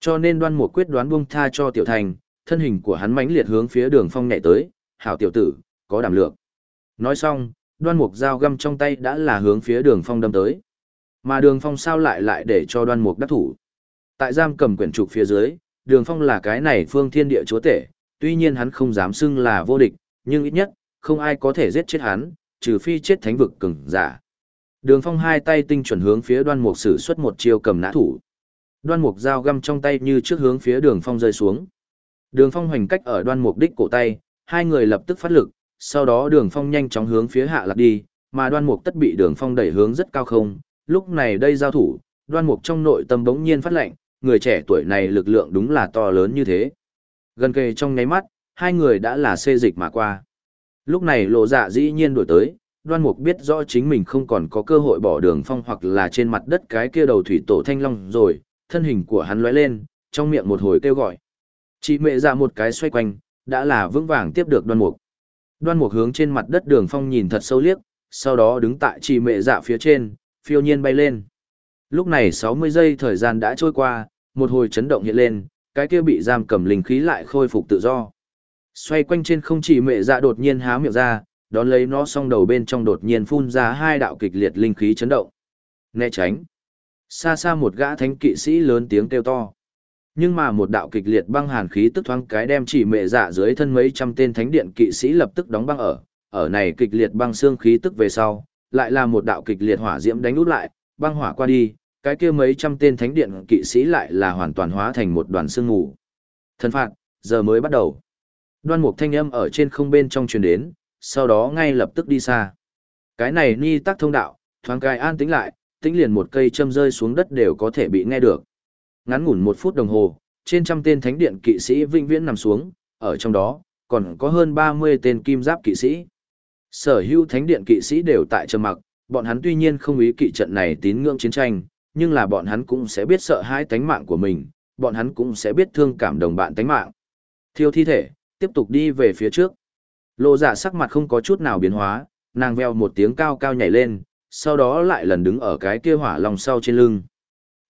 Cho nên đoan mục quyết đoán buông tha cho tiểu thành, thân hình của hắn mãnh liệt hướng phía đường phong nhảy tới, hảo tiểu tử, có đảm lượng. Nói xong, đoan mục dao găm trong tay đã là hướng phía đường phong đâm tới. Mà đường phong sao lại lại để cho đoan mục đắc thủ. Tại giam cầm quyển trục phía dưới, đường phong là cái này phương thiên địa chúa tể, tuy nhiên hắn không dám xưng là vô địch, nhưng ít nhất, không ai có thể giết chết hắn, trừ phi chết thánh vực cường giả. Đường phong hai tay tinh chuẩn hướng phía đoan mục sử xuất một chiêu cầm nã thủ. Đoan mục dao găm trong tay như trước hướng phía đường phong rơi xuống. Đường phong hoành cách ở đoan mục đích cổ tay, hai người lập tức phát lực, sau đó đường phong nhanh chóng hướng phía hạ lạc đi, mà đoan mục tất bị đường phong đẩy hướng rất cao không. Lúc này đây giao thủ, đoan mục trong nội tâm bỗng nhiên phát lệnh, người trẻ tuổi này lực lượng đúng là to lớn như thế. Gần kề trong nháy mắt, hai người đã là xê dịch mà qua. Lúc này lộ dạ dĩ nhiên đổi tới, đoan mục biết rõ chính mình không còn có cơ hội bỏ đường phong hoặc là trên mặt đất cái kia đầu thủy tổ thanh long rồi, thân hình của hắn lóe lên, trong miệng một hồi kêu gọi. Chị mẹ ra một cái xoay quanh, đã là vững vàng tiếp được đoan mục. Đoan mục hướng trên mặt đất đường phong nhìn thật sâu liếc, sau đó đứng tại chị mẹ dạ phía trên, phiêu nhiên bay lên. Lúc này 60 giây thời gian đã trôi qua, một hồi chấn động hiện lên, cái kia bị giam cầm linh khí lại khôi phục tự do. Xoay quanh trên không chỉ mẹ dạ đột nhiên há miệng ra, đón lấy nó song đầu bên trong đột nhiên phun ra hai đạo kịch liệt linh khí chấn động. Né tránh. Xa xa một gã thánh kỵ sĩ lớn tiếng kêu to. Nhưng mà một đạo kịch liệt băng hàn khí tức thoáng cái đem chỉ mẹ dạ dưới thân mấy trăm tên thánh điện kỵ sĩ lập tức đóng băng ở. Ở này kịch liệt băng xương khí tức về sau, lại là một đạo kịch liệt hỏa diễm đánh út lại, băng hỏa qua đi, cái kia mấy trăm tên thánh điện kỵ sĩ lại là hoàn toàn hóa thành một đoàn sương mù. Thần phạt, giờ mới bắt đầu. Đoan mục thanh âm ở trên không bên trong truyền đến, sau đó ngay lập tức đi xa. Cái này ni tắc thông đạo, thoáng cái an tĩnh lại, tĩnh liền một cây châm rơi xuống đất đều có thể bị nghe được. Ngắn ngủn một phút đồng hồ, trên trăm tên thánh điện kỵ sĩ vinh viễn nằm xuống, ở trong đó, còn có hơn 30 tên kim giáp kỵ sĩ. Sở hữu thánh điện kỵ sĩ đều tại trầm mặc, bọn hắn tuy nhiên không ý kỵ trận này tín ngưỡng chiến tranh, nhưng là bọn hắn cũng sẽ biết sợ hãi tánh mạng của mình, bọn hắn cũng sẽ biết thương cảm đồng bạn tánh mạng. Thiêu thi thể, tiếp tục đi về phía trước. Lộ dạ sắc mặt không có chút nào biến hóa, nàng veo một tiếng cao cao nhảy lên, sau đó lại lần đứng ở cái kia hỏa long sau trên lưng.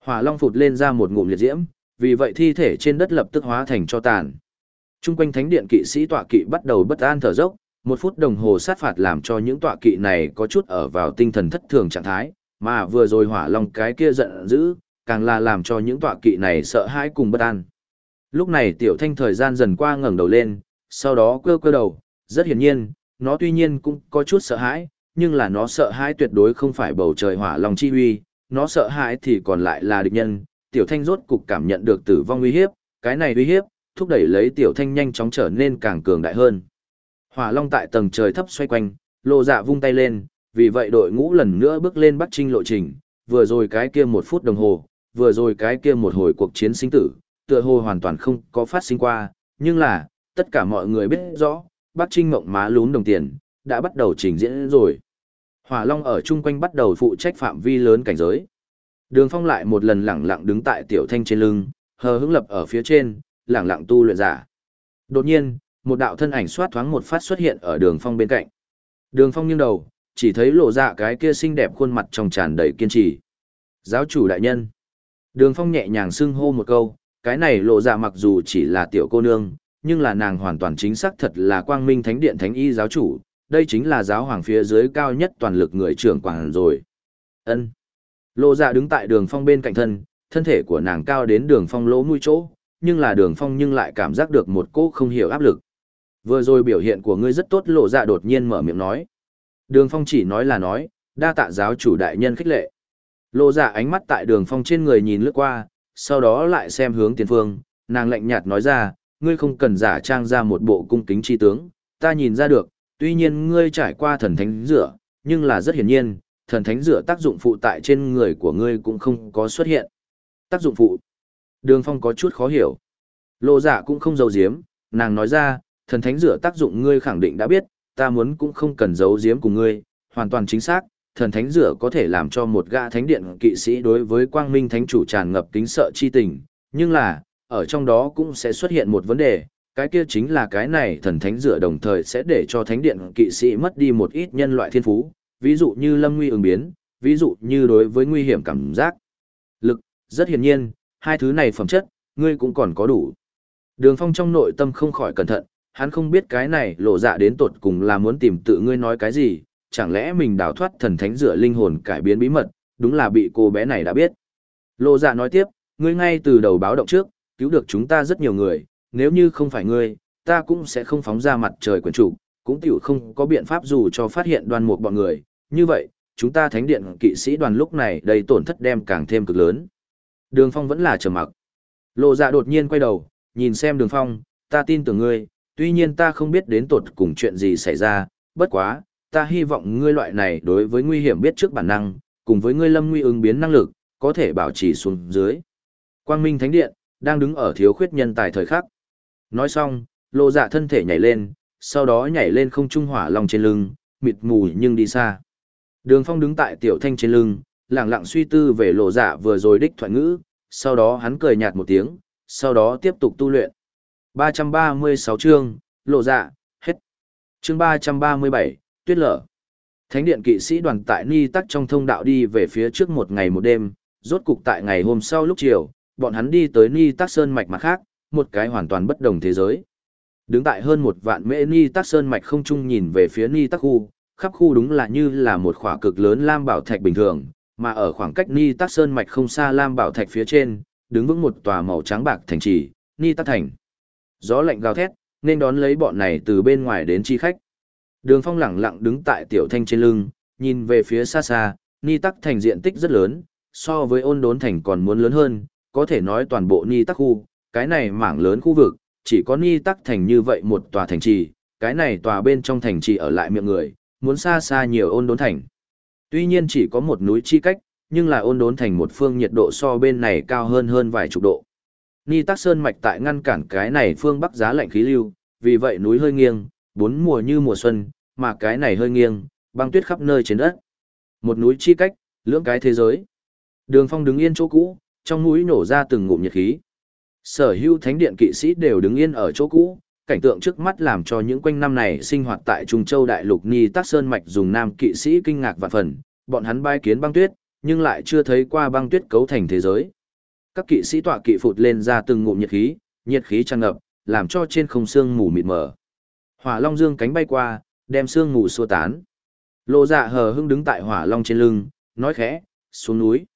Hỏa long phụt lên ra một ngụm liệt diễm, vì vậy thi thể trên đất lập tức hóa thành cho tàn. Trung quanh thánh điện kỵ sĩ tọa kỵ bắt đầu bất an thở dốc, một phút đồng hồ sát phạt làm cho những tọa kỵ này có chút ở vào tinh thần thất thường trạng thái, mà vừa rồi hỏa long cái kia giận dữ, càng là làm cho những tọa kỵ này sợ hãi cùng bất an. Lúc này tiểu thanh thời gian dần qua ngẩng đầu lên, sau đó quơ quơ đầu, rất hiển nhiên, nó tuy nhiên cũng có chút sợ hãi, nhưng là nó sợ hãi tuyệt đối không phải bầu trời hỏa long chi uy, nó sợ hãi thì còn lại là địch nhân. Tiểu thanh rốt cục cảm nhận được tử vong uy hiếp, cái này uy hiếp, thúc đẩy lấy tiểu thanh nhanh chóng trở nên càng cường đại hơn. Hỏa long tại tầng trời thấp xoay quanh, lộ dạ vung tay lên, vì vậy đội ngũ lần nữa bước lên Bắc Trinh lộ trình, vừa rồi cái kia một phút đồng hồ, vừa rồi cái kia một hồi cuộc chiến sinh tử, tựa hồ hoàn toàn không có phát sinh qua, nhưng là, tất cả mọi người biết rõ, Bắc Trinh mộng má lún đồng tiền, đã bắt đầu trình diễn rồi. Hỏa Long ở chung quanh bắt đầu phụ trách phạm vi lớn cảnh giới. Đường Phong lại một lần lẳng lặng đứng tại tiểu thanh trên lưng, hờ hững lập ở phía trên, lẳng lặng tu luyện giả. Đột nhiên, một đạo thân ảnh xoát thoáng một phát xuất hiện ở Đường Phong bên cạnh. Đường Phong nghiêng đầu, chỉ thấy lộ ra cái kia xinh đẹp khuôn mặt trong tràn đầy kiên trì. Giáo chủ đại nhân. Đường Phong nhẹ nhàng xưng hô một câu, cái này lộ ra mặc dù chỉ là tiểu cô nương, nhưng là nàng hoàn toàn chính xác thật là quang minh thánh điện thánh y giáo chủ, đây chính là giáo hoàng phía dưới cao nhất toàn lực người trưởng quản rồi. ân Lộ dạ đứng tại đường phong bên cạnh thân, thân thể của nàng cao đến đường phong lỗ mũi chỗ, nhưng là đường phong nhưng lại cảm giác được một cô không hiểu áp lực. Vừa rồi biểu hiện của ngươi rất tốt lộ dạ đột nhiên mở miệng nói. Đường phong chỉ nói là nói, đa tạ giáo chủ đại nhân khích lệ. Lộ dạ ánh mắt tại đường phong trên người nhìn lướt qua, sau đó lại xem hướng tiền phương, nàng lạnh nhạt nói ra, ngươi không cần giả trang ra một bộ cung kính chi tướng, ta nhìn ra được, tuy nhiên ngươi trải qua thần thánh rửa, nhưng là rất hiển nhiên, thần thánh rửa tác dụng phụ tại trên người của ngươi cũng không có xuất hiện. Tác dụng phụ. Đường Phong có chút khó hiểu. Lộ giả cũng không giấu giếm, nàng nói ra, thần thánh rửa tác dụng ngươi khẳng định đã biết, ta muốn cũng không cần giấu giếm cùng ngươi, hoàn toàn chính xác, thần thánh rửa có thể làm cho một gã thánh điện kỵ sĩ đối với quang minh thánh chủ tràn ngập kính sợ chi tình, nhưng là, ở trong đó cũng sẽ xuất hiện một vấn đề, cái kia chính là cái này thần thánh rửa đồng thời sẽ để cho thánh điện kỵ sĩ mất đi một ít nhân loại thiên phú, ví dụ như lâm nguy ứng biến, ví dụ như đối với nguy hiểm cảm giác. Lực, rất hiển nhiên, hai thứ này phẩm chất, ngươi cũng còn có đủ. Đường phong trong nội tâm không khỏi cẩn thận, hắn không biết cái này lộ dạ đến tột cùng là muốn tìm tự ngươi nói cái gì, chẳng lẽ mình đào thoát thần thánh dựa linh hồn cải biến bí mật, đúng là bị cô bé này đã biết. Lộ dạ nói tiếp, ngươi ngay từ đầu báo động trước, cứu được chúng ta rất nhiều người, nếu như không phải ngươi, ta cũng sẽ không phóng ra mặt trời quyền chủ, cũng tiểu không có biện pháp dù cho phát hiện đoàn một bọn người, như vậy, chúng ta thánh điện kỵ sĩ đoàn lúc này đầy tổn thất đem càng thêm cực lớn. Đường Phong vẫn là trầm mặc. Lộ dạ đột nhiên quay đầu, nhìn xem Đường Phong, ta tin tưởng ngươi, tuy nhiên ta không biết đến tột cùng chuyện gì xảy ra, bất quá, ta hy vọng ngươi loại này đối với nguy hiểm biết trước bản năng, cùng với ngươi lâm nguy ứng biến năng lực, có thể bảo trì xuống dưới. Quang Minh Thánh Điện, đang đứng ở thiếu khuyết nhân tài thời khắc. Nói xong, lộ dạ thân thể nhảy lên, sau đó nhảy lên không trung hỏa long trên lưng, mịt mù nhưng đi xa. Đường Phong đứng tại tiểu thanh trên lưng, lặng lặng suy tư về lộ dạ vừa rồi đích thoại ngữ, sau đó hắn cười nhạt một tiếng, sau đó tiếp tục tu luyện. 336 chương, lộ dạ, hết. Chương 337, tuyết lở. Thánh điện kỵ sĩ đoàn tại Ni Tắc trong thông đạo đi về phía trước một ngày một đêm, rốt cục tại ngày hôm sau lúc chiều, bọn hắn đi tới Ni Tắc Sơn mạch mặt khác, một cái hoàn toàn bất đồng thế giới. Đứng tại hơn một vạn mễ Ni Tắc Sơn mạch không trung nhìn về phía Ni Tắc khu, khắp khu đúng là như là một khỏa cực lớn lam bảo thạch bình thường, mà ở khoảng cách Ni Tắc Sơn mạch không xa lam bảo thạch phía trên, đứng vững một tòa màu trắng bạc thành trì, Ni Tắc thành. Gió lạnh gào thét, nên đón lấy bọn này từ bên ngoài đến chi khách. Đường Phong lẳng lặng đứng tại tiểu thanh trên lưng, nhìn về phía xa xa, Ni Tắc thành diện tích rất lớn, so với ôn đốn thành còn muốn lớn hơn, có thể nói toàn bộ Ni Tắc khu, cái này mảng lớn khu vực, chỉ có Ni Tắc thành như vậy một tòa thành trì, cái này tòa bên trong thành trì ở lại miệng người, muốn xa xa nhiều ôn đốn thành. Tuy nhiên chỉ có một núi chi cách, nhưng là ôn đốn thành một phương nhiệt độ so bên này cao hơn hơn vài chục độ. Ni Tắc Sơn mạch tại ngăn cản cái này phương bắc giá lạnh khí lưu, vì vậy núi hơi nghiêng, bốn mùa như mùa xuân, mà cái này hơi nghiêng, băng tuyết khắp nơi trên đất. Một núi chi cách, lưỡng cái thế giới. Đường Phong đứng yên chỗ cũ, trong núi nổ ra từng ngụm nhiệt khí. Sở hữu thánh điện kỵ sĩ đều đứng yên ở chỗ cũ, cảnh tượng trước mắt làm cho những quanh năm này sinh hoạt tại Trung Châu Đại Lục Ni Tắc Sơn Mạch dùng nam kỵ sĩ kinh ngạc vạn phần, bọn hắn bay kiến băng tuyết, nhưng lại chưa thấy qua băng tuyết cấu thành thế giới. Các kỵ sĩ tọa kỵ phụt lên ra từng ngụm nhiệt khí, nhiệt khí tràn ngập, làm cho trên không xương mù mịt mờ. Hỏa Long dương cánh bay qua, đem xương mù xua tán. Lộ dạ hờ hững đứng tại Hỏa Long trên lưng, nói khẽ, xuống núi.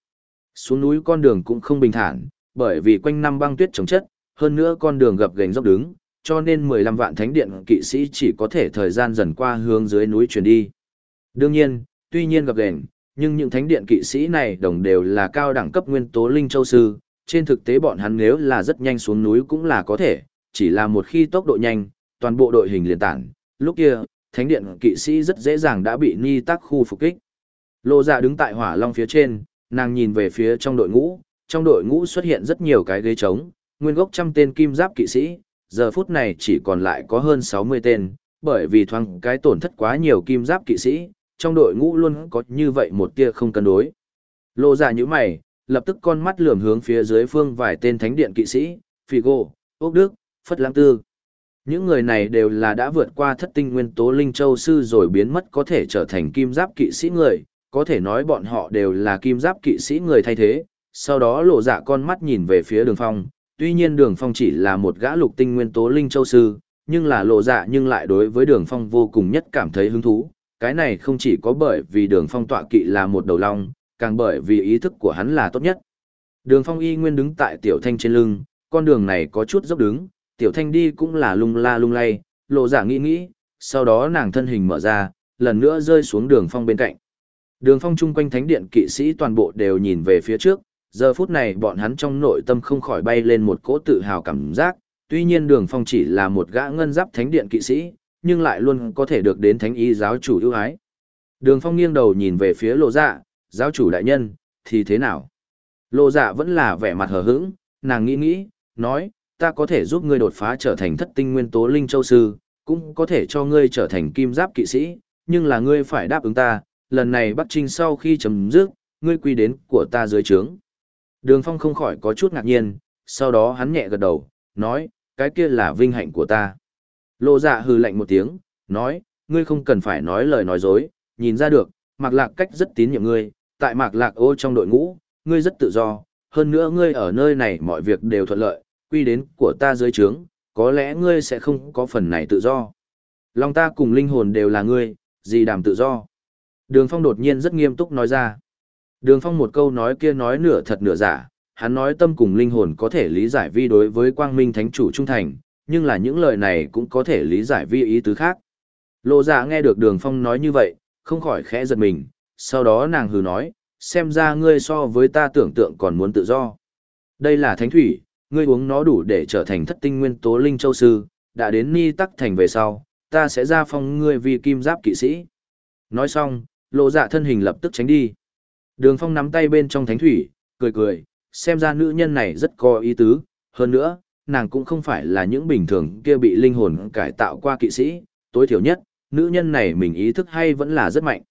Xuống núi con đường cũng không bình thản, bởi vì quanh năm băng tuyết trồng chất, hơn nữa con đường gập ghềnh dốc đứng, cho nên 15 vạn thánh điện kỵ sĩ chỉ có thể thời gian dần qua hướng dưới núi chuyển đi. Đương nhiên, tuy nhiên gập ghềnh, nhưng những thánh điện kỵ sĩ này đồng đều là cao đẳng cấp nguyên tố linh châu sư, trên thực tế bọn hắn nếu là rất nhanh xuống núi cũng là có thể, chỉ là một khi tốc độ nhanh, toàn bộ đội hình liền tản, lúc kia, thánh điện kỵ sĩ rất dễ dàng đã bị ni tắc khu phục kích. Lô dạ đứng tại hỏa long phía trên, nàng nhìn về phía trong đội ngũ, trong đội ngũ xuất hiện rất nhiều cái ghế trống, nguyên gốc trăm tên kim giáp kỵ sĩ, giờ phút này chỉ còn lại có hơn 60 tên, bởi vì thoáng cái tổn thất quá nhiều kim giáp kỵ sĩ, trong đội ngũ luôn có như vậy một tia không cân đối. Lô dạ như mày, lập tức con mắt lườm hướng phía dưới phương vài tên thánh điện kỵ sĩ, Figo, Úc Đức, Phất Lãng Tư. Những người này đều là đã vượt qua thất tinh nguyên tố linh châu sư rồi biến mất có thể trở thành kim giáp kỵ sĩ người, có thể nói bọn họ đều là kim giáp kỵ sĩ người thay thế. Sau đó lộ dạ con mắt nhìn về phía đường phong, tuy nhiên đường phong chỉ là một gã lục tinh nguyên tố linh châu sư, nhưng là lộ dạ nhưng lại đối với đường phong vô cùng nhất cảm thấy hứng thú. Cái này không chỉ có bởi vì đường phong tọa kỵ là một đầu long, càng bởi vì ý thức của hắn là tốt nhất. Đường phong y nguyên đứng tại tiểu thanh trên lưng, con đường này có chút dốc đứng, tiểu thanh đi cũng là lung la lung lay, lộ dạ nghĩ nghĩ, sau đó nàng thân hình mở ra, lần nữa rơi xuống đường phong bên cạnh. Đường phong chung quanh thánh điện kỵ sĩ toàn bộ đều nhìn về phía trước, giờ phút này bọn hắn trong nội tâm không khỏi bay lên một cỗ tự hào cảm giác, tuy nhiên đường phong chỉ là một gã ngân giáp thánh điện kỵ sĩ, nhưng lại luôn có thể được đến thánh y giáo chủ ưu ái. Đường phong nghiêng đầu nhìn về phía lộ dạ, giáo chủ đại nhân, thì thế nào? Lộ dạ vẫn là vẻ mặt hờ hững, nàng nghĩ nghĩ, nói, ta có thể giúp ngươi đột phá trở thành thất tinh nguyên tố linh châu sư, cũng có thể cho ngươi trở thành kim giáp kỵ sĩ, nhưng là ngươi phải đáp ứng ta, lần này Bắc Trinh sau khi chấm dứt, ngươi quy đến của ta dưới trướng. Đường Phong không khỏi có chút ngạc nhiên, sau đó hắn nhẹ gật đầu, nói, cái kia là vinh hạnh của ta. Lộ dạ hừ lạnh một tiếng, nói, ngươi không cần phải nói lời nói dối, nhìn ra được, Mạc Lạc cách rất tín nhiệm ngươi, tại Mạc Lạc ô trong đội ngũ, ngươi rất tự do, hơn nữa ngươi ở nơi này mọi việc đều thuận lợi, quy đến của ta dưới trướng, có lẽ ngươi sẽ không có phần này tự do. Lòng ta cùng linh hồn đều là ngươi, gì đảm tự do. Đường Phong đột nhiên rất nghiêm túc nói ra. Đường Phong một câu nói kia nói nửa thật nửa giả, hắn nói tâm cùng linh hồn có thể lý giải vi đối với quang minh thánh chủ trung thành, nhưng là những lời này cũng có thể lý giải vi ý tứ khác. Lộ dạ nghe được đường Phong nói như vậy, không khỏi khẽ giật mình, sau đó nàng hừ nói, xem ra ngươi so với ta tưởng tượng còn muốn tự do. Đây là thánh thủy, ngươi uống nó đủ để trở thành thất tinh nguyên tố linh châu sư, đã đến ni tắc thành về sau, ta sẽ ra phong ngươi vì kim giáp kỵ sĩ. Nói xong, lộ dạ thân hình lập tức tránh đi. Đường phong nắm tay bên trong thánh thủy, cười cười, xem ra nữ nhân này rất có ý tứ, hơn nữa, nàng cũng không phải là những bình thường kia bị linh hồn cải tạo qua kỵ sĩ, tối thiểu nhất, nữ nhân này mình ý thức hay vẫn là rất mạnh.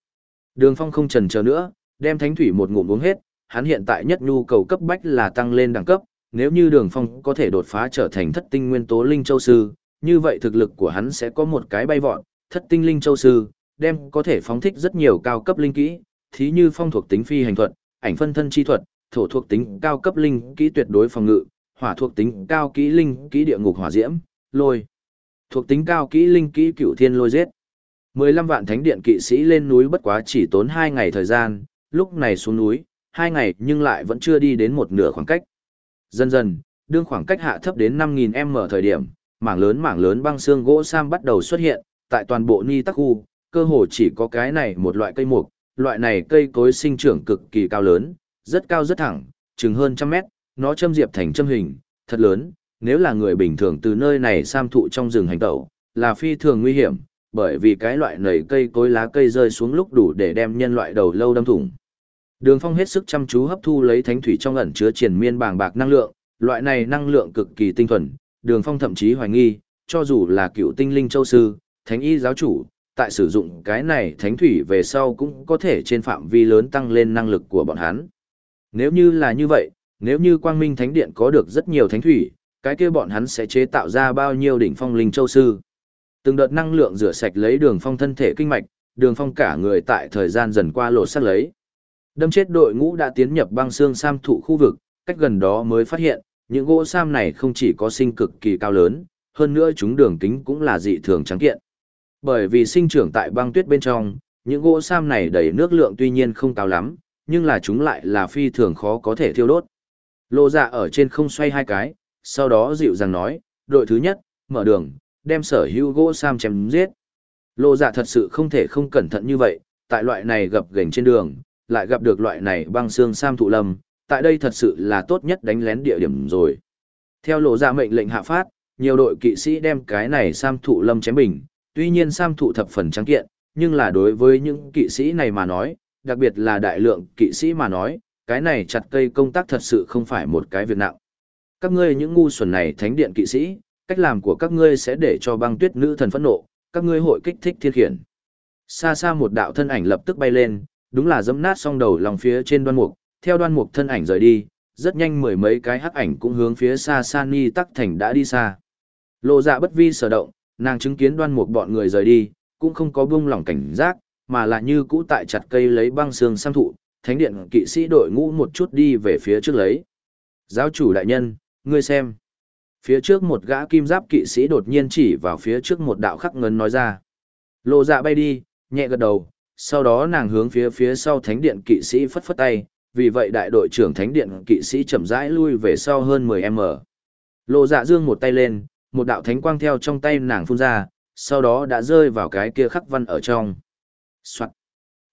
Đường phong không trần chờ nữa, đem thánh thủy một ngụm uống hết, hắn hiện tại nhất nhu cầu cấp bách là tăng lên đẳng cấp, nếu như đường phong có thể đột phá trở thành thất tinh nguyên tố linh châu sư, như vậy thực lực của hắn sẽ có một cái bay vọt, thất tinh linh châu sư, đem có thể phóng thích rất nhiều cao cấp linh kỹ, thí như phong thuộc tính phi hành thuật, ảnh phân thân chi thuật, thổ thuộc tính cao cấp linh kỹ tuyệt đối phòng ngự, hỏa thuộc tính cao kỹ linh kỹ địa ngục hỏa diễm, lôi. Thuộc tính cao kỹ linh kỹ cửu thiên lôi giết. 15 vạn thánh điện kỵ sĩ lên núi bất quá chỉ tốn 2 ngày thời gian, lúc này xuống núi, 2 ngày nhưng lại vẫn chưa đi đến một nửa khoảng cách. Dần dần, đương khoảng cách hạ thấp đến 5.000m thời điểm, mảng lớn mảng lớn băng xương gỗ sam bắt đầu xuất hiện, tại toàn bộ Ni Tắc Khu, cơ hồ chỉ có cái này một loại cây mục, loại này cây cối sinh trưởng cực kỳ cao lớn, rất cao rất thẳng, chừng hơn trăm mét, nó châm diệp thành châm hình, thật lớn, nếu là người bình thường từ nơi này sam thụ trong rừng hành tẩu, là phi thường nguy hiểm, bởi vì cái loại nầy cây cối lá cây rơi xuống lúc đủ để đem nhân loại đầu lâu đâm thủng. Đường Phong hết sức chăm chú hấp thu lấy thánh thủy trong ẩn chứa triền miên bàng bạc năng lượng, loại này năng lượng cực kỳ tinh thuần, Đường Phong thậm chí hoài nghi, cho dù là cựu tinh linh châu sư, thánh y giáo chủ, tại sử dụng cái này thánh thủy về sau cũng có thể trên phạm vi lớn tăng lên năng lực của bọn hắn. Nếu như là như vậy, nếu như Quang Minh Thánh Điện có được rất nhiều thánh thủy, cái kia bọn hắn sẽ chế tạo ra bao nhiêu đỉnh phong linh châu sư. Từng đợt năng lượng rửa sạch lấy đường phong thân thể kinh mạch, đường phong cả người tại thời gian dần qua lột sắc lấy. Đâm chết đội ngũ đã tiến nhập băng xương sam thụ khu vực, cách gần đó mới phát hiện, những gỗ sam này không chỉ có sinh cực kỳ cao lớn, hơn nữa chúng đường kính cũng là dị thường trắng kiện. Bởi vì sinh trưởng tại băng tuyết bên trong, những gỗ sam này đầy nước lượng tuy nhiên không cao lắm, nhưng là chúng lại là phi thường khó có thể thiêu đốt. Lộ dạ ở trên không xoay hai cái, sau đó dịu dàng nói, đội thứ nhất, mở đường, đem sở hữu gỗ sam chém giết. Lộ dạ thật sự không thể không cẩn thận như vậy, tại loại này gập gành trên đường, lại gặp được loại này băng xương sam thụ lâm, tại đây thật sự là tốt nhất đánh lén địa điểm rồi. Theo lộ dạ mệnh lệnh hạ phát, nhiều đội kỵ sĩ đem cái này sam thụ lâm chém bình, tuy nhiên sam thụ thập phần trắng kiện, nhưng là đối với những kỵ sĩ này mà nói, đặc biệt là đại lượng kỵ sĩ mà nói, cái này chặt cây công tác thật sự không phải một cái việc nặng. Các ngươi những ngu xuẩn này thánh điện kỵ sĩ, cách làm của các ngươi sẽ để cho băng tuyết nữ thần phẫn nộ, các ngươi hội kích thích thiên khiển. Xa xa một đạo thân ảnh lập tức bay lên, đúng là dẫm nát song đầu lòng phía trên đoan mục, theo đoan mục thân ảnh rời đi, rất nhanh mười mấy cái hắc ảnh cũng hướng phía xa xa ni tắc thành đã đi xa. Lộ dạ bất vi sở động, nàng chứng kiến đoan mục bọn người rời đi, cũng không có buông lỏng cảnh giác, mà là như cũ tại chặt cây lấy băng xương sam thụ, thánh điện kỵ sĩ đội ngũ một chút đi về phía trước lấy. Giáo chủ đại nhân, ngươi xem. Phía trước một gã kim giáp kỵ sĩ đột nhiên chỉ vào phía trước một đạo khắc ngấn nói ra. Lộ dạ bay đi, nhẹ gật đầu, sau đó nàng hướng phía phía sau thánh điện kỵ sĩ phất phất tay, vì vậy đại đội trưởng thánh điện kỵ sĩ chậm rãi lui về sau hơn 10m. Lộ dạ dương một tay lên, một đạo thánh quang theo trong tay nàng phun ra, sau đó đã rơi vào cái kia khắc văn ở trong. Soạt.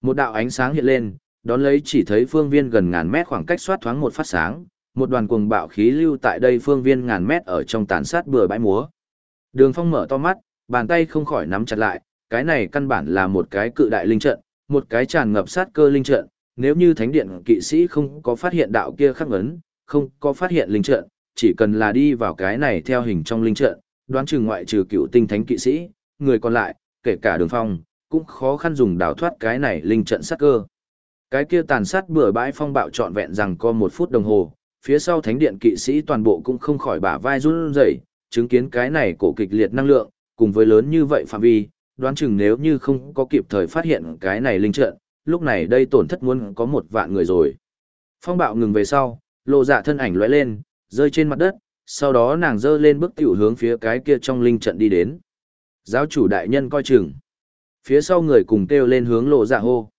Một đạo ánh sáng hiện lên, đón lấy chỉ thấy phương viên gần ngàn mét khoảng cách xoát thoáng một phát sáng, một đoàn cuồng bạo khí lưu tại đây phương viên ngàn mét ở trong tàn sát bừa bãi múa. Đường Phong mở to mắt, bàn tay không khỏi nắm chặt lại, cái này căn bản là một cái cự đại linh trận, một cái tràn ngập sát cơ linh trận, nếu như thánh điện kỵ sĩ không có phát hiện đạo kia khắc ấn, không có phát hiện linh trận, chỉ cần là đi vào cái này theo hình trong linh trận, đoán chừng ngoại trừ cựu tinh thánh kỵ sĩ, người còn lại, kể cả đường phong, cũng khó khăn dùng đào thoát cái này linh trận sát cơ. Cái kia tàn sát bừa bãi phong bạo trọn vẹn rằng có một phút đồng hồ, phía sau thánh điện kỵ sĩ toàn bộ cũng không khỏi bả vai run rẩy, chứng kiến cái này cổ kịch liệt năng lượng, cùng với lớn như vậy phạm vi, đoán chừng nếu như không có kịp thời phát hiện cái này linh trận, lúc này đây tổn thất muốn có một vạn người rồi. Phong bạo ngừng về sau, lộ dạ thân ảnh lóe lên, rơi trên mặt đất, sau đó nàng dơ lên bước tiểu hướng phía cái kia trong linh trận đi đến. Giáo chủ đại nhân coi chừng. Phía sau người cùng kêu lên hướng lộ dạ hô.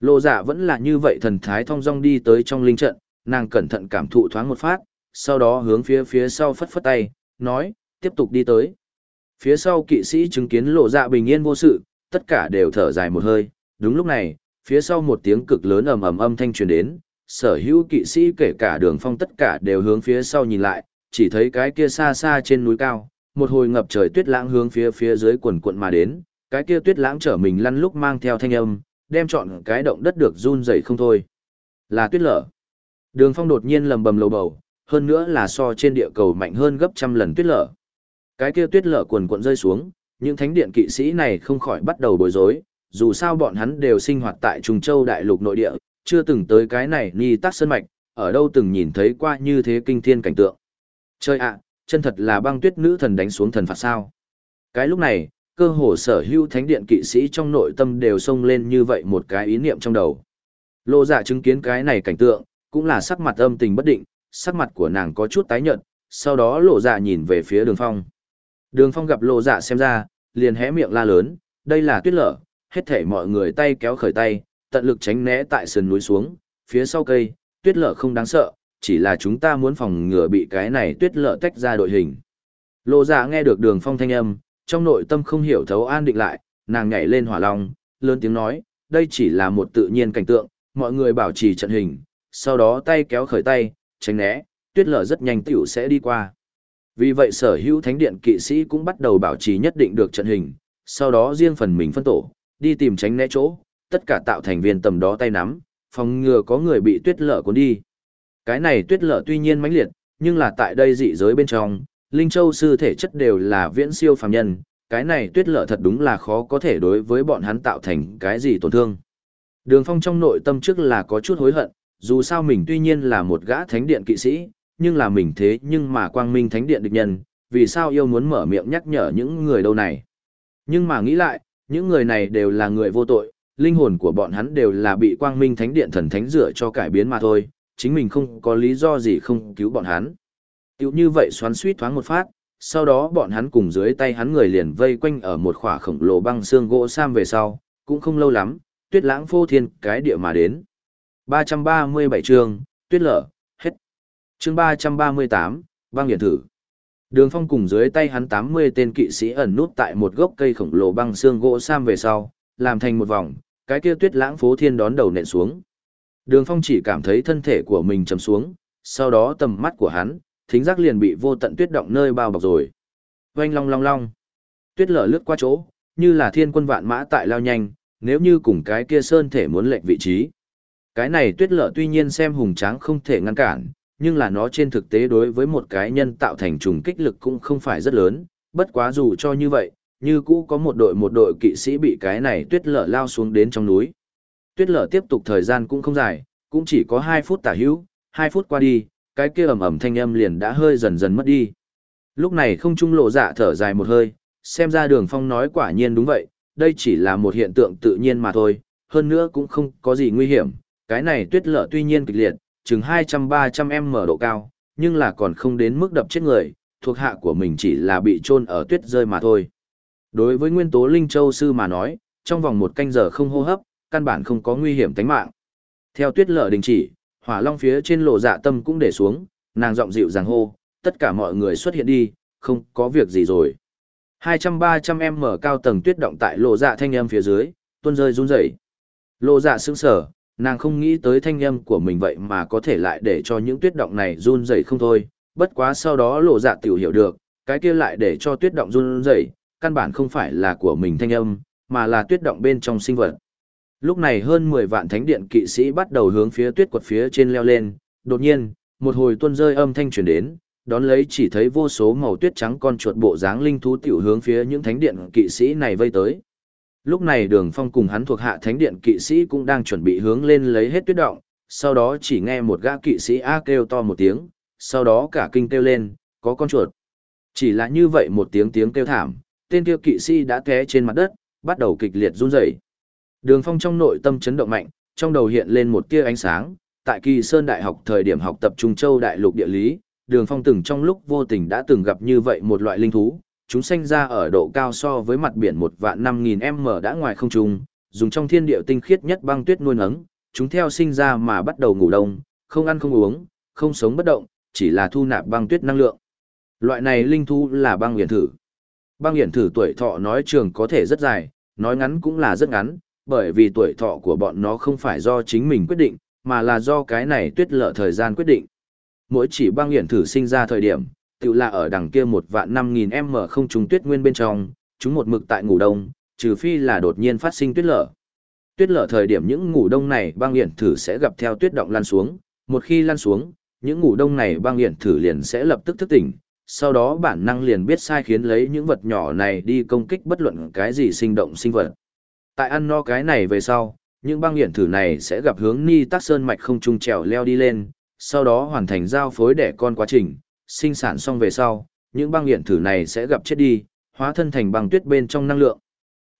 Lộ dạ vẫn là như vậy thần thái thong dong đi tới trong linh trận, nàng cẩn thận cảm thụ thoáng một phát, sau đó hướng phía phía sau phất phất tay, nói, tiếp tục đi tới. Phía sau kỵ sĩ chứng kiến lộ dạ bình yên vô sự, tất cả đều thở dài một hơi, đúng lúc này, phía sau một tiếng cực lớn ầm ầm âm thanh truyền đến, sở hữu kỵ sĩ kể cả đường phong tất cả đều hướng phía sau nhìn lại, chỉ thấy cái kia xa xa trên núi cao, một hồi ngập trời tuyết lãng hướng phía phía dưới quần quận mà đến, cái kia tuyết lãng trở mình lăn lúc mang theo thanh âm, đem chọn cái động đất được run rẩy không thôi. Là tuyết lở. Đường phong đột nhiên lầm bầm lầu bầu, hơn nữa là so trên địa cầu mạnh hơn gấp trăm lần tuyết lở. Cái kia tuyết lở quần quận rơi xuống, những thánh điện kỵ sĩ này không khỏi bắt đầu bối rối, dù sao bọn hắn đều sinh hoạt tại Trung Châu đại lục nội địa, chưa từng tới cái này ni tắc sơn mạch, ở đâu từng nhìn thấy qua như thế kinh thiên cảnh tượng. Chơi ạ, chân thật là băng tuyết nữ thần đánh xuống thần phạt sao. Cái lúc này, cơ hồ sở hữu thánh điện kỵ sĩ trong nội tâm đều xông lên như vậy một cái ý niệm trong đầu. lộ dạ chứng kiến cái này cảnh tượng, cũng là sắc mặt âm tình bất định, sắc mặt của nàng có chút tái nhợt, sau đó lộ dạ nhìn về phía đường phong. Đường phong gặp lộ dạ xem ra, liền hé miệng la lớn, đây là tuyết lở, hết thể mọi người tay kéo khởi tay, tận lực tránh né tại sườn núi xuống, phía sau cây, tuyết lở không đáng sợ, chỉ là chúng ta muốn phòng ngừa bị cái này tuyết lở tách ra đội hình. Lộ dạ nghe được đường phong thanh âm, trong nội tâm không hiểu thấu an định lại, nàng nhảy lên hỏa long, lớn tiếng nói, đây chỉ là một tự nhiên cảnh tượng, mọi người bảo trì trận hình, sau đó tay kéo khởi tay, tránh né, tuyết lở rất nhanh tiểu sẽ đi qua. Vì vậy sở hữu thánh điện kỵ sĩ cũng bắt đầu bảo trì nhất định được trận hình, sau đó riêng phần mình phân tổ, đi tìm tránh né chỗ, tất cả tạo thành viên tầm đó tay nắm, phòng ngừa có người bị tuyết lở cuốn đi. Cái này tuyết lở tuy nhiên mãnh liệt, nhưng là tại đây dị giới bên trong, Linh Châu sư thể chất đều là viễn siêu phàm nhân, cái này tuyết lở thật đúng là khó có thể đối với bọn hắn tạo thành cái gì tổn thương. Đường Phong trong nội tâm trước là có chút hối hận, dù sao mình tuy nhiên là một gã thánh điện kỵ sĩ, nhưng là mình thế nhưng mà quang minh thánh điện địch nhân, vì sao yêu muốn mở miệng nhắc nhở những người đâu này. Nhưng mà nghĩ lại, những người này đều là người vô tội, linh hồn của bọn hắn đều là bị quang minh thánh điện thần thánh rửa cho cải biến mà thôi, chính mình không có lý do gì không cứu bọn hắn. Tiểu như vậy xoắn suýt thoáng một phát, sau đó bọn hắn cùng dưới tay hắn người liền vây quanh ở một khỏa khổng lồ băng xương gỗ sam về sau, cũng không lâu lắm, tuyết lãng phô thiên cái địa mà đến. 337 chương, tuyết lở, hết. Chương 338, băng điện thử. Đường phong cùng dưới tay hắn 80 tên kỵ sĩ ẩn nút tại một gốc cây khổng lồ băng xương gỗ sam về sau, làm thành một vòng, cái kia tuyết lãng phố thiên đón đầu nện xuống. Đường phong chỉ cảm thấy thân thể của mình chầm xuống, sau đó tầm mắt của hắn, thính giác liền bị vô tận tuyết động nơi bao bọc rồi. Oanh long long long. Tuyết lở lướt qua chỗ, như là thiên quân vạn mã tại lao nhanh, nếu như cùng cái kia sơn thể muốn lệnh vị trí. Cái này tuyết lở tuy nhiên xem hùng tráng không thể ngăn cản, nhưng là nó trên thực tế đối với một cái nhân tạo thành trùng kích lực cũng không phải rất lớn, bất quá dù cho như vậy, như cũ có một đội một đội kỵ sĩ bị cái này tuyết lở lao xuống đến trong núi. Tuyết lở tiếp tục thời gian cũng không dài, cũng chỉ có 2 phút tả hữu, 2 phút qua đi, cái kia ầm ầm thanh âm liền đã hơi dần dần mất đi. Lúc này không trung lộ dạ thở dài một hơi, xem ra đường phong nói quả nhiên đúng vậy, đây chỉ là một hiện tượng tự nhiên mà thôi, hơn nữa cũng không có gì nguy hiểm, cái này tuyết lở tuy nhiên kịch liệt, chừng 200-300 m độ cao, nhưng là còn không đến mức đập chết người, thuộc hạ của mình chỉ là bị chôn ở tuyết rơi mà thôi. Đối với nguyên tố Linh Châu Sư mà nói, trong vòng một canh giờ không hô hấp, căn bản không có nguy hiểm tính mạng. Theo tuyết lở đình chỉ, hỏa long phía trên lộ dạ tâm cũng để xuống, nàng giọng dịu dàng hô, tất cả mọi người xuất hiện đi, không có việc gì rồi. 200-300 m cao tầng tuyết động tại lộ dạ thanh âm phía dưới, tuôn rơi run rẩy. Lộ dạ sững sở, nàng không nghĩ tới thanh âm của mình vậy mà có thể lại để cho những tuyết động này run rẩy không thôi, bất quá sau đó lộ dạ tiểu hiểu được, cái kia lại để cho tuyết động run rẩy, căn bản không phải là của mình thanh âm, mà là tuyết động bên trong sinh vật. Lúc này hơn 10 vạn thánh điện kỵ sĩ bắt đầu hướng phía tuyết quật phía trên leo lên, đột nhiên, một hồi tuôn rơi âm thanh truyền đến, đón lấy chỉ thấy vô số màu tuyết trắng con chuột bộ dáng linh thú tiểu hướng phía những thánh điện kỵ sĩ này vây tới. Lúc này Đường Phong cùng hắn thuộc hạ thánh điện kỵ sĩ cũng đang chuẩn bị hướng lên lấy hết tuyết động, sau đó chỉ nghe một gã kỵ sĩ a kêu to một tiếng, sau đó cả kinh kêu lên, có con chuột. Chỉ là như vậy một tiếng tiếng kêu thảm, tên kia kỵ sĩ đã té trên mặt đất, bắt đầu kịch liệt run rẩy. Đường Phong trong nội tâm chấn động mạnh, trong đầu hiện lên một tia ánh sáng, tại Kỳ Sơn Đại học thời điểm học tập Trung Châu Đại lục địa lý, đường phong từng trong lúc vô tình đã từng gặp như vậy một loại linh thú, chúng sinh ra ở độ cao so với mặt biển một vạn năm nghìn m đã ngoài không trung, dùng trong thiên địa tinh khiết nhất băng tuyết nuôi nấng, chúng theo sinh ra mà bắt đầu ngủ đông, không ăn không uống, không sống bất động, chỉ là thu nạp băng tuyết năng lượng. Loại này linh thú là băng huyền thử. Băng hiển thử tuổi thọ nói trường có thể rất dài, nói ngắn cũng là rất ngắn, bởi vì tuổi thọ của bọn nó không phải do chính mình quyết định, mà là do cái này tuyết lợ thời gian quyết định. Mỗi chỉ băng hiển thử sinh ra thời điểm, tự là ở đằng kia một vạn năm nghìn m không trùng tuyết nguyên bên trong, chúng một mực tại ngủ đông, trừ phi là đột nhiên phát sinh tuyết lở. Tuyết lở thời điểm những ngủ đông này băng hiển thử sẽ gặp theo tuyết động lan xuống, một khi lan xuống, những ngủ đông này băng hiển thử liền sẽ lập tức thức tỉnh, sau đó bản năng liền biết sai khiến lấy những vật nhỏ này đi công kích bất luận cái gì sinh động sinh vật. Tại ăn no cái này về sau, những băng hiển thử này sẽ gặp hướng ni tắc sơn mạch không trung trèo leo đi lên, sau đó hoàn thành giao phối đẻ con quá trình, sinh sản xong về sau, những băng hiển thử này sẽ gặp chết đi, hóa thân thành băng tuyết bên trong năng lượng.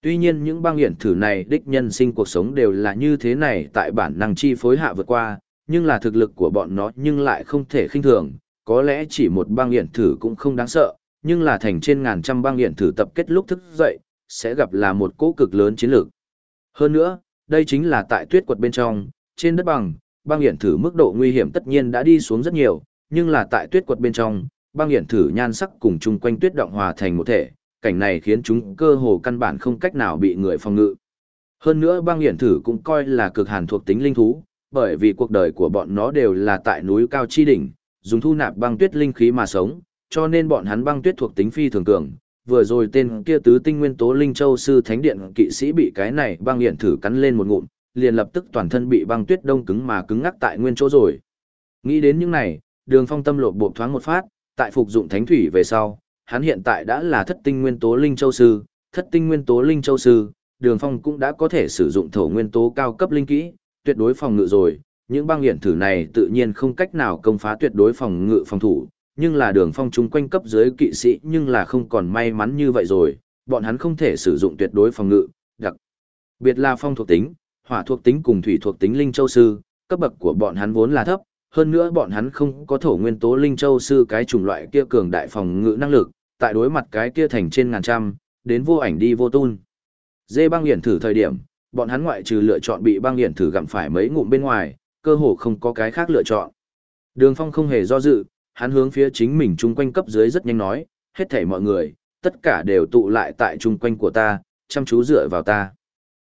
Tuy nhiên những băng hiển thử này đích nhân sinh cuộc sống đều là như thế này tại bản năng chi phối hạ vượt qua, nhưng là thực lực của bọn nó nhưng lại không thể khinh thường, có lẽ chỉ một băng hiển thử cũng không đáng sợ, nhưng là thành trên ngàn trăm băng hiển thử tập kết lúc thức dậy, sẽ gặp là một cỗ cực lớn chiến lược. Hơn nữa, đây chính là tại tuyết quật bên trong, trên đất bằng, băng hiển thử mức độ nguy hiểm tất nhiên đã đi xuống rất nhiều, nhưng là tại tuyết quật bên trong, băng hiển thử nhan sắc cùng chung quanh tuyết động hòa thành một thể, cảnh này khiến chúng cơ hồ căn bản không cách nào bị người phòng ngự. Hơn nữa băng hiển thử cũng coi là cực hàn thuộc tính linh thú, bởi vì cuộc đời của bọn nó đều là tại núi cao chi đỉnh, dùng thu nạp băng tuyết linh khí mà sống, cho nên bọn hắn băng tuyết thuộc tính phi thường cường. Vừa rồi tên kia tứ tinh nguyên tố linh châu sư thánh điện kỵ sĩ bị cái này băng hiện thử cắn lên một ngụm, liền lập tức toàn thân bị băng tuyết đông cứng mà cứng ngắc tại nguyên chỗ rồi. Nghĩ đến những này, Đường Phong tâm lộ bộ thoáng một phát, tại phục dụng thánh thủy về sau, hắn hiện tại đã là thất tinh nguyên tố linh châu sư, thất tinh nguyên tố linh châu sư, Đường Phong cũng đã có thể sử dụng thổ nguyên tố cao cấp linh kỹ, tuyệt đối phòng ngự rồi, những băng hiển thử này tự nhiên không cách nào công phá tuyệt đối phòng ngự phòng thủ, nhưng là đường phong chúng quanh cấp dưới kỵ sĩ nhưng là không còn may mắn như vậy rồi, bọn hắn không thể sử dụng tuyệt đối phòng ngự, đặc biệt là phong thuộc tính, hỏa thuộc tính cùng thủy thuộc tính linh châu sư, cấp bậc của bọn hắn vốn là thấp, hơn nữa bọn hắn không có thổ nguyên tố linh châu sư cái chủng loại kia cường đại phòng ngự năng lực, tại đối mặt cái kia thành trên ngàn trăm, đến vô ảnh đi vô tun. Dê băng hiển thử thời điểm, bọn hắn ngoại trừ lựa chọn bị băng hiển thử gặm phải mấy ngụm bên ngoài, cơ hồ không có cái khác lựa chọn. Đường Phong không hề do dự, hắn hướng phía chính mình chung quanh cấp dưới rất nhanh nói, hết thảy mọi người, tất cả đều tụ lại tại chung quanh của ta, chăm chú dựa vào ta.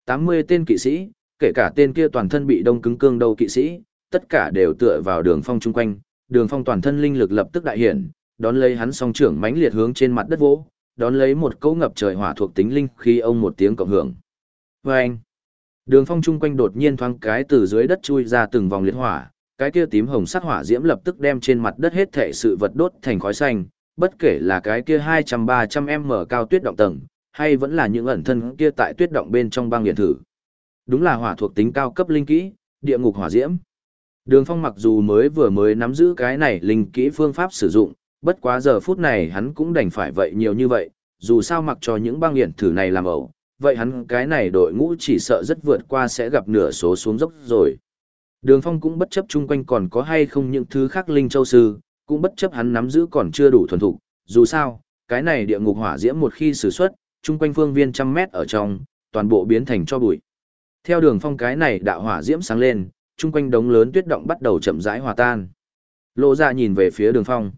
80 tên kỵ sĩ, kể cả tên kia toàn thân bị đông cứng cương đầu kỵ sĩ, tất cả đều tựa vào đường phong chung quanh, đường phong toàn thân linh lực lập tức đại hiển, đón lấy hắn song trưởng mãnh liệt hướng trên mặt đất vỗ, đón lấy một cỗ ngập trời hỏa thuộc tính linh khi ông một tiếng cộng hưởng. Vâng! Đường phong chung quanh đột nhiên thoáng cái từ dưới đất chui ra từng vòng liệt hỏa, cái kia tím hồng sắc hỏa diễm lập tức đem trên mặt đất hết thể sự vật đốt thành khói xanh, bất kể là cái kia 200-300m cao tuyết động tầng, hay vẫn là những ẩn thân kia tại tuyết động bên trong băng điện thử. Đúng là hỏa thuộc tính cao cấp linh kỹ, địa ngục hỏa diễm. Đường phong mặc dù mới vừa mới nắm giữ cái này linh kỹ phương pháp sử dụng, bất quá giờ phút này hắn cũng đành phải vậy nhiều như vậy, dù sao mặc cho những băng điện thử này làm ẩu, vậy hắn cái này đội ngũ chỉ sợ rất vượt qua sẽ gặp nửa số xuống dốc rồi. Đường Phong cũng bất chấp chung quanh còn có hay không những thứ khác linh châu sư, cũng bất chấp hắn nắm giữ còn chưa đủ thuần thục, dù sao, cái này địa ngục hỏa diễm một khi sử xuất, chung quanh phương viên trăm mét ở trong, toàn bộ biến thành cho bụi. Theo đường phong cái này đạo hỏa diễm sáng lên, chung quanh đống lớn tuyết động bắt đầu chậm rãi hòa tan. Lộ ra dạ nhìn về phía đường phong.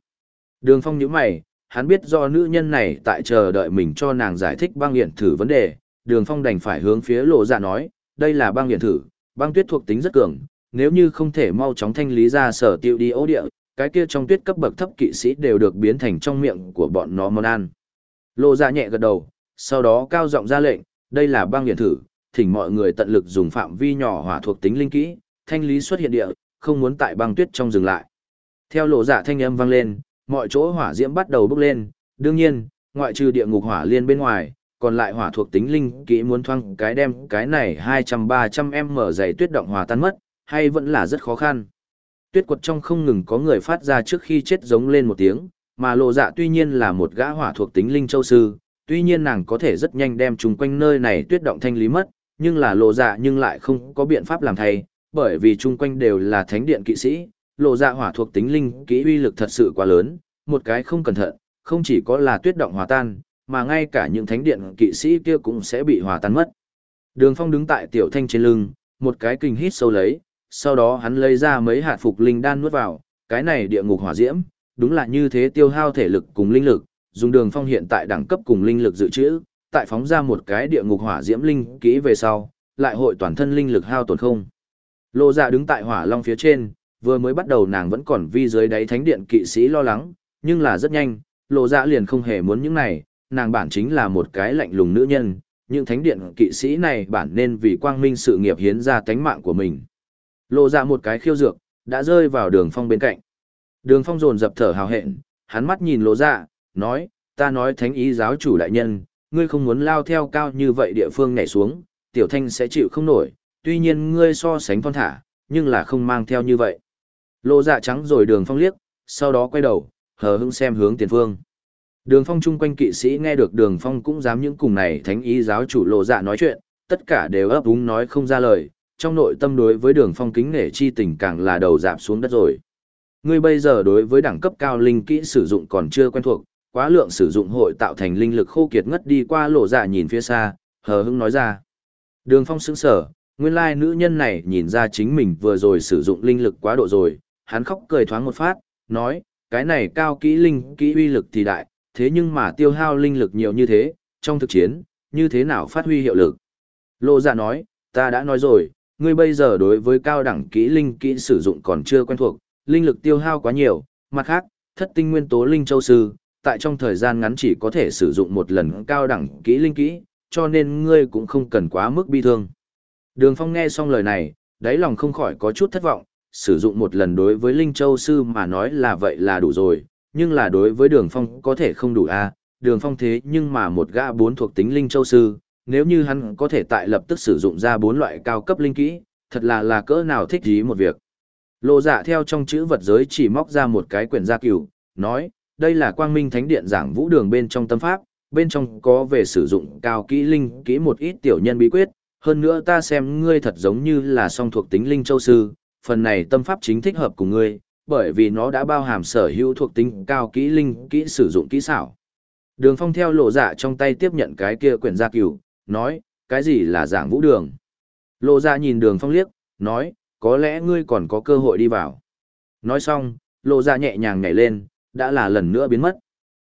Đường phong nhíu mày, hắn biết do nữ nhân này tại chờ đợi mình cho nàng giải thích băng hiện thử vấn đề, đường phong đành phải hướng phía lộ dạ nói, đây là băng điện thử, băng tuyết thuộc tính rất cường, nếu như không thể mau chóng thanh lý ra sở tiêu đi ố địa, cái kia trong tuyết cấp bậc thấp kỵ sĩ đều được biến thành trong miệng của bọn nó món ăn. Lộ dạ nhẹ gật đầu, sau đó cao giọng ra lệnh, đây là băng điện thử, thỉnh mọi người tận lực dùng phạm vi nhỏ hỏa thuộc tính linh kỹ, thanh lý xuất hiện địa, không muốn tại băng tuyết trong dừng lại. Theo lộ dạ thanh âm vang lên, mọi chỗ hỏa diễm bắt đầu bốc lên, đương nhiên, ngoại trừ địa ngục hỏa liên bên ngoài còn lại hỏa thuộc tính linh kỹ muốn thoang cái đem cái này 200-300 mở dày tuyết động hòa tan mất, hay vẫn là rất khó khăn. Tuyết quật trong không ngừng có người phát ra trước khi chết giống lên một tiếng, mà lộ dạ tuy nhiên là một gã hỏa thuộc tính linh châu sư, tuy nhiên nàng có thể rất nhanh đem chung quanh nơi này tuyết động thanh lý mất, nhưng là lộ dạ nhưng lại không có biện pháp làm thay, bởi vì chung quanh đều là thánh điện kỵ sĩ, lộ dạ hỏa thuộc tính linh kỹ uy lực thật sự quá lớn, một cái không cẩn thận, không chỉ có là tuyết động hòa tan, mà ngay cả những thánh điện kỵ sĩ kia cũng sẽ bị hòa tan mất. Đường Phong đứng tại tiểu thanh trên lưng, một cái kinh hít sâu lấy, sau đó hắn lấy ra mấy hạt phục linh đan nuốt vào, cái này địa ngục hỏa diễm, đúng là như thế tiêu hao thể lực cùng linh lực, dùng đường phong hiện tại đẳng cấp cùng linh lực dự trữ, tại phóng ra một cái địa ngục hỏa diễm linh kỹ về sau, lại hội toàn thân linh lực hao tổn không. Lô dạ đứng tại hỏa long phía trên, vừa mới bắt đầu nàng vẫn còn vi dưới đáy thánh điện kỵ sĩ lo lắng, nhưng là rất nhanh, lộ dạ liền không hề muốn những này, nàng bản chính là một cái lạnh lùng nữ nhân, những thánh điện kỵ sĩ này bản nên vì quang minh sự nghiệp hiến ra tánh mạng của mình. Lộ dạ một cái khiêu dược, đã rơi vào đường phong bên cạnh. Đường phong dồn dập thở hào hẹn, hắn mắt nhìn lộ dạ, nói, ta nói thánh ý giáo chủ đại nhân, ngươi không muốn lao theo cao như vậy địa phương nhảy xuống, tiểu thanh sẽ chịu không nổi, tuy nhiên ngươi so sánh phong thả, nhưng là không mang theo như vậy. Lộ dạ trắng rồi đường phong liếc, sau đó quay đầu, hờ hững xem hướng tiền phương. Đường phong chung quanh kỵ sĩ nghe được đường phong cũng dám những cùng này thánh ý giáo chủ lộ dạ nói chuyện, tất cả đều ấp úng nói không ra lời, trong nội tâm đối với đường phong kính nể chi tình càng là đầu dạp xuống đất rồi. Ngươi bây giờ đối với đẳng cấp cao linh kỹ sử dụng còn chưa quen thuộc, quá lượng sử dụng hội tạo thành linh lực khô kiệt ngất đi qua lộ dạ nhìn phía xa, hờ hững nói ra. Đường phong sững sở, nguyên lai nữ nhân này nhìn ra chính mình vừa rồi sử dụng linh lực quá độ rồi, hắn khóc cười thoáng một phát, nói, cái này cao kỹ linh kỹ uy lực thì đại, thế nhưng mà tiêu hao linh lực nhiều như thế, trong thực chiến, như thế nào phát huy hiệu lực. lô dạ nói, ta đã nói rồi, ngươi bây giờ đối với cao đẳng kỹ linh kỹ sử dụng còn chưa quen thuộc, linh lực tiêu hao quá nhiều, mặt khác, thất tinh nguyên tố linh châu sư, tại trong thời gian ngắn chỉ có thể sử dụng một lần cao đẳng kỹ linh kỹ, cho nên ngươi cũng không cần quá mức bi thương. Đường Phong nghe xong lời này, đáy lòng không khỏi có chút thất vọng, sử dụng một lần đối với Linh Châu Sư mà nói là vậy là đủ rồi, nhưng là đối với Đường Phong có thể không đủ a à. Đường Phong thế nhưng mà một gã bốn thuộc tính Linh Châu Sư, nếu như hắn có thể tại lập tức sử dụng ra bốn loại cao cấp linh kỹ, thật là là cỡ nào thích ý một việc. Lộ dạ theo trong chữ vật giới chỉ móc ra một cái quyển gia cửu, nói, đây là quang minh thánh điện giảng vũ đường bên trong tâm pháp, bên trong có về sử dụng cao kỹ linh kỹ một ít tiểu nhân bí quyết, hơn nữa ta xem ngươi thật giống như là song thuộc tính linh châu sư, phần này tâm pháp chính thích hợp cùng ngươi, bởi vì nó đã bao hàm sở hữu thuộc tính cao kỹ linh kỹ sử dụng kỹ xảo. Đường Phong theo lộ dạ trong tay tiếp nhận cái kia quyển gia cửu, nói, cái gì là giảng vũ đường? Lộ dạ nhìn đường Phong liếc, nói, có lẽ ngươi còn có cơ hội đi vào. Nói xong, lộ dạ nhẹ nhàng nhảy lên, đã là lần nữa biến mất.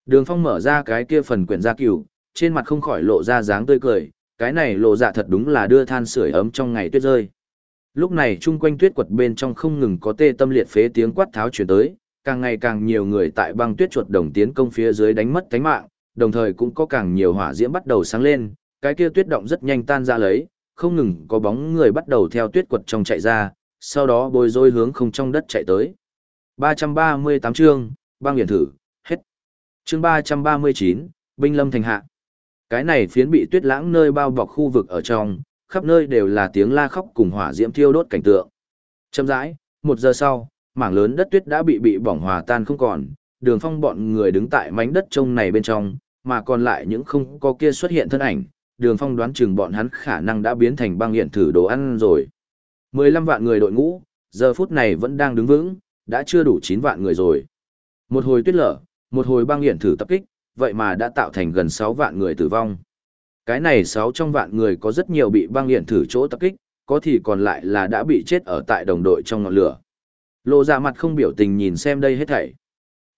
Đường Phong mở ra cái kia phần quyển gia cửu, trên mặt không khỏi lộ ra dáng tươi cười, cái này lộ dạ thật đúng là đưa than sưởi ấm trong ngày tuyết rơi. Lúc này chung quanh tuyết quật bên trong không ngừng có tê tâm liệt phế tiếng quát tháo chuyển tới, càng ngày càng nhiều người tại băng tuyết chuột đồng tiến công phía dưới đánh mất tánh mạng, đồng thời cũng có càng nhiều hỏa diễm bắt đầu sáng lên, cái kia tuyết động rất nhanh tan ra lấy, không ngừng có bóng người bắt đầu theo tuyết quật trong chạy ra, sau đó bồi rối hướng không trong đất chạy tới. 338 chương, băng hiển thử, hết. Chương 339, binh lâm thành hạ. Cái này phiến bị tuyết lãng nơi bao bọc khu vực ở trong, khắp nơi đều là tiếng la khóc cùng hỏa diễm thiêu đốt cảnh tượng. Chậm rãi, một giờ sau, mảng lớn đất tuyết đã bị bị bỏng hòa tan không còn, đường phong bọn người đứng tại mảnh đất trông này bên trong, mà còn lại những không có kia xuất hiện thân ảnh, đường phong đoán chừng bọn hắn khả năng đã biến thành băng hiện thử đồ ăn rồi. 15 vạn người đội ngũ, giờ phút này vẫn đang đứng vững, đã chưa đủ 9 vạn người rồi. Một hồi tuyết lở, một hồi băng hiện thử tập kích, vậy mà đã tạo thành gần 6 vạn người tử vong. Cái này 6 trong vạn người có rất nhiều bị băng hiện thử chỗ tập kích, có thì còn lại là đã bị chết ở tại đồng đội trong ngọn lửa. Lộ ra mặt không biểu tình nhìn xem đây hết thảy.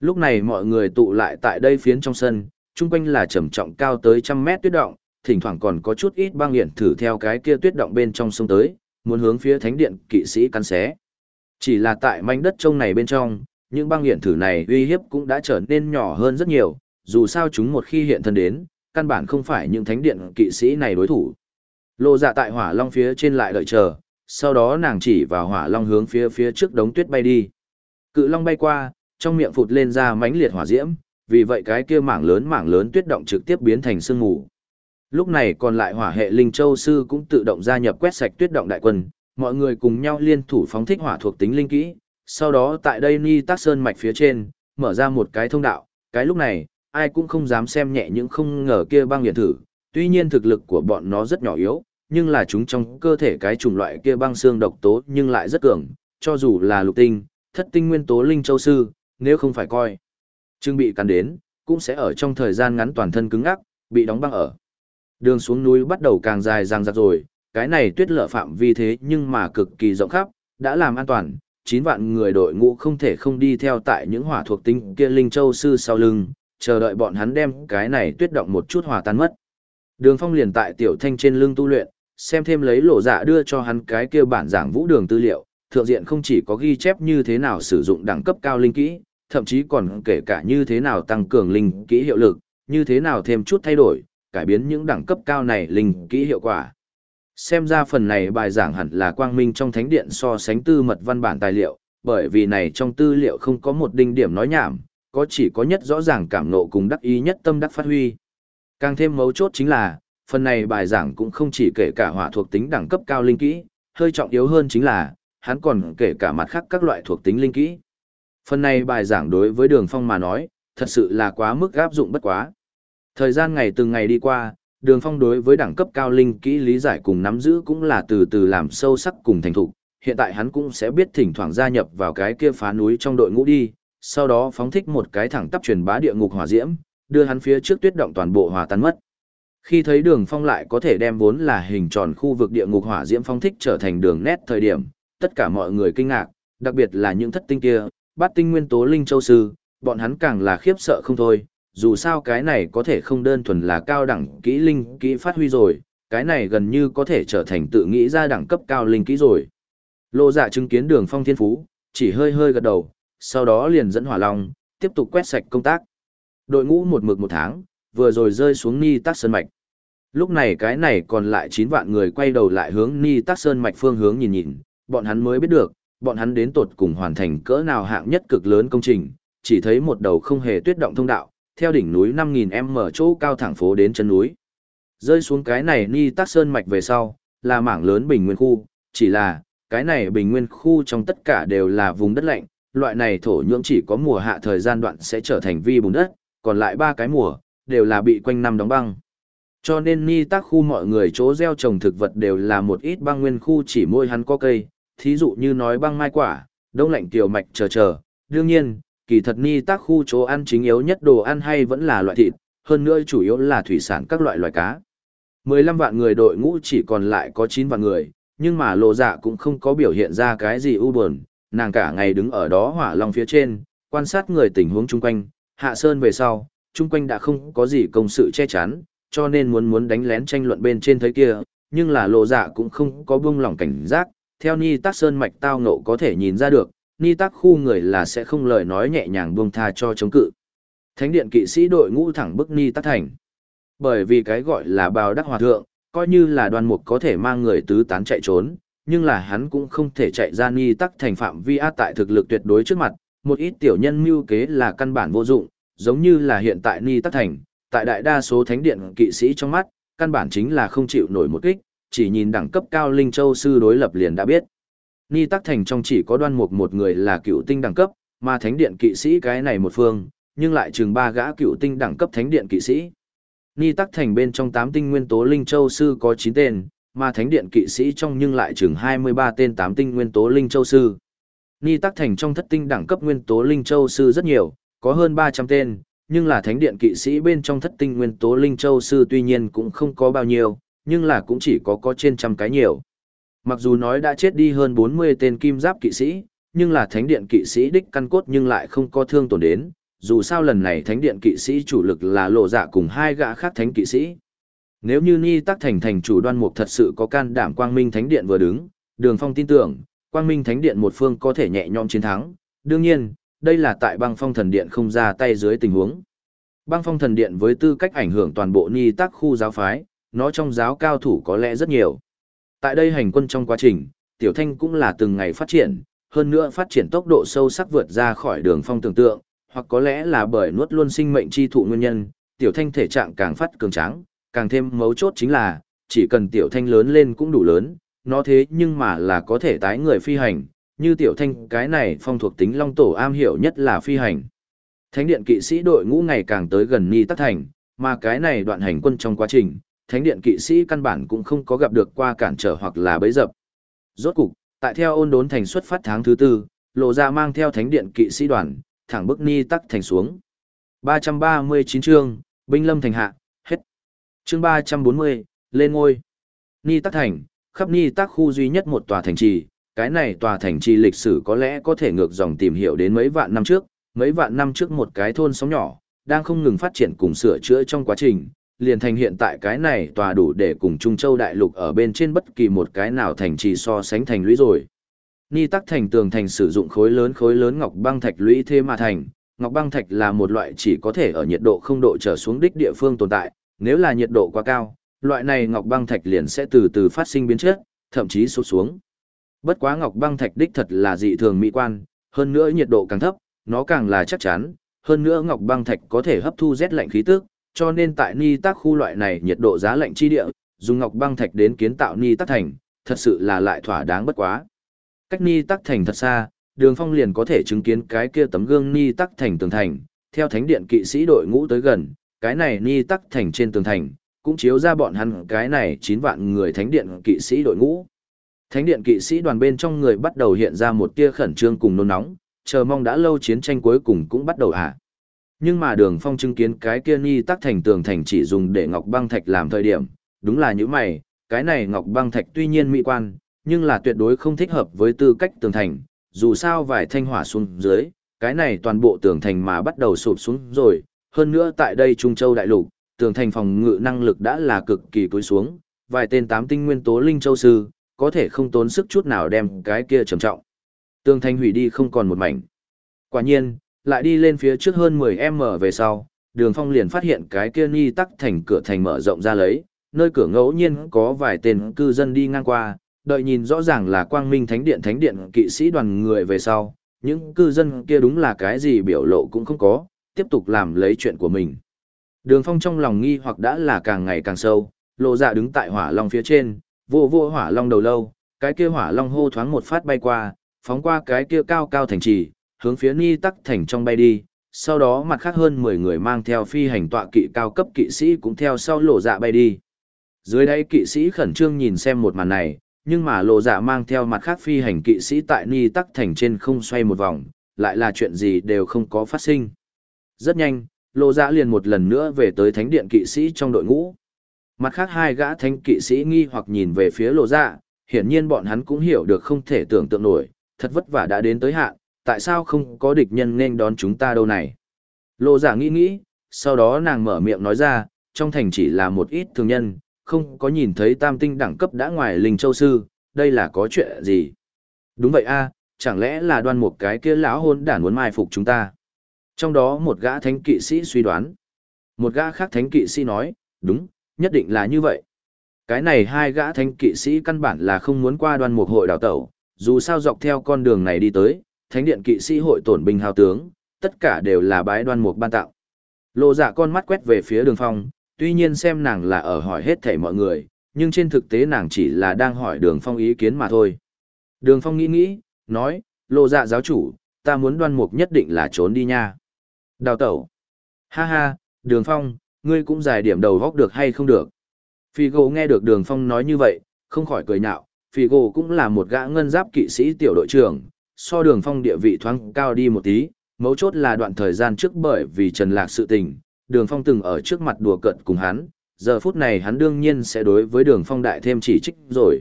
Lúc này mọi người tụ lại tại đây phiến trong sân, chung quanh là trầm trọng cao tới trăm mét tuyết động, thỉnh thoảng còn có chút ít băng hiện thử theo cái kia tuyết động bên trong sông tới, muốn hướng phía thánh điện kỵ sĩ cắn xé. Chỉ là tại mảnh đất trông này bên trong, những băng hiện thử này uy hiếp cũng đã trở nên nhỏ hơn rất nhiều, dù sao chúng một khi hiện thân đến, căn bản không phải những thánh điện kỵ sĩ này đối thủ. Lộ dạ tại hỏa long phía trên lại đợi chờ, sau đó nàng chỉ vào hỏa long hướng phía phía trước đống tuyết bay đi. Cự long bay qua, trong miệng phụt lên ra mãnh liệt hỏa diễm, vì vậy cái kia mảng lớn mảng lớn tuyết động trực tiếp biến thành sương mù. Lúc này còn lại hỏa hệ linh châu sư cũng tự động gia nhập quét sạch tuyết động đại quân, mọi người cùng nhau liên thủ phóng thích hỏa thuộc tính linh kỹ, sau đó tại đây Ni Tác Sơn mạch phía trên, mở ra một cái thông đạo, cái lúc này, ai cũng không dám xem nhẹ những không ngờ kia băng nghiệt thử, tuy nhiên thực lực của bọn nó rất nhỏ yếu, nhưng là chúng trong cơ thể cái chủng loại kia băng xương độc tố nhưng lại rất cường, cho dù là lục tinh, thất tinh nguyên tố linh châu sư, nếu không phải coi. Trưng bị cắn đến, cũng sẽ ở trong thời gian ngắn toàn thân cứng ngắc, bị đóng băng ở. Đường xuống núi bắt đầu càng dài ràng rạc rồi, cái này tuyết lở phạm vi thế nhưng mà cực kỳ rộng khắp, đã làm an toàn, 9 vạn người đội ngũ không thể không đi theo tại những hỏa thuộc tinh kia linh châu sư sau lưng, chờ đợi bọn hắn đem cái này tuyết động một chút hòa tan mất. Đường Phong liền tại tiểu thanh trên lưng tu luyện, xem thêm lấy lộ dạ đưa cho hắn cái kia bản giảng vũ đường tư liệu, thượng diện không chỉ có ghi chép như thế nào sử dụng đẳng cấp cao linh kỹ, thậm chí còn kể cả như thế nào tăng cường linh kỹ hiệu lực, như thế nào thêm chút thay đổi, cải biến những đẳng cấp cao này linh kỹ hiệu quả. Xem ra phần này bài giảng hẳn là quang minh trong thánh điện so sánh tư mật văn bản tài liệu, bởi vì này trong tư liệu không có một đinh điểm nói nhảm, có chỉ có nhất rõ ràng cảm nộ cùng đắc ý nhất tâm đắc phát huy. Càng thêm mấu chốt chính là, phần này bài giảng cũng không chỉ kể cả hỏa thuộc tính đẳng cấp cao linh kỹ, hơi trọng yếu hơn chính là, hắn còn kể cả mặt khác các loại thuộc tính linh kỹ. Phần này bài giảng đối với đường phong mà nói, thật sự là quá mức áp dụng bất quá. Thời gian ngày từng ngày đi qua, đường phong đối với đẳng cấp cao linh kỹ lý giải cùng nắm giữ cũng là từ từ làm sâu sắc cùng thành thục hiện tại hắn cũng sẽ biết thỉnh thoảng gia nhập vào cái kia phá núi trong đội ngũ đi sau đó phóng thích một cái thẳng tắp truyền bá địa ngục hỏa diễm đưa hắn phía trước tuyết động toàn bộ hòa tan mất khi thấy đường phong lại có thể đem vốn là hình tròn khu vực địa ngục hỏa diễm phong thích trở thành đường nét thời điểm tất cả mọi người kinh ngạc đặc biệt là những thất tinh kia bát tinh nguyên tố linh châu sư bọn hắn càng là khiếp sợ không thôi dù sao cái này có thể không đơn thuần là cao đẳng kỹ linh kỹ phát huy rồi, cái này gần như có thể trở thành tự nghĩ ra đẳng cấp cao linh kỹ rồi. Lô dạ chứng kiến đường phong thiên phú, chỉ hơi hơi gật đầu, sau đó liền dẫn hỏa long, tiếp tục quét sạch công tác. Đội ngũ một mực một tháng, vừa rồi rơi xuống ni tắc sơn mạch. Lúc này cái này còn lại 9 vạn người quay đầu lại hướng ni tắc sơn mạch phương hướng nhìn nhìn, bọn hắn mới biết được, bọn hắn đến tột cùng hoàn thành cỡ nào hạng nhất cực lớn công trình, chỉ thấy một đầu không hề tuyết động thông đạo, theo đỉnh núi 5.000m chỗ cao thẳng phố đến chân núi. Rơi xuống cái này ni tắc sơn mạch về sau, là mảng lớn bình nguyên khu, chỉ là, cái này bình nguyên khu trong tất cả đều là vùng đất lạnh, loại này thổ nhưỡng chỉ có mùa hạ thời gian đoạn sẽ trở thành vi bùn đất, còn lại ba cái mùa, đều là bị quanh năm đóng băng. Cho nên ni tác khu mọi người chỗ gieo trồng thực vật đều là một ít băng nguyên khu chỉ môi hắn có cây, thí dụ như nói băng mai quả, đông lạnh tiểu mạch chờ chờ. Đương nhiên, kỳ thật ni tác khu chỗ ăn chính yếu nhất đồ ăn hay vẫn là loại thịt, hơn nữa chủ yếu là thủy sản các loại loài cá. 15 vạn người đội ngũ chỉ còn lại có 9 vạn người, nhưng mà lộ dạ cũng không có biểu hiện ra cái gì u buồn, nàng cả ngày đứng ở đó hỏa long phía trên, quan sát người tình huống chung quanh, hạ sơn về sau, chung quanh đã không có gì công sự che chắn, cho nên muốn muốn đánh lén tranh luận bên trên thấy kia, nhưng là lộ dạ cũng không có buông lỏng cảnh giác, theo ni tác sơn mạch tao ngộ có thể nhìn ra được, ni tắc khu người là sẽ không lời nói nhẹ nhàng buông tha cho chống cự. Thánh điện kỵ sĩ đội ngũ thẳng bức ni tắc thành. Bởi vì cái gọi là bào đắc hòa thượng, coi như là đoàn mục có thể mang người tứ tán chạy trốn, nhưng là hắn cũng không thể chạy ra ni tắc thành phạm vi át tại thực lực tuyệt đối trước mặt, một ít tiểu nhân mưu kế là căn bản vô dụng, giống như là hiện tại ni tắc thành, tại đại đa số thánh điện kỵ sĩ trong mắt, căn bản chính là không chịu nổi một kích, chỉ nhìn đẳng cấp cao linh châu sư đối lập liền đã biết. Ni Tắc Thành trong chỉ có đoan mục một người là cựu tinh đẳng cấp, mà thánh điện kỵ sĩ cái này một phương, nhưng lại chừng ba gã cựu tinh đẳng cấp thánh điện kỵ sĩ. Ni Tắc Thành bên trong tám tinh nguyên tố linh châu sư có chín tên, mà thánh điện kỵ sĩ trong nhưng lại chừng 23 tên tám tinh nguyên tố linh châu sư. Ni Tắc Thành trong thất tinh đẳng cấp nguyên tố linh châu sư rất nhiều, có hơn ba trăm tên, nhưng là thánh điện kỵ sĩ bên trong thất tinh nguyên tố linh châu sư tuy nhiên cũng không có bao nhiêu, nhưng là cũng chỉ có có trên trăm cái nhiều. Mặc dù nói đã chết đi hơn 40 tên kim giáp kỵ sĩ, nhưng là thánh điện kỵ sĩ đích căn cốt nhưng lại không có thương tổn đến, dù sao lần này thánh điện kỵ sĩ chủ lực là lộ dạ cùng hai gã khác thánh kỵ sĩ. Nếu như Ni Tắc Thành thành chủ đoan mục thật sự có can đảm quang minh thánh điện vừa đứng, đường phong tin tưởng, quang minh thánh điện một phương có thể nhẹ nhõm chiến thắng. Đương nhiên, đây là tại băng phong thần điện không ra tay dưới tình huống. Băng phong thần điện với tư cách ảnh hưởng toàn bộ Ni Tắc khu giáo phái, nó trong giáo cao thủ có lẽ rất nhiều. Tại đây hành quân trong quá trình, Tiểu Thanh cũng là từng ngày phát triển, hơn nữa phát triển tốc độ sâu sắc vượt ra khỏi đường phong tưởng tượng, hoặc có lẽ là bởi nuốt luôn sinh mệnh chi thụ nguyên nhân, Tiểu Thanh thể trạng càng phát cường tráng, càng thêm mấu chốt chính là, chỉ cần Tiểu Thanh lớn lên cũng đủ lớn, nó thế nhưng mà là có thể tái người phi hành, như Tiểu Thanh cái này phong thuộc tính long tổ am hiểu nhất là phi hành. Thánh điện kỵ sĩ đội ngũ ngày càng tới gần Ni Tắc Thành, mà cái này đoạn hành quân trong quá trình, thánh điện kỵ sĩ căn bản cũng không có gặp được qua cản trở hoặc là bấy dập. Rốt cục, tại theo ôn đốn thành xuất phát tháng thứ tư, lộ ra mang theo thánh điện kỵ sĩ đoàn, thẳng bức ni tắc thành xuống. 339 chương, binh lâm thành hạ, hết. Chương 340, lên ngôi. Ni tắc thành, khắp ni tắc khu duy nhất một tòa thành trì, cái này tòa thành trì lịch sử có lẽ có thể ngược dòng tìm hiểu đến mấy vạn năm trước, mấy vạn năm trước một cái thôn sóng nhỏ, đang không ngừng phát triển cùng sửa chữa trong quá trình, liền thành hiện tại cái này tòa đủ để cùng Trung Châu đại lục ở bên trên bất kỳ một cái nào thành trì so sánh thành lũy rồi. Ni tắc thành tường thành sử dụng khối lớn khối lớn ngọc băng thạch lũy thế mà thành, ngọc băng thạch là một loại chỉ có thể ở nhiệt độ không độ trở xuống đích địa phương tồn tại, nếu là nhiệt độ quá cao, loại này ngọc băng thạch liền sẽ từ từ phát sinh biến chất, thậm chí sụt xuống. Bất quá ngọc băng thạch đích thật là dị thường mỹ quan, hơn nữa nhiệt độ càng thấp, nó càng là chắc chắn, hơn nữa ngọc băng thạch có thể hấp thu rét lạnh khí tức, cho nên tại ni tác khu loại này nhiệt độ giá lạnh chi địa, dùng ngọc băng thạch đến kiến tạo ni tác thành, thật sự là lại thỏa đáng bất quá. Cách ni tác thành thật xa, đường phong liền có thể chứng kiến cái kia tấm gương ni Tác thành tường thành, theo thánh điện kỵ sĩ đội ngũ tới gần, cái này ni tắc thành trên tường thành, cũng chiếu ra bọn hắn cái này chín vạn người thánh điện kỵ sĩ đội ngũ. Thánh điện kỵ sĩ đoàn bên trong người bắt đầu hiện ra một tia khẩn trương cùng nôn nóng, chờ mong đã lâu chiến tranh cuối cùng cũng bắt đầu à Nhưng mà đường phong chứng kiến cái kia ni tắc thành tường thành chỉ dùng để ngọc băng thạch làm thời điểm, đúng là như mày, cái này ngọc băng thạch tuy nhiên mỹ quan, nhưng là tuyệt đối không thích hợp với tư cách tường thành, dù sao vài thanh hỏa xuống dưới, cái này toàn bộ tường thành mà bắt đầu sụp xuống rồi, hơn nữa tại đây Trung Châu Đại Lục, tường thành phòng ngự năng lực đã là cực kỳ cúi xuống, vài tên tám tinh nguyên tố linh châu sư, có thể không tốn sức chút nào đem cái kia trầm trọng. Tường thành hủy đi không còn một mảnh. Quả nhiên, lại đi lên phía trước hơn 10m về sau, đường phong liền phát hiện cái kia ni tắc thành cửa thành mở rộng ra lấy, nơi cửa ngẫu nhiên có vài tên cư dân đi ngang qua, đợi nhìn rõ ràng là quang minh thánh điện thánh điện kỵ sĩ đoàn người về sau, những cư dân kia đúng là cái gì biểu lộ cũng không có, tiếp tục làm lấy chuyện của mình. Đường phong trong lòng nghi hoặc đã là càng ngày càng sâu, lộ dạ đứng tại hỏa long phía trên, vô vô hỏa long đầu lâu, cái kia hỏa long hô thoáng một phát bay qua, phóng qua cái kia cao cao thành trì, hướng phía ni tắc thành trong bay đi, sau đó mặt khác hơn 10 người mang theo phi hành tọa kỵ cao cấp kỵ sĩ cũng theo sau lộ dạ bay đi. Dưới đây kỵ sĩ khẩn trương nhìn xem một màn này, nhưng mà lộ dạ mang theo mặt khác phi hành kỵ sĩ tại ni tắc thành trên không xoay một vòng, lại là chuyện gì đều không có phát sinh. Rất nhanh, lộ dạ liền một lần nữa về tới thánh điện kỵ sĩ trong đội ngũ. Mặt khác hai gã thánh kỵ sĩ nghi hoặc nhìn về phía lộ dạ, hiển nhiên bọn hắn cũng hiểu được không thể tưởng tượng nổi, thật vất vả đã đến tới hạn, tại sao không có địch nhân nên đón chúng ta đâu này. Lộ dạ nghĩ nghĩ, sau đó nàng mở miệng nói ra, trong thành chỉ là một ít thường nhân, không có nhìn thấy tam tinh đẳng cấp đã ngoài linh châu sư, đây là có chuyện gì? Đúng vậy a, chẳng lẽ là đoan một cái kia lão hôn đản muốn mai phục chúng ta? Trong đó một gã thánh kỵ sĩ suy đoán. Một gã khác thánh kỵ sĩ nói, đúng, nhất định là như vậy. Cái này hai gã thánh kỵ sĩ căn bản là không muốn qua đoàn mục hội đào tẩu, dù sao dọc theo con đường này đi tới, thánh điện kỵ sĩ hội tổn binh hào tướng, tất cả đều là bái đoan mục ban tạo. Lộ dạ con mắt quét về phía đường phong, tuy nhiên xem nàng là ở hỏi hết thảy mọi người, nhưng trên thực tế nàng chỉ là đang hỏi đường phong ý kiến mà thôi. Đường phong nghĩ nghĩ, nói, lộ dạ giáo chủ, ta muốn đoan mục nhất định là trốn đi nha. Đào tẩu. Ha ha, đường phong, ngươi cũng giải điểm đầu góc được hay không được. Phi gỗ nghe được đường phong nói như vậy, không khỏi cười nhạo, Phi gỗ cũng là một gã ngân giáp kỵ sĩ tiểu đội trưởng, so đường phong địa vị thoáng cao đi một tí, mấu chốt là đoạn thời gian trước bởi vì trần lạc sự tình, đường phong từng ở trước mặt đùa cợt cùng hắn, giờ phút này hắn đương nhiên sẽ đối với đường phong đại thêm chỉ trích rồi.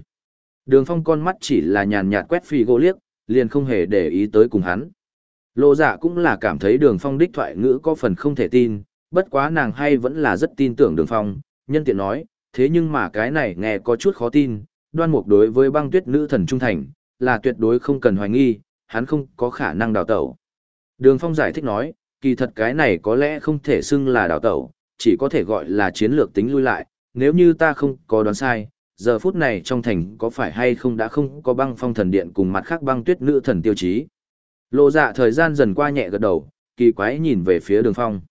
Đường phong con mắt chỉ là nhàn nhạt quét phi gỗ liếc, liền không hề để ý tới cùng hắn. Lô dạ cũng là cảm thấy đường phong đích thoại ngữ có phần không thể tin, bất quá nàng hay vẫn là rất tin tưởng đường phong, nhân tiện nói, thế nhưng mà cái này nghe có chút khó tin, đoan mục đối với băng tuyết nữ thần trung thành, là tuyệt đối không cần hoài nghi, hắn không có khả năng đào tẩu. Đường phong giải thích nói, kỳ thật cái này có lẽ không thể xưng là đào tẩu, chỉ có thể gọi là chiến lược tính lui lại, nếu như ta không có đoán sai, giờ phút này trong thành có phải hay không đã không có băng phong thần điện cùng mặt khác băng tuyết nữ thần tiêu chí. Lộ dạ thời gian dần qua nhẹ gật đầu, kỳ quái nhìn về phía đường phong.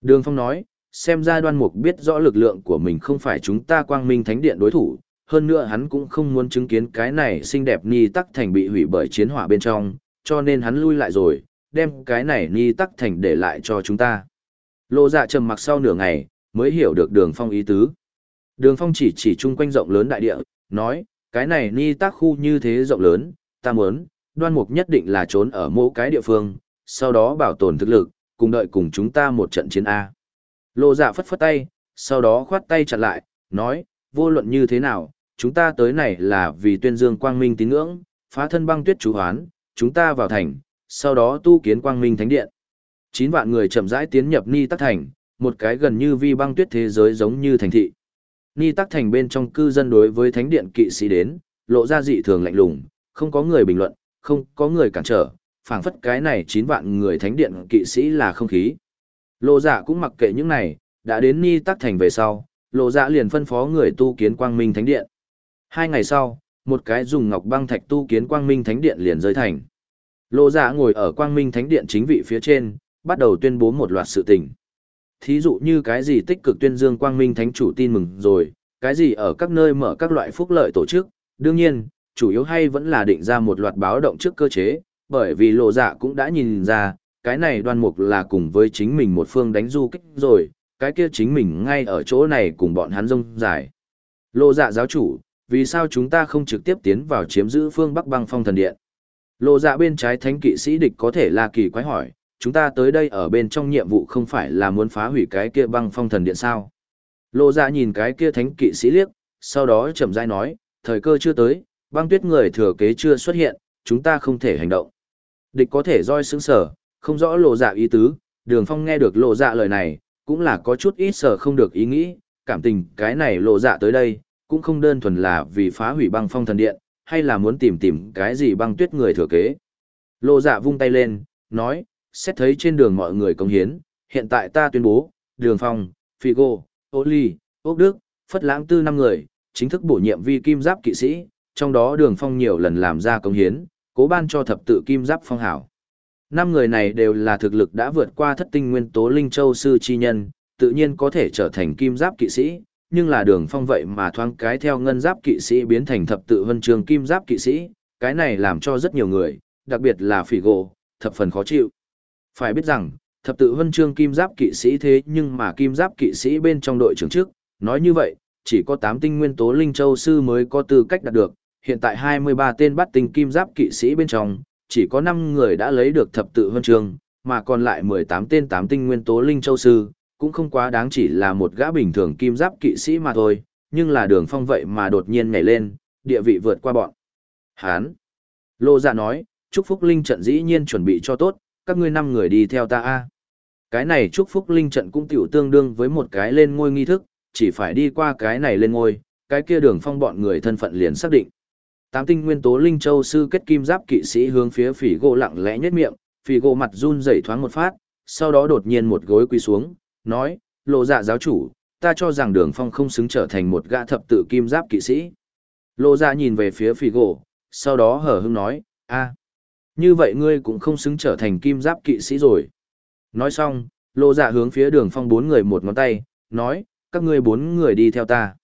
Đường phong nói, xem ra đoan mục biết rõ lực lượng của mình không phải chúng ta quang minh thánh điện đối thủ, hơn nữa hắn cũng không muốn chứng kiến cái này xinh đẹp ni tắc thành bị hủy bởi chiến hỏa bên trong, cho nên hắn lui lại rồi, đem cái này ni tắc thành để lại cho chúng ta. Lộ dạ trầm mặc sau nửa ngày, mới hiểu được đường phong ý tứ. Đường phong chỉ chỉ chung quanh rộng lớn đại địa, nói, cái này ni tắc khu như thế rộng lớn, ta muốn, đoan mục nhất định là trốn ở mỗi cái địa phương, sau đó bảo tồn thực lực, cùng đợi cùng chúng ta một trận chiến A. Lộ dạ phất phất tay, sau đó khoát tay chặt lại, nói, vô luận như thế nào, chúng ta tới này là vì tuyên dương quang minh tín ngưỡng, phá thân băng tuyết chú hoán, chúng ta vào thành, sau đó tu kiến quang minh thánh điện. Chín vạn người chậm rãi tiến nhập Ni Tắc Thành, một cái gần như vi băng tuyết thế giới giống như thành thị. Ni Tắc Thành bên trong cư dân đối với thánh điện kỵ sĩ đến, lộ ra dị thường lạnh lùng, không có người bình luận, không có người cản trở, phảng phất cái này chín vạn người thánh điện kỵ sĩ là không khí. Lộ dạ cũng mặc kệ những này, đã đến Ni Tắc Thành về sau, lộ dạ liền phân phó người tu kiến quang minh thánh điện. Hai ngày sau, một cái dùng ngọc băng thạch tu kiến quang minh thánh điện liền rơi thành. Lộ dạ ngồi ở quang minh thánh điện chính vị phía trên, bắt đầu tuyên bố một loạt sự tình. Thí dụ như cái gì tích cực tuyên dương quang minh thánh chủ tin mừng rồi, cái gì ở các nơi mở các loại phúc lợi tổ chức, đương nhiên, chủ yếu hay vẫn là định ra một loạt báo động trước cơ chế, bởi vì lộ dạ cũng đã nhìn ra, cái này đoan mục là cùng với chính mình một phương đánh du kích rồi, cái kia chính mình ngay ở chỗ này cùng bọn hắn rông dài. Lộ dạ giáo chủ, vì sao chúng ta không trực tiếp tiến vào chiếm giữ phương Bắc băng phong thần điện? Lộ dạ bên trái thánh kỵ sĩ địch có thể là kỳ quái hỏi, chúng ta tới đây ở bên trong nhiệm vụ không phải là muốn phá hủy cái kia băng phong thần điện sao? Lộ dạ nhìn cái kia thánh kỵ sĩ liếc, sau đó chậm rãi nói, thời cơ chưa tới, băng tuyết người thừa kế chưa xuất hiện, chúng ta không thể hành động. Địch có thể roi sững sở, không rõ lộ dạ ý tứ, đường phong nghe được lộ dạ lời này, cũng là có chút ít sở không được ý nghĩ, cảm tình cái này lộ dạ tới đây, cũng không đơn thuần là vì phá hủy băng phong thần điện, hay là muốn tìm tìm cái gì băng tuyết người thừa kế. Lộ dạ vung tay lên, nói, xét thấy trên đường mọi người công hiến, hiện tại ta tuyên bố, đường phong, Figo, Ô Ly, Đức, Phất Lãng Tư năm người, chính thức bổ nhiệm vi kim giáp kỵ sĩ, trong đó đường phong nhiều lần làm ra công hiến, cố ban cho thập tự kim giáp phong hảo. Năm người này đều là thực lực đã vượt qua thất tinh nguyên tố Linh Châu Sư Chi Nhân, tự nhiên có thể trở thành kim giáp kỵ sĩ, nhưng là đường phong vậy mà thoáng cái theo ngân giáp kỵ sĩ biến thành thập tự vân trường kim giáp kỵ sĩ, cái này làm cho rất nhiều người, đặc biệt là phỉ gỗ, thập phần khó chịu. Phải biết rằng, thập tự vân chương kim giáp kỵ sĩ thế nhưng mà kim giáp kỵ sĩ bên trong đội trưởng trước, nói như vậy, chỉ có 8 tinh nguyên tố linh châu sư mới có tư cách đạt được, hiện tại 23 tên bắt tinh kim giáp kỵ sĩ bên trong, chỉ có 5 người đã lấy được thập tự huân trường, mà còn lại 18 tên 8 tinh nguyên tố linh châu sư, cũng không quá đáng chỉ là một gã bình thường kim giáp kỵ sĩ mà thôi, nhưng là đường phong vậy mà đột nhiên nhảy lên, địa vị vượt qua bọn. Hán! Lô dạ nói, chúc phúc linh trận dĩ nhiên chuẩn bị cho tốt, các ngươi năm người đi theo ta a. Cái này chúc phúc linh trận cũng tiểu tương đương với một cái lên ngôi nghi thức, chỉ phải đi qua cái này lên ngôi, cái kia đường phong bọn người thân phận liền xác định. Tám tinh nguyên tố linh châu sư kết kim giáp kỵ sĩ hướng phía phỉ gỗ lặng lẽ nhất miệng, phỉ gỗ mặt run rẩy thoáng một phát, sau đó đột nhiên một gối quỳ xuống, nói, lộ dạ giáo chủ, ta cho rằng đường phong không xứng trở thành một gã thập tự kim giáp kỵ sĩ. Lộ dạ nhìn về phía phỉ gỗ, sau đó hở hưng nói, a như vậy ngươi cũng không xứng trở thành kim giáp kỵ sĩ rồi. Nói xong, lộ dạ hướng phía đường phong bốn người một ngón tay, nói, các ngươi bốn người đi theo ta.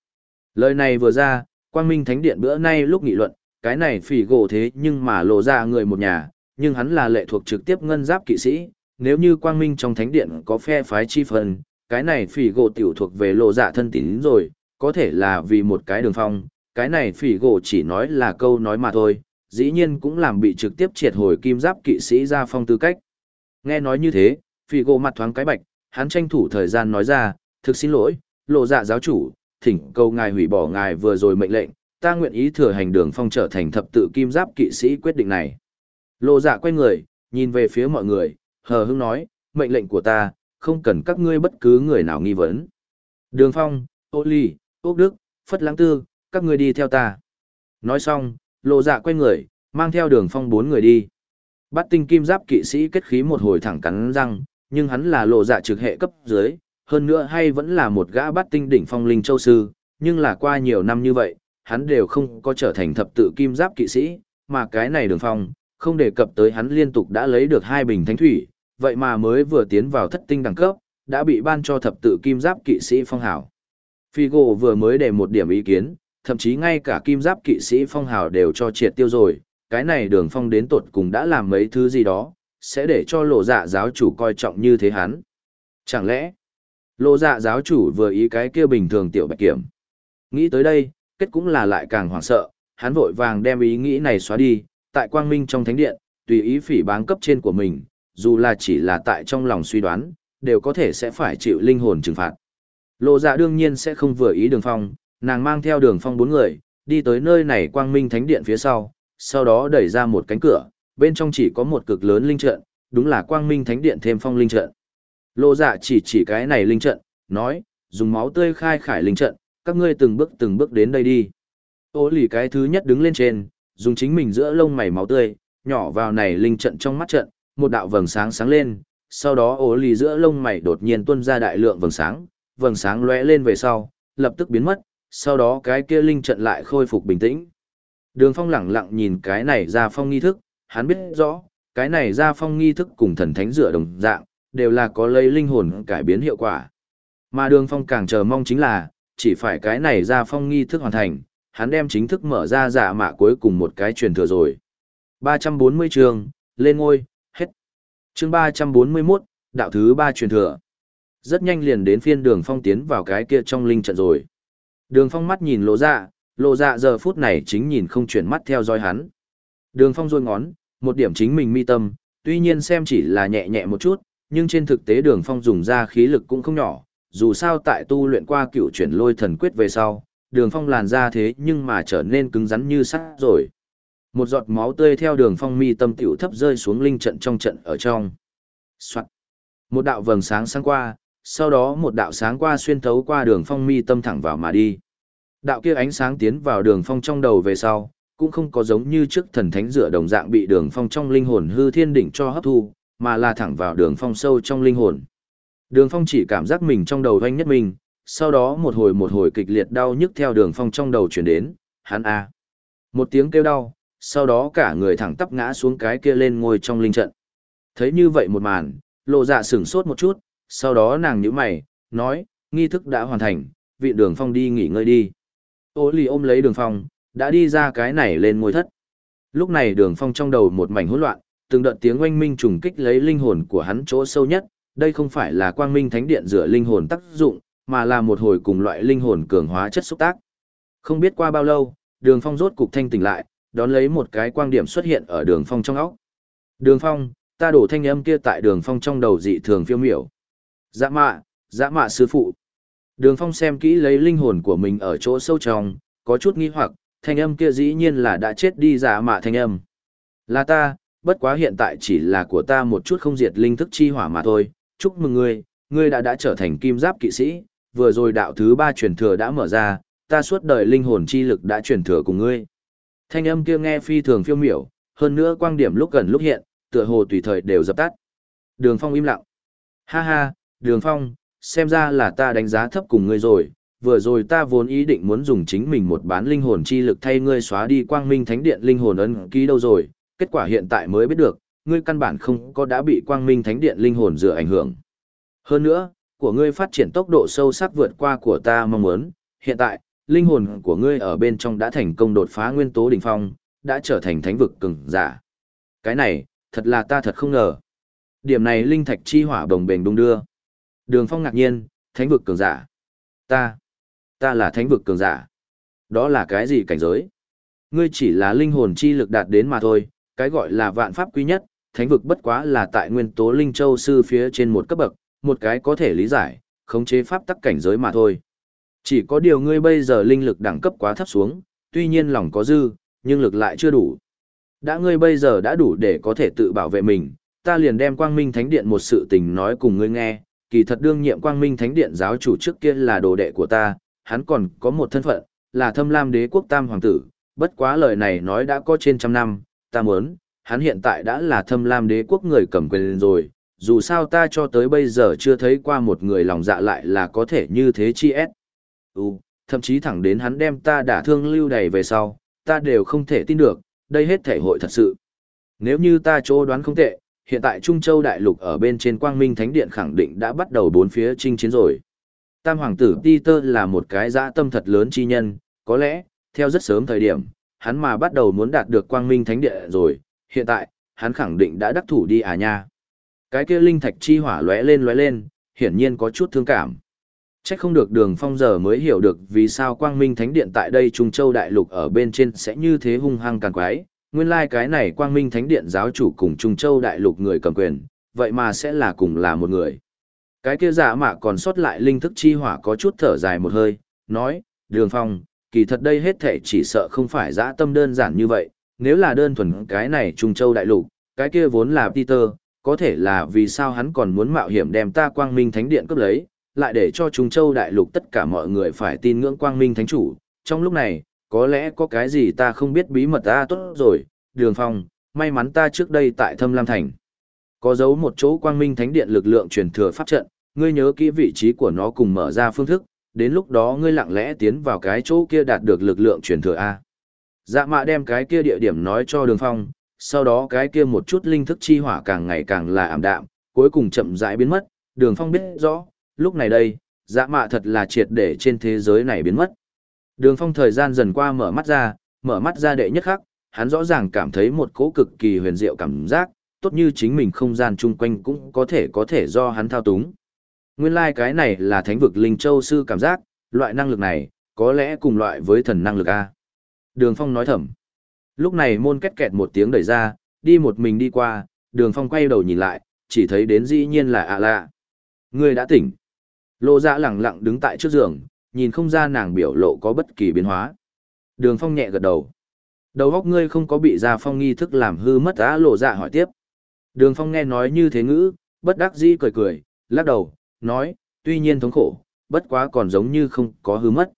Lời này vừa ra, quang minh thánh điện bữa nay lúc nghị luận, cái này phỉ gỗ thế nhưng mà lộ ra người một nhà, nhưng hắn là lệ thuộc trực tiếp ngân giáp kỵ sĩ, nếu như quang minh trong thánh điện có phe phái chi phần, cái này phỉ gỗ tiểu thuộc về lộ dạ thân tín rồi, có thể là vì một cái đường phong, cái này phỉ gỗ chỉ nói là câu nói mà thôi, dĩ nhiên cũng làm bị trực tiếp triệt hồi kim giáp kỵ sĩ ra phong tư cách. Nghe nói như thế, phỉ gỗ mặt thoáng cái bạch, hắn tranh thủ thời gian nói ra, thực xin lỗi, lộ dạ giáo chủ, thỉnh cầu ngài hủy bỏ ngài vừa rồi mệnh lệnh, ta nguyện ý thừa hành đường phong trở thành thập tự kim giáp kỵ sĩ quyết định này. Lộ dạ quay người, nhìn về phía mọi người, hờ hững nói, mệnh lệnh của ta, không cần các ngươi bất cứ người nào nghi vấn. Đường phong, ô ly, ốc đức, phất lãng tư, các ngươi đi theo ta. Nói xong, lộ dạ quay người, mang theo đường phong bốn người đi. Bắt tinh kim giáp kỵ sĩ kết khí một hồi thẳng cắn răng, nhưng hắn là lộ dạ trực hệ cấp dưới, hơn nữa hay vẫn là một gã bắt tinh đỉnh phong linh châu sư, nhưng là qua nhiều năm như vậy, hắn đều không có trở thành thập tự kim giáp kỵ sĩ, mà cái này đường phong, không đề cập tới hắn liên tục đã lấy được hai bình thánh thủy, vậy mà mới vừa tiến vào thất tinh đẳng cấp, đã bị ban cho thập tự kim giáp kỵ sĩ phong hào. Figo vừa mới để một điểm ý kiến, thậm chí ngay cả kim giáp kỵ sĩ phong hào đều cho triệt tiêu rồi, cái này đường phong đến tột cùng đã làm mấy thứ gì đó, sẽ để cho lộ dạ giáo chủ coi trọng như thế hắn. Chẳng lẽ, Lộ dạ giáo chủ vừa ý cái kia bình thường tiểu bạch kiểm. Nghĩ tới đây, kết cũng là lại càng hoảng sợ, hắn vội vàng đem ý nghĩ này xóa đi, tại quang minh trong thánh điện, tùy ý phỉ báng cấp trên của mình, dù là chỉ là tại trong lòng suy đoán, đều có thể sẽ phải chịu linh hồn trừng phạt. Lộ dạ đương nhiên sẽ không vừa ý đường phong, nàng mang theo đường phong bốn người, đi tới nơi này quang minh thánh điện phía sau, sau đó đẩy ra một cánh cửa, bên trong chỉ có một cực lớn linh trận, đúng là quang minh thánh điện thêm phong linh trận. Lô dạ chỉ chỉ cái này linh trận, nói, dùng máu tươi khai khải linh trận, các ngươi từng bước từng bước đến đây đi. Ô lì cái thứ nhất đứng lên trên, dùng chính mình giữa lông mày máu tươi, nhỏ vào này linh trận trong mắt trận, một đạo vầng sáng sáng lên, sau đó Ô lì giữa lông mày đột nhiên tuôn ra đại lượng vầng sáng, vầng sáng lóe lên về sau, lập tức biến mất, sau đó cái kia linh trận lại khôi phục bình tĩnh. Đường Phong lẳng lặng nhìn cái này ra phong nghi thức, hắn biết rõ, cái này ra phong nghi thức cùng thần thánh rửa đồng dạng, đều là có lấy linh hồn cải biến hiệu quả. Mà Đường Phong càng chờ mong chính là, chỉ phải cái này ra phong nghi thức hoàn thành, hắn đem chính thức mở ra giả mạ cuối cùng một cái truyền thừa rồi. 340 chương, lên ngôi, hết. Chương 341, đạo thứ 3 truyền thừa. Rất nhanh liền đến phiên đường phong tiến vào cái kia trong linh trận rồi. Đường phong mắt nhìn lộ dạ, lộ dạ giờ phút này chính nhìn không chuyển mắt theo dõi hắn. Đường phong rôi ngón, một điểm chính mình mi tâm, tuy nhiên xem chỉ là nhẹ nhẹ một chút, nhưng trên thực tế đường phong dùng ra khí lực cũng không nhỏ, dù sao tại tu luyện qua cựu chuyển lôi thần quyết về sau, đường phong làn ra thế nhưng mà trở nên cứng rắn như sắt rồi. Một giọt máu tươi theo đường phong mi tâm tiểu thấp rơi xuống linh trận trong trận ở trong. Soạn. Một đạo vầng sáng sáng qua, sau đó một đạo sáng qua xuyên thấu qua đường phong mi tâm thẳng vào mà đi. Đạo kia ánh sáng tiến vào đường phong trong đầu về sau, cũng không có giống như trước thần thánh rửa đồng dạng bị đường phong trong linh hồn hư thiên đỉnh cho hấp thu, mà là thẳng vào đường phong sâu trong linh hồn. Đường phong chỉ cảm giác mình trong đầu doanh nhất mình, sau đó một hồi một hồi kịch liệt đau nhức theo đường phong trong đầu chuyển đến, hắn a Một tiếng kêu đau, sau đó cả người thẳng tắp ngã xuống cái kia lên ngồi trong linh trận. Thấy như vậy một màn, lộ dạ sửng sốt một chút, sau đó nàng nhíu mày, nói, nghi thức đã hoàn thành, vị đường phong đi nghỉ ngơi đi. Ô lì ôm lấy đường phong, đã đi ra cái này lên ngôi thất. Lúc này đường phong trong đầu một mảnh hỗn loạn, từng đợt tiếng oanh minh trùng kích lấy linh hồn của hắn chỗ sâu nhất, đây không phải là quang minh thánh điện rửa linh hồn tác dụng, mà là một hồi cùng loại linh hồn cường hóa chất xúc tác. Không biết qua bao lâu, đường phong rốt cục thanh tỉnh lại, đón lấy một cái quang điểm xuất hiện ở đường phong trong óc. Đường phong, ta đổ thanh âm kia tại đường phong trong đầu dị thường phiêu miểu. Dạ mạ, dạ mạ sư phụ. Đường phong xem kỹ lấy linh hồn của mình ở chỗ sâu trong, có chút nghi hoặc, thanh âm kia dĩ nhiên là đã chết đi dạ mạ thanh âm. Là ta, bất quá hiện tại chỉ là của ta một chút không diệt linh thức chi hỏa mà thôi. Chúc mừng ngươi, ngươi đã đã trở thành kim giáp kỵ sĩ, vừa rồi đạo thứ ba truyền thừa đã mở ra, ta suốt đời linh hồn chi lực đã truyền thừa cùng ngươi. Thanh âm kia nghe phi thường phiêu miểu, hơn nữa quang điểm lúc gần lúc hiện, tựa hồ tùy thời đều dập tắt. Đường Phong im lặng. Ha ha, Đường Phong, xem ra là ta đánh giá thấp cùng ngươi rồi, vừa rồi ta vốn ý định muốn dùng chính mình một bán linh hồn chi lực thay ngươi xóa đi quang minh thánh điện linh hồn ấn ký đâu rồi, kết quả hiện tại mới biết được, ngươi căn bản không có đã bị quang minh thánh điện linh hồn dựa ảnh hưởng. Hơn nữa, của ngươi phát triển tốc độ sâu sắc vượt qua của ta mong muốn, hiện tại, linh hồn của ngươi ở bên trong đã thành công đột phá nguyên tố đỉnh phong, đã trở thành thánh vực cường giả. Cái này, thật là ta thật không ngờ. Điểm này linh thạch chi hỏa bồng bềnh đung đưa. Đường Phong ngạc nhiên, thánh vực cường giả. Ta, ta là thánh vực cường giả. Đó là cái gì cảnh giới? Ngươi chỉ là linh hồn chi lực đạt đến mà thôi, cái gọi là vạn pháp quý nhất, thánh vực bất quá là tại nguyên tố linh châu sư phía trên một cấp bậc, một cái có thể lý giải, khống chế pháp tắc cảnh giới mà thôi. Chỉ có điều ngươi bây giờ linh lực đẳng cấp quá thấp xuống, tuy nhiên lòng có dư, nhưng lực lại chưa đủ. Đã ngươi bây giờ đã đủ để có thể tự bảo vệ mình, ta liền đem Quang Minh Thánh Điện một sự tình nói cùng ngươi nghe, kỳ thật đương nhiệm Quang Minh Thánh Điện giáo chủ trước kia là đồ đệ của ta, hắn còn có một thân phận, là Thâm Lam Đế quốc Tam Hoàng tử, bất quá lời này nói đã có trên trăm năm, ta muốn, hắn hiện tại đã là Thâm Lam Đế quốc người cầm quyền rồi, dù sao ta cho tới bây giờ chưa thấy qua một người lòng dạ lại là có thể như thế chi ép. Ừ, thậm chí thẳng đến hắn đem ta đả thương lưu đầy về sau, ta đều không thể tin được, đây hết thể hội thật sự. Nếu như ta chỗ đoán không tệ, hiện tại Trung Châu Đại Lục ở bên trên Quang Minh Thánh Điện khẳng định đã bắt đầu bốn phía chinh chiến rồi. Tam Hoàng tử Peter là một cái dã tâm thật lớn chi nhân, có lẽ, theo rất sớm thời điểm, hắn mà bắt đầu muốn đạt được Quang Minh Thánh địa rồi, hiện tại, hắn khẳng định đã đắc thủ đi à nha. Cái kia linh thạch chi hỏa lóe lên lóe lên, hiển nhiên có chút thương cảm. Chắc không được đường phong giờ mới hiểu được vì sao quang minh thánh điện tại đây Trung Châu Đại Lục ở bên trên sẽ như thế hung hăng càng quái, nguyên lai like cái này quang minh thánh điện giáo chủ cùng Trung Châu đại lục người cầm quyền, vậy mà sẽ là cùng là một người. Cái kia giả mạ còn sót lại linh thức chi hỏa có chút thở dài một hơi, nói, đường phong, kỳ thật đây hết thể chỉ sợ không phải dã tâm đơn giản như vậy, nếu là đơn thuần cái này Trung Châu đại lục, cái kia vốn là Peter, có thể là vì sao hắn còn muốn mạo hiểm đem ta quang minh thánh điện cướp lấy, lại để cho Trung Châu đại lục tất cả mọi người phải tin ngưỡng quang minh thánh chủ. Trong lúc này, có lẽ có cái gì ta không biết bí mật ta tốt rồi, đường phong, may mắn ta trước đây tại Thâm Lam Thành. Có giấu một chỗ quang minh thánh điện lực lượng truyền thừa pháp trận, ngươi nhớ kỹ vị trí của nó cùng mở ra phương thức, đến lúc đó ngươi lặng lẽ tiến vào cái chỗ kia đạt được lực lượng truyền thừa A. Dạ mạ đem cái kia địa điểm nói cho đường phong, sau đó cái kia một chút linh thức chi hỏa càng ngày càng là ảm đạm, cuối cùng chậm rãi biến mất, đường phong biết rõ, lúc này đây, dạ mạ thật là triệt để trên thế giới này biến mất. Đường phong thời gian dần qua mở mắt ra, mở mắt ra đệ nhất khắc, hắn rõ ràng cảm thấy một cỗ cực kỳ huyền diệu cảm giác, tốt như chính mình không gian chung quanh cũng có thể có thể do hắn thao túng. Nguyên lai like cái này là thánh vực linh châu sư cảm giác, loại năng lực này, có lẽ cùng loại với thần năng lực A. Đường phong nói thầm. Lúc này môn két kẹt một tiếng đẩy ra, đi một mình đi qua, đường phong quay đầu nhìn lại, chỉ thấy đến dĩ nhiên là ạ lạ. Người đã tỉnh. Lộ dạ lẳng lặng đứng tại trước giường, nhìn không ra nàng biểu lộ có bất kỳ biến hóa. Đường phong nhẹ gật đầu. Đầu góc ngươi không có bị ra phong nghi thức làm hư mất á lộ dạ hỏi tiếp. Đường phong nghe nói như thế ngữ, bất đắc dĩ cười cười, lắc đầu, nói, tuy nhiên thống khổ, bất quá còn giống như không có hư mất.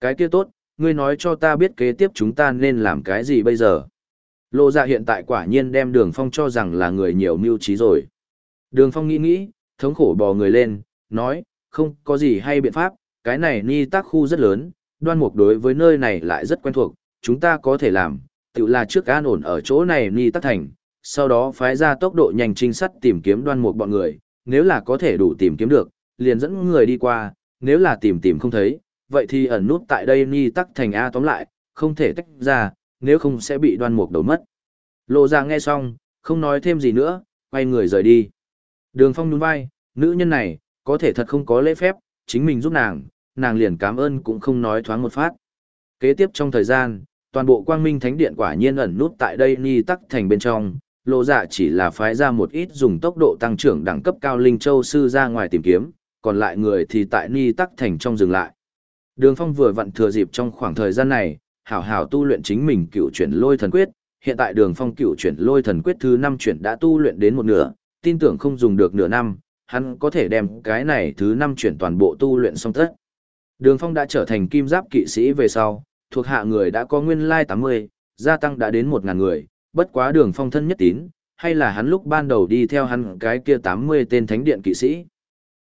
Cái kia tốt, ngươi nói cho ta biết kế tiếp chúng ta nên làm cái gì bây giờ. Lộ dạ hiện tại quả nhiên đem đường phong cho rằng là người nhiều mưu trí rồi. Đường phong nghĩ nghĩ, thống khổ bò người lên, nói, không có gì hay biện pháp, cái này ni tác khu rất lớn, đoan mục đối với nơi này lại rất quen thuộc, chúng ta có thể làm, tự là trước an ổn ở chỗ này ni tác thành, sau đó phái ra tốc độ nhanh trinh sát tìm kiếm đoan mục bọn người, nếu là có thể đủ tìm kiếm được, liền dẫn người đi qua, nếu là tìm tìm không thấy, vậy thì ẩn nút tại đây ni tắc thành A tóm lại, không thể tách ra, nếu không sẽ bị đoan mục đầu mất. Lộ ra nghe xong, không nói thêm gì nữa, quay người rời đi. Đường phong nhún vai, nữ nhân này, có thể thật không có lễ phép, chính mình giúp nàng, nàng liền cảm ơn cũng không nói thoáng một phát. Kế tiếp trong thời gian, toàn bộ quang minh thánh điện quả nhiên ẩn nút tại đây ni tắc thành bên trong, lộ dạ chỉ là phái ra một ít dùng tốc độ tăng trưởng đẳng cấp cao linh châu sư ra ngoài tìm kiếm, còn lại người thì tại ni tắc thành trong dừng lại. Đường Phong vừa vặn thừa dịp trong khoảng thời gian này, hảo hảo tu luyện chính mình cựu chuyển lôi thần quyết, hiện tại Đường Phong cựu chuyển lôi thần quyết thứ năm chuyển đã tu luyện đến một nửa, tin tưởng không dùng được nửa năm, hắn có thể đem cái này thứ năm chuyển toàn bộ tu luyện xong tất. Đường Phong đã trở thành kim giáp kỵ sĩ về sau, thuộc hạ người đã có nguyên lai 80, gia tăng đã đến một ngàn người, bất quá Đường Phong thân nhất tín, hay là hắn lúc ban đầu đi theo hắn cái kia 80 tên thánh điện kỵ sĩ.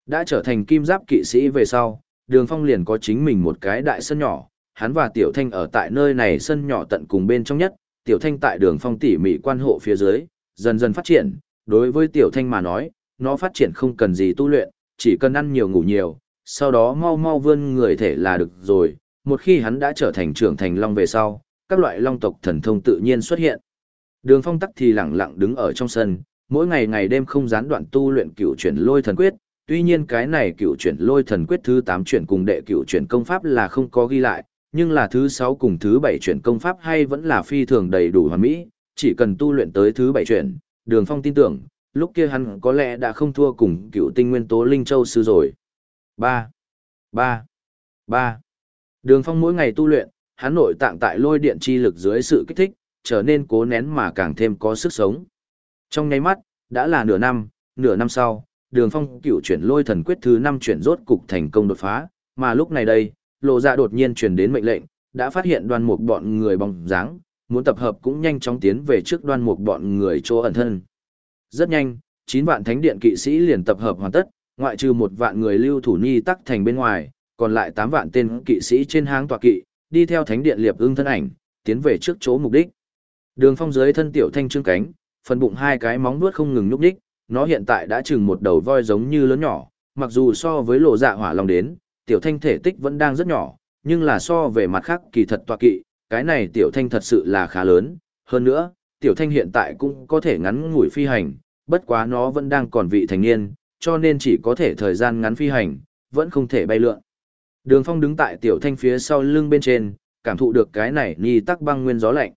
Đã trở thành kim giáp kỵ sĩ về sau, đường phong liền có chính mình một cái đại sân nhỏ hắn và tiểu thanh ở tại nơi này sân nhỏ tận cùng bên trong nhất tiểu thanh tại đường phong tỉ mỉ quan hộ phía dưới dần dần phát triển đối với tiểu thanh mà nói nó phát triển không cần gì tu luyện chỉ cần ăn nhiều ngủ nhiều sau đó mau mau vươn người thể là được rồi một khi hắn đã trở thành trưởng thành long về sau các loại long tộc thần thông tự nhiên xuất hiện đường phong tắc thì lẳng lặng đứng ở trong sân mỗi ngày ngày đêm không gián đoạn tu luyện cựu chuyển lôi thần quyết tuy nhiên cái này cựu chuyển lôi thần quyết thứ 8 chuyển cùng đệ cựu chuyển công pháp là không có ghi lại, nhưng là thứ 6 cùng thứ 7 chuyển công pháp hay vẫn là phi thường đầy đủ hoàn mỹ, chỉ cần tu luyện tới thứ 7 chuyển, đường phong tin tưởng, lúc kia hắn có lẽ đã không thua cùng cựu tinh nguyên tố Linh Châu Sư rồi. 3. 3. 3. Đường phong mỗi ngày tu luyện, hắn nội tạng tại lôi điện chi lực dưới sự kích thích, trở nên cố nén mà càng thêm có sức sống. Trong nháy mắt, đã là nửa năm, nửa năm sau, đường phong cựu chuyển lôi thần quyết thứ năm chuyển rốt cục thành công đột phá mà lúc này đây lộ dạ đột nhiên truyền đến mệnh lệnh đã phát hiện đoàn mục bọn người bóng dáng muốn tập hợp cũng nhanh chóng tiến về trước đoàn mục bọn người chỗ ẩn thân rất nhanh chín vạn thánh điện kỵ sĩ liền tập hợp hoàn tất ngoại trừ một vạn người lưu thủ ni tắc thành bên ngoài còn lại tám vạn tên kỵ sĩ trên hang tọa kỵ đi theo thánh điện liệp ưng thân ảnh tiến về trước chỗ mục đích đường phong dưới thân tiểu thanh trương cánh phần bụng hai cái móng nuốt không ngừng nhúc nhích nó hiện tại đã chừng một đầu voi giống như lớn nhỏ, mặc dù so với lộ dạ hỏa long đến, tiểu thanh thể tích vẫn đang rất nhỏ, nhưng là so về mặt khác kỳ thật tọa kỵ, cái này tiểu thanh thật sự là khá lớn, hơn nữa, tiểu thanh hiện tại cũng có thể ngắn ngủi phi hành, bất quá nó vẫn đang còn vị thành niên, cho nên chỉ có thể thời gian ngắn phi hành, vẫn không thể bay lượn. Đường phong đứng tại tiểu thanh phía sau lưng bên trên, cảm thụ được cái này ni tắc băng nguyên gió lạnh.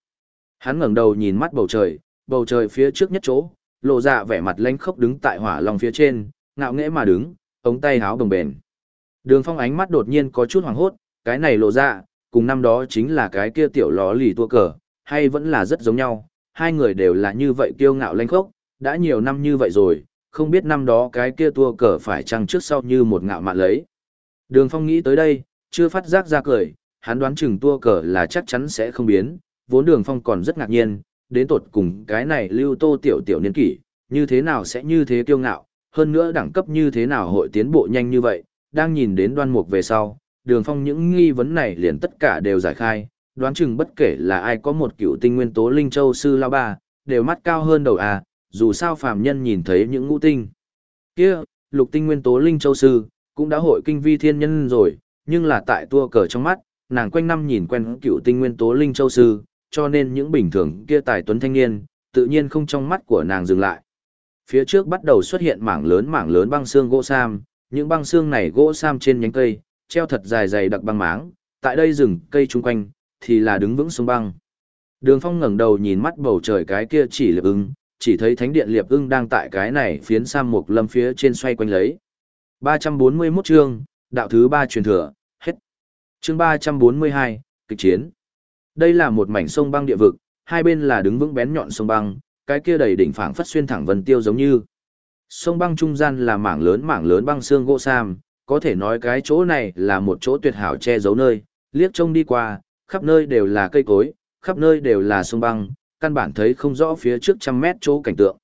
Hắn ngẩng đầu nhìn mắt bầu trời, bầu trời phía trước nhất chỗ, lộ ra vẻ mặt lanh khốc đứng tại hỏa long phía trên, ngạo nghễ mà đứng, ống tay háo bồng bền. Đường phong ánh mắt đột nhiên có chút hoảng hốt, cái này lộ ra, cùng năm đó chính là cái kia tiểu ló lì tua cờ, hay vẫn là rất giống nhau, hai người đều là như vậy kiêu ngạo lanh khốc, đã nhiều năm như vậy rồi, không biết năm đó cái kia tua cờ phải chăng trước sau như một ngạo mạn lấy. Đường phong nghĩ tới đây, chưa phát giác ra cười, hắn đoán chừng tua cờ là chắc chắn sẽ không biến, vốn đường phong còn rất ngạc nhiên, đến tột cùng cái này lưu tô tiểu tiểu niên kỷ, như thế nào sẽ như thế kiêu ngạo, hơn nữa đẳng cấp như thế nào hội tiến bộ nhanh như vậy, đang nhìn đến đoan mục về sau, đường phong những nghi vấn này liền tất cả đều giải khai, đoán chừng bất kể là ai có một cựu tinh nguyên tố linh châu sư lao ba, đều mắt cao hơn đầu à, dù sao phàm nhân nhìn thấy những ngũ tinh. kia lục tinh nguyên tố linh châu sư, cũng đã hội kinh vi thiên nhân rồi, nhưng là tại tua cờ trong mắt, nàng quanh năm nhìn quen cựu tinh nguyên tố linh châu sư, cho nên những bình thường kia tài tuấn thanh niên, tự nhiên không trong mắt của nàng dừng lại. Phía trước bắt đầu xuất hiện mảng lớn mảng lớn băng xương gỗ sam, những băng xương này gỗ sam trên nhánh cây, treo thật dài dày đặc băng máng, tại đây rừng cây chung quanh, thì là đứng vững sông băng. Đường Phong ngẩng đầu nhìn mắt bầu trời cái kia chỉ liệp ưng, chỉ thấy thánh điện liệp ưng đang tại cái này phiến sam mục lâm phía trên xoay quanh lấy. 341 chương, đạo thứ 3 truyền thừa, hết. Chương 342, kịch chiến. Đây là một mảnh sông băng địa vực, hai bên là đứng vững bén nhọn sông băng, cái kia đầy đỉnh phảng phất xuyên thẳng vân tiêu giống như. Sông băng trung gian là mảng lớn mảng lớn băng xương gỗ sam, có thể nói cái chỗ này là một chỗ tuyệt hảo che giấu nơi, liếc trông đi qua, khắp nơi đều là cây cối, khắp nơi đều là sông băng, căn bản thấy không rõ phía trước trăm mét chỗ cảnh tượng.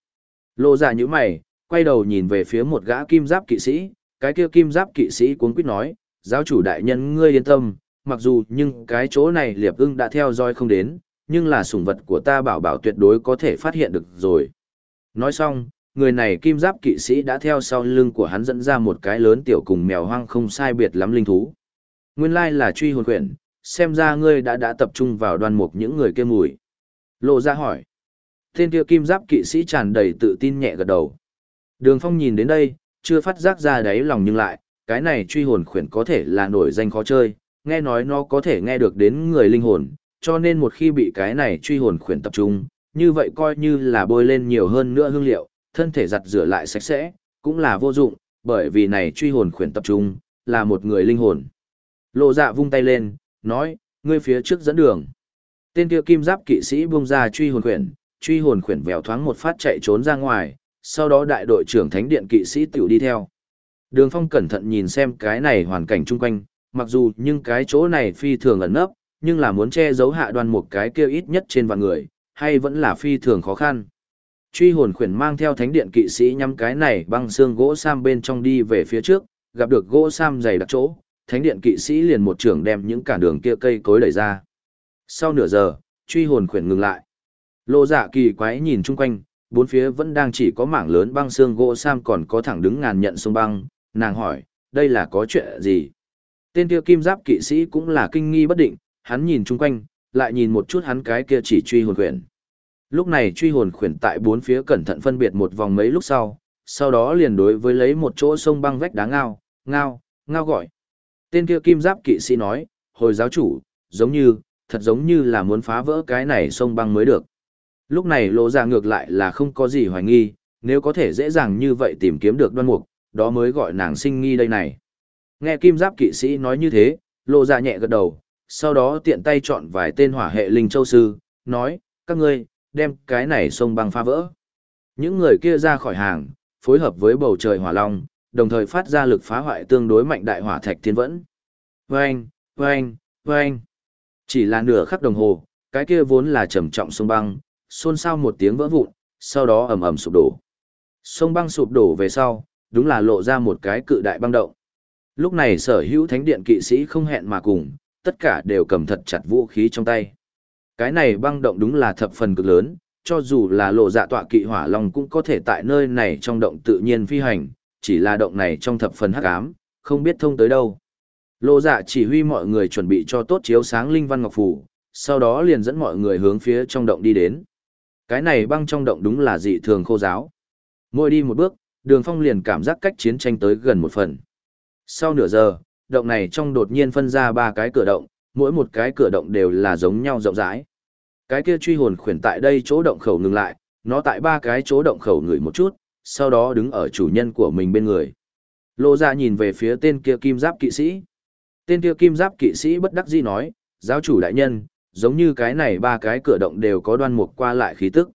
Lộ ra như mày, quay đầu nhìn về phía một gã kim giáp kỵ sĩ, cái kia kim giáp kỵ sĩ cuốn quýt nói, giáo chủ đại nhân ngươi yên tâm, mặc dù nhưng cái chỗ này liệp ưng đã theo dõi không đến, nhưng là sủng vật của ta bảo bảo tuyệt đối có thể phát hiện được rồi. Nói xong, người này kim giáp kỵ sĩ đã theo sau lưng của hắn dẫn ra một cái lớn tiểu cùng mèo hoang không sai biệt lắm linh thú. Nguyên lai là truy hồn quyển, xem ra ngươi đã đã tập trung vào đoàn mục những người kia mùi. Lộ ra hỏi. Tên kia kim giáp kỵ sĩ tràn đầy tự tin nhẹ gật đầu. Đường phong nhìn đến đây, chưa phát giác ra đáy lòng nhưng lại, cái này truy hồn khuyển có thể là nổi danh khó chơi, nghe nói nó có thể nghe được đến người linh hồn, cho nên một khi bị cái này truy hồn khuyển tập trung, như vậy coi như là bôi lên nhiều hơn nữa hương liệu, thân thể giặt rửa lại sạch sẽ, cũng là vô dụng, bởi vì này truy hồn khuyển tập trung, là một người linh hồn. Lộ dạ vung tay lên, nói, ngươi phía trước dẫn đường. Tên kia kim giáp kỵ sĩ buông ra truy hồn khuyển, truy hồn khuyển vèo thoáng một phát chạy trốn ra ngoài, sau đó đại đội trưởng thánh điện kỵ sĩ tiểu đi theo. Đường phong cẩn thận nhìn xem cái này hoàn cảnh chung quanh, mặc dù nhưng cái chỗ này phi thường ẩn nấp, nhưng là muốn che giấu hạ đoan một cái kia ít nhất trên vạn người, hay vẫn là phi thường khó khăn. Truy hồn khuyển mang theo thánh điện kỵ sĩ nhắm cái này băng xương gỗ sam bên trong đi về phía trước, gặp được gỗ sam dày đặc chỗ, thánh điện kỵ sĩ liền một trưởng đem những cản đường kia cây cối đẩy ra. Sau nửa giờ, truy hồn khuyển ngừng lại. Lô dạ kỳ quái nhìn chung quanh, bốn phía vẫn đang chỉ có mảng lớn băng xương gỗ sam còn có thẳng đứng ngàn nhận sông băng, nàng hỏi, đây là có chuyện gì? Tên kia kim giáp kỵ sĩ cũng là kinh nghi bất định, hắn nhìn chung quanh, lại nhìn một chút hắn cái kia chỉ truy hồn khuyển. Lúc này truy hồn khuyển tại bốn phía cẩn thận phân biệt một vòng mấy lúc sau, sau đó liền đối với lấy một chỗ sông băng vách đá ngao, ngao, ngao gọi. Tên kia kim giáp kỵ sĩ nói, hồi giáo chủ, giống như, thật giống như là muốn phá vỡ cái này sông băng mới được. Lúc này lộ ra ngược lại là không có gì hoài nghi, nếu có thể dễ dàng như vậy tìm kiếm được đoan mục, đó mới gọi nàng sinh nghi đây này. Nghe kim giáp kỵ sĩ nói như thế, lộ ra nhẹ gật đầu, sau đó tiện tay chọn vài tên hỏa hệ linh châu sư, nói, các ngươi, đem cái này sông băng phá vỡ. Những người kia ra khỏi hàng, phối hợp với bầu trời hỏa long, đồng thời phát ra lực phá hoại tương đối mạnh đại hỏa thạch thiên vẫn. Vâng, vâng, vâng. Chỉ là nửa khắc đồng hồ, cái kia vốn là trầm trọng sông băng, xôn xao một tiếng vỡ vụn, sau đó ầm ầm sụp đổ. Sông băng sụp đổ về sau, đúng là lộ ra một cái cự đại băng động. Lúc này sở hữu thánh điện kỵ sĩ không hẹn mà cùng, tất cả đều cầm thật chặt vũ khí trong tay. Cái này băng động đúng là thập phần cực lớn, cho dù là lộ dạ tọa kỵ hỏa long cũng có thể tại nơi này trong động tự nhiên phi hành, chỉ là động này trong thập phần hắc ám, không biết thông tới đâu. Lộ dạ chỉ huy mọi người chuẩn bị cho tốt chiếu sáng linh văn ngọc phủ, sau đó liền dẫn mọi người hướng phía trong động đi đến. Cái này băng trong động đúng là dị thường khô giáo. Mỗi đi một bước, đường phong liền cảm giác cách chiến tranh tới gần một phần. Sau nửa giờ, động này trong đột nhiên phân ra ba cái cửa động, mỗi một cái cửa động đều là giống nhau rộng rãi. Cái kia truy hồn khuyển tại đây chỗ động khẩu ngừng lại, nó tại ba cái chỗ động khẩu ngửi một chút, sau đó đứng ở chủ nhân của mình bên người. Lộ ra nhìn về phía tên kia kim giáp kỵ sĩ. Tên kia kim giáp kỵ sĩ bất đắc dĩ nói, giáo chủ đại nhân, giống như cái này ba cái cửa động đều có đoan mục qua lại khí tức.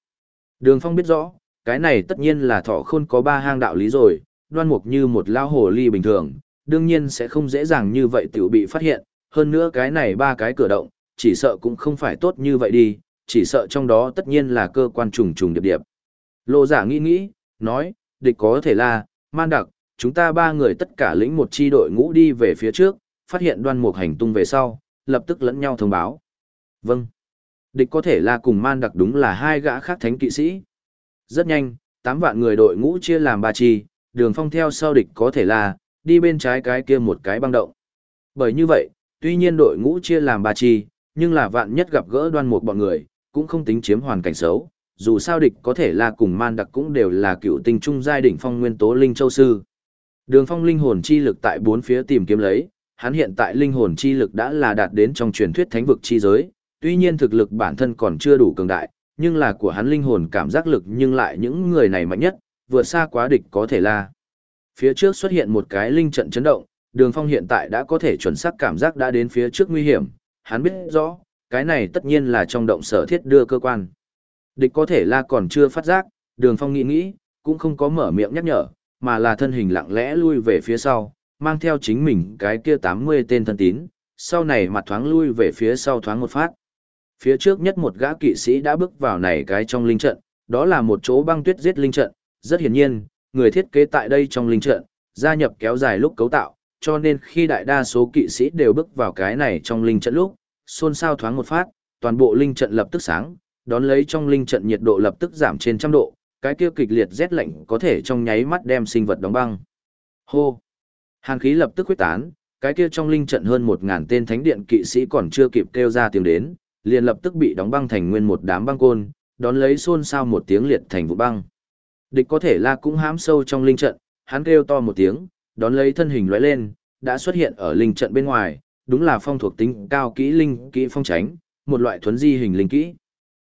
Đường Phong biết rõ, cái này tất nhiên là thọ khôn có ba hang đạo lý rồi, đoan mục như một lao hồ ly bình thường, đương nhiên sẽ không dễ dàng như vậy tiểu bị phát hiện, hơn nữa cái này ba cái cửa động, chỉ sợ cũng không phải tốt như vậy đi, chỉ sợ trong đó tất nhiên là cơ quan trùng trùng điệp điệp. Lộ giả nghĩ nghĩ, nói, địch có thể là, man đặc, chúng ta ba người tất cả lĩnh một chi đội ngũ đi về phía trước, phát hiện đoan mục hành tung về sau, lập tức lẫn nhau thông báo. Vâng. Địch có thể là cùng man đặc đúng là hai gã khác thánh kỵ sĩ. Rất nhanh, 8 vạn người đội ngũ chia làm ba chi, đường phong theo sau địch có thể là, đi bên trái cái kia một cái băng động. Bởi như vậy, tuy nhiên đội ngũ chia làm ba chi, nhưng là vạn nhất gặp gỡ đoan một bọn người, cũng không tính chiếm hoàn cảnh xấu. Dù sao địch có thể là cùng man đặc cũng đều là cựu tinh trung giai đỉnh phong nguyên tố linh châu sư. Đường phong linh hồn chi lực tại bốn phía tìm kiếm lấy, hắn hiện tại linh hồn chi lực đã là đạt đến trong truyền thuyết thánh vực chi giới, tuy nhiên thực lực bản thân còn chưa đủ cường đại, nhưng là của hắn linh hồn cảm giác lực nhưng lại những người này mạnh nhất, vượt xa quá địch có thể là. Phía trước xuất hiện một cái linh trận chấn động, đường phong hiện tại đã có thể chuẩn xác cảm giác đã đến phía trước nguy hiểm, hắn biết rõ, cái này tất nhiên là trong động sở thiết đưa cơ quan. Địch có thể là còn chưa phát giác, đường phong nghĩ nghĩ, cũng không có mở miệng nhắc nhở, mà là thân hình lặng lẽ lui về phía sau, mang theo chính mình cái kia 80 tên thân tín, sau này mặt thoáng lui về phía sau thoáng một phát. Phía trước nhất một gã kỵ sĩ đã bước vào này cái trong linh trận, đó là một chỗ băng tuyết giết linh trận, rất hiển nhiên, người thiết kế tại đây trong linh trận, gia nhập kéo dài lúc cấu tạo, cho nên khi đại đa số kỵ sĩ đều bước vào cái này trong linh trận lúc, xôn xao thoáng một phát, toàn bộ linh trận lập tức sáng, đón lấy trong linh trận nhiệt độ lập tức giảm trên trăm độ, cái kia kịch liệt rét lạnh có thể trong nháy mắt đem sinh vật đóng băng. Hô! Hàn khí lập tức quyết tán, cái kia trong linh trận hơn một ngàn tên thánh điện kỵ sĩ còn chưa kịp kêu ra tiếng đến, liền lập tức bị đóng băng thành nguyên một đám băng côn, đón lấy xôn xao một tiếng liệt thành vụ băng. Địch có thể là cũng hãm sâu trong linh trận, hắn kêu to một tiếng, đón lấy thân hình lóe lên, đã xuất hiện ở linh trận bên ngoài, đúng là phong thuộc tính cao kỹ linh kỹ phong tránh, một loại thuấn di hình linh kỹ.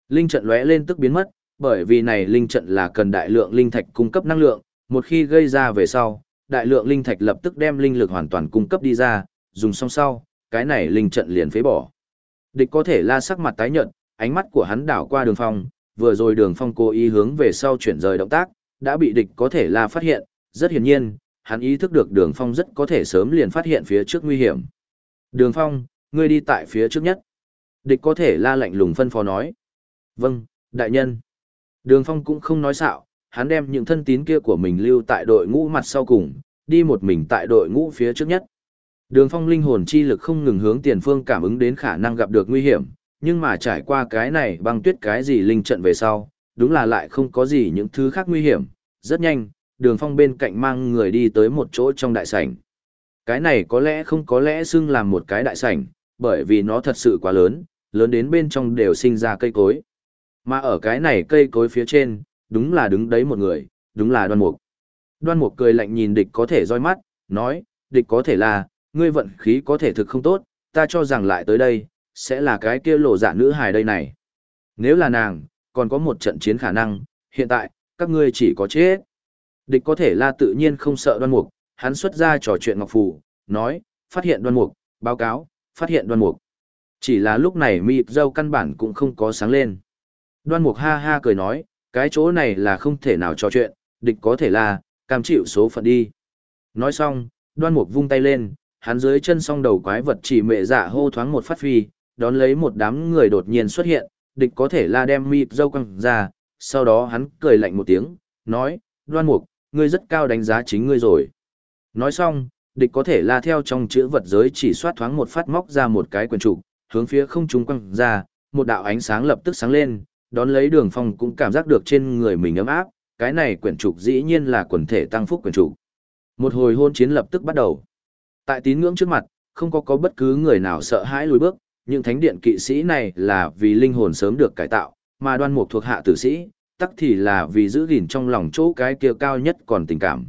Linh trận lóe lên tức biến mất, bởi vì này linh trận là cần đại lượng linh thạch cung cấp năng lượng, một khi gây ra về sau, đại lượng linh thạch lập tức đem linh lực hoàn toàn cung cấp đi ra, dùng xong sau, cái này linh trận liền phế bỏ. Địch có thể la sắc mặt tái nhợt, ánh mắt của hắn đảo qua đường phong, vừa rồi đường phong cố ý hướng về sau chuyển rời động tác, đã bị địch có thể la phát hiện, rất hiển nhiên, hắn ý thức được đường phong rất có thể sớm liền phát hiện phía trước nguy hiểm. Đường phong, ngươi đi tại phía trước nhất. Địch có thể la lạnh lùng phân phó nói. Vâng, đại nhân. Đường phong cũng không nói xạo, hắn đem những thân tín kia của mình lưu tại đội ngũ mặt sau cùng, đi một mình tại đội ngũ phía trước nhất. Đường phong linh hồn chi lực không ngừng hướng tiền phương cảm ứng đến khả năng gặp được nguy hiểm, nhưng mà trải qua cái này băng tuyết cái gì linh trận về sau, đúng là lại không có gì những thứ khác nguy hiểm. Rất nhanh, đường phong bên cạnh mang người đi tới một chỗ trong đại sảnh. Cái này có lẽ không có lẽ xưng làm một cái đại sảnh, bởi vì nó thật sự quá lớn, lớn đến bên trong đều sinh ra cây cối. Mà ở cái này cây cối phía trên, đúng là đứng đấy một người, đúng là đoan mục. Đoan mục cười lạnh nhìn địch có thể roi mắt, nói, địch có thể là, ngươi vận khí có thể thực không tốt, ta cho rằng lại tới đây, sẽ là cái kia lộ dạ nữ hài đây này. Nếu là nàng, còn có một trận chiến khả năng, hiện tại, các ngươi chỉ có chết. Địch có thể là tự nhiên không sợ đoan mục, hắn xuất ra trò chuyện ngọc phù, nói, phát hiện đoan mục, báo cáo, phát hiện đoan mục. Chỉ là lúc này mịp dâu căn bản cũng không có sáng lên. Đoan mục ha ha cười nói, cái chỗ này là không thể nào trò chuyện, địch có thể là, cam chịu số phận đi. Nói xong, đoan mục vung tay lên, hắn dưới chân song đầu quái vật chỉ mệ dạ hô thoáng một phát phi, đón lấy một đám người đột nhiên xuất hiện, địch có thể là đem mịp dâu quăng ra, sau đó hắn cười lạnh một tiếng, nói, đoan mục, ngươi rất cao đánh giá chính ngươi rồi. Nói xong, địch có thể là theo trong chữ vật giới chỉ soát thoáng một phát móc ra một cái quyền trục, hướng phía không trung quăng ra, một đạo ánh sáng lập tức sáng lên, đón lấy đường phong cũng cảm giác được trên người mình ấm áp, cái này quyển trục dĩ nhiên là quần thể tăng phúc quyển trục. Một hồi hôn chiến lập tức bắt đầu. Tại tín ngưỡng trước mặt, không có có bất cứ người nào sợ hãi lùi bước, những thánh điện kỵ sĩ này là vì linh hồn sớm được cải tạo, mà đoan mục thuộc hạ tử sĩ, tắc thì là vì giữ gìn trong lòng chỗ cái kia cao nhất còn tình cảm.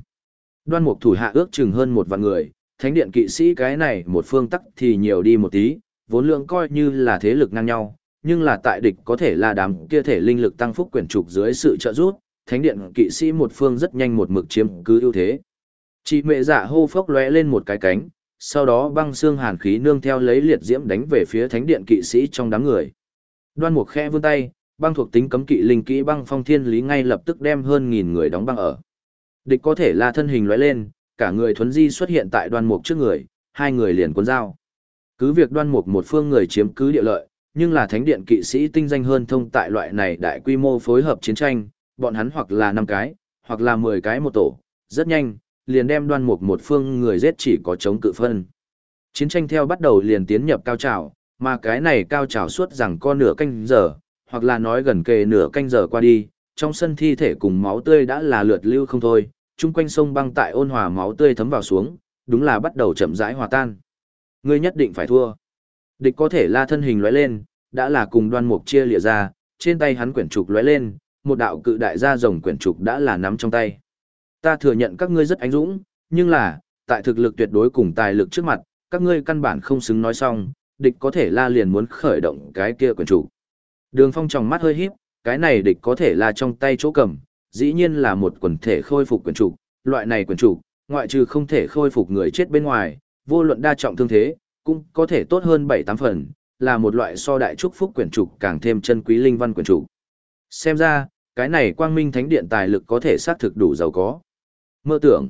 Đoan mục thủ hạ ước chừng hơn một vạn người, thánh điện kỵ sĩ cái này một phương tắc thì nhiều đi một tí, vốn lượng coi như là thế lực ngang nhau, nhưng là tại địch có thể là đám kia thể linh lực tăng phúc quyển trục dưới sự trợ giúp, thánh điện kỵ sĩ một phương rất nhanh một mực chiếm cứ ưu thế. Chị mẹ dạ hô phốc lóe lên một cái cánh, sau đó băng xương hàn khí nương theo lấy liệt diễm đánh về phía thánh điện kỵ sĩ trong đám người. Đoan Mục khẽ vươn tay, băng thuộc tính cấm kỵ linh kỹ băng phong thiên lý ngay lập tức đem hơn nghìn người đóng băng ở. Địch có thể là thân hình lóe lên, cả người thuấn di xuất hiện tại Đoan Mục trước người, hai người liền cuốn dao. Cứ việc Đoan Mục một phương người chiếm cứ địa lợi, nhưng là thánh điện kỵ sĩ tinh danh hơn thông tại loại này đại quy mô phối hợp chiến tranh, bọn hắn hoặc là năm cái, hoặc là 10 cái một tổ, rất nhanh, liền đem đoan mục một phương người giết chỉ có chống cự phân. Chiến tranh theo bắt đầu liền tiến nhập cao trào, mà cái này cao trào suốt rằng con nửa canh giờ, hoặc là nói gần kề nửa canh giờ qua đi, trong sân thi thể cùng máu tươi đã là lượt lưu không thôi, chung quanh sông băng tại ôn hòa máu tươi thấm vào xuống, đúng là bắt đầu chậm rãi hòa tan. Ngươi nhất định phải thua. Địch có thể la thân hình lóe lên, đã là cùng đoan mục chia lìa ra, trên tay hắn quyển trục lóe lên, một đạo cự đại gia rồng quyển trục đã là nắm trong tay. Ta thừa nhận các ngươi rất anh dũng, nhưng là, tại thực lực tuyệt đối cùng tài lực trước mặt, các ngươi căn bản không xứng nói xong, địch có thể la liền muốn khởi động cái kia quyền chủ. Đường phong tròng mắt hơi híp, cái này địch có thể là trong tay chỗ cầm, dĩ nhiên là một quần thể khôi phục quyền chủ, loại này quyền chủ, ngoại trừ không thể khôi phục người chết bên ngoài, vô luận đa trọng thương thế, cũng có thể tốt hơn 7-8 phần, là một loại so đại trúc phúc quyển trục càng thêm chân quý linh văn quyển trục. Xem ra, cái này quang minh thánh điện tài lực có thể xác thực đủ giàu có. Mơ tưởng,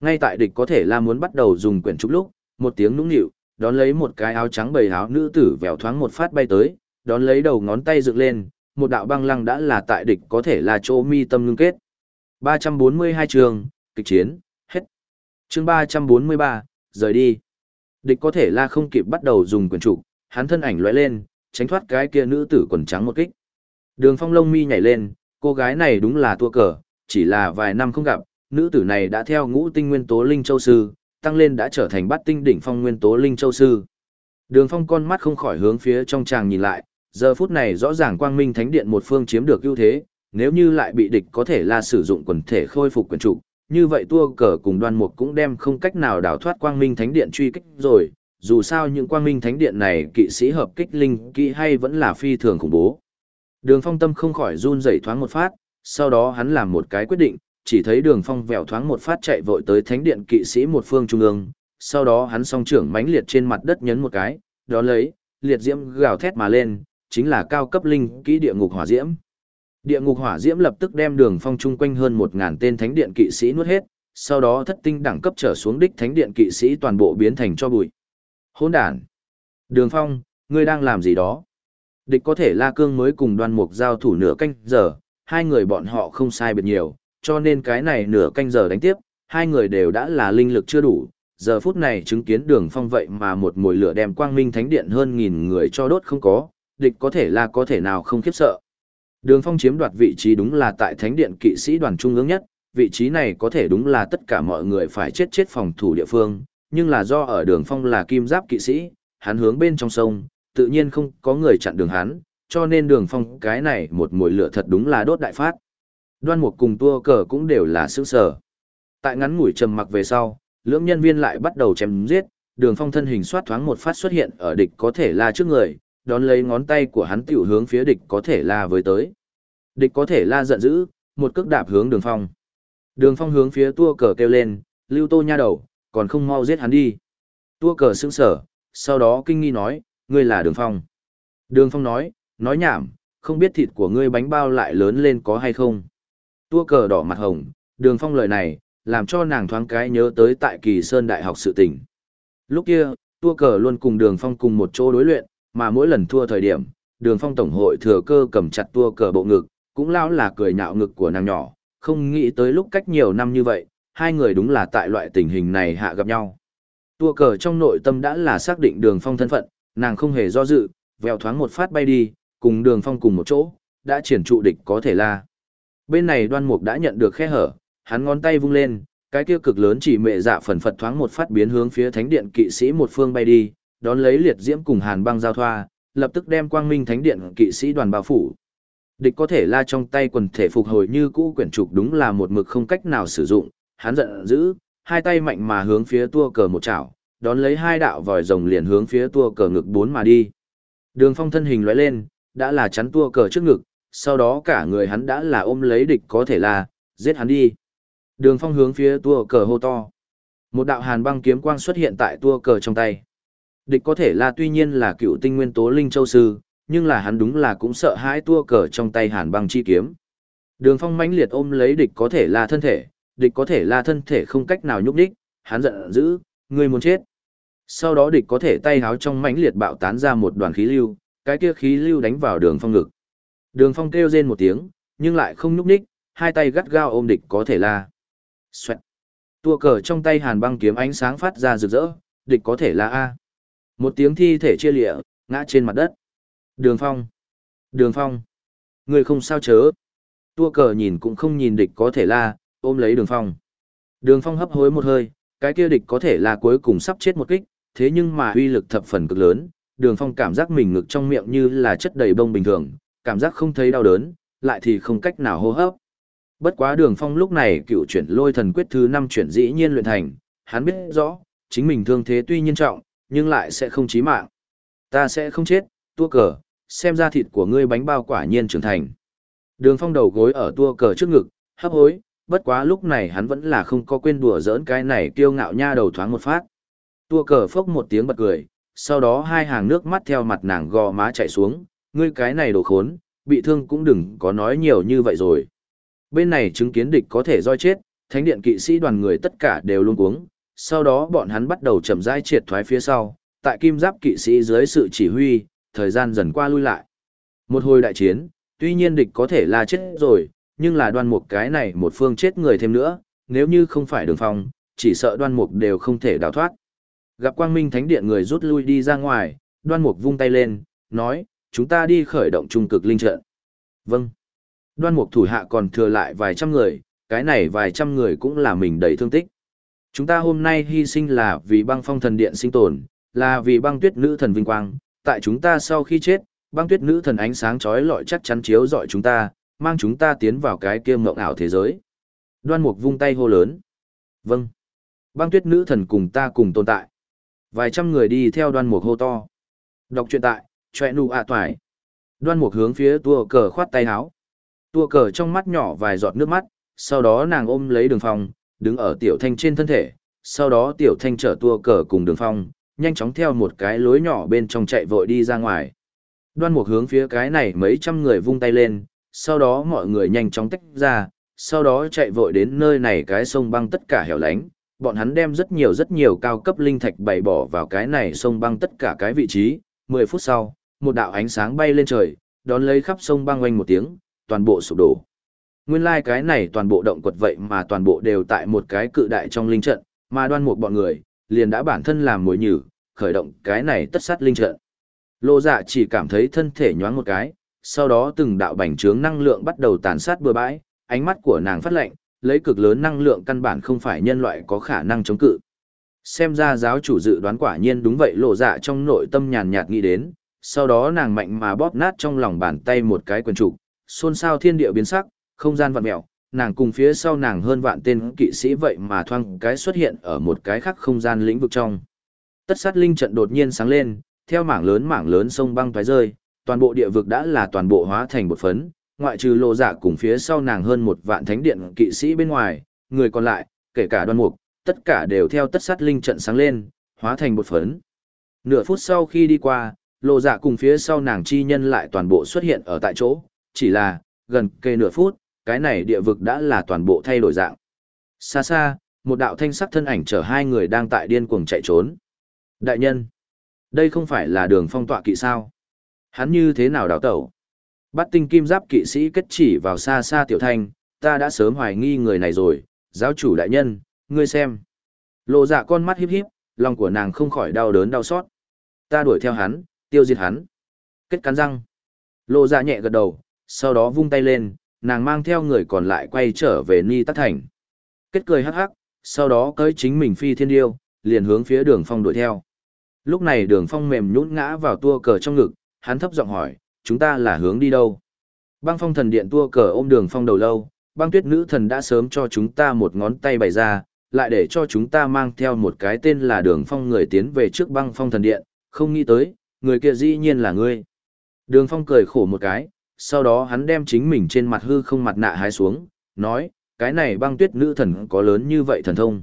ngay tại địch có thể là muốn bắt đầu dùng quyển trục lúc, một tiếng nũng nịu, đón lấy một cái áo trắng bầy áo nữ tử vèo thoáng một phát bay tới, đón lấy đầu ngón tay dựng lên, một đạo băng lăng đã là tại địch có thể là chỗ mi tâm ngưng kết. 342 trường, kịch chiến, hết. chương 343, rời đi. Địch có thể là không kịp bắt đầu dùng quyền trục, hắn thân ảnh lóe lên, tránh thoát cái kia nữ tử quần trắng một kích. Đường phong lông mi nhảy lên, cô gái này đúng là tua cờ, chỉ là vài năm không gặp, nữ tử này đã theo ngũ tinh nguyên tố linh châu sư, tăng lên đã trở thành bát tinh đỉnh phong nguyên tố linh châu sư. Đường phong con mắt không khỏi hướng phía trong tràng nhìn lại, giờ phút này rõ ràng quang minh thánh điện một phương chiếm được ưu thế, nếu như lại bị địch có thể là sử dụng quần thể khôi phục quyền trụ, như vậy tua cờ cùng đoan mục cũng đem không cách nào đào thoát quang minh thánh điện truy kích rồi, dù sao những quang minh thánh điện này kỵ sĩ hợp kích linh kỹ hay vẫn là phi thường khủng bố. Đường phong tâm không khỏi run rẩy thoáng một phát, sau đó hắn làm một cái quyết định, chỉ thấy đường phong vẹo thoáng một phát chạy vội tới thánh điện kỵ sĩ một phương trung ương, sau đó hắn song trưởng mãnh liệt trên mặt đất nhấn một cái, đó lấy, liệt diễm gào thét mà lên, chính là cao cấp linh kỹ địa ngục hỏa diễm. Địa ngục hỏa diễm lập tức đem đường phong chung quanh hơn một ngàn tên thánh điện kỵ sĩ nuốt hết, sau đó thất tinh đẳng cấp trở xuống đích thánh điện kỵ sĩ toàn bộ biến thành cho bụi. Hỗn đản. Đường phong, ngươi đang làm gì đó? Địch có thể La Cương mới cùng đoan mục giao thủ nửa canh giờ, hai người bọn họ không sai biệt nhiều, cho nên cái này nửa canh giờ đánh tiếp, hai người đều đã là linh lực chưa đủ. Giờ phút này chứng kiến đường phong vậy mà một mùi lửa đem quang minh thánh điện hơn nghìn người cho đốt không có, địch có thể là có thể nào không khiếp sợ. Đường phong chiếm đoạt vị trí đúng là tại thánh điện kỵ sĩ đoàn trung ương nhất, vị trí này có thể đúng là tất cả mọi người phải chết chết phòng thủ địa phương, nhưng là do ở đường phong là kim giáp kỵ sĩ, hắn hướng bên trong sông, tự nhiên không có người chặn đường hắn, cho nên đường phong cái này một mùi lửa thật đúng là đốt đại phát. Đoan mục cùng tua cờ cũng đều là sướng sở. Tại ngắn ngủi trầm mặc về sau, lưỡng nhân viên lại bắt đầu chém giết, đường phong thân hình soát thoáng một phát xuất hiện ở địch có thể la trước người, đón lấy ngón tay của hắn tiểu hướng phía địch có thể la với tới. Địch có thể la giận dữ, một cước đạp hướng đường phong. Đường phong hướng phía tua cờ kêu lên, lưu tô nha đầu, còn không mau giết hắn đi. Tua cờ sững sở, sau đó kinh nghi nói, ngươi là đường phong. Đường phong nói, nói nhảm, không biết thịt của ngươi bánh bao lại lớn lên có hay không. Tua cờ đỏ mặt hồng, đường phong lời này, làm cho nàng thoáng cái nhớ tới tại kỳ sơn đại học sự tình. Lúc kia, tua cờ luôn cùng đường phong cùng một chỗ đối luyện, mà mỗi lần thua thời điểm, đường phong tổng hội thừa cơ cầm chặt tua cờ bộ ngực, cũng lao là cười nhạo ngực của nàng nhỏ, không nghĩ tới lúc cách nhiều năm như vậy, hai người đúng là tại loại tình hình này hạ gặp nhau. Tua cờ trong nội tâm đã là xác định đường phong thân phận, nàng không hề do dự, vèo thoáng một phát bay đi, cùng đường phong cùng một chỗ, đã triển trụ địch có thể la. Bên này đoan mục đã nhận được khe hở, hắn ngón tay vung lên, cái kia cực lớn chỉ mệ dạ phần phật thoáng một phát biến hướng phía thánh điện kỵ sĩ một phương bay đi, đón lấy liệt diễm cùng hàn băng giao thoa, lập tức đem quang minh thánh điện kỵ sĩ đoàn bao phủ. Địch có thể la trong tay quần thể phục hồi như cũ quyển trục đúng là một mực không cách nào sử dụng, hắn giận dữ, hai tay mạnh mà hướng phía tua cờ một chảo, đón lấy hai đạo vòi rồng liền hướng phía tua cờ ngực bốn mà đi. Đường phong thân hình lóe lên, đã là chắn tua cờ trước ngực, sau đó cả người hắn đã là ôm lấy địch có thể là, giết hắn đi. Đường phong hướng phía tua cờ hô to. Một đạo hàn băng kiếm quang xuất hiện tại tua cờ trong tay. Địch có thể là tuy nhiên là cựu tinh nguyên tố linh châu sư, nhưng là hắn đúng là cũng sợ hãi tua cờ trong tay hàn băng chi kiếm. Đường phong mãnh liệt ôm lấy địch có thể là thân thể, địch có thể là thân thể không cách nào nhúc đích, hắn giận dữ, ngươi muốn chết. Sau đó địch có thể tay háo trong mãnh liệt bạo tán ra một đoàn khí lưu, cái kia khí lưu đánh vào đường phong ngực. Đường phong kêu rên một tiếng, nhưng lại không nhúc nhích hai tay gắt gao ôm địch có thể là. Xoẹt. Tua cờ trong tay hàn băng kiếm ánh sáng phát ra rực rỡ, địch có thể là A. Một tiếng thi thể chia lịa, ngã trên mặt đất. Đường phong. Đường phong. Người không sao chớ. Tua cờ nhìn cũng không nhìn địch có thể là, ôm lấy đường phong. Đường phong hấp hối một hơi, cái kia địch có thể là cuối cùng sắp chết một kích, thế nhưng mà uy lực thập phần cực lớn, đường phong cảm giác mình ngực trong miệng như là chất đầy bông bình thường, cảm giác không thấy đau đớn, lại thì không cách nào hô hấp. Bất quá đường phong lúc này cựu chuyển lôi thần quyết thứ năm chuyển dĩ nhiên luyện thành, hắn biết rõ, chính mình thương thế tuy nhiên trọng, nhưng lại sẽ không chí mạng. Ta sẽ không chết, tua cờ, xem ra thịt của ngươi bánh bao quả nhiên trưởng thành. Đường phong đầu gối ở tua cờ trước ngực, hấp hối, bất quá lúc này hắn vẫn là không có quên đùa giỡn cái này kiêu ngạo nha đầu thoáng một phát. Tua cờ phốc một tiếng bật cười, sau đó hai hàng nước mắt theo mặt nàng gò má chạy xuống, ngươi cái này đồ khốn, bị thương cũng đừng có nói nhiều như vậy rồi. Bên này chứng kiến địch có thể roi chết, thánh điện kỵ sĩ đoàn người tất cả đều luôn cuống, sau đó bọn hắn bắt đầu chậm rãi triệt thoái phía sau, tại kim giáp kỵ sĩ dưới sự chỉ huy, thời gian dần qua lui lại. Một hồi đại chiến, tuy nhiên địch có thể là chết rồi, nhưng là đoan mục cái này một phương chết người thêm nữa, nếu như không phải đường phong, chỉ sợ đoan mục đều không thể đào thoát. Gặp quang minh thánh điện người rút lui đi ra ngoài, đoan mục vung tay lên, nói, chúng ta đi khởi động trung cực linh trận. Vâng. Đoan mục thủ hạ còn thừa lại vài trăm người, cái này vài trăm người cũng là mình đầy thương tích. Chúng ta hôm nay hy sinh là vì băng phong thần điện sinh tồn, là vì băng tuyết nữ thần vinh quang, tại chúng ta sau khi chết, băng tuyết nữ thần ánh sáng chói lọi chắc chắn chiếu rọi chúng ta, mang chúng ta tiến vào cái kia mộng ảo thế giới. Đoan mục vung tay hô lớn. Vâng. Băng tuyết nữ thần cùng ta cùng tồn tại. Vài trăm người đi theo đoan mục hô to. Đọc truyện tại, chọe nụ ạ toải Đoan mục hướng phía tua cờ khoát tay háo. Tua cờ trong mắt nhỏ vài giọt nước mắt, sau đó nàng ôm lấy đường phong, đứng ở tiểu thanh trên thân thể, sau đó tiểu thanh chở tua cờ cùng đường phong, nhanh chóng theo một cái lối nhỏ bên trong chạy vội đi ra ngoài. Đoan mục hướng phía cái này mấy trăm người vung tay lên, sau đó mọi người nhanh chóng tách ra, sau đó chạy vội đến nơi này cái sông băng tất cả hẻo lánh, bọn hắn đem rất nhiều rất nhiều cao cấp linh thạch bày bỏ vào cái này sông băng tất cả cái vị trí, 10 phút sau, một đạo ánh sáng bay lên trời, đón lấy khắp sông băng oanh một tiếng, toàn bộ sụp đổ. Nguyên lai like cái này toàn bộ động quật vậy mà toàn bộ đều tại một cái cự đại trong linh trận, mà đoan một bọn người, liền đã bản thân làm mồi nhử, khởi động cái này tất sát linh trận. Lô dạ chỉ cảm thấy thân thể nhoáng một cái, sau đó từng đạo bành trướng năng lượng bắt đầu tàn sát bừa bãi, ánh mắt của nàng phát lệnh, lấy cực lớn năng lượng căn bản không phải nhân loại có khả năng chống cự. Xem ra giáo chủ dự đoán quả nhiên đúng vậy lộ dạ trong nội tâm nhàn nhạt nghĩ đến, sau đó nàng mạnh mà bóp nát trong lòng bàn tay một cái quyền trục, xôn xao thiên địa biến sắc, không gian vặn mèo, nàng cùng phía sau nàng hơn vạn tên kỵ sĩ vậy mà thoang cái xuất hiện ở một cái khác không gian lĩnh vực trong. Tất sát linh trận đột nhiên sáng lên, theo mảng lớn mảng lớn sông băng thoái rơi, toàn bộ địa vực đã là toàn bộ hóa thành một phấn, ngoại trừ lộ dạ cùng phía sau nàng hơn một vạn thánh điện kỵ sĩ bên ngoài, người còn lại, kể cả đoan mục, tất cả đều theo tất sát linh trận sáng lên, hóa thành một phấn. Nửa phút sau khi đi qua, lộ dạ cùng phía sau nàng chi nhân lại toàn bộ xuất hiện ở tại chỗ, chỉ là, gần kề nửa phút, cái này địa vực đã là toàn bộ thay đổi dạng. Xa xa, một đạo thanh sắc thân ảnh chở hai người đang tại điên cuồng chạy trốn. Đại nhân, đây không phải là đường phong tọa kỵ sao? Hắn như thế nào đào tẩu? Bắt tinh kim giáp kỵ sĩ kết chỉ vào xa xa tiểu thanh, ta đã sớm hoài nghi người này rồi, giáo chủ đại nhân, ngươi xem. Lộ dạ con mắt híp híp, lòng của nàng không khỏi đau đớn đau xót. Ta đuổi theo hắn, tiêu diệt hắn. Kết cắn răng. Lộ ra nhẹ gật đầu, sau đó vung tay lên, nàng mang theo người còn lại quay trở về Ni Tắc Thành. Kết cười hắc hắc, sau đó cưới chính mình phi thiên điêu, liền hướng phía đường phong đuổi theo. Lúc này đường phong mềm nhũn ngã vào tua cờ trong ngực, hắn thấp giọng hỏi, chúng ta là hướng đi đâu? Băng phong thần điện tua cờ ôm đường phong đầu lâu, băng tuyết nữ thần đã sớm cho chúng ta một ngón tay bày ra, lại để cho chúng ta mang theo một cái tên là đường phong người tiến về trước băng phong thần điện, không nghĩ tới, người kia dĩ nhiên là ngươi. Đường Phong cười khổ một cái, sau đó hắn đem chính mình trên mặt hư không mặt nạ hái xuống, nói, cái này băng tuyết nữ thần có lớn như vậy thần thông.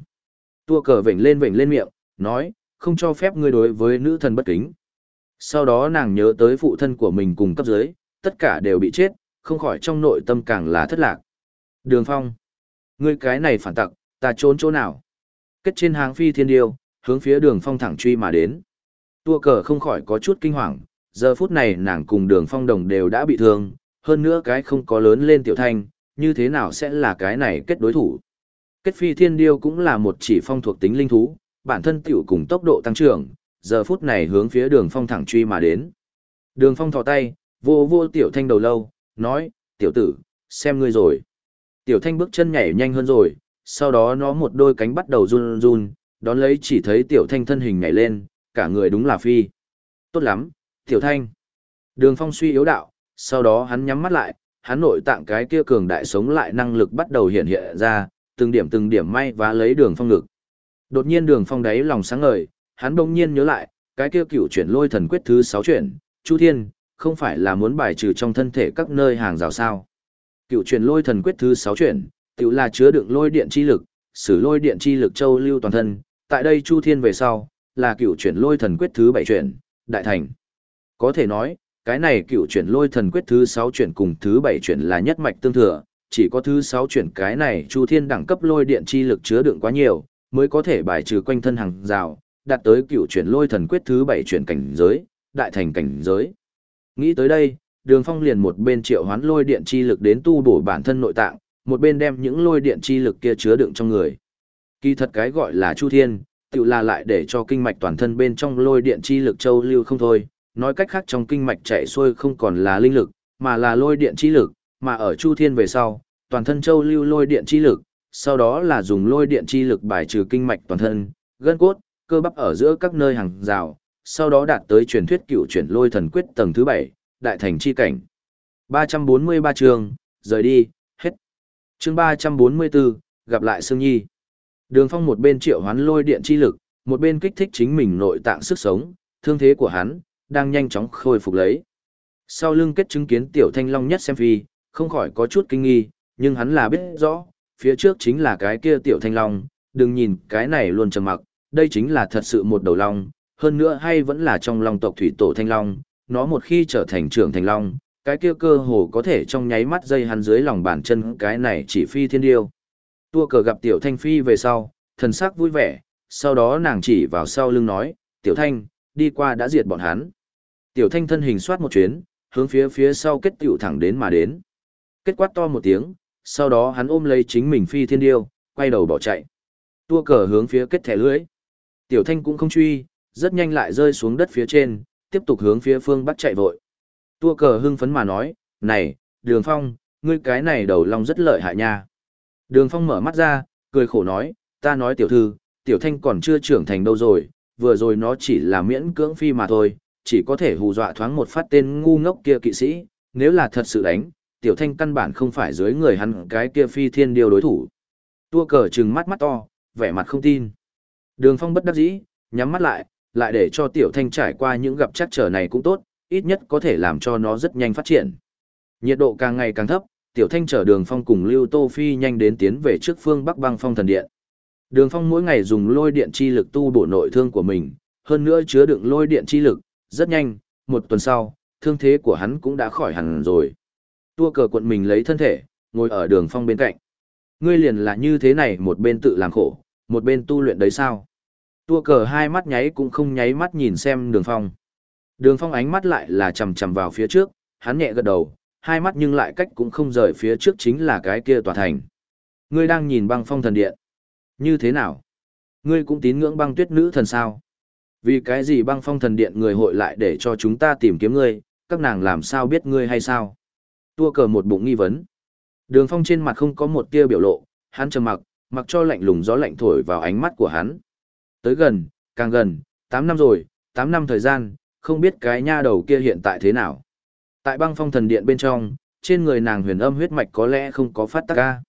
Tua cờ vểnh lên vểnh lên miệng, nói, không cho phép ngươi đối với nữ thần bất kính. Sau đó nàng nhớ tới phụ thân của mình cùng cấp dưới, tất cả đều bị chết, không khỏi trong nội tâm càng là thất lạc. Đường Phong, ngươi cái này phản tặc, ta trốn chỗ nào? Kết trên hàng phi thiên điêu, hướng phía đường Phong thẳng truy mà đến. Tua cờ không khỏi có chút kinh hoàng, giờ phút này nàng cùng đường Phong đồng đều đã bị thương, hơn nữa cái không có lớn lên tiểu thanh, như thế nào sẽ là cái này kết đối thủ? Kết phi thiên điêu cũng là một chỉ phong thuộc tính linh thú, bản thân tiểu cùng tốc độ tăng trưởng, giờ phút này hướng phía đường phong thẳng truy mà đến. Đường phong thò tay, vô vô tiểu thanh đầu lâu, nói, tiểu tử, xem ngươi rồi. Tiểu thanh bước chân nhảy nhanh hơn rồi, sau đó nó một đôi cánh bắt đầu run run, đón lấy chỉ thấy tiểu thanh thân hình nhảy lên, cả người đúng là phi. Tốt lắm, tiểu thanh. Đường phong suy yếu đạo, sau đó hắn nhắm mắt lại, hắn nội tạng cái kia cường đại sống lại năng lực bắt đầu hiện hiện ra, từng điểm từng điểm may và lấy đường phong ngực. Đột nhiên đường phong đáy lòng sáng ngời, hắn bỗng nhiên nhớ lại, cái kia cựu chuyển lôi thần quyết thứ 6 chuyển, Chu Thiên, không phải là muốn bài trừ trong thân thể các nơi hàng rào sao. Cựu chuyển lôi thần quyết thứ 6 chuyển, tiểu là chứa đựng lôi điện chi lực, sử lôi điện chi lực châu lưu toàn thân, tại đây Chu Thiên về sau, là cựu chuyển lôi thần quyết thứ bảy chuyển, Đại Thành. Có thể nói, cái này cựu chuyển lôi thần quyết thứ sáu chuyển cùng thứ bảy chuyển là nhất mạch tương thừa, chỉ có thứ sáu chuyển cái này Chu Thiên đẳng cấp lôi điện chi lực chứa đựng quá nhiều, mới có thể bài trừ quanh thân hàng rào, đạt tới cựu chuyển lôi thần quyết thứ bảy chuyển cảnh giới, đại thành cảnh giới. Nghĩ tới đây, Đường Phong liền một bên triệu hoán lôi điện chi lực đến tu bổ bản thân nội tạng, một bên đem những lôi điện chi lực kia chứa đựng trong người. Kỳ thật cái gọi là Chu Thiên, tự là lại để cho kinh mạch toàn thân bên trong lôi điện chi lực châu lưu không thôi, nói cách khác trong kinh mạch chạy xuôi không còn là linh lực, mà là lôi điện chi lực, mà ở Chu Thiên về sau, toàn thân châu lưu lôi điện chi lực, sau đó là dùng lôi điện chi lực bài trừ kinh mạch toàn thân, gân cốt, cơ bắp ở giữa các nơi hàng rào, sau đó đạt tới truyền thuyết cựu chuyển lôi thần quyết tầng thứ 7, đại thành chi cảnh. 343 chương, rời đi, hết. Chương 344, gặp lại Sương Nhi. Đường Phong một bên triệu hoán lôi điện chi lực, một bên kích thích chính mình nội tạng sức sống, thương thế của hắn đang nhanh chóng khôi phục lấy. Sau lưng kết chứng kiến tiểu thanh long nhất xem phi, không khỏi có chút kinh nghi, nhưng hắn là biết rõ, phía trước chính là cái kia tiểu thanh long, đừng nhìn cái này luôn trầm mặc, đây chính là thật sự một đầu long, hơn nữa hay vẫn là trong long tộc thủy tổ thanh long, nó một khi trở thành trưởng thành long, cái kia cơ hồ có thể trong nháy mắt dây hắn dưới lòng bàn chân cái này chỉ phi thiên điêu. Tua cờ gặp tiểu thanh phi về sau, thần sắc vui vẻ, sau đó nàng chỉ vào sau lưng nói, tiểu thanh, đi qua đã diệt bọn hắn. Tiểu thanh thân hình soát một chuyến, hướng phía phía sau kết tiểu thẳng đến mà đến. Kết quát to một tiếng, sau đó hắn ôm lấy chính mình phi thiên điêu, quay đầu bỏ chạy. Tua cờ hướng phía kết thẻ lưới. Tiểu thanh cũng không truy, rất nhanh lại rơi xuống đất phía trên, tiếp tục hướng phía phương bắc chạy vội. Tua cờ hưng phấn mà nói, này, đường phong, ngươi cái này đầu long rất lợi hại nha. Đường phong mở mắt ra, cười khổ nói, ta nói tiểu thư, tiểu thanh còn chưa trưởng thành đâu rồi, vừa rồi nó chỉ là miễn cưỡng phi mà thôi, chỉ có thể hù dọa thoáng một phát tên ngu ngốc kia kỵ sĩ, nếu là thật sự đánh, tiểu thanh căn bản không phải dưới người hắn cái kia phi thiên điều đối thủ. Tua cờ trừng mắt mắt to, vẻ mặt không tin. Đường phong bất đắc dĩ, nhắm mắt lại, lại để cho tiểu thanh trải qua những gặp chắc trở này cũng tốt, ít nhất có thể làm cho nó rất nhanh phát triển. Nhiệt độ càng ngày càng thấp, tiểu thanh chở đường phong cùng lưu tô phi nhanh đến tiến về trước phương bắc băng phong thần điện. Đường phong mỗi ngày dùng lôi điện chi lực tu bổ nội thương của mình, hơn nữa chứa đựng lôi điện chi lực, rất nhanh, một tuần sau, thương thế của hắn cũng đã khỏi hẳn rồi. Tua cờ quận mình lấy thân thể, ngồi ở đường phong bên cạnh. Ngươi liền là như thế này một bên tự làm khổ, một bên tu luyện đấy sao? Tua cờ hai mắt nháy cũng không nháy mắt nhìn xem đường phong. Đường phong ánh mắt lại là chầm chầm vào phía trước, hắn nhẹ gật đầu, hai mắt nhưng lại cách cũng không rời phía trước chính là cái kia tòa thành. Ngươi đang nhìn băng phong thần điện. Như thế nào? Ngươi cũng tín ngưỡng băng tuyết nữ thần sao? Vì cái gì băng phong thần điện người hội lại để cho chúng ta tìm kiếm ngươi, các nàng làm sao biết ngươi hay sao? Tua cờ một bụng nghi vấn. Đường phong trên mặt không có một tia biểu lộ, hắn trầm mặc, mặc cho lạnh lùng gió lạnh thổi vào ánh mắt của hắn. Tới gần, càng gần, 8 năm rồi, 8 năm thời gian, không biết cái nha đầu kia hiện tại thế nào. Tại băng phong thần điện bên trong, trên người nàng huyền âm huyết mạch có lẽ không có phát tác ca.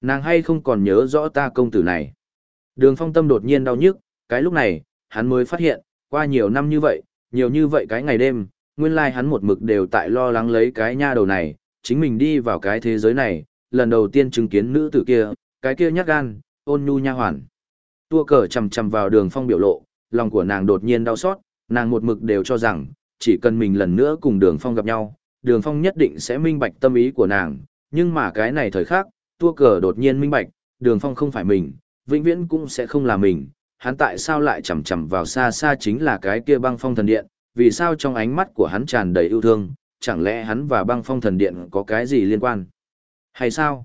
Nàng hay không còn nhớ rõ ta công tử này. Đường phong tâm đột nhiên đau nhức, cái lúc này, hắn mới phát hiện, qua nhiều năm như vậy, nhiều như vậy cái ngày đêm, nguyên lai like hắn một mực đều tại lo lắng lấy cái nha đầu này, chính mình đi vào cái thế giới này, lần đầu tiên chứng kiến nữ tử kia, cái kia nhát gan, ôn nhu nha hoàn. Tua cờ chầm chầm vào đường phong biểu lộ, lòng của nàng đột nhiên đau xót, nàng một mực đều cho rằng, chỉ cần mình lần nữa cùng đường phong gặp nhau, đường phong nhất định sẽ minh bạch tâm ý của nàng, nhưng mà cái này thời khắc, tua cờ đột nhiên minh bạch, đường phong không phải mình, vĩnh viễn cũng sẽ không là mình, hắn tại sao lại chằm chằm vào xa xa chính là cái kia băng phong thần điện, vì sao trong ánh mắt của hắn tràn đầy yêu thương, chẳng lẽ hắn và băng phong thần điện có cái gì liên quan? Hay sao?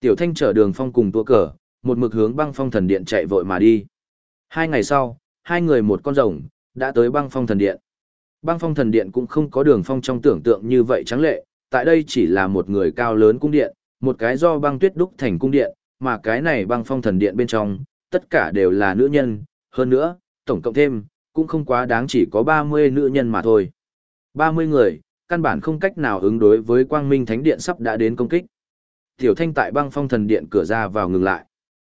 Tiểu thanh chở đường phong cùng tua cờ, một mực hướng băng phong thần điện chạy vội mà đi. Hai ngày sau, hai người một con rồng, đã tới băng phong thần điện. Băng phong thần điện cũng không có đường phong trong tưởng tượng như vậy trắng lệ, tại đây chỉ là một người cao lớn cung điện, một cái do băng tuyết đúc thành cung điện, mà cái này băng phong thần điện bên trong, tất cả đều là nữ nhân, hơn nữa, tổng cộng thêm, cũng không quá đáng chỉ có 30 nữ nhân mà thôi. 30 người, căn bản không cách nào ứng đối với quang minh thánh điện sắp đã đến công kích. Tiểu thanh tại băng phong thần điện cửa ra vào ngừng lại.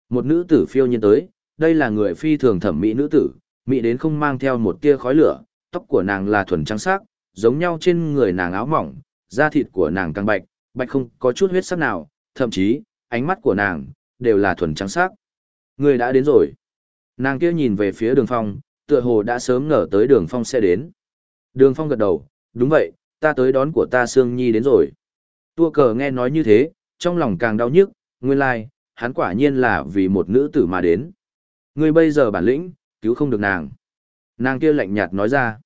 Một nữ tử phiêu nhiên tới, đây là người phi thường thẩm mỹ nữ tử, mỹ đến không mang theo một tia khói lửa, tóc của nàng là thuần trắng sắc, giống nhau trên người nàng áo mỏng, da thịt của nàng càng bạch, bạch không có chút huyết sắc nào, thậm chí, ánh mắt của nàng, đều là thuần trắng sắc. Người đã đến rồi. Nàng kia nhìn về phía đường phong, tựa hồ đã sớm ngờ tới đường phong sẽ đến. Đường phong gật đầu, đúng vậy, ta tới đón của ta Sương Nhi đến rồi. Tua cờ nghe nói như thế, trong lòng càng đau nhức, nguyên lai, hắn quả nhiên là vì một nữ tử mà đến. Ngươi bây giờ bản lĩnh, cứu không được nàng. Nàng kia lạnh nhạt nói ra.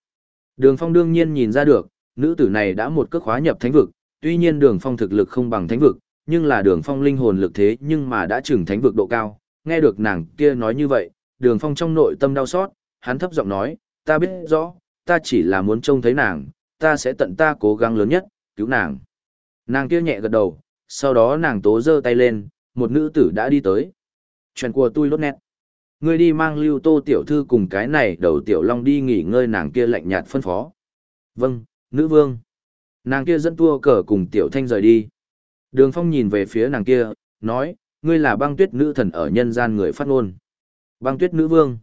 Đường phong đương nhiên nhìn ra được, nữ tử này đã một cước khóa nhập thánh vực, tuy nhiên đường phong thực lực không bằng thánh vực, nhưng là đường phong linh hồn lực thế nhưng mà đã chừng thánh vực độ cao. Nghe được nàng kia nói như vậy, đường phong trong nội tâm đau xót, hắn thấp giọng nói, ta biết rõ, ta chỉ là muốn trông thấy nàng, ta sẽ tận ta cố gắng lớn nhất, cứu nàng. Nàng kia nhẹ gật đầu, sau đó nàng tố giơ tay lên, một nữ tử đã đi tới. Chuyện của tôi lốt nét. Ngươi đi mang lưu tô tiểu thư cùng cái này đầu tiểu long đi nghỉ ngơi nàng kia lạnh nhạt phân phó. Vâng, nữ vương. Nàng kia dẫn tua cờ cùng tiểu thanh rời đi. Đường phong nhìn về phía nàng kia, nói, ngươi là băng tuyết nữ thần ở nhân gian người phát ngôn. Băng tuyết nữ vương.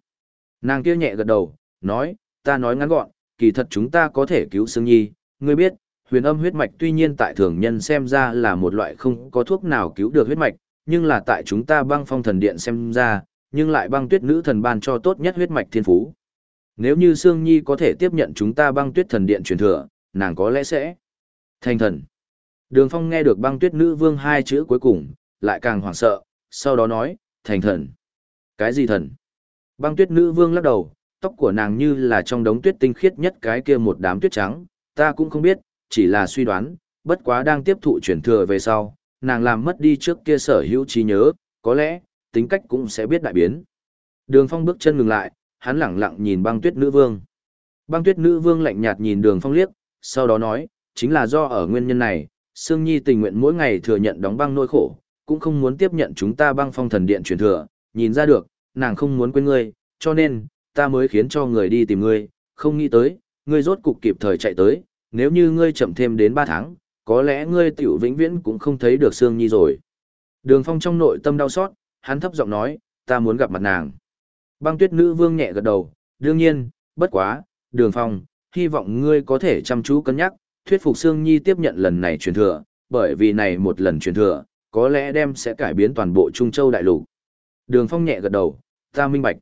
Nàng kia nhẹ gật đầu, nói, ta nói ngắn gọn, kỳ thật chúng ta có thể cứu Sương Nhi, ngươi biết, huyền âm huyết mạch tuy nhiên tại thường nhân xem ra là một loại không có thuốc nào cứu được huyết mạch, nhưng là tại chúng ta băng phong thần điện xem ra, nhưng lại băng tuyết nữ thần ban cho tốt nhất huyết mạch thiên phú. Nếu như Sương Nhi có thể tiếp nhận chúng ta băng tuyết thần điện truyền thừa, nàng có lẽ sẽ thành thần. Đường Phong nghe được băng tuyết nữ vương hai chữ cuối cùng, lại càng hoảng sợ, sau đó nói, thành thần. Cái gì thần? Băng tuyết nữ vương lắc đầu, tóc của nàng như là trong đống tuyết tinh khiết nhất cái kia một đám tuyết trắng, ta cũng không biết, chỉ là suy đoán, bất quá đang tiếp thụ truyền thừa về sau, nàng làm mất đi trước kia sở hữu trí nhớ, có lẽ, tính cách cũng sẽ biết đại biến. Đường phong bước chân ngừng lại, hắn lẳng lặng nhìn băng tuyết nữ vương. Băng tuyết nữ vương lạnh nhạt nhìn đường phong liếc, sau đó nói, chính là do ở nguyên nhân này, Sương Nhi tình nguyện mỗi ngày thừa nhận đóng băng nỗi khổ, cũng không muốn tiếp nhận chúng ta băng phong thần điện truyền thừa, nhìn ra được, nàng không muốn quên ngươi, cho nên, ta mới khiến cho người đi tìm ngươi, không nghĩ tới, ngươi rốt cục kịp thời chạy tới, nếu như ngươi chậm thêm đến 3 tháng, có lẽ ngươi tiểu vĩnh viễn cũng không thấy được Sương Nhi rồi. Đường Phong trong nội tâm đau xót, hắn thấp giọng nói, ta muốn gặp mặt nàng. Băng tuyết nữ vương nhẹ gật đầu, đương nhiên, bất quá, Đường Phong, hy vọng ngươi có thể chăm chú cân nhắc, thuyết phục Sương Nhi tiếp nhận lần này truyền thừa, bởi vì này một lần truyền thừa, có lẽ đem sẽ cải biến toàn bộ Trung Châu đại lục. Đường Phong nhẹ gật đầu, ta minh bạch.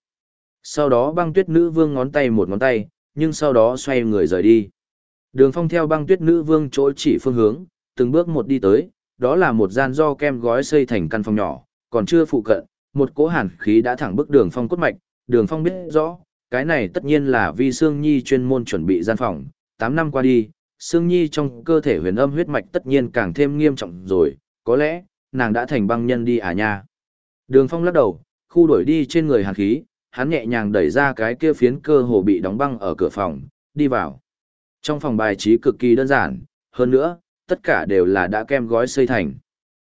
Sau đó băng tuyết nữ vương ngón tay một ngón tay, nhưng sau đó xoay người rời đi. Đường phong theo băng tuyết nữ vương chỗ chỉ phương hướng, từng bước một đi tới, đó là một gian do kem gói xây thành căn phòng nhỏ, còn chưa phụ cận, một cỗ hàn khí đã thẳng bức đường phong cốt mạch, đường phong biết rõ, cái này tất nhiên là vì Sương Nhi chuyên môn chuẩn bị gian phòng, 8 năm qua đi, Sương Nhi trong cơ thể huyền âm huyết mạch tất nhiên càng thêm nghiêm trọng rồi, có lẽ, nàng đã thành băng nhân đi à nha. Đường phong lắc đầu, khu đổi đi trên người hàn khí, hắn nhẹ nhàng đẩy ra cái kia phiến cơ hồ bị đóng băng ở cửa phòng, đi vào. Trong phòng bài trí cực kỳ đơn giản, hơn nữa, tất cả đều là đã kem gói xây thành.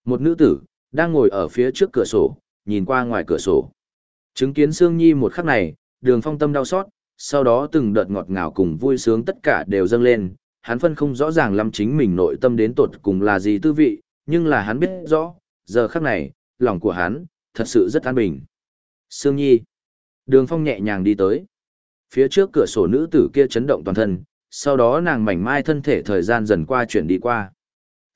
Một nữ tử, đang ngồi ở phía trước cửa sổ, nhìn qua ngoài cửa sổ. Chứng kiến Sương Nhi một khắc này, đường phong tâm đau xót, sau đó từng đợt ngọt ngào cùng vui sướng tất cả đều dâng lên. Hắn phân không rõ ràng lắm chính mình nội tâm đến tột cùng là gì tư vị, nhưng là hắn biết rõ, giờ khắc này, lòng của hắn, thật sự rất an bình. Sương Nhi. Đường Phong nhẹ nhàng đi tới. Phía trước cửa sổ nữ tử kia chấn động toàn thân, sau đó nàng mảnh mai thân thể thời gian dần qua chuyển đi qua.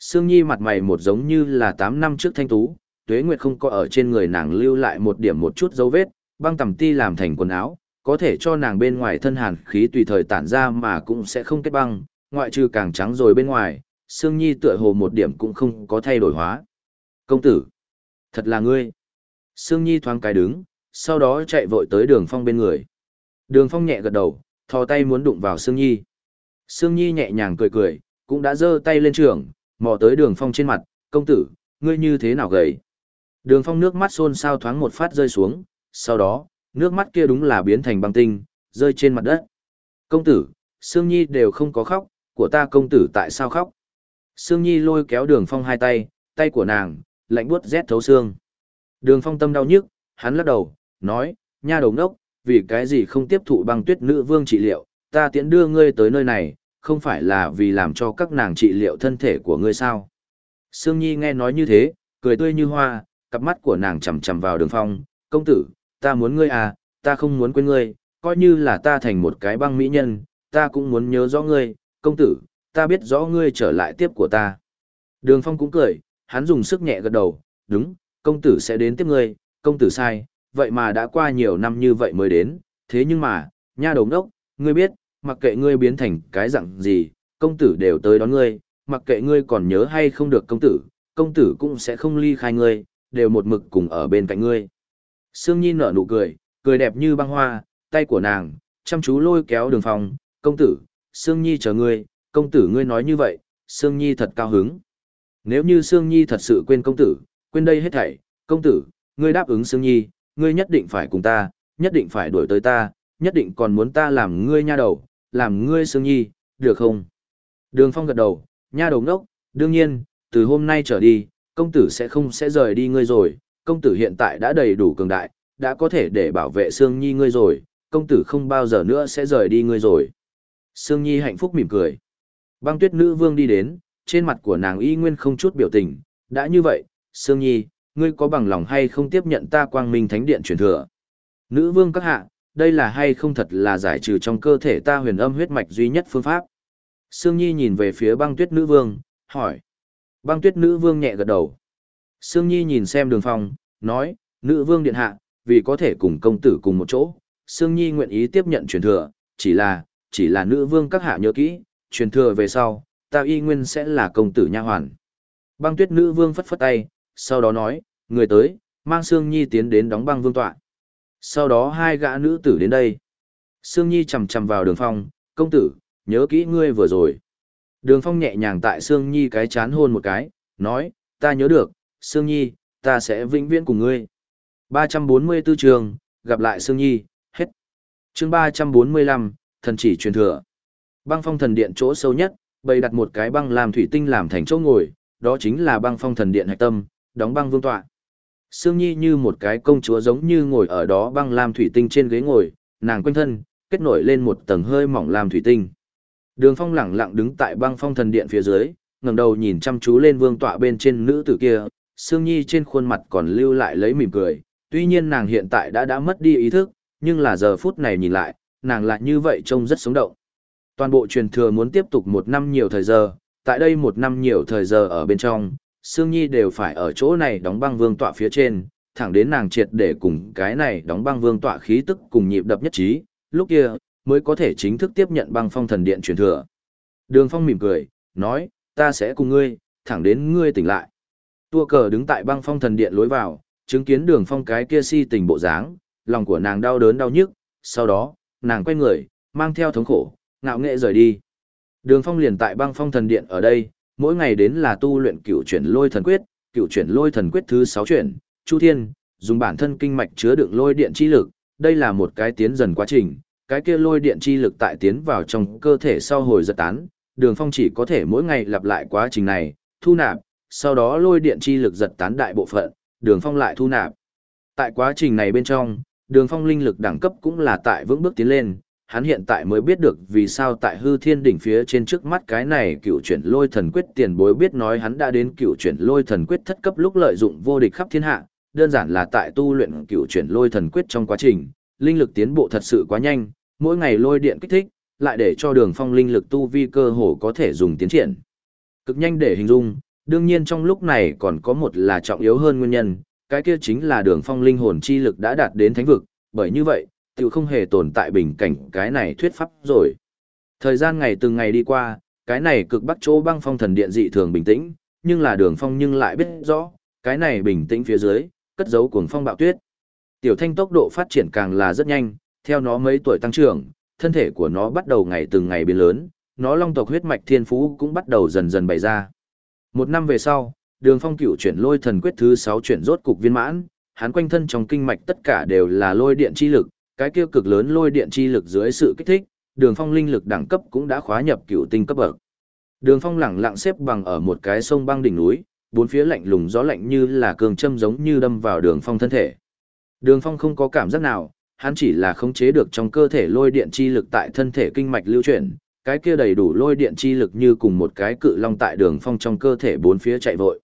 Sương Nhi mặt mày một giống như là 8 năm trước thanh tú, tuế nguyệt không có ở trên người nàng lưu lại một điểm một chút dấu vết, băng tầm ti làm thành quần áo, có thể cho nàng bên ngoài thân hàn khí tùy thời tản ra mà cũng sẽ không kết băng, ngoại trừ càng trắng rồi bên ngoài, Sương Nhi tựa hồ một điểm cũng không có thay đổi hóa. Công tử, thật là ngươi. Sương Nhi thoáng cái đứng, sau đó chạy vội tới đường phong bên người. Đường phong nhẹ gật đầu, thò tay muốn đụng vào Sương Nhi. Sương Nhi nhẹ nhàng cười cười, cũng đã giơ tay lên trường, mò tới đường phong trên mặt, công tử, ngươi như thế nào gầy. Đường phong nước mắt xôn xao thoáng một phát rơi xuống, sau đó, nước mắt kia đúng là biến thành băng tinh, rơi trên mặt đất. Công tử, Sương Nhi đều không có khóc, của ta công tử tại sao khóc? Sương Nhi lôi kéo đường phong hai tay, tay của nàng, lạnh buốt rét thấu xương. Đường phong tâm đau nhức, hắn lắc đầu, nói, nha đầu ngốc, vì cái gì không tiếp thụ băng tuyết nữ vương trị liệu, ta tiễn đưa ngươi tới nơi này, không phải là vì làm cho các nàng trị liệu thân thể của ngươi sao. Sương Nhi nghe nói như thế, cười tươi như hoa, cặp mắt của nàng chầm chầm vào đường phong, công tử, ta muốn ngươi à, ta không muốn quên ngươi, coi như là ta thành một cái băng mỹ nhân, ta cũng muốn nhớ rõ ngươi, công tử, ta biết rõ ngươi trở lại tiếp của ta. Đường phong cũng cười, hắn dùng sức nhẹ gật đầu, đúng, công tử sẽ đến tiếp ngươi, công tử sai, vậy mà đã qua nhiều năm như vậy mới đến, thế nhưng mà, nha đồng đốc, ngươi biết, mặc kệ ngươi biến thành cái dạng gì, công tử đều tới đón ngươi, mặc kệ ngươi còn nhớ hay không được công tử, công tử cũng sẽ không ly khai ngươi, đều một mực cùng ở bên cạnh ngươi. Sương Nhi nở nụ cười, cười đẹp như băng hoa, tay của nàng, chăm chú lôi kéo đường phòng, công tử, Sương Nhi chờ ngươi, công tử ngươi nói như vậy, Sương Nhi thật cao hứng. Nếu như Sương Nhi thật sự quên công tử, quên đây hết thảy, công tử, ngươi đáp ứng Sương Nhi, ngươi nhất định phải cùng ta, nhất định phải đuổi tới ta, nhất định còn muốn ta làm ngươi nha đầu, làm ngươi Sương Nhi, được không? Đường Phong gật đầu, nha đầu ngốc, đương nhiên, từ hôm nay trở đi, công tử sẽ không sẽ rời đi ngươi rồi, công tử hiện tại đã đầy đủ cường đại, đã có thể để bảo vệ Sương Nhi ngươi rồi, công tử không bao giờ nữa sẽ rời đi ngươi rồi. Sương Nhi hạnh phúc mỉm cười. Băng tuyết nữ vương đi đến, trên mặt của nàng y nguyên không chút biểu tình, đã như vậy, Sương Nhi, ngươi có bằng lòng hay không tiếp nhận ta quang minh thánh điện truyền thừa? Nữ vương các hạ, đây là hay không thật là giải trừ trong cơ thể ta huyền âm huyết mạch duy nhất phương pháp? Sương Nhi nhìn về phía băng tuyết nữ vương, hỏi. Băng tuyết nữ vương nhẹ gật đầu. Sương Nhi nhìn xem đường phong, nói, nữ vương điện hạ, vì có thể cùng công tử cùng một chỗ, Sương Nhi nguyện ý tiếp nhận truyền thừa, chỉ là, chỉ là nữ vương các hạ nhớ kỹ, truyền thừa về sau, ta y nguyên sẽ là công tử nha hoàn. Băng tuyết nữ vương phất phất tay, sau đó nói, người tới, mang Sương Nhi tiến đến đóng băng vương tọa. Sau đó hai gã nữ tử đến đây. Sương Nhi chầm chầm vào đường phong, công tử, nhớ kỹ ngươi vừa rồi. Đường phong nhẹ nhàng tại Sương Nhi cái chán hôn một cái, nói, ta nhớ được, Sương Nhi, ta sẽ vĩnh viễn cùng ngươi. 344 trường, gặp lại Sương Nhi, hết. chương 345, thần chỉ truyền thừa. Băng phong thần điện chỗ sâu nhất, bày đặt một cái băng làm thủy tinh làm thành chỗ ngồi, đó chính là băng phong thần điện hạch tâm, đóng băng vương tọa. Sương Nhi như một cái công chúa giống như ngồi ở đó băng lam thủy tinh trên ghế ngồi, nàng quanh thân, kết nổi lên một tầng hơi mỏng lam thủy tinh. Đường Phong lẳng lặng đứng tại băng phong thần điện phía dưới, ngẩng đầu nhìn chăm chú lên vương tọa bên trên nữ tử kia, Sương Nhi trên khuôn mặt còn lưu lại lấy mỉm cười, tuy nhiên nàng hiện tại đã đã mất đi ý thức, nhưng là giờ phút này nhìn lại, nàng lại như vậy trông rất sống động. Toàn bộ truyền thừa muốn tiếp tục một năm nhiều thời giờ, tại đây một năm nhiều thời giờ ở bên trong, Sương Nhi đều phải ở chỗ này đóng băng vương tọa phía trên, thẳng đến nàng triệt để cùng cái này đóng băng vương tọa khí tức cùng nhịp đập nhất trí, lúc kia mới có thể chính thức tiếp nhận băng phong thần điện truyền thừa. Đường Phong mỉm cười, nói, ta sẽ cùng ngươi, thẳng đến ngươi tỉnh lại. Tua cờ đứng tại băng phong thần điện lối vào, chứng kiến đường phong cái kia si tình bộ dáng, lòng của nàng đau đớn đau nhức, sau đó, nàng quay người, mang theo thống khổ, ngạo nghệ rời đi. Đường phong liền tại băng phong thần điện ở đây, mỗi ngày đến là tu luyện cựu chuyển lôi thần quyết, cựu chuyển lôi thần quyết thứ 6 chuyển, Chu Thiên, dùng bản thân kinh mạch chứa đựng lôi điện chi lực, đây là một cái tiến dần quá trình, cái kia lôi điện chi lực tại tiến vào trong cơ thể sau hồi giật tán, Đường Phong chỉ có thể mỗi ngày lặp lại quá trình này, thu nạp, sau đó lôi điện chi lực giật tán đại bộ phận, Đường Phong lại thu nạp. Tại quá trình này bên trong, Đường Phong linh lực đẳng cấp cũng là tại vững bước tiến lên, hắn hiện tại mới biết được vì sao tại hư thiên đỉnh phía trên trước mắt cái này cựu chuyển lôi thần quyết tiền bối biết nói hắn đã đến cựu chuyển lôi thần quyết thất cấp lúc lợi dụng vô địch khắp thiên hạ, đơn giản là tại tu luyện cựu chuyển lôi thần quyết trong quá trình, linh lực tiến bộ thật sự quá nhanh, mỗi ngày lôi điện kích thích, lại để cho đường phong linh lực tu vi cơ hồ có thể dùng tiến triển. Cực nhanh để hình dung, đương nhiên trong lúc này còn có một là trọng yếu hơn nguyên nhân, cái kia chính là đường phong linh hồn chi lực đã đạt đến thánh vực, bởi như vậy, tự không hề tồn tại bình cảnh cái này thuyết pháp rồi. Thời gian ngày từng ngày đi qua, cái này cực bắc chỗ băng phong thần điện dị thường bình tĩnh, nhưng là đường phong nhưng lại biết rõ, cái này bình tĩnh phía dưới, cất giấu cuồng phong bạo tuyết. Tiểu thanh tốc độ phát triển càng là rất nhanh, theo nó mấy tuổi tăng trưởng, thân thể của nó bắt đầu ngày từng ngày biến lớn, nó long tộc huyết mạch thiên phú cũng bắt đầu dần dần bày ra. Một năm về sau, đường phong cửu chuyển lôi thần quyết thứ 6 chuyển rốt cục viên mãn, hắn quanh thân trong kinh mạch tất cả đều là lôi điện chi lực, cái kia cực lớn lôi điện chi lực dưới sự kích thích, đường phong linh lực đẳng cấp cũng đã khóa nhập cựu tinh cấp bậc. Đường phong lẳng lặng xếp bằng ở một cái sông băng đỉnh núi, bốn phía lạnh lùng gió lạnh như là cường châm giống như đâm vào đường phong thân thể. Đường phong không có cảm giác nào, hắn chỉ là khống chế được trong cơ thể lôi điện chi lực tại thân thể kinh mạch lưu chuyển, cái kia đầy đủ lôi điện chi lực như cùng một cái cự long tại đường phong trong cơ thể bốn phía chạy vội.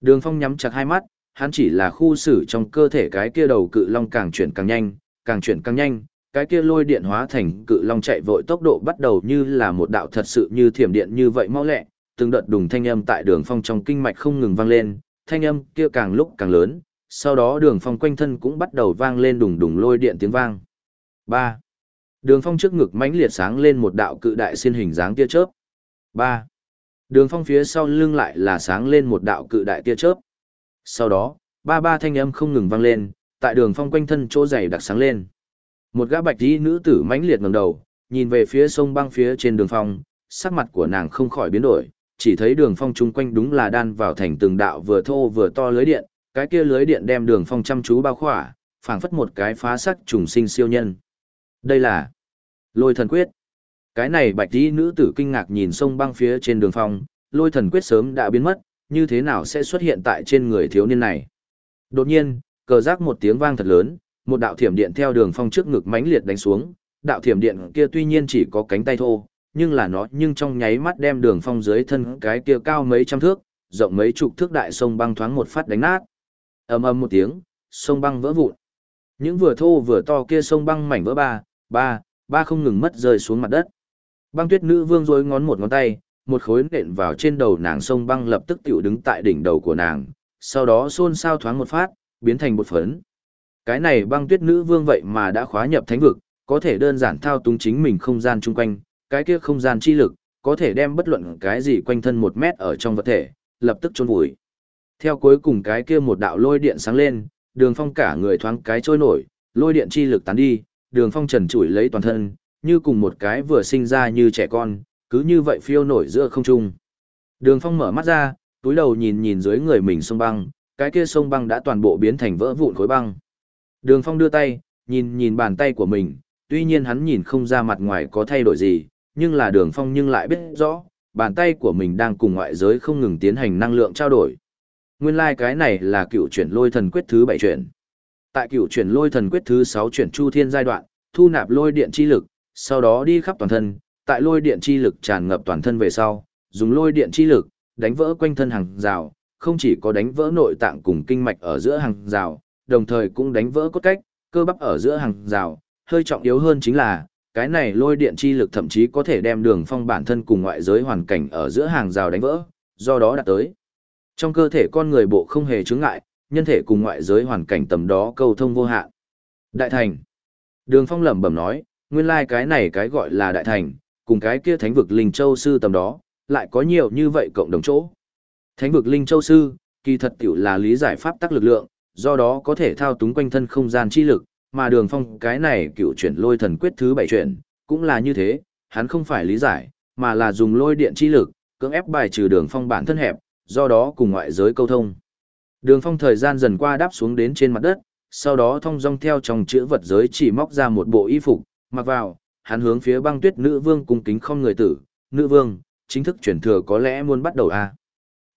Đường phong nhắm chặt hai mắt, hắn chỉ là khu xử trong cơ thể cái kia đầu cự long càng chuyển càng nhanh, càng chuyển càng nhanh, cái kia lôi điện hóa thành cự long chạy vội tốc độ bắt đầu như là một đạo thật sự như thiểm điện như vậy mau lẹ, từng đợt đùng thanh âm tại đường phong trong kinh mạch không ngừng vang lên, thanh âm kia càng lúc càng lớn, sau đó đường phong quanh thân cũng bắt đầu vang lên đùng đùng lôi điện tiếng vang. ba Đường phong trước ngực mãnh liệt sáng lên một đạo cự đại xiên hình dáng tia chớp. ba Đường phong phía sau lưng lại là sáng lên một đạo cự đại tia chớp. Sau đó, ba ba thanh âm không ngừng vang lên, tại đường phong quanh thân chỗ dày đặc sáng lên. Một gã bạch y nữ tử mãnh liệt ngẩng đầu, nhìn về phía sông băng phía trên đường phong, sắc mặt của nàng không khỏi biến đổi, chỉ thấy đường phong chung quanh đúng là đan vào thành từng đạo vừa thô vừa to lưới điện, cái kia lưới điện đem đường phong chăm chú bao khỏa, phảng phất một cái phá sắc trùng sinh siêu nhân. Đây là lôi thần quyết. Cái này bạch y nữ tử kinh ngạc nhìn sông băng phía trên đường phong, lôi thần quyết sớm đã biến mất, như thế nào sẽ xuất hiện tại trên người thiếu niên này. Đột nhiên, cờ giác một tiếng vang thật lớn, một đạo thiểm điện theo đường phong trước ngực mãnh liệt đánh xuống, đạo thiểm điện kia tuy nhiên chỉ có cánh tay thô, nhưng là nó nhưng trong nháy mắt đem đường phong dưới thân cái kia cao mấy trăm thước, rộng mấy chục thước đại sông băng thoáng một phát đánh nát. ầm ầm một tiếng, sông băng vỡ vụn. Những vừa thô vừa to kia sông băng mảnh vỡ ba, ba, ba không ngừng mất rơi xuống mặt đất. Băng tuyết nữ vương rối ngón một ngón tay, một khối nện vào trên đầu nàng sông băng lập tức tiểu đứng tại đỉnh đầu của nàng, sau đó xôn xao thoáng một phát, biến thành một phấn. Cái này băng tuyết nữ vương vậy mà đã khóa nhập thánh vực, có thể đơn giản thao túng chính mình không gian chung quanh, cái kia không gian chi lực, có thể đem bất luận cái gì quanh thân một mét ở trong vật thể, lập tức trôn vùi. Theo cuối cùng cái kia một đạo lôi điện sáng lên, đường phong cả người thoáng cái trôi nổi, lôi điện chi lực tán đi, đường phong trần trụi lấy toàn thân, như cùng một cái vừa sinh ra như trẻ con, cứ như vậy phiêu nổi giữa không trung. Đường phong mở mắt ra, túi đầu nhìn nhìn dưới người mình sông băng, cái kia sông băng đã toàn bộ biến thành vỡ vụn khối băng. Đường phong đưa tay, nhìn nhìn bàn tay của mình, tuy nhiên hắn nhìn không ra mặt ngoài có thay đổi gì, nhưng là đường phong nhưng lại biết rõ, bàn tay của mình đang cùng ngoại giới không ngừng tiến hành năng lượng trao đổi. Nguyên lai like cái này là cựu chuyển lôi thần quyết thứ bảy chuyển. Tại cựu chuyển lôi thần quyết thứ sáu chuyển chu thiên giai đoạn, thu nạp lôi điện chi lực, sau đó đi khắp toàn thân, tại lôi điện chi lực tràn ngập toàn thân về sau, dùng lôi điện chi lực, đánh vỡ quanh thân hàng rào, không chỉ có đánh vỡ nội tạng cùng kinh mạch ở giữa hàng rào, đồng thời cũng đánh vỡ cốt cách, cơ bắp ở giữa hàng rào, hơi trọng yếu hơn chính là, cái này lôi điện chi lực thậm chí có thể đem đường phong bản thân cùng ngoại giới hoàn cảnh ở giữa hàng rào đánh vỡ, do đó đạt tới. Trong cơ thể con người bộ không hề chướng ngại, nhân thể cùng ngoại giới hoàn cảnh tầm đó câu thông vô hạn. Đại thành. Đường phong lẩm bẩm nói, nguyên lai cái này cái gọi là đại thành, cùng cái kia thánh vực linh châu sư tầm đó, lại có nhiều như vậy cộng đồng chỗ. Thánh vực linh châu sư, kỳ thật tiểu là lý giải pháp tắc lực lượng, do đó có thể thao túng quanh thân không gian chi lực, mà đường phong cái này cựu chuyển lôi thần quyết thứ bảy chuyển, cũng là như thế, hắn không phải lý giải, mà là dùng lôi điện chi lực, cưỡng ép bài trừ đường phong bản thân hẹp, do đó cùng ngoại giới câu thông. Đường phong thời gian dần qua đáp xuống đến trên mặt đất, sau đó thông dong theo trong chữ vật giới chỉ móc ra một bộ y phục, mặc vào, hắn hướng phía băng tuyết nữ vương cung kính không người tử, nữ vương, chính thức chuyển thừa có lẽ muốn bắt đầu à.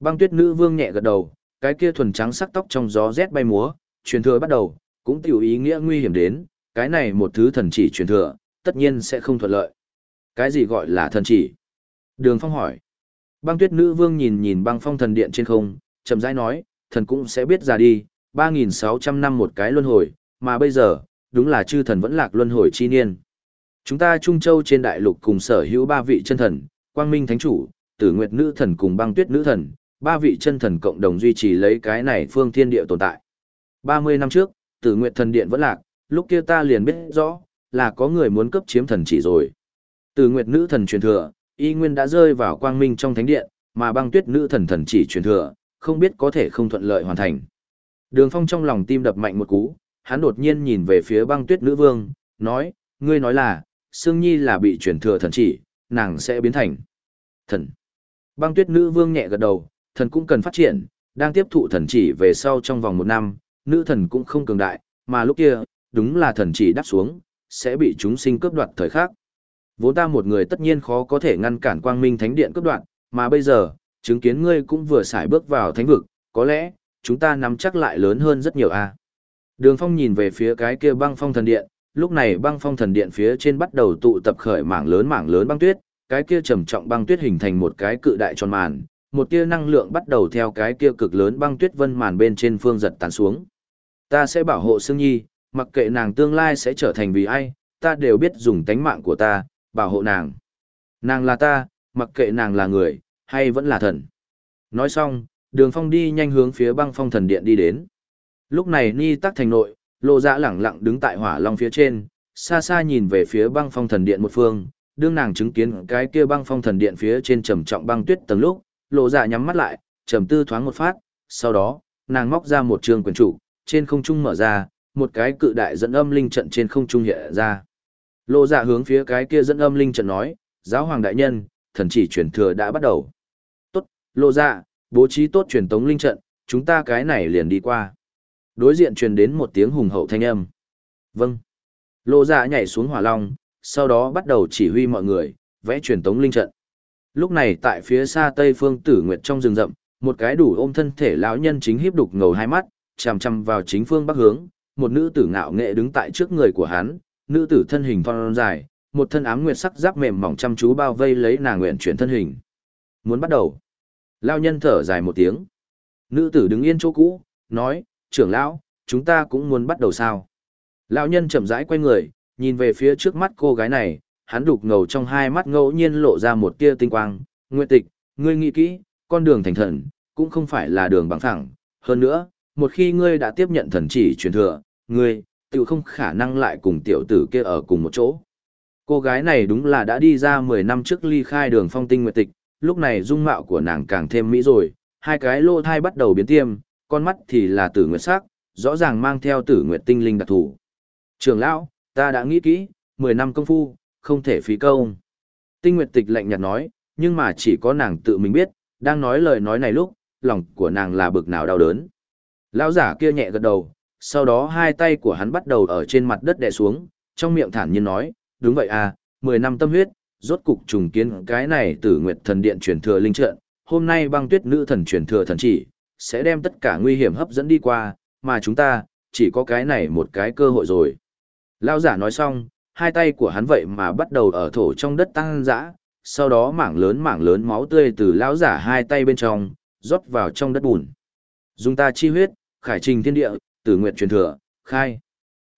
Băng tuyết nữ vương nhẹ gật đầu, cái kia thuần trắng sắc tóc trong gió rét bay múa, truyền thừa bắt đầu, cũng tiểu ý nghĩa nguy hiểm đến, cái này một thứ thần chỉ truyền thừa, tất nhiên sẽ không thuận lợi. Cái gì gọi là thần chỉ? Đường Phong hỏi. Băng tuyết nữ vương nhìn nhìn băng phong thần điện trên không, chậm rãi nói, thần cũng sẽ biết ra đi, 3.600 năm một cái luân hồi, mà bây giờ, đúng là chư thần vẫn lạc luân hồi chi niên. Chúng ta Trung Châu trên đại lục cùng sở hữu ba vị chân thần, Quang Minh Thánh Chủ, Tử Nguyệt Nữ Thần cùng Băng Tuyết Nữ Thần, ba vị chân thần cộng đồng duy trì lấy cái này phương thiên địa tồn tại. 30 năm trước, Tử Nguyệt Thần Điện vẫn lạc, lúc kia ta liền biết rõ, là có người muốn cấp chiếm thần chỉ rồi. Tử Nguyệt Nữ Thần truyền thừa, y nguyên đã rơi vào Quang Minh trong thánh điện, mà Băng Tuyết Nữ Thần thần chỉ truyền thừa, không biết có thể không thuận lợi hoàn thành. Đường Phong trong lòng tim đập mạnh một cú, hắn đột nhiên nhìn về phía Băng Tuyết Nữ Vương, nói, ngươi nói là, Sương Nhi là bị truyền thừa thần chỉ, nàng sẽ biến thành thần. Băng tuyết nữ vương nhẹ gật đầu, thần cũng cần phát triển, đang tiếp thụ thần chỉ về sau trong vòng một năm, nữ thần cũng không cường đại, mà lúc kia, đúng là thần chỉ đáp xuống, sẽ bị chúng sinh cướp đoạt thời khắc. Vốn ta một người tất nhiên khó có thể ngăn cản quang minh thánh điện cướp đoạt, mà bây giờ, chứng kiến ngươi cũng vừa xài bước vào thánh vực, có lẽ, chúng ta nắm chắc lại lớn hơn rất nhiều a. Đường phong nhìn về phía cái kia băng phong thần điện, lúc này băng phong thần điện phía trên bắt đầu tụ tập khởi mảng lớn mảng lớn băng tuyết, cái kia trầm trọng băng tuyết hình thành một cái cự đại tròn màn, một tia năng lượng bắt đầu theo cái kia cực lớn băng tuyết vân màn bên trên phương giật tán xuống. Ta sẽ bảo hộ Sương Nhi, mặc kệ nàng tương lai sẽ trở thành vì ai, ta đều biết dùng tánh mạng của ta, bảo hộ nàng. Nàng là ta, mặc kệ nàng là người, hay vẫn là thần. Nói xong, đường phong đi nhanh hướng phía băng phong thần điện đi đến. Lúc này Ni tắc thành nội, lộ dạ lẳng lặng đứng tại hỏa long phía trên, xa xa nhìn về phía băng phong thần điện một phương, đương nàng chứng kiến cái kia băng phong thần điện phía trên trầm trọng băng tuyết tầng lúc, lộ dạ nhắm mắt lại, trầm tư thoáng một phát, sau đó, nàng móc ra một trường quyền chủ, trên không trung mở ra, một cái cự đại dẫn âm linh trận trên không trung hiện ra. Lộ dạ hướng phía cái kia dẫn âm linh trận nói, giáo hoàng đại nhân, thần chỉ truyền thừa đã bắt đầu. Tốt, lộ dạ, bố trí tốt truyền tống linh trận, chúng ta cái này liền đi qua. Đối diện truyền đến một tiếng hùng hậu thanh âm. Vâng. Lộ dạ nhảy xuống hỏa long, sau đó bắt đầu chỉ huy mọi người, vẽ truyền tống linh trận. Lúc này tại phía xa tây phương tử nguyệt trong rừng rậm, một cái đủ ôm thân thể lão nhân chính híp đục ngầu hai mắt, chằm chằm vào chính phương bắc hướng, một nữ tử ngạo nghệ đứng tại trước người của hắn, nữ tử thân hình thon dài, một thân ám nguyệt sắc giáp mềm mỏng chăm chú bao vây lấy nàng nguyện chuyển thân hình. Muốn bắt đầu. Lão nhân thở dài một tiếng. Nữ tử đứng yên chỗ cũ, nói, trưởng lão, chúng ta cũng muốn bắt đầu sao. Lão nhân chậm rãi quay người, nhìn về phía trước mắt cô gái này, hắn đục ngầu trong hai mắt ngẫu nhiên lộ ra một tia tinh quang. Nguyệt tịch, ngươi nghĩ kỹ, con đường thành thần, cũng không phải là đường bằng thẳng. Hơn nữa, một khi ngươi đã tiếp nhận thần chỉ truyền thừa, ngươi, tự không khả năng lại cùng tiểu tử kia ở cùng một chỗ. Cô gái này đúng là đã đi ra 10 năm trước ly khai đường phong tinh nguyệt tịch, lúc này dung mạo của nàng càng thêm mỹ rồi, hai cái lô thai bắt đầu biến tiêm, con mắt thì là tử nguyệt sắc, rõ ràng mang theo tử nguyệt tinh linh đặc thủ. Trường lão, ta đã nghĩ kỹ, 10 năm công phu, không thể phí công. Tinh nguyệt tịch lạnh nhạt nói, nhưng mà chỉ có nàng tự mình biết, đang nói lời nói này lúc, lòng của nàng là bực nào đau đớn. Lão giả kia nhẹ gật đầu, sau đó hai tay của hắn bắt đầu ở trên mặt đất đè xuống, trong miệng thản nhiên nói, đúng vậy à, 10 năm tâm huyết, rốt cục trùng kiến cái này tử nguyệt thần điện truyền thừa linh trận, hôm nay băng tuyết nữ thần truyền thừa thần chỉ, sẽ đem tất cả nguy hiểm hấp dẫn đi qua, mà chúng ta, chỉ có cái này một cái cơ hội rồi. Lão giả nói xong, hai tay của hắn vậy mà bắt đầu ở thổ trong đất tăng dã, sau đó mảng lớn mảng lớn máu tươi từ lão giả hai tay bên trong, rót vào trong đất bùn. Dùng ta chi huyết, khải trình thiên địa, tử nguyện truyền thừa, khai.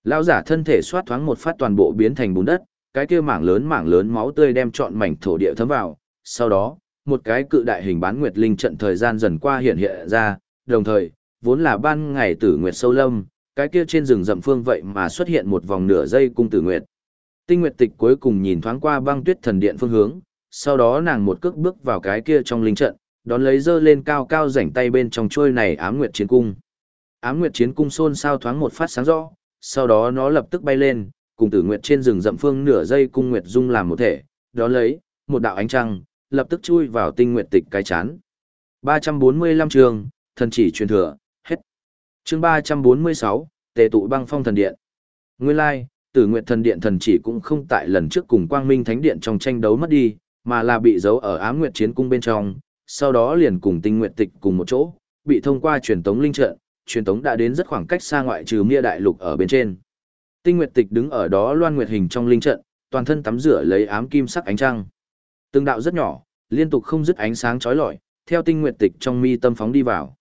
Lão giả thân thể xoát thoáng một phát toàn bộ biến thành bùn đất, cái kia mảng lớn mảng lớn máu tươi đem trọn mảnh thổ địa thấm vào, sau đó, một cái cự đại hình bán nguyệt linh trận thời gian dần qua hiện hiện ra, đồng thời, vốn là ban ngày tử nguyệt sâu lâm, cái kia trên rừng rậm phương vậy mà xuất hiện một vòng nửa dây cung tử nguyệt. Tinh Nguyệt Tịch cuối cùng nhìn thoáng qua băng tuyết thần điện phương hướng, sau đó nàng một cước bước vào cái kia trong linh trận, đón lấy dơ lên cao cao rảnh tay bên trong chuôi này ám nguyệt chiến cung. Ám nguyệt chiến cung xôn xao thoáng một phát sáng rõ, sau đó nó lập tức bay lên, cùng tử nguyệt trên rừng rậm phương nửa dây cung nguyệt dung làm một thể, đón lấy, một đạo ánh trăng, lập tức chui vào tinh nguyệt tịch cái chán. 345 trường, thần chỉ truyền thừa, hết. chương 346, tề tụ băng phong thần điện. Nguyên lai, tử nguyệt thần điện thần chỉ cũng không tại lần trước cùng quang minh thánh điện trong tranh đấu mất đi, mà là bị giấu ở ám nguyệt chiến cung bên trong, sau đó liền cùng tinh nguyệt tịch cùng một chỗ, bị thông qua truyền tống linh trận, truyền tống đã đến rất khoảng cách xa ngoại trừ mia đại lục ở bên trên. Tinh nguyệt tịch đứng ở đó loan nguyệt hình trong linh trận, toàn thân tắm rửa lấy ám kim sắc ánh trăng. Từng đạo rất nhỏ, liên tục không dứt ánh sáng chói lọi, theo tinh nguyệt tịch trong mi tâm phóng đi vào.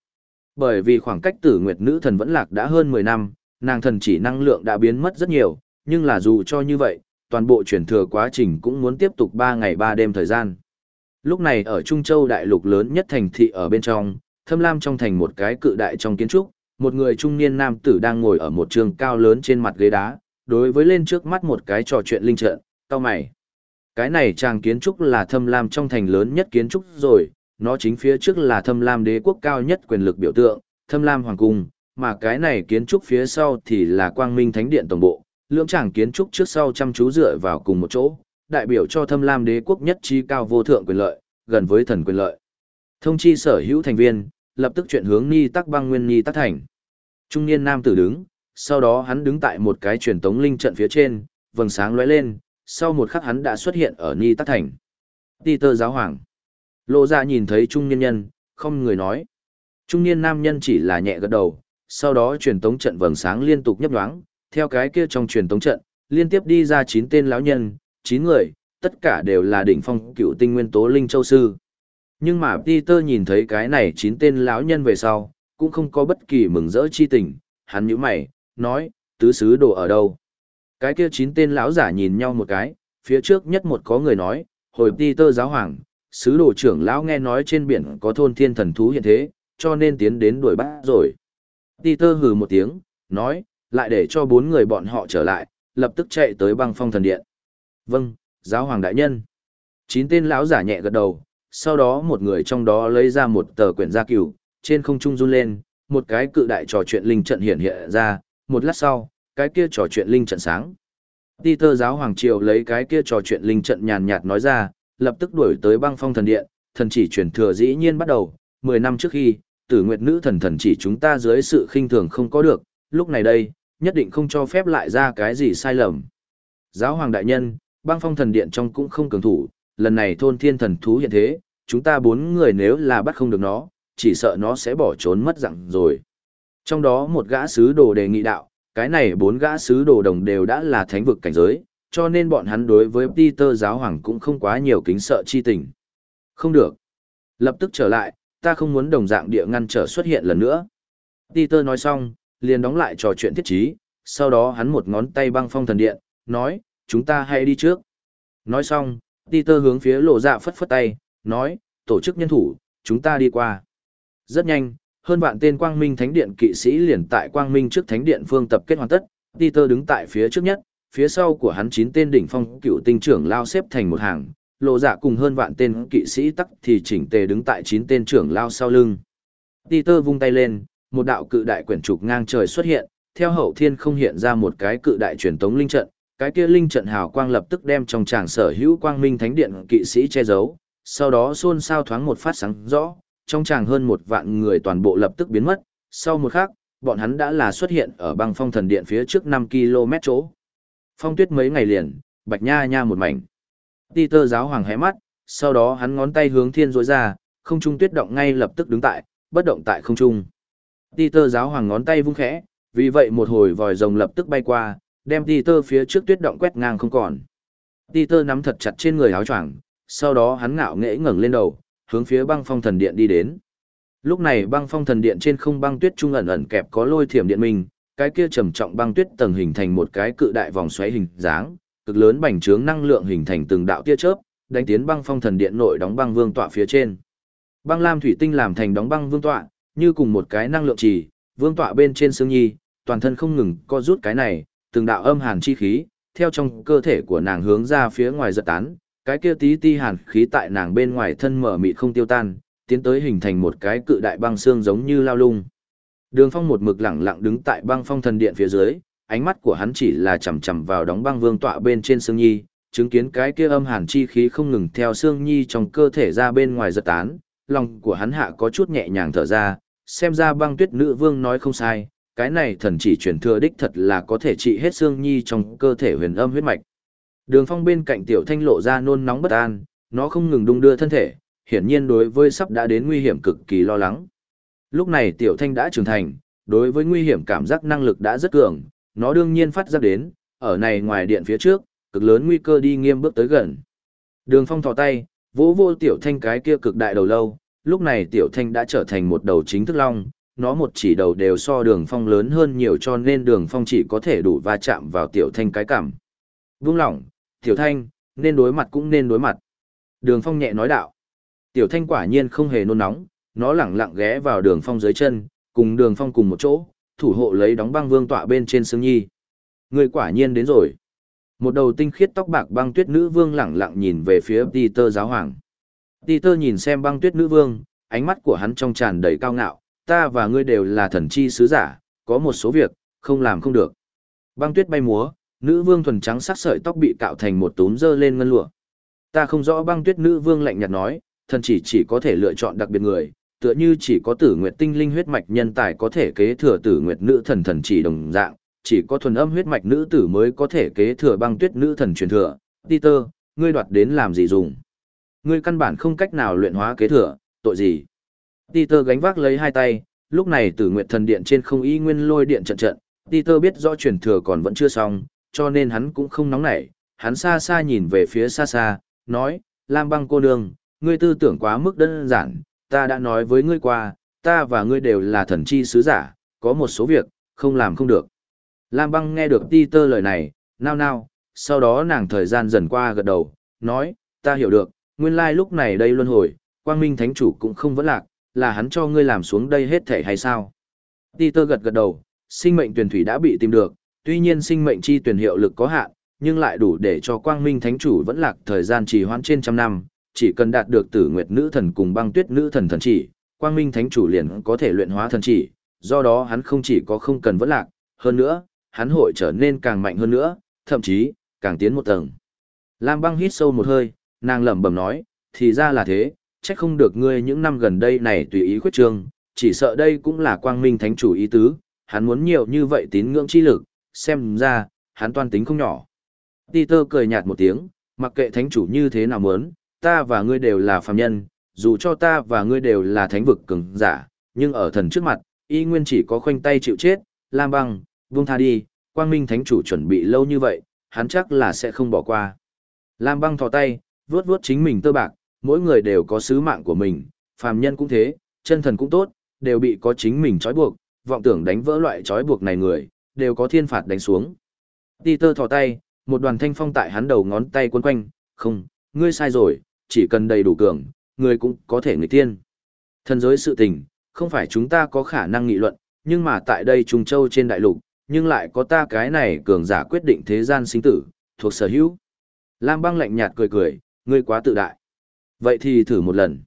Bởi vì khoảng cách tử nguyệt nữ thần vẫn lạc đã hơn 10 năm, nàng thần chỉ năng lượng đã biến mất rất nhiều, nhưng là dù cho như vậy, toàn bộ chuyển thừa quá trình cũng muốn tiếp tục 3 ngày 3 đêm thời gian. Lúc này ở Trung Châu đại lục lớn nhất thành thị ở bên trong, thâm lam trong thành một cái cự đại trong kiến trúc, một người trung niên nam tử đang ngồi ở một trường cao lớn trên mặt ghế đá, đối với lên trước mắt một cái trò chuyện linh trận, cao mày. Cái này trang kiến trúc là thâm lam trong thành lớn nhất kiến trúc rồi, nó chính phía trước là thâm lam đế quốc cao nhất quyền lực biểu tượng, thâm lam hoàng cung, mà cái này kiến trúc phía sau thì là quang minh thánh điện tổng bộ, lưỡng chàng kiến trúc trước sau chăm chú dựa vào cùng một chỗ, đại biểu cho thâm lam đế quốc nhất trí cao vô thượng quyền lợi, gần với thần quyền lợi. Thông chi sở hữu thành viên, lập tức chuyển hướng Ni Tắc Băng Nguyên Ni Tắc Thành. Trung niên nam tử đứng, sau đó hắn đứng tại một cái truyền tống linh trận phía trên, vầng sáng lóe lên, sau một khắc hắn đã xuất hiện ở Ni Tắc Thành. Ti tơ giáo hoàng. Lộ ra nhìn thấy trung niên nhân, không người nói. Trung niên nam nhân chỉ là nhẹ gật đầu, sau đó truyền tống trận vầng sáng liên tục nhấp nhoáng, theo cái kia trong truyền tống trận, liên tiếp đi ra 9 tên lão nhân, 9 người, tất cả đều là đỉnh phong cựu tinh nguyên tố linh châu sư. Nhưng mà Peter nhìn thấy cái này 9 tên lão nhân về sau, cũng không có bất kỳ mừng rỡ chi tình, hắn nhíu mày, nói, tứ sứ đồ ở đâu? Cái kia 9 tên lão giả nhìn nhau một cái, phía trước nhất một có người nói, hồi Peter giáo hoàng, sứ đồ trưởng lão nghe nói trên biển có thôn thiên thần thú hiện thế, cho nên tiến đến đuổi bắt rồi. Peter hừ một tiếng, nói, lại để cho bốn người bọn họ trở lại, lập tức chạy tới băng phong thần điện. Vâng, giáo hoàng đại nhân. Chín tên lão giả nhẹ gật đầu, sau đó một người trong đó lấy ra một tờ quyển gia cửu, trên không trung run lên, một cái cự đại trò chuyện linh trận hiện hiện ra, một lát sau, cái kia trò chuyện linh trận sáng. Peter giáo hoàng triều lấy cái kia trò chuyện linh trận nhàn nhạt nói ra, lập tức đuổi tới băng phong thần điện, thần chỉ truyền thừa dĩ nhiên bắt đầu, 10 năm trước khi, tử nguyệt nữ thần thần chỉ chúng ta dưới sự khinh thường không có được, lúc này đây, nhất định không cho phép lại ra cái gì sai lầm. Giáo hoàng đại nhân, băng phong thần điện trong cũng không cường thủ, lần này thôn thiên thần thú hiện thế, chúng ta bốn người nếu là bắt không được nó, chỉ sợ nó sẽ bỏ trốn mất dạng rồi. Trong đó một gã sứ đồ đề nghị đạo, cái này bốn gã sứ đồ đồng đều đã là thánh vực cảnh giới, cho nên bọn hắn đối với Peter giáo hoàng cũng không quá nhiều kính sợ chi tình. Không được. Lập tức trở lại, ta không muốn đồng dạng địa ngăn trở xuất hiện lần nữa. Peter nói xong, liền đóng lại trò chuyện thiết trí, sau đó hắn một ngón tay băng phong thần điện, nói, chúng ta hãy đi trước. Nói xong, Peter hướng phía lộ dạ phất phất tay, nói, tổ chức nhân thủ, chúng ta đi qua. Rất nhanh, hơn vạn tên quang minh thánh điện kỵ sĩ liền tại quang minh trước thánh điện phương tập kết hoàn tất, Peter đứng tại phía trước nhất, phía sau của hắn chín tên đỉnh phong cựu tinh trưởng lao xếp thành một hàng, lộ dạ cùng hơn vạn tên kỵ sĩ tắc thì chỉnh tề đứng tại chín tên trưởng lao sau lưng. Peter vung tay lên, một đạo cự đại quyển trục ngang trời xuất hiện, theo hậu thiên không hiện ra một cái cự đại truyền tống linh trận, cái kia linh trận hào quang lập tức đem trong tràng sở hữu quang minh thánh điện kỵ sĩ che giấu, sau đó xôn xao thoáng một phát sáng rõ, trong tràng hơn một vạn người toàn bộ lập tức biến mất, sau một khắc, bọn hắn đã là xuất hiện ở băng phong thần điện phía trước 5 km chỗ. Phong tuyết mấy ngày liền, bạch nha nha một mảnh. ti tơ giáo hoàng hé mắt, sau đó hắn ngón tay hướng thiên rối ra, không trung tuyết động ngay lập tức đứng tại, bất động tại không trung. Peter giáo hoàng ngón tay vung khẽ, vì vậy một hồi vòi rồng lập tức bay qua, đem Peter phía trước tuyết động quét ngang không còn. Peter nắm thật chặt trên người áo choàng, sau đó hắn ngạo nghễ ngẩng lên đầu, hướng phía băng phong thần điện đi đến. Lúc này băng phong thần điện trên không băng tuyết trung ẩn ẩn kẹp có lôi thiểm điện minh, cái kia trầm trọng băng tuyết tầng hình thành một cái cự đại vòng xoáy hình dáng, cực lớn bành trướng năng lượng hình thành từng đạo tia chớp, đánh tiến băng phong thần điện nội đóng băng vương tọa phía trên. Băng lam thủy tinh làm thành đóng băng vương tọa, như cùng một cái năng lượng trì, vương tọa bên trên xương nhi, toàn thân không ngừng co rút cái này, từng đạo âm hàn chi khí, theo trong cơ thể của nàng hướng ra phía ngoài giật tán, cái kia tí ti hàn khí tại nàng bên ngoài thân mở mịt không tiêu tan, tiến tới hình thành một cái cự đại băng xương giống như lao lung. Đường Phong một mực lặng lặng đứng tại băng phong thần điện phía dưới, ánh mắt của hắn chỉ là chằm chằm vào đóng băng vương tọa bên trên xương nhi, chứng kiến cái kia âm hàn chi khí không ngừng theo xương nhi trong cơ thể ra bên ngoài giật tán, lòng của hắn hạ có chút nhẹ nhàng thở ra, xem ra băng tuyết nữ vương nói không sai, cái này thần chỉ truyền thừa đích thật là có thể trị hết xương nhi trong cơ thể huyền âm huyết mạch. Đường phong bên cạnh tiểu thanh lộ ra nôn nóng bất an, nó không ngừng đung đưa thân thể, hiển nhiên đối với sắp đã đến nguy hiểm cực kỳ lo lắng. Lúc này tiểu thanh đã trưởng thành, đối với nguy hiểm cảm giác năng lực đã rất cường, nó đương nhiên phát giác đến, ở này ngoài điện phía trước, cực lớn nguy cơ đi nghiêm bước tới gần. Đường phong thò tay, vỗ vô tiểu thanh cái kia cực đại đầu lâu, lúc này tiểu thanh đã trở thành một đầu chính thức long, nó một chỉ đầu đều so đường phong lớn hơn nhiều cho nên đường phong chỉ có thể đủ va chạm vào tiểu thanh cái cảm. Vung lỏng, Tiểu Thanh, nên đối mặt cũng nên đối mặt. Đường Phong nhẹ nói đạo. Tiểu Thanh quả nhiên không hề nôn nóng, nó lẳng lặng ghé vào đường Phong dưới chân, cùng đường Phong cùng một chỗ, thủ hộ lấy đóng băng vương tọa bên trên xương nhi. Người quả nhiên đến rồi. Một đầu tinh khiết tóc bạc băng tuyết nữ vương lẳng lặng nhìn về phía Peter giáo hoàng. Peter nhìn xem băng tuyết nữ vương, ánh mắt của hắn trong tràn đầy cao ngạo, ta và ngươi đều là thần chi sứ giả, có một số việc, không làm không được. Băng tuyết bay múa, nữ vương thuần trắng sắc sợi tóc bị cạo thành một túm dơ lên ngân lụa. Ta không rõ băng tuyết nữ vương lạnh nhạt nói, thần chỉ chỉ có thể lựa chọn đặc biệt người, tựa như chỉ có tử nguyệt tinh linh huyết mạch nhân tài có thể kế thừa tử nguyệt nữ thần thần chỉ đồng dạng, chỉ có thuần âm huyết mạch nữ tử mới có thể kế thừa băng tuyết nữ thần truyền thừa. Peter, ngươi đoạt đến làm gì dùng? Ngươi căn bản không cách nào luyện hóa kế thừa, tội gì? Peter gánh vác lấy hai tay, lúc này tử nguyệt thần điện trên không y nguyên lôi điện trận trận, Peter biết rõ truyền thừa còn vẫn chưa xong, cho nên hắn cũng không nóng nảy, hắn xa xa nhìn về phía xa xa, nói, Lam băng cô nương, ngươi tư tưởng quá mức đơn giản, ta đã nói với ngươi qua, ta và ngươi đều là thần chi sứ giả, có một số việc, không làm không được. Lam băng nghe được Peter lời này, nao nao, sau đó nàng thời gian dần qua gật đầu, nói, ta hiểu được, nguyên lai lúc này đây luân hồi, quang minh thánh chủ cũng không vẫn lạc, là hắn cho ngươi làm xuống đây hết thể hay sao? Ti Tơ gật gật đầu, sinh mệnh tuyển thủy đã bị tìm được, tuy nhiên sinh mệnh chi tuyển hiệu lực có hạn, nhưng lại đủ để cho quang minh thánh chủ vẫn lạc thời gian trì hoãn trên trăm năm, chỉ cần đạt được tử nguyệt nữ thần cùng băng tuyết nữ thần thần chỉ, quang minh thánh chủ liền có thể luyện hóa thần chỉ, do đó hắn không chỉ có không cần vẫn lạc, hơn nữa, hắn hội trở nên càng mạnh hơn nữa, thậm chí, càng tiến một tầng. Lam băng hít sâu một hơi, nàng lẩm bẩm nói, thì ra là thế, trách không được ngươi những năm gần đây này tùy ý khuyết trương, chỉ sợ đây cũng là quang minh thánh chủ ý tứ, hắn muốn nhiều như vậy tín ngưỡng chi lực, xem ra, hắn toan tính không nhỏ. Peter cười nhạt một tiếng, mặc kệ thánh chủ như thế nào muốn, ta và ngươi đều là phàm nhân, dù cho ta và ngươi đều là thánh vực cường giả, nhưng ở thần trước mặt, y nguyên chỉ có khoanh tay chịu chết, Lam băng, buông tha đi, quang minh thánh chủ chuẩn bị lâu như vậy, hắn chắc là sẽ không bỏ qua. Lam băng thò tay, vuốt vuốt chính mình tơ bạc, mỗi người đều có sứ mạng của mình, phàm nhân cũng thế, chân thần cũng tốt, đều bị có chính mình trói buộc, vọng tưởng đánh vỡ loại trói buộc này người, đều có thiên phạt đánh xuống. Peter thò tay, một đoàn thanh phong tại hắn đầu ngón tay quấn quanh, không, ngươi sai rồi, chỉ cần đầy đủ cường, ngươi cũng có thể người tiên. Thần giới sự tình, không phải chúng ta có khả năng nghị luận, nhưng mà tại đây Trung Châu trên đại lục, nhưng lại có ta cái này cường giả quyết định thế gian sinh tử, thuộc sở hữu. Lam băng lạnh nhạt cười cười, ngươi quá tự đại. Vậy thì thử một lần.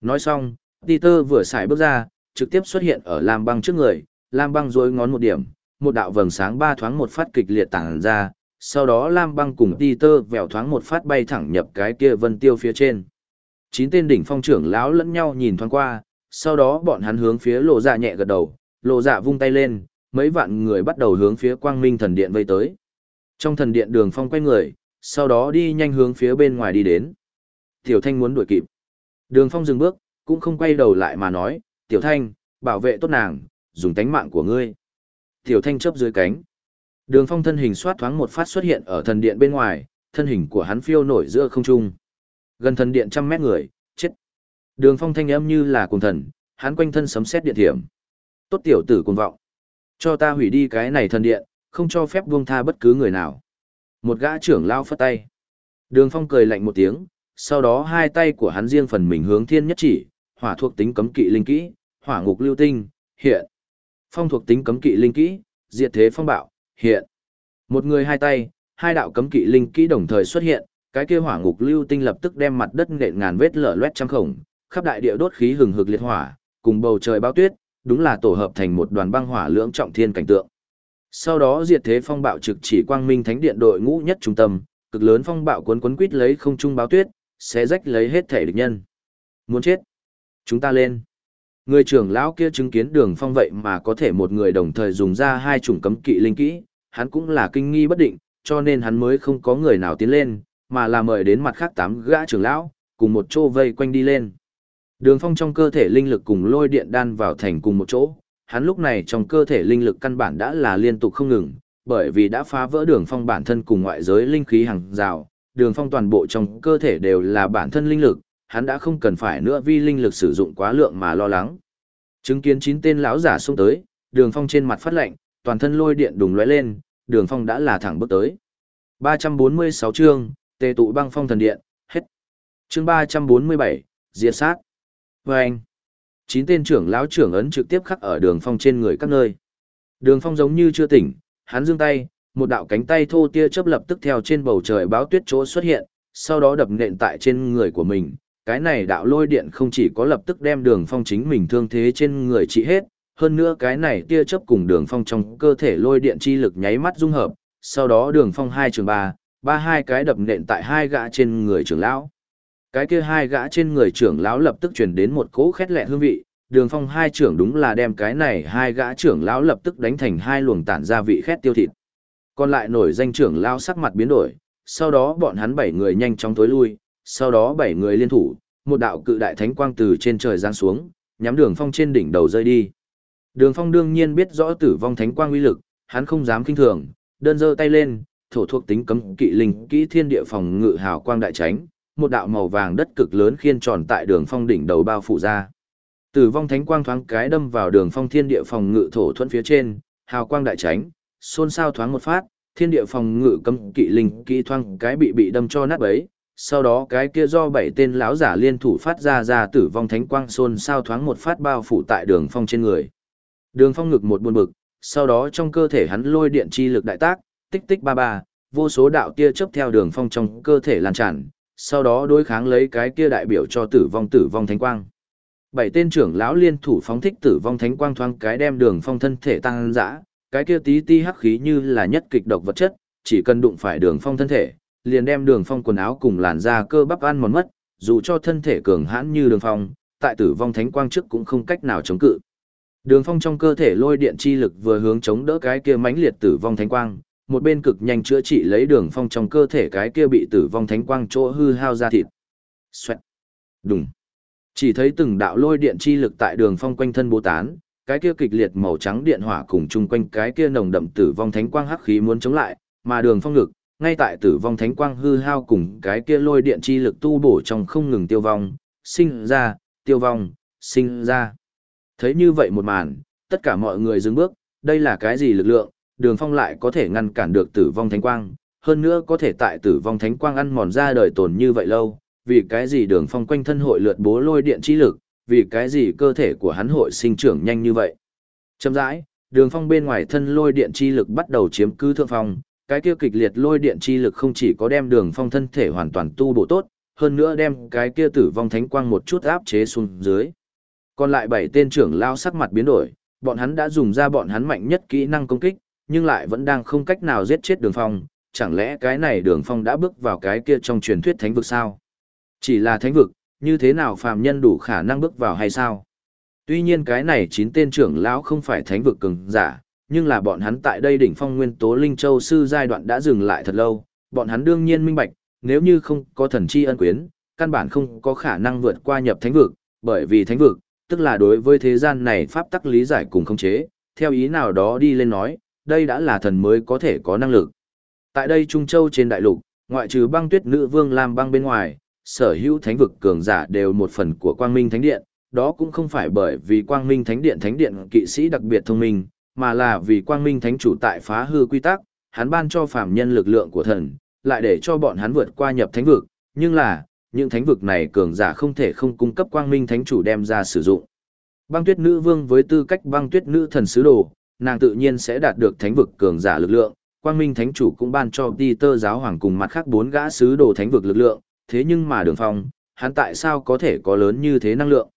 Nói xong, Peter vừa xài bước ra, trực tiếp xuất hiện ở Lam băng trước người, Lam băng dối ngón một điểm, một đạo vầng sáng ba thoáng một phát kịch liệt tản ra, sau đó Lam băng cùng Peter vèo thoáng một phát bay thẳng nhập cái kia vân tiêu phía trên. Chín tên đỉnh phong trưởng lão lẫn nhau nhìn thoáng qua, sau đó bọn hắn hướng phía lộ dạ nhẹ gật đầu, lộ dạ vung tay lên, mấy vạn người bắt đầu hướng phía quang minh thần điện vây tới. Trong thần điện đường phong quay người, sau đó đi nhanh hướng phía bên ngoài đi đến. Tiểu Thanh muốn đuổi kịp. Đường phong dừng bước, cũng không quay đầu lại mà nói, Tiểu Thanh, bảo vệ tốt nàng, dùng tánh mạng của ngươi. Tiểu Thanh chấp dưới cánh. Đường phong thân hình xoát thoáng một phát xuất hiện ở thần điện bên ngoài, thân hình của hắn phiêu nổi giữa không trung. Gần thần điện trăm mét người, chết. Đường phong thanh âm như là cùng thần, hắn quanh thân sấm sét điện thiểm. Tốt tiểu tử cuồng vọng. Cho ta hủy đi cái này thần điện, không cho phép buông tha bất cứ người nào. Một gã trưởng lao phất tay. Đường phong cười lạnh một tiếng, sau đó hai tay của hắn riêng phần mình hướng thiên nhất chỉ, hỏa thuộc tính cấm kỵ linh kỹ, hỏa ngục lưu tinh, hiện. Phong thuộc tính cấm kỵ linh kỹ, diệt thế phong bạo, hiện. Một người hai tay, hai đạo cấm kỵ linh kỹ đồng thời xuất hiện, cái kia hỏa ngục lưu tinh lập tức đem mặt đất nện ngàn vết lở loét trăm khổng, khắp đại địa đốt khí hừng hực liệt hỏa, cùng bầu trời bao tuyết, đúng là tổ hợp thành một đoàn băng hỏa lưỡng trọng thiên cảnh tượng. Sau đó diệt thế phong bạo trực chỉ quang minh thánh điện đội ngũ nhất trung tâm, cực lớn phong bạo cuốn cuốn quít lấy không trung báo tuyết, sẽ rách lấy hết thể địch nhân. Muốn chết? Chúng ta lên. Người trưởng lão kia chứng kiến đường phong vậy mà có thể một người đồng thời dùng ra hai chủng cấm kỵ linh kỹ, hắn cũng là kinh nghi bất định, cho nên hắn mới không có người nào tiến lên, mà là mời đến mặt khác tám gã trưởng lão, cùng một chỗ vây quanh đi lên. Đường phong trong cơ thể linh lực cùng lôi điện đan vào thành cùng một chỗ, hắn lúc này trong cơ thể linh lực căn bản đã là liên tục không ngừng, bởi vì đã phá vỡ đường phong bản thân cùng ngoại giới linh khí hàng rào, đường phong toàn bộ trong cơ thể đều là bản thân linh lực, hắn đã không cần phải nữa vì linh lực sử dụng quá lượng mà lo lắng. Chứng kiến chín tên lão giả xông tới, đường phong trên mặt phát lạnh, toàn thân lôi điện đùng lóe lên, đường phong đã là thẳng bước tới. 346 chương, tề tụ băng phong thần điện, hết. Chương 347, diệt sát. Vâng anh, chín tên trưởng lão trưởng ấn trực tiếp khắc ở đường phong trên người các nơi. Đường phong giống như chưa tỉnh, hắn giương tay, một đạo cánh tay thô tia chớp lập tức theo trên bầu trời báo tuyết chỗ xuất hiện, sau đó đập nện tại trên người của mình. Cái này đạo lôi điện không chỉ có lập tức đem đường phong chính mình thương thế trên người trị hết, hơn nữa cái này tia chớp cùng đường phong trong cơ thể lôi điện chi lực nháy mắt dung hợp, sau đó đường phong hai trường ba, ba hai cái đập nện tại hai gã trên người trưởng lão. Cái kia hai gã trên người trưởng lão lập tức truyền đến một cỗ khét lẹ hương vị, đường phong hai trưởng đúng là đem cái này hai gã trưởng lão lập tức đánh thành hai luồng tản ra vị khét tiêu thịt. Còn lại nổi danh trưởng lão sắc mặt biến đổi, sau đó bọn hắn bảy người nhanh chóng tối lui, sau đó bảy người liên thủ, một đạo cự đại thánh quang từ trên trời giáng xuống, nhắm đường phong trên đỉnh đầu rơi đi. Đường phong đương nhiên biết rõ tử vong thánh quang uy lực, hắn không dám kinh thường, đơn giơ tay lên, thổ thuộc tính cấm kỵ linh kỹ thiên địa phòng ngự hào quang đại tránh, một đạo màu vàng đất cực lớn khiên tròn tại đường phong đỉnh đầu bao phủ ra. Tử vong thánh quang thoáng cái đâm vào đường phong thiên địa phòng ngự thổ thuẫn phía trên, hào quang đại tránh, xôn xao thoáng một phát, thiên địa phòng ngự cấm kỵ linh kỹ thoáng cái bị bị đâm cho nát bấy. Sau đó cái kia do bảy tên lão giả liên thủ phát ra ra tử vong thánh quang xôn xao thoáng một phát bao phủ tại đường phong trên người. Đường phong ngực một buồn bực, sau đó trong cơ thể hắn lôi điện chi lực đại tác, tích tích ba ba, vô số đạo tia chớp theo đường phong trong cơ thể lan tràn, sau đó đối kháng lấy cái kia đại biểu cho tử vong tử vong thánh quang. Bảy tên trưởng lão liên thủ phóng thích tử vong thánh quang thoáng cái đem đường phong thân thể tăng dã, cái kia tí ti hắc khí như là nhất kịch độc vật chất, chỉ cần đụng phải đường phong thân thể, liền đem đường phong quần áo cùng làn da cơ bắp ăn mòn mất, dù cho thân thể cường hãn như đường phong, tại tử vong thánh quang trước cũng không cách nào chống cự. Đường phong trong cơ thể lôi điện chi lực vừa hướng chống đỡ cái kia mãnh liệt tử vong thánh quang, một bên cực nhanh chữa trị lấy đường phong trong cơ thể cái kia bị tử vong thánh quang chỗ hư hao ra thịt. Xoẹt. Đùng. Chỉ thấy từng đạo lôi điện chi lực tại đường phong quanh thân bố tán, cái kia kịch liệt màu trắng điện hỏa cùng chung quanh cái kia nồng đậm tử vong thánh quang hắc khí muốn chống lại, mà đường phong ngực, ngay tại tử vong thánh quang hư hao cùng cái kia lôi điện chi lực tu bổ trong không ngừng tiêu vong, sinh ra, tiêu vong, sinh ra. Thấy như vậy một màn, tất cả mọi người dừng bước, đây là cái gì lực lượng, đường phong lại có thể ngăn cản được tử vong thánh quang, hơn nữa có thể tại tử vong thánh quang ăn mòn ra đời tồn như vậy lâu, vì cái gì đường phong quanh thân hội lượt bố lôi điện chi lực, vì cái gì cơ thể của hắn hội sinh trưởng nhanh như vậy. Chậm rãi, đường phong bên ngoài thân lôi điện chi lực bắt đầu chiếm cứ thượng phong, cái kia kịch liệt lôi điện chi lực không chỉ có đem đường phong thân thể hoàn toàn tu bổ tốt, hơn nữa đem cái kia tử vong thánh quang một chút áp chế xuống dưới. Còn lại bảy tên trưởng lao sắc mặt biến đổi, bọn hắn đã dùng ra bọn hắn mạnh nhất kỹ năng công kích, nhưng lại vẫn đang không cách nào giết chết đường phong, chẳng lẽ cái này đường phong đã bước vào cái kia trong truyền thuyết thánh vực sao? Chỉ là thánh vực, như thế nào phàm nhân đủ khả năng bước vào hay sao? Tuy nhiên cái này chín tên trưởng lão không phải thánh vực cường giả, nhưng là bọn hắn tại đây đỉnh phong nguyên tố linh châu sư giai đoạn đã dừng lại thật lâu, bọn hắn đương nhiên minh bạch, nếu như không có thần chi ân quyến, căn bản không có khả năng vượt qua nhập thánh vực, bởi vì thánh vực, tức là đối với thế gian này pháp tắc lý giải cùng khống chế, theo ý nào đó đi lên nói, đây đã là thần mới có thể có năng lực. Tại đây Trung Châu trên đại lục, ngoại trừ băng tuyết nữ vương Lam băng bên ngoài, sở hữu thánh vực cường giả đều một phần của quang minh thánh điện, đó cũng không phải bởi vì quang minh thánh điện thánh điện kỵ sĩ đặc biệt thông minh, mà là vì quang minh thánh chủ tại phá hư quy tắc, hắn ban cho phàm nhân lực lượng của thần, lại để cho bọn hắn vượt qua nhập thánh vực, nhưng là, những thánh vực này cường giả không thể không cung cấp quang minh thánh chủ đem ra sử dụng. Băng tuyết nữ vương với tư cách băng tuyết nữ thần sứ đồ, nàng tự nhiên sẽ đạt được thánh vực cường giả lực lượng, quang minh thánh chủ cũng ban cho Peter giáo hoàng cùng mặt khác bốn gã sứ đồ thánh vực lực lượng, thế nhưng mà đường phong, hắn tại sao có thể có lớn như thế năng lượng?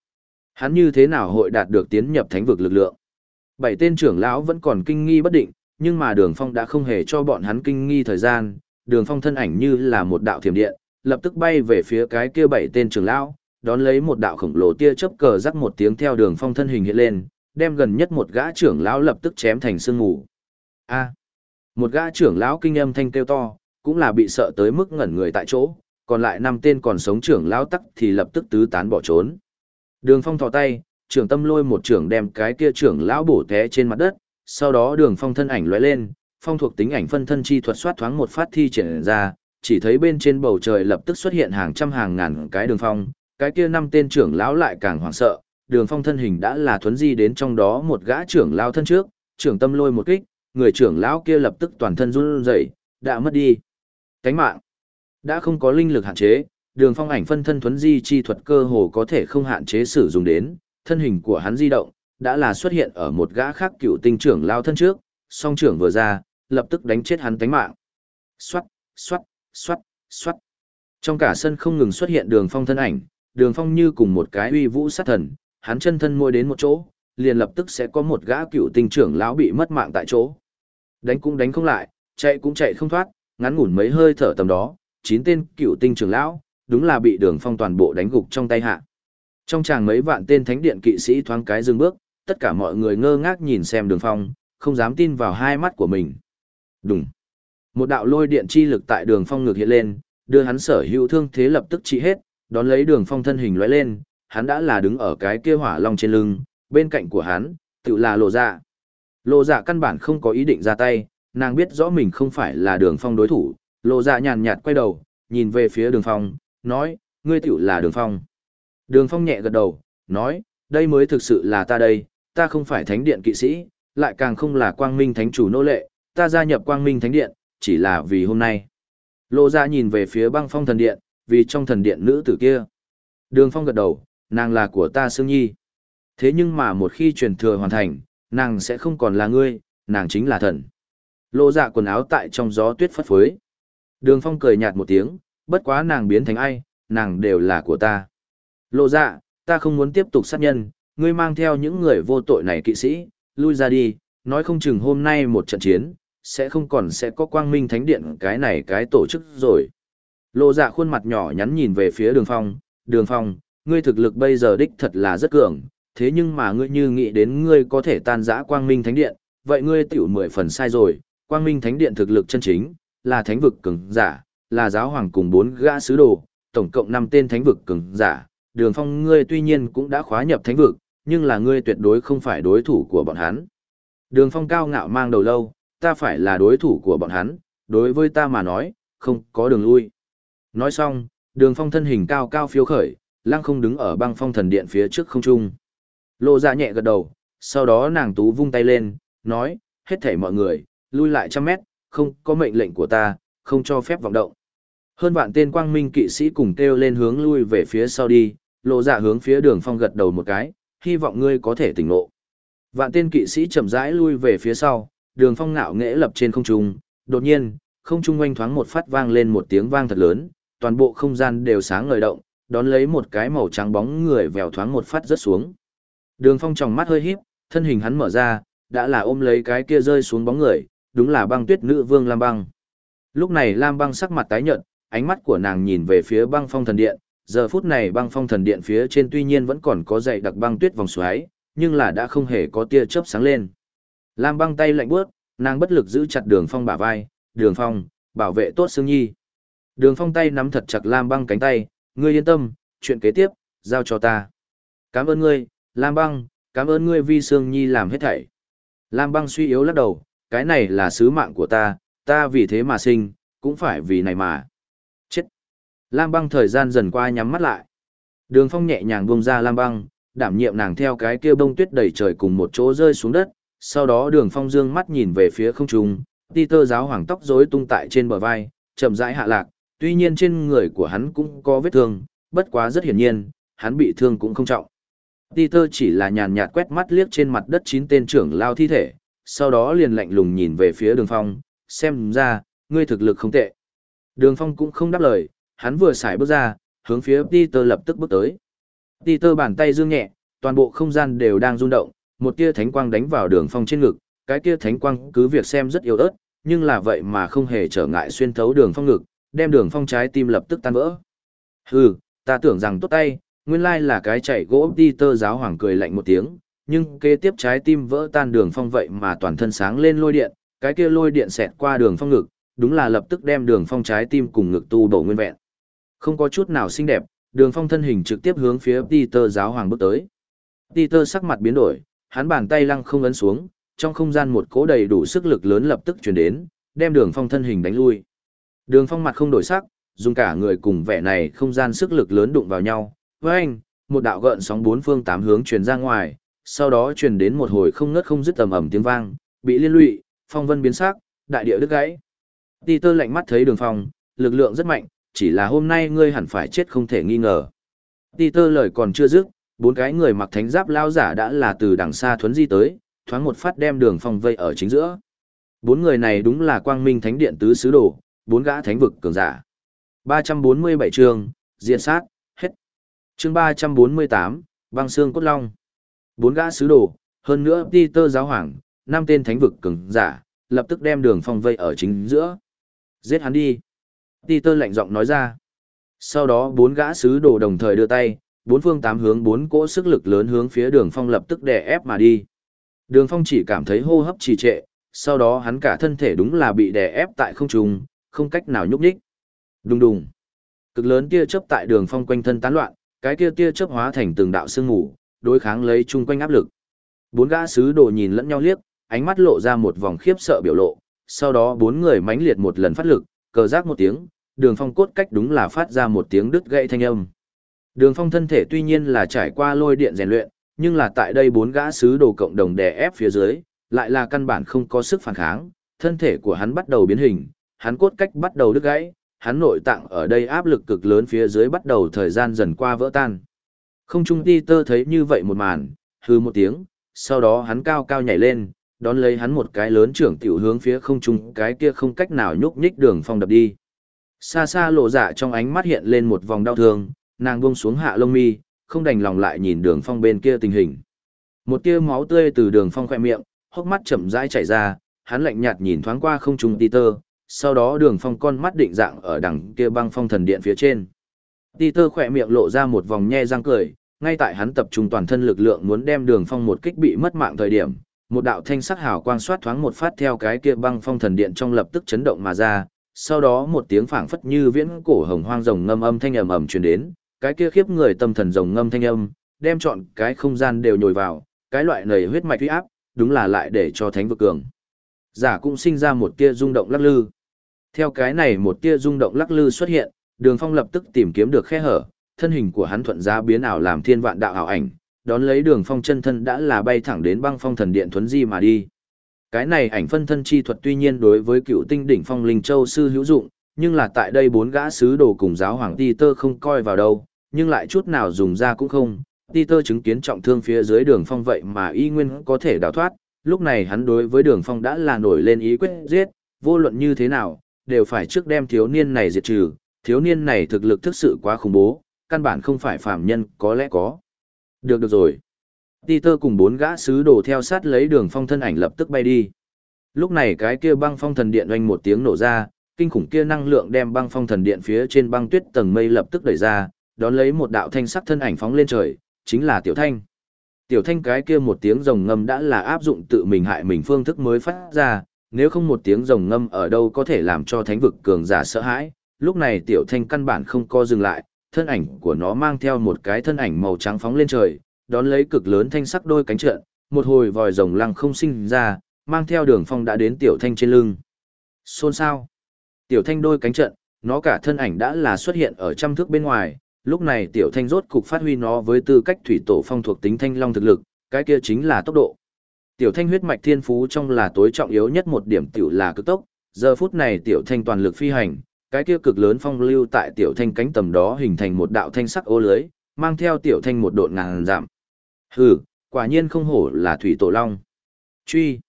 Hắn như thế nào hội đạt được tiến nhập thánh vực lực lượng? Bảy tên trưởng lão vẫn còn kinh nghi bất định, nhưng mà đường phong đã không hề cho bọn hắn kinh nghi thời gian, đường phong thân ảnh như là một đạo thiểm điện, lập tức bay về phía cái kia bảy tên trưởng lão, đón lấy một đạo khổng lồ tia chớp cờ rắc một tiếng theo đường phong thân hình hiện lên, đem gần nhất một gã trưởng lão lập tức chém thành sương mù. A. một gã trưởng lão kinh âm thanh kêu to, cũng là bị sợ tới mức ngẩn người tại chỗ, còn lại năm tên còn sống trưởng lão tắc thì lập tức tứ tán bỏ trốn. Đường Phong thò tay, trưởng tâm lôi một trưởng đem cái kia trưởng lão bổ té trên mặt đất, sau đó Đường Phong thân ảnh lóe lên, phong thuộc tính ảnh phân thân chi thuật soát thoáng một phát thi triển ra, chỉ thấy bên trên bầu trời lập tức xuất hiện hàng trăm hàng ngàn cái đường phong, cái kia năm tên trưởng lão lại càng hoảng sợ, đường phong thân hình đã là thuấn di đến trong đó một gã trưởng lão thân trước, trưởng tâm lôi một kích, người trưởng lão kia lập tức toàn thân run rẩy, đã mất đi. Cánh mạng. Đã không có linh lực hạn chế, đường phong ảnh phân thân thuấn di chi thuật cơ hồ có thể không hạn chế sử dụng đến, thân hình của hắn di động, đã là xuất hiện ở một gã khác cựu tinh trưởng lao thân trước, song trưởng vừa ra, lập tức đánh chết hắn tánh mạng. Xoát, xoát, xoát, xoát. Trong cả sân không ngừng xuất hiện đường phong thân ảnh, đường phong như cùng một cái uy vũ sát thần, hắn chân thân môi đến một chỗ, liền lập tức sẽ có một gã cựu tinh trưởng lão bị mất mạng tại chỗ. Đánh cũng đánh không lại, chạy cũng chạy không thoát, ngắn ngủn mấy hơi thở tầm đó, chín tên cựu tinh trưởng lão, đúng là bị đường phong toàn bộ đánh gục trong tay hạ. Trong chàng mấy vạn tên thánh điện kỵ sĩ thoáng cái dừng bước, tất cả mọi người ngơ ngác nhìn xem đường phong, không dám tin vào hai mắt của mình. Đùng, Một đạo lôi điện chi lực tại đường phong ngược hiện lên, đưa hắn sở hữu thương thế lập tức trị hết, đón lấy đường phong thân hình lóe lên, hắn đã là đứng ở cái kia hỏa long trên lưng, bên cạnh của hắn, tự là lộ dạ. Lộ dạ căn bản không có ý định ra tay, nàng biết rõ mình không phải là đường phong đối thủ, lộ dạ nhàn nhạt quay đầu, nhìn về phía đường phong, nói, ngươi tự là đường phong. Đường phong nhẹ gật đầu, nói, đây mới thực sự là ta đây, ta không phải thánh điện kỵ sĩ, lại càng không là quang minh thánh chủ nô lệ, ta gia nhập quang minh thánh điện, chỉ là vì hôm nay. Lộ dạ nhìn về phía băng phong thần điện, vì trong thần điện nữ tử kia. Đường phong gật đầu, nàng là của ta Sương Nhi. Thế nhưng mà một khi truyền thừa hoàn thành, nàng sẽ không còn là ngươi, nàng chính là thần. Lộ dạ quần áo tại trong gió tuyết phất phới. Đường phong cười nhạt một tiếng, bất quá nàng biến thành ai, nàng đều là của ta. Lộ dạ, ta không muốn tiếp tục sát nhân, ngươi mang theo những người vô tội này kỵ sĩ, lui ra đi, nói không chừng hôm nay một trận chiến, sẽ không còn sẽ có quang minh thánh điện cái này cái tổ chức rồi. Lộ dạ khuôn mặt nhỏ nhắn nhìn về phía đường phong, đường phong, ngươi thực lực bây giờ đích thật là rất cường, thế nhưng mà ngươi như nghĩ đến ngươi có thể tan rã quang minh thánh điện, vậy ngươi tiểu mười phần sai rồi, quang minh thánh điện thực lực chân chính, là thánh vực cường giả, là giáo hoàng cùng bốn gã sứ đồ, tổng cộng 5 tên thánh vực cường giả, đường phong ngươi tuy nhiên cũng đã khóa nhập thánh vực, nhưng là ngươi tuyệt đối không phải đối thủ của bọn hắn. Đường phong cao ngạo mang đầu lâu, ta phải là đối thủ của bọn hắn, đối với ta mà nói, không có đường lui. Nói xong, đường phong thân hình cao cao phiêu khởi, lăng không đứng ở băng phong thần điện phía trước không trung. Lộ ra dạ nhẹ gật đầu, sau đó nàng tú vung tay lên, nói, hết thảy mọi người, lui lại trăm mét, không có mệnh lệnh của ta, không cho phép vọng động. Hơn vạn tên quang minh kỵ sĩ cùng kêu lên hướng lui về phía sau đi, lộ ra dạ hướng phía đường phong gật đầu một cái, hy vọng ngươi có thể tỉnh ngộ. Vạn tên kỵ sĩ chậm rãi lui về phía sau, đường phong ngạo nghễ lập trên không trung, đột nhiên, không trung oanh thoáng một phát vang lên một tiếng vang thật lớn, toàn bộ không gian đều sáng ngời động, đón lấy một cái màu trắng bóng người vèo thoáng một phát rớt xuống. Đường phong tròng mắt hơi híp, thân hình hắn mở ra, đã là ôm lấy cái kia rơi xuống bóng người, đúng là băng tuyết nữ vương Lam Băng. Lúc này Lam Băng sắc mặt tái nhợt, ánh mắt của nàng nhìn về phía băng phong thần điện, giờ phút này băng phong thần điện phía trên tuy nhiên vẫn còn có dày đặc băng tuyết vòng xoáy, nhưng là đã không hề có tia chớp sáng lên. Lam băng tay lạnh buốt, nàng bất lực giữ chặt đường phong bả vai, đường phong, bảo vệ tốt Sương Nhi. Đường phong tay nắm thật chặt Lam băng cánh tay, ngươi yên tâm, chuyện kế tiếp, giao cho ta. Cảm ơn ngươi, Lam băng, cảm ơn ngươi vì Sương Nhi làm hết thảy. Lam băng suy yếu lắc đầu, cái này là sứ mạng của ta, ta vì thế mà sinh, cũng phải vì này mà. Chết. Lam băng thời gian dần qua nhắm mắt lại. Đường phong nhẹ nhàng buông ra Lam băng, đảm nhiệm nàng theo cái kia bông tuyết đầy trời cùng một chỗ rơi xuống đất. Sau đó đường phong dương mắt nhìn về phía không trung, Peter giáo hoàng tóc rối tung tại trên bờ vai, chậm rãi hạ lạc, tuy nhiên trên người của hắn cũng có vết thương, bất quá rất hiển nhiên, hắn bị thương cũng không trọng. Peter chỉ là nhàn nhạt quét mắt liếc trên mặt đất chín tên trưởng lao thi thể, sau đó liền lạnh lùng nhìn về phía đường phong, xem ra, ngươi thực lực không tệ. Đường phong cũng không đáp lời, hắn vừa xài bước ra, hướng phía Peter lập tức bước tới. Peter bàn tay dương nhẹ, toàn bộ không gian đều đang rung động, một tia thánh quang đánh vào đường phong trên ngực, cái tia thánh quang cứ việc xem rất yếu ớt, nhưng là vậy mà không hề trở ngại xuyên thấu đường phong ngực, đem đường phong trái tim lập tức tan vỡ. Hừ, ta tưởng rằng tốt tay, nguyên lai là cái chạy gỗ Peter giáo hoàng cười lạnh một tiếng, nhưng kế tiếp trái tim vỡ tan đường phong vậy mà toàn thân sáng lên lôi điện, cái kia lôi điện xẹt qua đường phong ngực, đúng là lập tức đem đường phong trái tim cùng ngực tu bổ nguyên vẹn. Không có chút nào xinh đẹp, đường phong thân hình trực tiếp hướng phía Peter giáo hoàng bước tới. Peter sắc mặt biến đổi, hắn bàn tay lăng không ấn xuống, trong không gian một cỗ đầy đủ sức lực lớn lập tức chuyển đến, đem đường phong thân hình đánh lui. Đường phong mặt không đổi sắc, dùng cả người cùng vẻ này không gian sức lực lớn đụng vào nhau. Với anh, một đạo gợn sóng bốn phương tám hướng truyền ra ngoài, sau đó truyền đến một hồi không ngớt không dứt tầm ầm tiếng vang, bị liên lụy, phong vân biến sắc, đại địa đứt gãy. Peter lạnh mắt thấy đường phong, lực lượng rất mạnh, chỉ là hôm nay ngươi hẳn phải chết không thể nghi ngờ. Peter lời còn chưa dứt, bốn cái người mặc thánh giáp lao giả đã là từ đằng xa thuấn di tới, thoáng một phát đem đường phong vây ở chính giữa. Bốn người này đúng là quang minh thánh điện tứ sứ đồ, bốn gã thánh vực cường giả. 347 chương, diện sát, hết. Chương 348, băng xương cốt long. Bốn gã sứ đồ, hơn nữa Peter giáo hoàng, năm tên thánh vực cường giả, lập tức đem đường phong vây ở chính giữa. Giết hắn đi. Peter lạnh giọng nói ra. Sau đó bốn gã sứ đồ đồng thời đưa tay, bốn phương tám hướng bốn cỗ sức lực lớn hướng phía đường phong lập tức đè ép mà đi. Đường phong chỉ cảm thấy hô hấp trì trệ, sau đó hắn cả thân thể đúng là bị đè ép tại không trung, không cách nào nhúc nhích. Đùng đùng. Cực lớn tia chớp tại đường phong quanh thân tán loạn, cái kia tia chớp hóa thành từng đạo sương mù, đối kháng lấy chung quanh áp lực. Bốn gã sứ đồ nhìn lẫn nhau liếc, ánh mắt lộ ra một vòng khiếp sợ biểu lộ, sau đó bốn người mãnh liệt một lần phát lực, cờ giác một tiếng, đường phong cốt cách đúng là phát ra một tiếng đứt gãy thanh âm. Đường phong thân thể tuy nhiên là trải qua lôi điện rèn luyện, nhưng là tại đây bốn gã sứ đồ cộng đồng đè ép phía dưới, lại là căn bản không có sức phản kháng, thân thể của hắn bắt đầu biến hình, hắn cốt cách bắt đầu đứt gãy, hắn nội tạng ở đây áp lực cực lớn phía dưới bắt đầu thời gian dần qua vỡ tan. Không trung ti tơ thấy như vậy một màn, hư một tiếng, sau đó hắn cao cao nhảy lên, đón lấy hắn một cái lớn trưởng tiểu hướng phía không trung cái kia không cách nào nhúc nhích đường phong đập đi. Xa xa lộ dạ trong ánh mắt hiện lên một vòng đau thương, nàng buông xuống hạ lông mi, không đành lòng lại nhìn đường phong bên kia tình hình. Một tia máu tươi từ đường phong khoe miệng, hốc mắt chậm rãi chảy ra, hắn lạnh nhạt nhìn thoáng qua không trung Peter, sau đó đường phong con mắt định dạng ở đằng kia băng phong thần điện phía trên. Peter khỏe miệng lộ ra một vòng nhe răng cười, ngay tại hắn tập trung toàn thân lực lượng muốn đem đường phong một kích bị mất mạng thời điểm, một đạo thanh sắc hào quang xoát thoáng một phát theo cái kia băng phong thần điện trong lập tức chấn động mà ra, sau đó một tiếng phảng phất như viễn cổ hồng hoang rồng ngâm âm thanh ầm ầm truyền đến, cái kia khiếp người tâm thần rồng ngâm thanh âm, đem chọn cái không gian đều nhồi vào, cái loại nầy huyết mạch uy áp, đúng là lại để cho thánh vực cường. Giả cũng sinh ra một tia rung động lắc lư. Theo cái này một tia rung động lắc lư xuất hiện, Đường Phong lập tức tìm kiếm được khe hở, thân hình của hắn thuận ra biến ảo làm thiên vạn đạo ảo ảnh, đón lấy Đường Phong chân thân đã là bay thẳng đến băng phong thần điện thuấn di mà đi. Cái này ảnh phân thân chi thuật tuy nhiên đối với cựu tinh đỉnh phong linh châu sư hữu dụng, nhưng là tại đây bốn gã sứ đồ cùng giáo hoàng ti tơ không coi vào đâu, nhưng lại chút nào dùng ra cũng không. Ti tơ chứng kiến trọng thương phía dưới đường phong vậy mà y nguyên có thể đào thoát, lúc này hắn đối với đường phong đã là nổi lên ý quyết giết, vô luận như thế nào, đều phải trước đem thiếu niên này diệt trừ, thiếu niên này thực lực thực sự quá khủng bố, căn bản không phải phạm nhân có lẽ có. Được được rồi. Peter cùng bốn gã sứ đồ theo sát lấy đường phong thân ảnh lập tức bay đi. Lúc này cái kia băng phong thần điện oanh một tiếng nổ ra, kinh khủng kia năng lượng đem băng phong thần điện phía trên băng tuyết tầng mây lập tức đẩy ra, đón lấy một đạo thanh sắc thân ảnh phóng lên trời, chính là Tiểu Thanh. Tiểu Thanh cái kia một tiếng rồng ngâm đã là áp dụng tự mình hại mình phương thức mới phát ra, nếu không một tiếng rồng ngâm ở đâu có thể làm cho thánh vực cường giả sợ hãi, lúc này Tiểu Thanh căn bản không co dừng lại, thân ảnh của nó mang theo một cái thân ảnh màu trắng phóng lên trời, đón lấy cực lớn thanh sắc đôi cánh trợn, một hồi vòi rồng lăng không sinh ra, mang theo đường phong đã đến tiểu thanh trên lưng. Xôn sao? Tiểu thanh đôi cánh trận, nó cả thân ảnh đã là xuất hiện ở trăm thước bên ngoài, lúc này tiểu thanh rốt cục phát huy nó với tư cách thủy tổ phong thuộc tính thanh long thực lực, cái kia chính là tốc độ. Tiểu thanh huyết mạch thiên phú trong là tối trọng yếu nhất một điểm tiểu là cực tốc, giờ phút này tiểu thanh toàn lực phi hành, cái kia cực lớn phong lưu tại tiểu thanh cánh tầm đó hình thành một đạo thanh sắc ô lưới, mang theo tiểu thanh một độn ngàn giảm. Hừ, quả nhiên không hổ là thủy tổ long. Truy,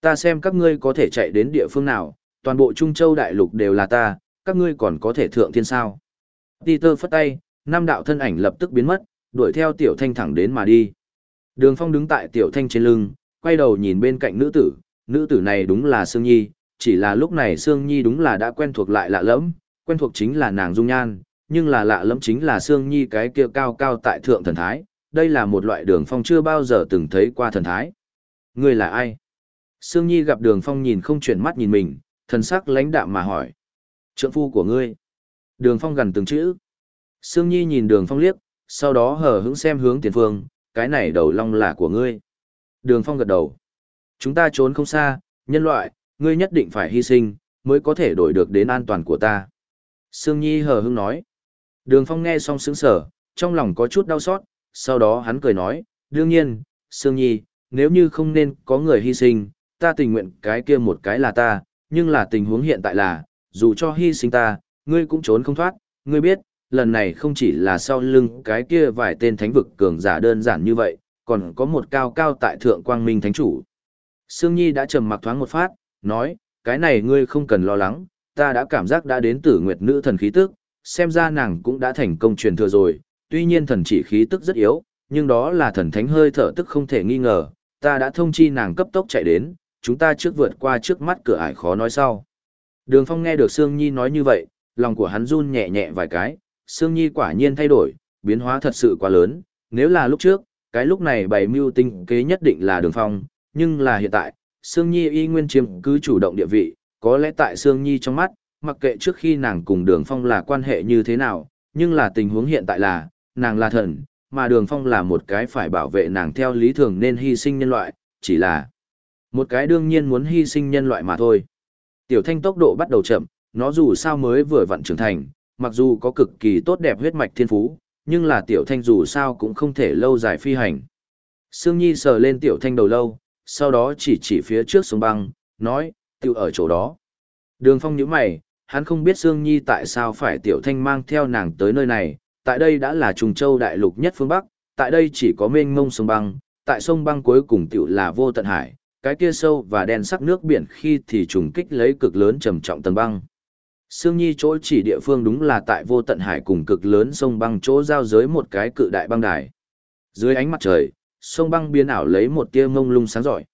ta xem các ngươi có thể chạy đến địa phương nào, toàn bộ Trung Châu đại lục đều là ta, các ngươi còn có thể thượng thiên sao. Peter phất tay, năm đạo thân ảnh lập tức biến mất, đuổi theo tiểu thanh thẳng đến mà đi. Đường phong đứng tại tiểu thanh trên lưng, quay đầu nhìn bên cạnh nữ tử, nữ tử này đúng là Sương Nhi, chỉ là lúc này Sương Nhi đúng là đã quen thuộc lại lạ lẫm, quen thuộc chính là nàng dung nhan, nhưng là lạ lẫm chính là Sương Nhi cái kia cao cao tại thượng thần thái, đây là một loại đường phong chưa bao giờ từng thấy qua thần thái. Ngươi là ai? Sương Nhi gặp đường phong nhìn không chuyển mắt nhìn mình, thần sắc lãnh đạm mà hỏi. Trượng phu của ngươi. Đường phong gần từng chữ. Sương Nhi nhìn đường phong liếc, sau đó hờ hững xem hướng tiền phương, cái này đầu long là của ngươi. Đường phong gật đầu. Chúng ta trốn không xa, nhân loại, ngươi nhất định phải hy sinh, mới có thể đổi được đến an toàn của ta. Sương Nhi hờ hững nói. Đường phong nghe xong sững sở, trong lòng có chút đau xót, sau đó hắn cười nói, đương nhiên, Sương Nhi, nếu như không nên có người hy sinh, ta tình nguyện cái kia một cái là ta, nhưng là tình huống hiện tại là, dù cho hy sinh ta, ngươi cũng trốn không thoát, ngươi biết, lần này không chỉ là sau lưng cái kia vài tên thánh vực cường giả đơn giản như vậy, còn có một cao cao tại thượng quang minh thánh chủ. Sương Nhi đã trầm mặc thoáng một phát, nói, cái này ngươi không cần lo lắng, ta đã cảm giác đã đến tử nguyệt nữ thần khí tức, xem ra nàng cũng đã thành công truyền thừa rồi, tuy nhiên thần chỉ khí tức rất yếu, nhưng đó là thần thánh hơi thở tức không thể nghi ngờ, ta đã thông chi nàng cấp tốc chạy đến, chúng ta trước vượt qua trước mắt cửa ải khó nói sau. Đường Phong nghe được Sương Nhi nói như vậy, lòng của hắn run nhẹ nhẹ vài cái, Sương Nhi quả nhiên thay đổi, biến hóa thật sự quá lớn, nếu là lúc trước, cái lúc này bày mưu tinh kế nhất định là Đường Phong, nhưng là hiện tại, Sương Nhi y nguyên chiếm cứ chủ động địa vị, có lẽ tại Sương Nhi trong mắt, mặc kệ trước khi nàng cùng Đường Phong là quan hệ như thế nào, nhưng là tình huống hiện tại là, nàng là thần, mà Đường Phong là một cái phải bảo vệ nàng theo lý thường nên hy sinh nhân loại, chỉ là một cái đương nhiên muốn hy sinh nhân loại mà thôi. Tiểu Thanh tốc độ bắt đầu chậm, nó dù sao mới vừa vặn trưởng thành, mặc dù có cực kỳ tốt đẹp huyết mạch thiên phú, nhưng là Tiểu Thanh dù sao cũng không thể lâu dài phi hành. Sương Nhi sờ lên Tiểu Thanh đầu lâu, sau đó chỉ chỉ phía trước sông băng, nói, tiểu ở chỗ đó. Đường phong nhíu mày, hắn không biết Sương Nhi tại sao phải tiểu thanh mang theo nàng tới nơi này, tại đây đã là trùng châu đại lục nhất phương Bắc, tại đây chỉ có mênh mông sông băng, tại sông băng cuối cùng tiểu là vô tận hải, cái kia sâu và đen sắc nước biển khi thì trùng kích lấy cực lớn trầm trọng tầng băng. Sương Nhi chỗ chỉ địa phương đúng là tại vô tận hải cùng cực lớn sông băng chỗ giao giới một cái cự đại băng đài. Dưới ánh mặt trời, sông băng biến ảo lấy một tia mông lung sáng rọi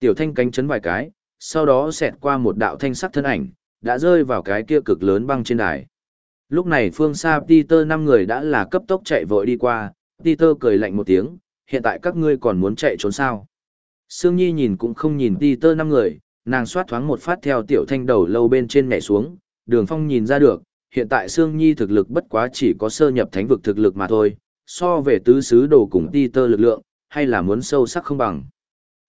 Tiểu thanh cánh chấn vài cái, sau đó xẹt qua một đạo thanh sắc thân ảnh, đã rơi vào cái kia cực lớn băng trên đài. Lúc này phương xa Peter năm người đã là cấp tốc chạy vội đi qua, Peter cười lạnh một tiếng, hiện tại các ngươi còn muốn chạy trốn sao. Sương Nhi nhìn cũng không nhìn Peter năm người, nàng xoát thoáng một phát theo tiểu thanh đầu lâu bên trên nhảy xuống, đường phong nhìn ra được, hiện tại Sương Nhi thực lực bất quá chỉ có sơ nhập thánh vực thực lực mà thôi, so về tứ xứ đồ cùng Ti Tơ lực lượng, hay là muốn sâu sắc không bằng.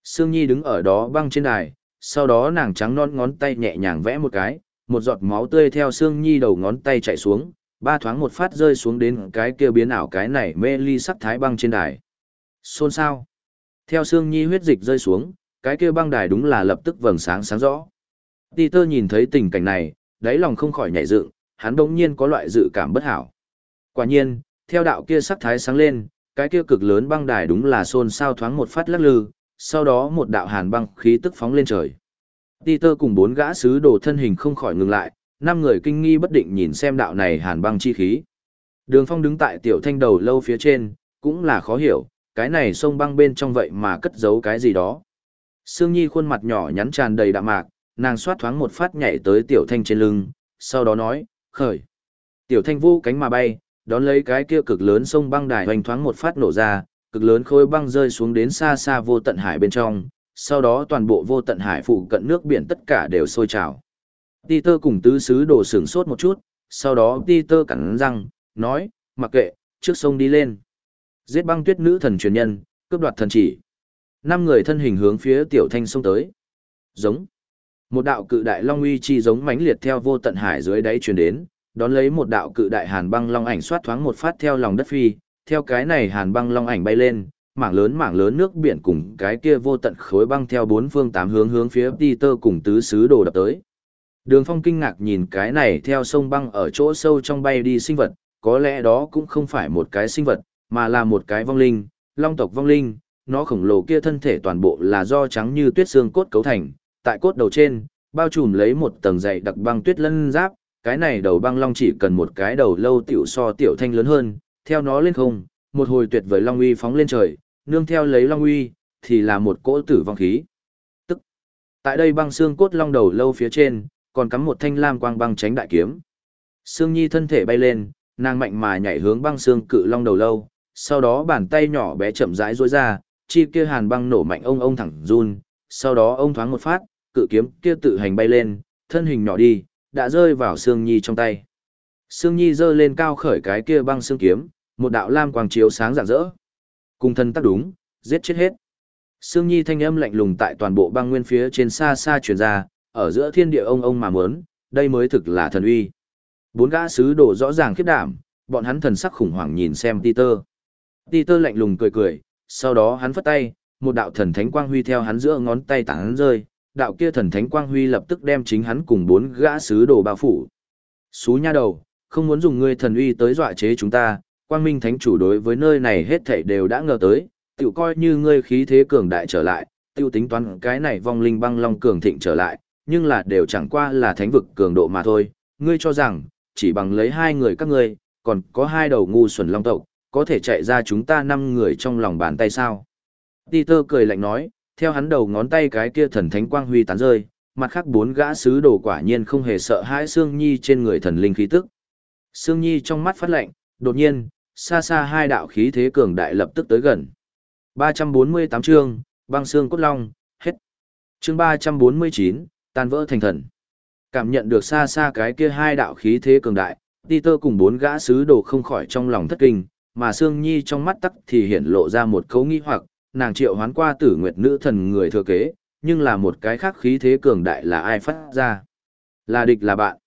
Sương Nhi đứng ở đó băng trên đài, sau đó nàng trắng non ngón tay nhẹ nhàng vẽ một cái, một giọt máu tươi theo Sương Nhi đầu ngón tay chạy xuống, ba thoáng một phát rơi xuống đến cái kia biến ảo cái này mê ly sắc thái băng trên đài. Xôn sao? Theo Sương Nhi huyết dịch rơi xuống, cái kia băng đài đúng là lập tức vầng sáng sáng rõ. Ti Tơ nhìn thấy tình cảnh này, đáy lòng không khỏi nhảy dựng, hắn đống nhiên có loại dự cảm bất hảo. Quả nhiên, theo đạo kia sắc thái sáng lên, cái kia cực lớn băng đài đúng là xôn xao thoáng một phát lắc lư, sau đó một đạo hàn băng khí tức phóng lên trời. Peter cùng bốn gã sứ đồ thân hình không khỏi ngừng lại, năm người kinh nghi bất định nhìn xem đạo này hàn băng chi khí. Đường Phong đứng tại tiểu thanh đầu lâu phía trên, cũng là khó hiểu, cái này sông băng bên trong vậy mà cất giấu cái gì đó. Sương Nhi khuôn mặt nhỏ nhắn tràn đầy đạm mạc, nàng xoát thoáng một phát nhảy tới tiểu thanh trên lưng, sau đó nói, khởi. Tiểu thanh vô cánh mà bay, đón lấy cái kia cực lớn sông băng đài hoành thoáng một phát nổ ra, cực lớn khối băng rơi xuống đến xa xa vô tận hải bên trong, sau đó toàn bộ vô tận hải phụ cận nước biển tất cả đều sôi trào. ti tơ cùng tứ sứ đổ sửng sốt một chút, sau đó ti tơ cắn răng, nói, mặc kệ, trước sông đi lên. Giết băng tuyết nữ thần truyền nhân, cướp đoạt thần chỉ. Năm người thân hình hướng phía tiểu thanh sông tới. Giống. Một đạo cự đại long uy chi giống mãnh liệt theo vô tận hải dưới đáy truyền đến, đón lấy một đạo cự đại hàn băng long ảnh xoát thoáng một phát theo lòng đất phi, theo cái này hàn băng long ảnh bay lên, mảng lớn mảng lớn nước biển cùng cái kia vô tận khối băng theo bốn phương tám hướng hướng phía Peter cùng tứ xứ đồ đập tới. Đường Phong kinh ngạc nhìn cái này theo sông băng ở chỗ sâu trong bay đi sinh vật, có lẽ đó cũng không phải một cái sinh vật, mà là một cái vong linh, long tộc vong linh, nó khổng lồ kia thân thể toàn bộ là do trắng như tuyết xương cốt cấu thành, tại cốt đầu trên, bao trùm lấy một tầng dày đặc băng tuyết lân giáp, cái này đầu băng long chỉ cần một cái đầu lâu tiểu so tiểu thanh lớn hơn, theo nó lên không, một hồi tuyệt vời long uy phóng lên trời, nương theo lấy long uy, thì là một cỗ tử vong khí. Tức, tại đây băng xương cốt long đầu lâu phía trên, còn cắm một thanh lam quang băng tránh đại kiếm. Sương Nhi thân thể bay lên, nàng mạnh mà nhảy hướng băng xương cự long đầu lâu, sau đó bàn tay nhỏ bé chậm rãi duỗi ra, chi kia hàn băng nổ mạnh ông ông thẳng run, sau đó ông thoáng một phát, cự kiếm kia tự hành bay lên, thân hình nhỏ đi, đã rơi vào Sương Nhi trong tay. Sương Nhi giơ lên cao khởi cái kia băng xương kiếm, một đạo lam quang chiếu sáng rạng rỡ. Cùng thân tác đúng, giết chết hết. Sương Nhi thanh âm lạnh lùng tại toàn bộ băng nguyên phía trên xa xa truyền ra, ở giữa thiên địa ông ông mà muốn, đây mới thực là thần uy. Bốn gã sứ đồ rõ ràng khiếp đảm, bọn hắn thần sắc khủng hoảng nhìn xem Peter. Peter lạnh lùng cười cười, sau đó hắn phất tay, một đạo thần thánh quang huy theo hắn giữa ngón tay tản rơi, đạo kia thần thánh quang huy lập tức đem chính hắn cùng bốn gã sứ đồ bao phủ. Xú nha đầu, không muốn dùng ngươi thần uy tới dọa chế chúng ta, quang minh thánh chủ đối với nơi này hết thảy đều đã ngờ tới, tự coi như ngươi khí thế cường đại trở lại, tiêu tính toán cái này vong linh băng long cường thịnh trở lại, nhưng là đều chẳng qua là thánh vực cường độ mà thôi, ngươi cho rằng, chỉ bằng lấy hai người các ngươi, còn có hai đầu ngu xuẩn long tộc, có thể chạy ra chúng ta năm người trong lòng bàn tay sao. ti tơ cười lạnh nói, theo hắn đầu ngón tay cái kia thần thánh quang huy tán rơi, mặt khác bốn gã sứ đồ quả nhiên không hề sợ hãi Sương Nhi trên người thần linh khí tức. Sương Nhi trong mắt phát lạnh, đột nhiên, xa xa hai đạo khí thế cường đại lập tức tới gần. 348 chương, băng xương cốt long, hết. Chương 349, tan vỡ thành thần. Cảm nhận được xa xa cái kia hai đạo khí thế cường đại, Peter cùng bốn gã sứ đồ không khỏi trong lòng thất kinh, mà Sương Nhi trong mắt tắc thì hiện lộ ra một câu nghi hoặc, nàng triệu hoán qua tử nguyệt nữ thần người thừa kế, nhưng là một cái khác khí thế cường đại là ai phát ra. Là địch là bạn.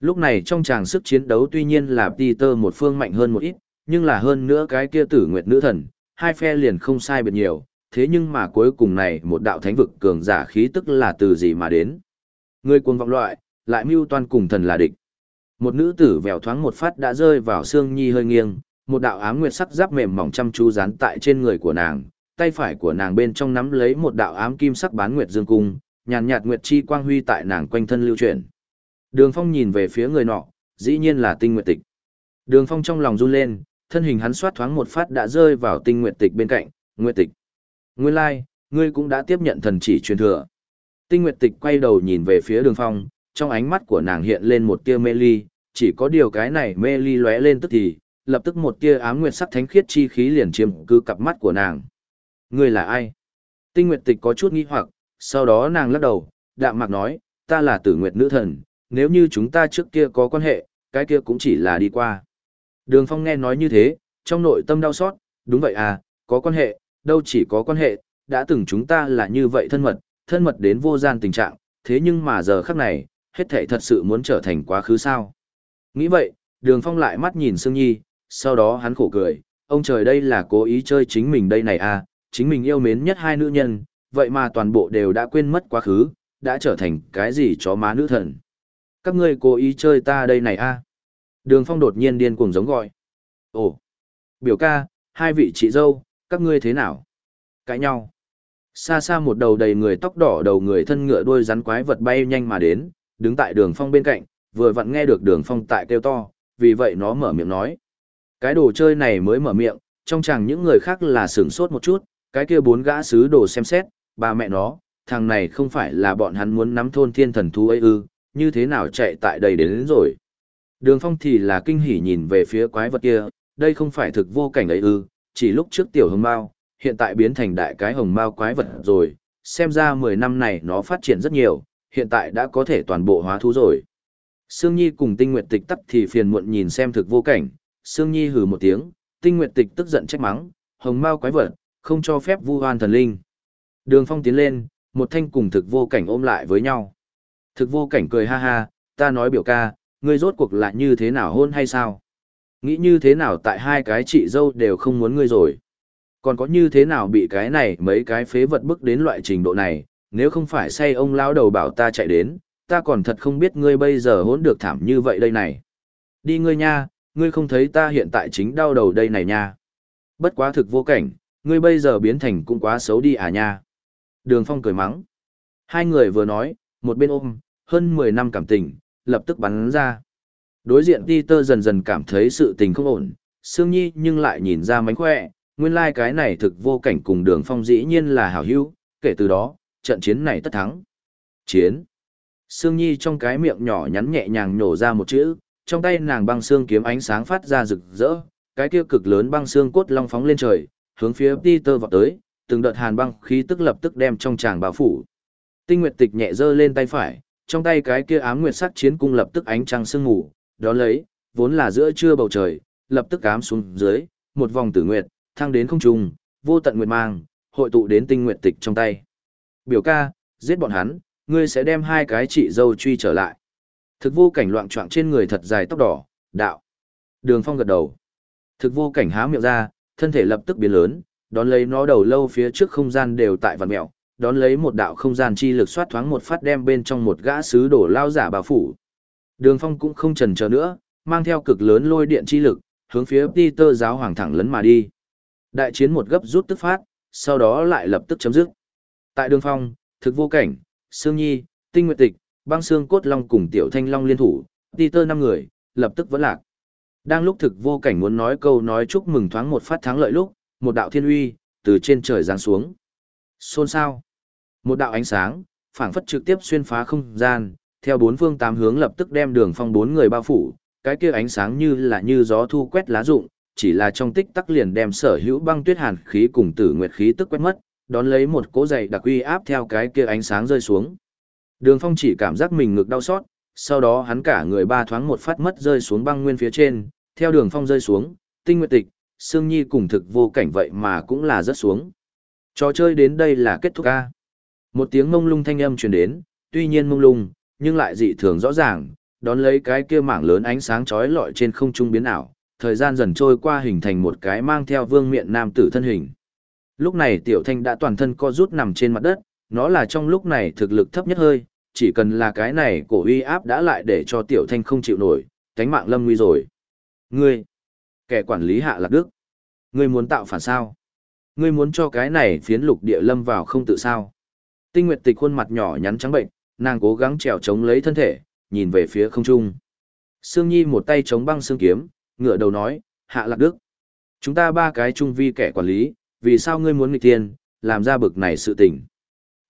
Lúc này trong tràng sức chiến đấu tuy nhiên là Peter một phương mạnh hơn một ít, nhưng là hơn nữa cái kia tử nguyệt nữ thần, hai phe liền không sai biệt nhiều, thế nhưng mà cuối cùng này một đạo thánh vực cường giả khí tức là từ gì mà đến. Người cuồng vọng loại, lại mưu toan cùng thần là địch. Một nữ tử vèo thoáng một phát đã rơi vào xương nhi hơi nghiêng, một đạo ám nguyệt sắc giáp mềm mỏng chăm chú dán tại trên người của nàng, tay phải của nàng bên trong nắm lấy một đạo ám kim sắc bán nguyệt dương cung, nhàn nhạt nguyệt chi quang huy tại nàng quanh thân lưu chuyển. Đường Phong nhìn về phía người nọ, dĩ nhiên là Tinh Nguyệt Tịch. Đường Phong trong lòng run lên, thân hình hắn xoát thoáng một phát đã rơi vào Tinh Nguyệt Tịch bên cạnh, "Nguyệt Tịch, nguyên lai, ngươi cũng đã tiếp nhận thần chỉ truyền thừa." Tinh Nguyệt Tịch quay đầu nhìn về phía Đường Phong, trong ánh mắt của nàng hiện lên một tia mê ly, chỉ có điều cái này mê ly lóe lên tức thì, lập tức một tia ám nguyệt sắc thánh khiết chi khí liền chiếm cứ cặp mắt của nàng. Ngươi là ai? Tinh Nguyệt Tịch có chút nghi hoặc, sau đó nàng lắc đầu, đạm mạc nói, ta là tử nguyệt nữ thần, nếu như chúng ta trước kia có quan hệ, cái kia cũng chỉ là đi qua. Đường Phong nghe nói như thế, trong nội tâm đau xót, đúng vậy à, có quan hệ, đâu chỉ có quan hệ, đã từng chúng ta là như vậy thân mật, thân mật đến vô gian tình trạng, thế nhưng mà giờ khắc này, hết thảy thật sự muốn trở thành quá khứ sao. Nghĩ vậy, đường phong lại mắt nhìn Sương Nhi, sau đó hắn khổ cười, ông trời đây là cố ý chơi chính mình đây này à, chính mình yêu mến nhất hai nữ nhân, vậy mà toàn bộ đều đã quên mất quá khứ, đã trở thành cái gì chó má nữ thần. Các ngươi cố ý chơi ta đây này à. Đường phong đột nhiên điên cuồng giống gọi. Ồ, biểu ca, hai vị chị dâu, các ngươi thế nào? Cãi nhau. Xa xa một đầu đầy người tóc đỏ đầu người thân ngựa đuôi rắn quái vật bay nhanh mà đến, đứng tại đường phong bên cạnh, vừa vặn nghe được đường phong tại kêu to, vì vậy nó mở miệng nói. Cái đồ chơi này mới mở miệng, trong chàng những người khác là sửng sốt một chút, cái kia bốn gã sứ đồ xem xét, bà mẹ nó, thằng này không phải là bọn hắn muốn nắm thôn thiên thần thú ấy ư, như thế nào chạy tại đây đến, đến rồi. Đường phong thì là kinh hỉ nhìn về phía quái vật kia, đây không phải thực vô cảnh ấy ư, chỉ lúc trước tiểu hồng mao, hiện tại biến thành đại cái hồng mao quái vật rồi, xem ra 10 năm này nó phát triển rất nhiều, hiện tại đã có thể toàn bộ hóa thú rồi. Sương Nhi cùng Tinh Nguyệt Tịch tắt thì phiền muộn nhìn xem thực vô cảnh, Sương Nhi hừ một tiếng, Tinh Nguyệt Tịch tức giận trách mắng, hồng mao quái vật, không cho phép vu oan thần linh. Đường Phong tiến lên, một thanh cùng thực vô cảnh ôm lại với nhau. Thực vô cảnh cười ha ha, ta nói biểu ca, ngươi rốt cuộc là như thế nào hôn hay sao? Nghĩ như thế nào tại hai cái chị dâu đều không muốn ngươi rồi? Còn có như thế nào bị cái này mấy cái phế vật bức đến loại trình độ này, nếu không phải say ông lão đầu bảo ta chạy đến, ta còn thật không biết ngươi bây giờ hỗn được thảm như vậy đây này. Đi ngươi nha, ngươi không thấy ta hiện tại chính đau đầu đây này nha. Bất quá thực vô cảnh, ngươi bây giờ biến thành cũng quá xấu đi à nha. Đường Phong cười mắng. Hai người vừa nói, một bên ôm, hơn 10 năm cảm tình, lập tức bắn ra. Đối diện Peter dần dần cảm thấy sự tình không ổn, Sương Nhi nhưng lại nhìn ra mánh khỏe, nguyên lai like cái này thực vô cảnh cùng đường phong dĩ nhiên là hảo hữu, kể từ đó, trận chiến này tất thắng. Chiến. Sương Nhi trong cái miệng nhỏ nhắn nhẹ nhàng nhổ ra một chữ, trong tay nàng băng xương kiếm ánh sáng phát ra rực rỡ, cái kia cực lớn băng xương cốt long phóng lên trời, hướng phía Peter vọt tới, từng đợt hàn băng khí tức lập tức đem trong tràng bao phủ. Tinh Nguyệt Tịch nhẹ giơ lên tay phải, trong tay cái kia ám nguyệt sắc chiến cung lập tức ánh trăng sương ngủ, đó lấy, vốn là giữa trưa bầu trời, lập tức cám xuống dưới, một vòng tử nguyệt, thăng đến không trung, vô tận nguyệt mang, hội tụ đến tinh nguyệt tịch trong tay. Biểu ca, giết bọn hắn, ngươi sẽ đem hai cái chị dâu truy trở lại. Thực vô cảnh loạn trọng trên người thật dài tóc đỏ, đạo. Đường phong gật đầu. Thực vô cảnh há miệng ra, thân thể lập tức biến lớn, đón lấy nó đầu lâu phía trước không gian đều tại vằn mẹo, đón lấy một đạo không gian chi lực xoát thoáng một phát đem bên trong một gã sứ đổ lao giả bao phủ. Đường phong cũng không trần chờ nữa, mang theo cực lớn lôi điện chi lực, hướng phía Peter giáo hoàng thẳng lấn mà đi. Đại chiến một gấp rút tức phát, sau đó lại lập tức chấm dứt. Tại đường phong, thực vô cảnh, Sương Nhi, Tinh Nguyệt Tịch, băng xương cốt long cùng tiểu thanh long liên thủ, Peter năm người, lập tức vẫn lạc. Đang lúc thực vô cảnh muốn nói câu nói chúc mừng thoáng một phát thắng lợi lúc, một đạo thiên uy, từ trên trời giáng xuống. Xôn sao? Một đạo ánh sáng, phảng phất trực tiếp xuyên phá không gian, theo bốn phương tám hướng lập tức đem đường phong bốn người bao phủ, cái kia ánh sáng như là như gió thu quét lá rụng, chỉ là trong tích tắc liền đem sở hữu băng tuyết hàn khí cùng tử nguyệt khí tức quét mất, đón lấy một cỗ dày đặc uy áp theo cái kia ánh sáng rơi xuống. Đường Phong chỉ cảm giác mình ngực đau xót, sau đó hắn cả người ba thoáng một phát mất rơi xuống băng nguyên phía trên, theo đường Phong rơi xuống, Tinh Nguyệt Tịch, Sương Nhi cùng thực vô cảnh vậy mà cũng là rất xuống. Trò chơi đến đây là kết thúc a. Một tiếng mông lung thanh âm truyền đến, tuy nhiên mông lung, nhưng lại dị thường rõ ràng, đón lấy cái kia mảng lớn ánh sáng chói lọi trên không trung biến ảo, thời gian dần trôi qua hình thành một cái mang theo vương miện nam tử thân hình. Lúc này tiểu thanh đã toàn thân co rút nằm trên mặt đất, nó là trong lúc này thực lực thấp nhất hơi, chỉ cần là cái này cổ uy áp đã lại để cho tiểu thanh không chịu nổi, cánh mạng lâm nguy rồi. Ngươi, kẻ quản lý hạ lạc đức, ngươi muốn tạo phản sao? Ngươi muốn cho cái này phiến lục địa lâm vào không tự sao? Tinh Nguyệt Tịch khuôn mặt nhỏ nhắn trắng bệnh, nàng cố gắng trèo chống lấy thân thể, nhìn về phía không trung. Sương Nhi một tay chống băng xương kiếm, ngựa đầu nói, hạ lạc đức. Chúng ta ba cái trung vi kẻ quản lý, vì sao ngươi muốn nghịch tiền, làm ra bực này sự tình.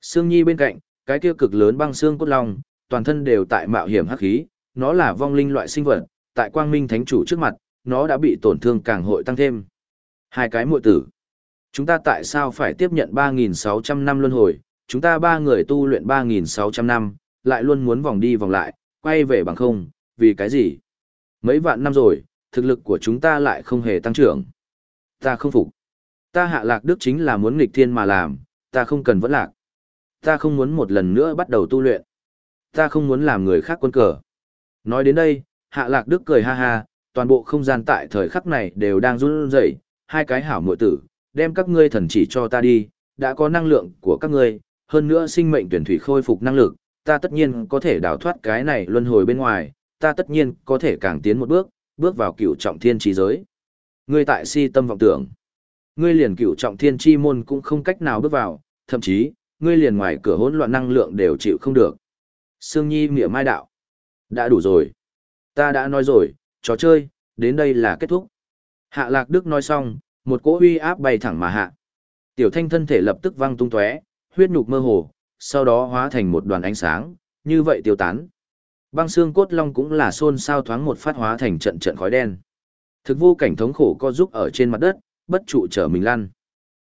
Sương Nhi bên cạnh, cái kia cực lớn băng xương cốt long, toàn thân đều tại mạo hiểm hắc khí, nó là vong linh loại sinh vật, tại quang minh thánh chủ trước mặt, nó đã bị tổn thương càng hội tăng thêm. Hai cái muội tử. Chúng ta tại sao phải tiếp nhận 3.600 năm luân hồi, chúng ta ba người tu luyện 3.600 năm, lại luôn muốn vòng đi vòng lại, quay về bằng không, vì cái gì? Mấy vạn năm rồi, thực lực của chúng ta lại không hề tăng trưởng. Ta không phục. Ta hạ lạc đức chính là muốn nghịch thiên mà làm, ta không cần vẫn lạc. Ta không muốn một lần nữa bắt đầu tu luyện. Ta không muốn làm người khác quân cờ. Nói đến đây, hạ lạc đức cười ha ha, toàn bộ không gian tại thời khắc này đều đang run rẩy, hai cái hảo muội tử, đem các ngươi thần chỉ cho ta đi, đã có năng lượng của các ngươi, hơn nữa sinh mệnh tuyển thủy khôi phục năng lực, ta tất nhiên có thể đào thoát cái này luân hồi bên ngoài, ta tất nhiên có thể càng tiến một bước, bước vào cựu trọng thiên trí giới. Ngươi tại si tâm vọng tưởng. Ngươi liền cựu trọng thiên chi môn cũng không cách nào bước vào, thậm chí, ngươi liền ngoài cửa hỗn loạn năng lượng đều chịu không được. Sương Nhi mỉa mai đạo. Đã đủ rồi. Ta đã nói rồi, trò chơi, đến đây là kết thúc. Hạ Lạc Đức nói xong, một cỗ uy áp bay thẳng mà hạ. Tiểu thanh thân thể lập tức văng tung tóe, huyết nhục mơ hồ, sau đó hóa thành một đoàn ánh sáng, như vậy tiêu tán. Băng xương cốt long cũng là xôn xao thoáng một phát hóa thành trận trận khói đen. Thực vô cảnh thống khổ co giúp ở trên mặt đất, bất trụ trở mình lăn.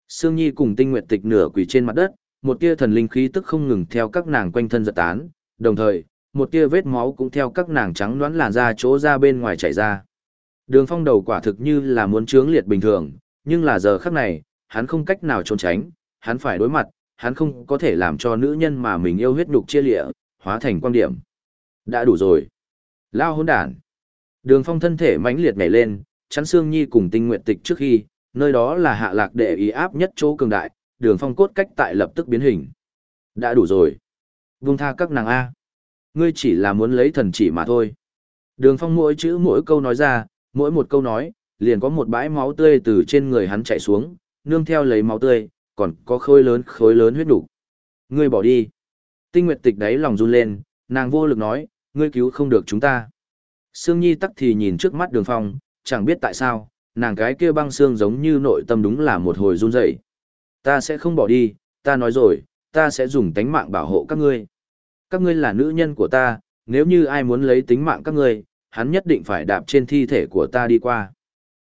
Sương Nhi cùng Tinh Nguyệt Tịch nửa quỳ trên mặt đất, một tia thần linh khí tức không ngừng theo các nàng quanh thân giật tán, đồng thời, một tia vết máu cũng theo các nàng trắng đoán làn ra chỗ ra bên ngoài chảy ra. Đường Phong đầu quả thực như là muốn trướng liệt bình thường, nhưng là giờ khắc này, hắn không cách nào trốn tránh, hắn phải đối mặt, hắn không có thể làm cho nữ nhân mà mình yêu huyết đục chia lịa, hóa thành quan điểm. Đã đủ rồi. Lao hôn đản. Đường phong thân thể mãnh liệt nhảy lên, chắn xương nhi cùng tinh nguyện tịch trước khi, nơi đó là hạ lạc đệ ý áp nhất chỗ cường đại, đường phong cốt cách tại lập tức biến hình. Đã đủ rồi. Vung tha các nàng A. Ngươi chỉ là muốn lấy thần chỉ mà thôi. Đường phong mỗi chữ mỗi câu nói ra, mỗi một câu nói, liền có một bãi máu tươi từ trên người hắn chạy xuống, nương theo lấy máu tươi, còn có khối lớn khối lớn huyết đủ. Ngươi bỏ đi. Tinh Nguyệt Tịch đáy lòng run lên, nàng vô lực nói, ngươi cứu không được chúng ta. Sương Nhi tắc thì nhìn trước mắt đường phong, chẳng biết tại sao, nàng cái kia băng xương giống như nội tâm đúng là một hồi run rẩy. Ta sẽ không bỏ đi, ta nói rồi, ta sẽ dùng tánh mạng bảo hộ các ngươi. Các ngươi là nữ nhân của ta, nếu như ai muốn lấy tính mạng các ngươi, hắn nhất định phải đạp trên thi thể của ta đi qua.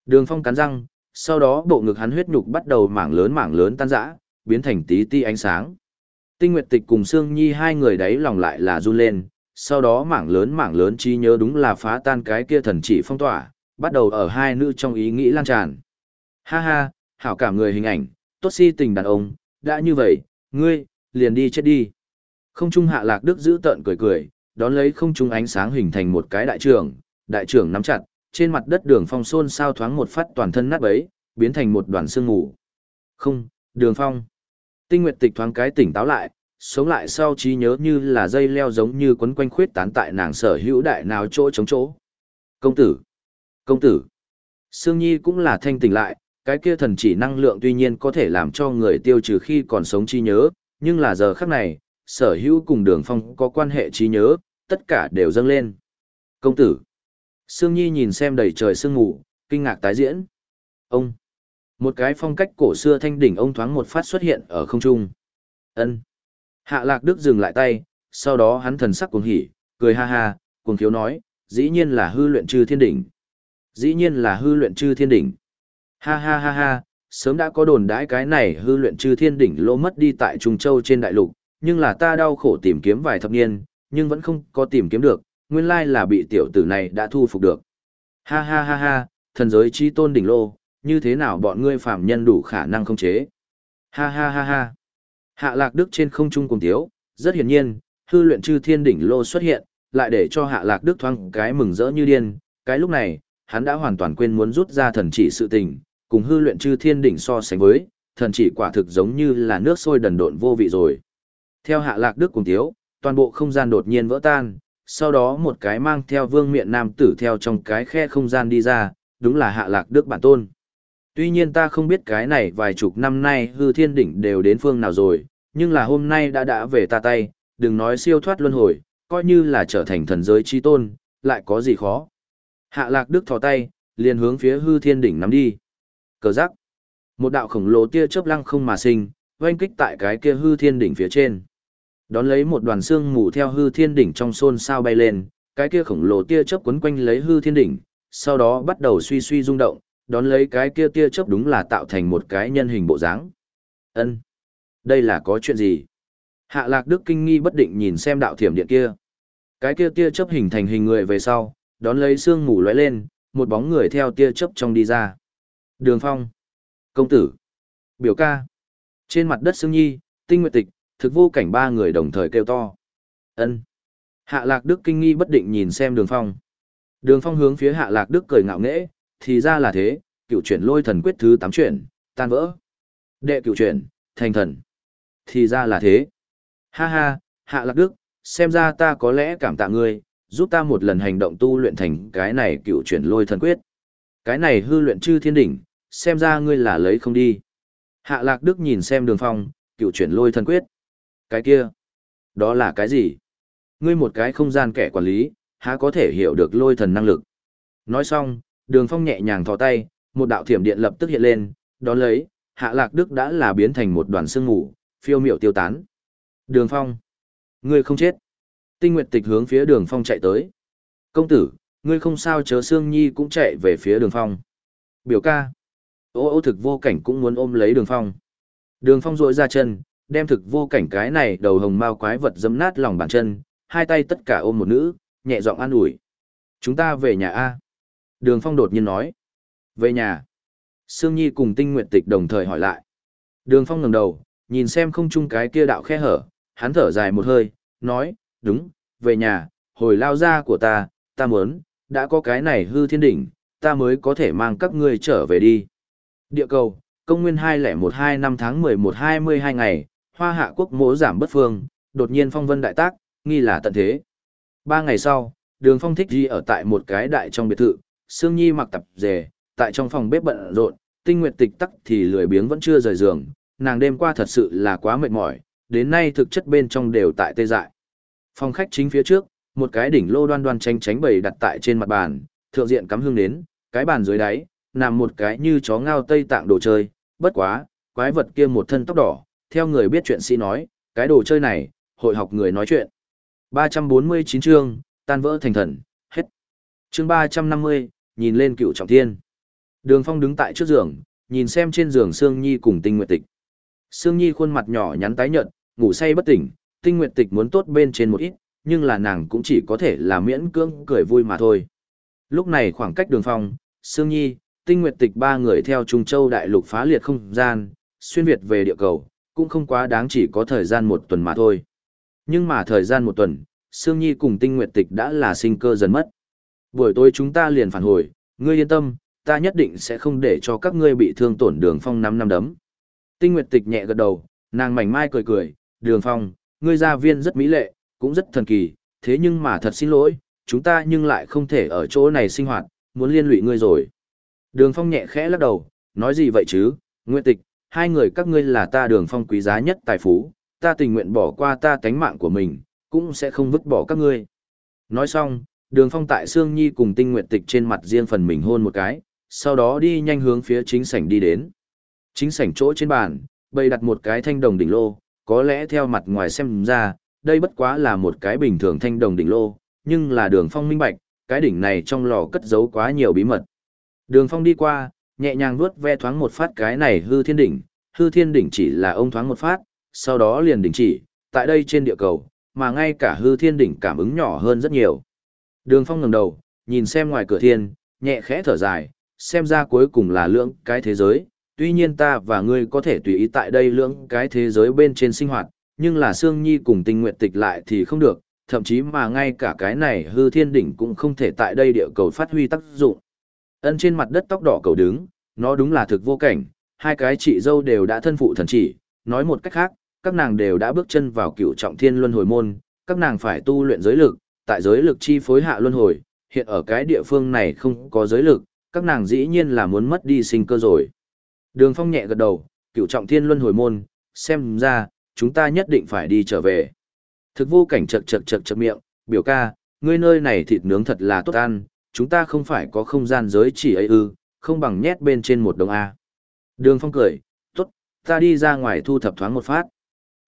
Đường phong cắn răng, sau đó bộ ngực hắn huyết nhục bắt đầu mảng lớn mảng lớn tan rã, biến thành tí ti ánh sáng. Tinh Nguyệt Tịch cùng Sương Nhi hai người đấy lòng lại là run lên, sau đó mảng lớn mảng lớn trí nhớ đúng là phá tan cái kia thần chỉ phong tỏa, bắt đầu ở hai nữ trong ý nghĩ lan tràn. Ha ha, hảo cảm người hình ảnh, tốt si tình đàn ông, đã như vậy, ngươi, liền đi chết đi. Không trung hạ lạc đức giữ tợn cười cười, đón lấy không trung ánh sáng hình thành một cái đại trưởng, đại trưởng nắm chặt, trên mặt đất đường phong xôn sao thoáng một phát toàn thân nát bấy, biến thành một đoàn sương ngủ. Không, đường phong. Tinh Nguyệt Tịch thoáng cái tỉnh táo lại, sống lại sau trí nhớ như là dây leo giống như quấn quanh khuyết tán tại nàng sở hữu đại nào chỗ chống chỗ. Công tử! Công tử! Sương Nhi cũng là thanh tỉnh lại, cái kia thần chỉ năng lượng tuy nhiên có thể làm cho người tiêu trừ khi còn sống trí nhớ, nhưng là giờ khắc này, sở hữu cùng đường phong có quan hệ trí nhớ, tất cả đều dâng lên. Công tử! Sương Nhi nhìn xem đầy trời sương ngủ, kinh ngạc tái diễn. Ông! Một cái phong cách cổ xưa thanh đỉnh ông thoáng một phát xuất hiện ở không trung. Ân. Hạ Lạc Đức dừng lại tay, sau đó hắn thần sắc cuồng hỉ, cười ha ha, cuồng thiếu nói, dĩ nhiên là hư luyện chư thiên đỉnh. Dĩ nhiên là hư luyện chư thiên đỉnh. Ha ha ha ha, sớm đã có đồn đãi cái này hư luyện chư thiên đỉnh lô mất đi tại Trung Châu trên đại lục, nhưng là ta đau khổ tìm kiếm vài thập niên, nhưng vẫn không có tìm kiếm được, nguyên lai là bị tiểu tử này đã thu phục được. Ha ha ha ha, thần giới chi tôn đỉnh lô, như thế nào bọn ngươi phạm nhân đủ khả năng không chế. Ha ha ha ha. Hạ lạc đức trên không trung cùng thiếu, rất hiển nhiên, hư luyện chư thiên đỉnh lô xuất hiện, lại để cho hạ lạc đức thoáng cái mừng rỡ như điên. Cái lúc này, hắn đã hoàn toàn quên muốn rút ra thần chỉ sự tình, cùng hư luyện chư thiên đỉnh so sánh với, thần chỉ quả thực giống như là nước sôi đần độn vô vị rồi. Theo hạ lạc đức cùng thiếu toàn bộ không gian đột nhiên vỡ tan, sau đó một cái mang theo vương miện nam tử theo trong cái khe không gian đi ra, đúng là hạ lạc đức bản tôn. Tuy nhiên ta không biết cái này vài chục năm nay hư thiên đỉnh đều đến phương nào rồi, nhưng là hôm nay đã đã về ta tay, đừng nói siêu thoát luân hồi, coi như là trở thành thần giới chi tôn, lại có gì khó. Hạ lạc đức thò tay, liền hướng phía hư thiên đỉnh nắm đi. Cờ giác. Một đạo khổng lồ tia chớp lăng không mà sinh, oanh kích tại cái kia hư thiên đỉnh phía trên. Đón lấy một đoàn xương mù theo hư thiên đỉnh trong xôn sao bay lên, cái kia khổng lồ tia chớp quấn quanh lấy hư thiên đỉnh, sau đó bắt đầu suy suy rung động, đón lấy cái kia tia chớp đúng là tạo thành một cái nhân hình bộ dáng. Ân, đây là có chuyện gì? Hạ Lạc Đức kinh nghi bất định nhìn xem đạo thiểm điện kia. Cái kia tia chớp hình thành hình người về sau, đón lấy xương mù lóe lên, một bóng người theo tia chớp trong đi ra. Đường Phong, công tử, biểu ca. Trên mặt đất Sương Nhi, Tinh Nguyệt Tịch, thực vô cảnh ba người đồng thời kêu to. Ân. Hạ Lạc Đức kinh nghi bất định nhìn xem Đường Phong. Đường Phong hướng phía Hạ Lạc Đức cười ngạo nghễ, thì ra là thế, cựu chuyển lôi thần quyết thứ tám chuyển, tan vỡ. Đệ cựu chuyển, thành thần. Thì ra là thế. Ha ha, hạ lạc đức, xem ra ta có lẽ cảm tạ ngươi, giúp ta một lần hành động tu luyện thành cái này cựu chuyển lôi thần quyết. Cái này hư luyện chư thiên đỉnh, xem ra ngươi là lấy không đi. Hạ lạc đức nhìn xem đường phong, cựu chuyển lôi thần quyết. Cái kia, đó là cái gì? Ngươi một cái không gian kẻ quản lý, há có thể hiểu được lôi thần năng lực. Nói xong, đường phong nhẹ nhàng thò tay, một đạo thiểm điện lập tức hiện lên, đón lấy, hạ lạc đức đã là biến thành một đoàn sương ngủ, phiêu miểu tiêu tán. Đường phong, ngươi không chết. Tinh Nguyệt Tịch hướng phía đường phong chạy tới. Công tử, ngươi không sao chớ Sương Nhi cũng chạy về phía đường phong. Biểu ca. Ô ô thực vô cảnh cũng muốn ôm lấy đường phong. Đường phong rội ra chân, đem thực vô cảnh cái này đầu hồng mao quái vật dấm nát lòng bàn chân, hai tay tất cả ôm một nữ, nhẹ giọng an ủi. Chúng ta về nhà A. Đường Phong đột nhiên nói. Về nhà. Sương Nhi cùng Tinh Nguyệt Tịch đồng thời hỏi lại. Đường Phong ngẩng đầu, nhìn xem không chung cái kia đạo khe hở, hắn thở dài một hơi, nói, đúng, về nhà, hồi lao ra của ta, ta muốn, đã có cái này hư thiên đỉnh, ta mới có thể mang các ngươi trở về đi. Địa cầu, công nguyên 2012 năm tháng 11-22 ngày, hoa hạ quốc mố giảm bất phương, đột nhiên phong vân đại tác, nghi là tận thế. Ba ngày sau, đường phong thích đi ở tại một cái đại trong biệt thự, Sương Nhi mặc tập dề, tại trong phòng bếp bận rộn, tinh nguyệt tịch tắc thì lười biếng vẫn chưa rời giường, nàng đêm qua thật sự là quá mệt mỏi, đến nay thực chất bên trong đều tại tê dại. Phòng khách chính phía trước, một cái đỉnh lô đoan đoan tranh tránh bày đặt tại trên mặt bàn, thượng diện cắm hương nến, cái bàn dưới đáy, nằm một cái như chó ngao tây tạng đồ chơi, bất quá, quái vật kia một thân tóc đỏ, theo người biết chuyện sĩ nói, cái đồ chơi này, hội học người nói chuyện. 349 chương, tan vỡ thành thần, hết. Chương 350, nhìn lên cựu trọng thiên. Đường Phong đứng tại trước giường, nhìn xem trên giường Sương Nhi cùng Tinh Nguyệt Tịch. Sương Nhi khuôn mặt nhỏ nhắn tái nhợt, ngủ say bất tỉnh, Tinh Nguyệt Tịch muốn tốt bên trên một ít, nhưng là nàng cũng chỉ có thể là miễn cưỡng cười vui mà thôi. Lúc này khoảng cách Đường Phong, Sương Nhi, Tinh Nguyệt Tịch ba người theo Trung Châu đại lục phá liệt không gian, xuyên việt về địa cầu, cũng không quá đáng chỉ có thời gian một tuần mà thôi. Nhưng mà thời gian một tuần, Sương Nhi cùng Tinh Nguyệt Tịch đã là sinh cơ dần mất. Buổi tối chúng ta liền phản hồi, ngươi yên tâm, ta nhất định sẽ không để cho các ngươi bị thương tổn đường phong năm năm đấm. Tinh Nguyệt Tịch nhẹ gật đầu, nàng mảnh mai cười cười, đường phong, ngươi gia viên rất mỹ lệ, cũng rất thần kỳ, thế nhưng mà thật xin lỗi, chúng ta nhưng lại không thể ở chỗ này sinh hoạt, muốn liên lụy ngươi rồi. Đường Phong nhẹ khẽ lắc đầu, nói gì vậy chứ, Nguyệt Tịch, hai người các ngươi là ta Đường Phong quý giá nhất tài phú, ta tình nguyện bỏ qua ta cánh mạng của mình, cũng sẽ không vứt bỏ các ngươi. Nói xong, Đường Phong tại Sương Nhi cùng Tinh Nguyệt Tịch trên mặt riêng phần mình hôn một cái, sau đó đi nhanh hướng phía chính sảnh đi đến. Chính sảnh chỗ trên bàn, bày đặt một cái thanh đồng đỉnh lô, có lẽ theo mặt ngoài xem ra, đây bất quá là một cái bình thường thanh đồng đỉnh lô, nhưng là đường phong minh bạch, cái đỉnh này trong lò cất giấu quá nhiều bí mật. Đường phong đi qua, nhẹ nhàng vuốt ve thoáng một phát cái này hư thiên đỉnh, hư thiên đỉnh chỉ là ông thoáng một phát, sau đó liền đình chỉ, tại đây trên địa cầu, mà ngay cả hư thiên đỉnh cảm ứng nhỏ hơn rất nhiều. Đường phong ngẩng đầu, nhìn xem ngoài cửa thiên, nhẹ khẽ thở dài, xem ra cuối cùng là lưỡng cái thế giới, tuy nhiên ta và ngươi có thể tùy ý tại đây lưỡng cái thế giới bên trên sinh hoạt, nhưng là Sương Nhi cùng tình nguyện tịch lại thì không được, thậm chí mà ngay cả cái này hư thiên đỉnh cũng không thể tại đây địa cầu phát huy tác dụng. Ân trên mặt đất tóc đỏ cầu đứng, nó đúng là thực vô cảnh, hai cái chị dâu đều đã thân phụ thần chỉ, nói một cách khác, các nàng đều đã bước chân vào cựu trọng thiên luân hồi môn, các nàng phải tu luyện giới lực, tại giới lực chi phối hạ luân hồi, hiện ở cái địa phương này không có giới lực, các nàng dĩ nhiên là muốn mất đi sinh cơ rồi. Đường Phong nhẹ gật đầu, cựu trọng thiên luân hồi môn, xem ra, chúng ta nhất định phải đi trở về. Thực vô cảnh chật chật chật chật miệng, biểu ca, ngươi nơi này thịt nướng thật là tốt ăn, chúng ta không phải có không gian giới chỉ ấy ư, không bằng nhét bên trên một đồng A. Đường Phong cười, tốt, ta đi ra ngoài thu thập thoáng một phát.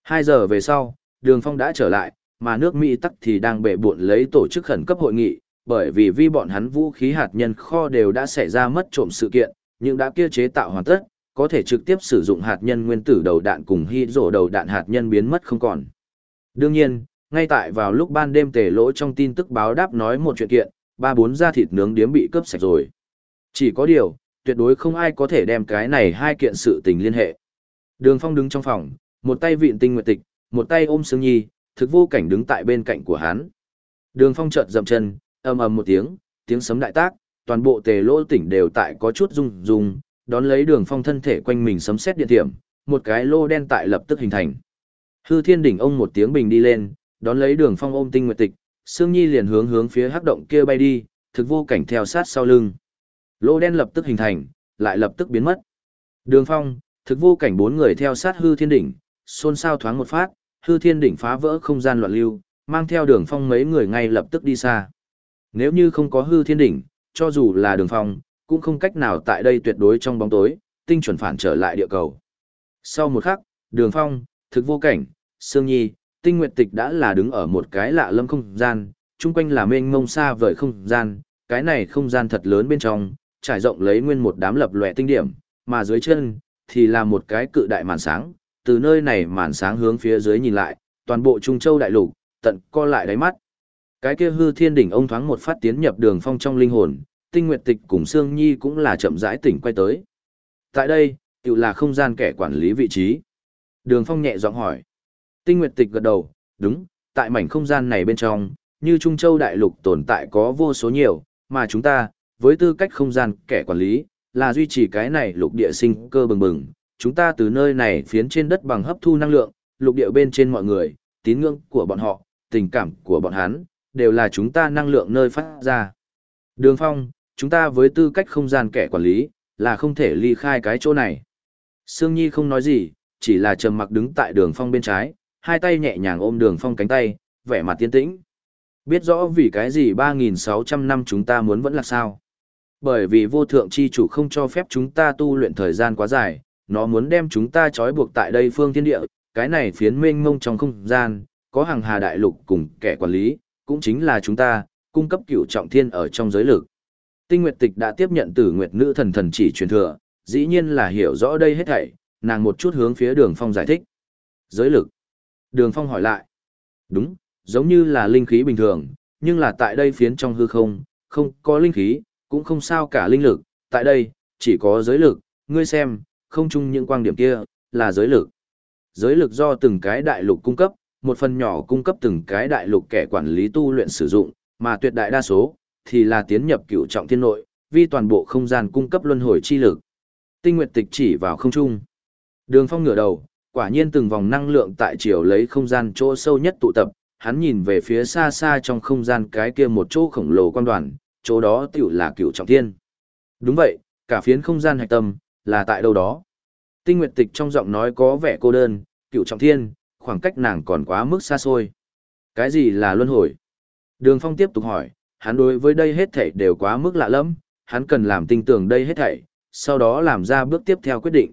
Hai giờ về sau, Đường Phong đã trở lại, mà nước Mỹ tắc thì đang bệ buộn lấy tổ chức khẩn cấp hội nghị, bởi vì vi bọn hắn vũ khí hạt nhân kho đều đã xảy ra mất trộm sự kiện, nhưng đã kia chế tạo hoàn tất, có thể trực tiếp sử dụng hạt nhân nguyên tử đầu đạn cùng hy rổ đầu đạn hạt nhân biến mất không còn. Đương nhiên, ngay tại vào lúc ban đêm tề lỗ trong tin tức báo đáp nói một chuyện kiện, ba bốn da thịt nướng điếm bị cướp sạch rồi. Chỉ có điều, tuyệt đối không ai có thể đem cái này hai kiện sự tình liên hệ. Đường Phong đứng trong phòng, một tay vịn tinh nguyệt tịch, một tay ôm Sương Nhi, thực vô cảnh đứng tại bên cạnh của hắn. Đường Phong chợt dậm chân, ầm ầm một tiếng, tiếng sấm đại tác, toàn bộ tề lỗ tỉnh đều tại có chút rung rung, đón lấy đường phong thân thể quanh mình sấm xét điện tiệm, một cái lô đen tại lập tức hình thành. Hư thiên đỉnh ông một tiếng bình đi lên, đón lấy đường phong ôm tinh nguyệt tịch, Sương Nhi liền hướng hướng phía hắc động kia bay đi, thực vô cảnh theo sát sau lưng. Lô đen lập tức hình thành, lại lập tức biến mất. Đường phong, thực vô cảnh bốn người theo sát hư thiên đỉnh, xôn xao thoáng một phát, hư thiên đỉnh phá vỡ không gian loạn lưu, mang theo đường phong mấy người ngay lập tức đi xa. Nếu như không có hư thiên đỉnh, cho dù là đường phong, cũng không cách nào tại đây tuyệt đối trong bóng tối, tinh chuẩn phản trở lại địa cầu. Sau một khắc, đường phong, thực vô cảnh, sương nhi, tinh nguyệt tịch đã là đứng ở một cái lạ lâm không gian, chung quanh là mênh mông xa vời không gian, cái này không gian thật lớn bên trong, trải rộng lấy nguyên một đám lập lòe tinh điểm, mà dưới chân, thì là một cái cự đại màn sáng, từ nơi này màn sáng hướng phía dưới nhìn lại, toàn bộ Trung Châu đại lục, tận co lại đáy mắt. Cái kia hư thiên đỉnh ông thoáng một phát tiến nhập đường phong trong linh hồn, tinh nguyệt tịch cùng Sương Nhi cũng là chậm rãi tỉnh quay tới. Tại đây, tự là không gian kẻ quản lý vị trí. Đường phong nhẹ giọng hỏi. Tinh nguyệt tịch gật đầu, đúng, tại mảnh không gian này bên trong, như Trung Châu đại lục tồn tại có vô số nhiều, mà chúng ta, với tư cách không gian kẻ quản lý, là duy trì cái này lục địa sinh cơ bừng bừng. Chúng ta từ nơi này phiến trên đất bằng hấp thu năng lượng, lục địa bên trên mọi người, tín ngưỡng của bọn họ, tình cảm của bọn hắn, đều là chúng ta năng lượng nơi phát ra. Đường Phong, chúng ta với tư cách không gian kẻ quản lý, là không thể ly khai cái chỗ này. Sương Nhi không nói gì, chỉ là trầm mặc đứng tại đường phong bên trái, hai tay nhẹ nhàng ôm đường phong cánh tay, vẻ mặt tiên tĩnh. Biết rõ vì cái gì 3.600 năm chúng ta muốn vẫn là sao. Bởi vì vô thượng chi chủ không cho phép chúng ta tu luyện thời gian quá dài, nó muốn đem chúng ta trói buộc tại đây phương thiên địa, cái này phiến mênh mông trong không gian, có hàng hà đại lục cùng kẻ quản lý, cũng chính là chúng ta, cung cấp cựu trọng thiên ở trong giới lực. Tinh Nguyệt Tịch đã tiếp nhận từ Nguyệt Nữ thần thần chỉ truyền thừa, dĩ nhiên là hiểu rõ đây hết thảy, nàng một chút hướng phía Đường Phong giải thích. Giới lực. Đường Phong hỏi lại. Đúng, giống như là linh khí bình thường, nhưng là tại đây phiến trong hư không, không có linh khí, cũng không sao cả linh lực, tại đây, chỉ có giới lực, ngươi xem, không chung những quang điểm kia, là giới lực. Giới lực do từng cái đại lục cung cấp, một phần nhỏ cung cấp từng cái đại lục kẻ quản lý tu luyện sử dụng, mà tuyệt đại đa số, thì là tiến nhập cựu trọng thiên nội, vì toàn bộ không gian cung cấp luân hồi chi lực. Tinh Nguyệt Tịch chỉ vào không trung. Đường Phong ngửa đầu, quả nhiên từng vòng năng lượng tại chiều lấy không gian chỗ sâu nhất tụ tập, hắn nhìn về phía xa xa trong không gian cái kia một chỗ khổng lồ quan đoàn, chỗ đó tiểu là cựu trọng thiên. Đúng vậy, cả phiến không gian hạch tâm, là tại đâu đó. Tinh Nguyệt Tịch trong giọng nói có vẻ cô đơn, cựu trọng thiên, khoảng cách nàng còn quá mức xa xôi. Cái gì là luân hồi? Đường Phong tiếp tục hỏi, hắn đối với đây hết thảy đều quá mức lạ lẫm, hắn cần làm tinh tưởng đây hết thảy, sau đó làm ra bước tiếp theo quyết định.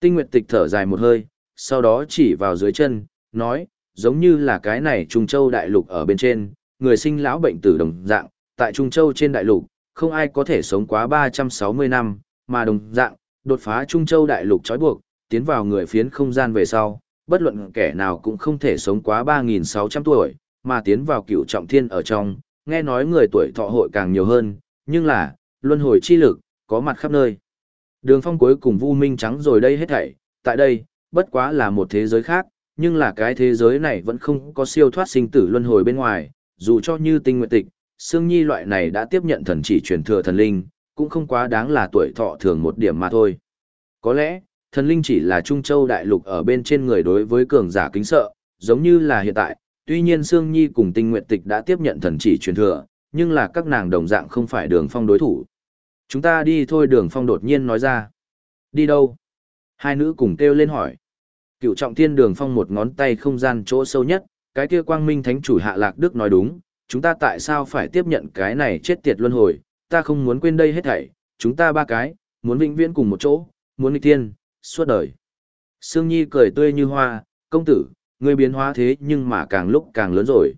Tinh Nguyệt Tịch thở dài một hơi, sau đó chỉ vào dưới chân, nói, giống như là cái này Trung Châu đại lục ở bên trên, người sinh lão bệnh tử đồng dạng, tại Trung Châu trên đại lục, không ai có thể sống quá 360 năm, mà đồng dạng, đột phá Trung Châu đại lục trói buộc, tiến vào người phiến không gian về sau, bất luận kẻ nào cũng không thể sống quá 3.600 tuổi, mà tiến vào cựu trọng thiên ở trong, nghe nói người tuổi thọ hội càng nhiều hơn, nhưng là, luân hồi chi lực, có mặt khắp nơi. Đường phong cuối cùng vu minh trắng rồi đây hết thảy, tại đây, bất quá là một thế giới khác, nhưng là cái thế giới này vẫn không có siêu thoát sinh tử luân hồi bên ngoài, dù cho như tinh nguyện tịch, Sương Nhi loại này đã tiếp nhận thần chỉ truyền thừa thần linh, cũng không quá đáng là tuổi thọ thường một điểm mà thôi. Có lẽ, thần linh chỉ là Trung Châu đại lục ở bên trên người đối với cường giả kính sợ, giống như là hiện tại, tuy nhiên Sương Nhi cùng tinh Nguyệt tịch đã tiếp nhận thần chỉ truyền thừa, nhưng là các nàng đồng dạng không phải đường phong đối thủ. Chúng ta đi thôi đường phong đột nhiên nói ra. Đi đâu? Hai nữ cùng kêu lên hỏi. Cựu trọng thiên đường phong một ngón tay không gian chỗ sâu nhất, cái kia quang minh thánh chủ hạ lạc đức nói đúng, chúng ta tại sao phải tiếp nhận cái này chết tiệt luân hồi, ta không muốn quên đây hết thảy, chúng ta ba cái, muốn vĩnh viễn cùng một chỗ, muốn nghịch tiên, suốt đời. Sương Nhi cười tươi như hoa, công tử, ngươi biến hóa thế nhưng mà càng lúc càng lớn rồi.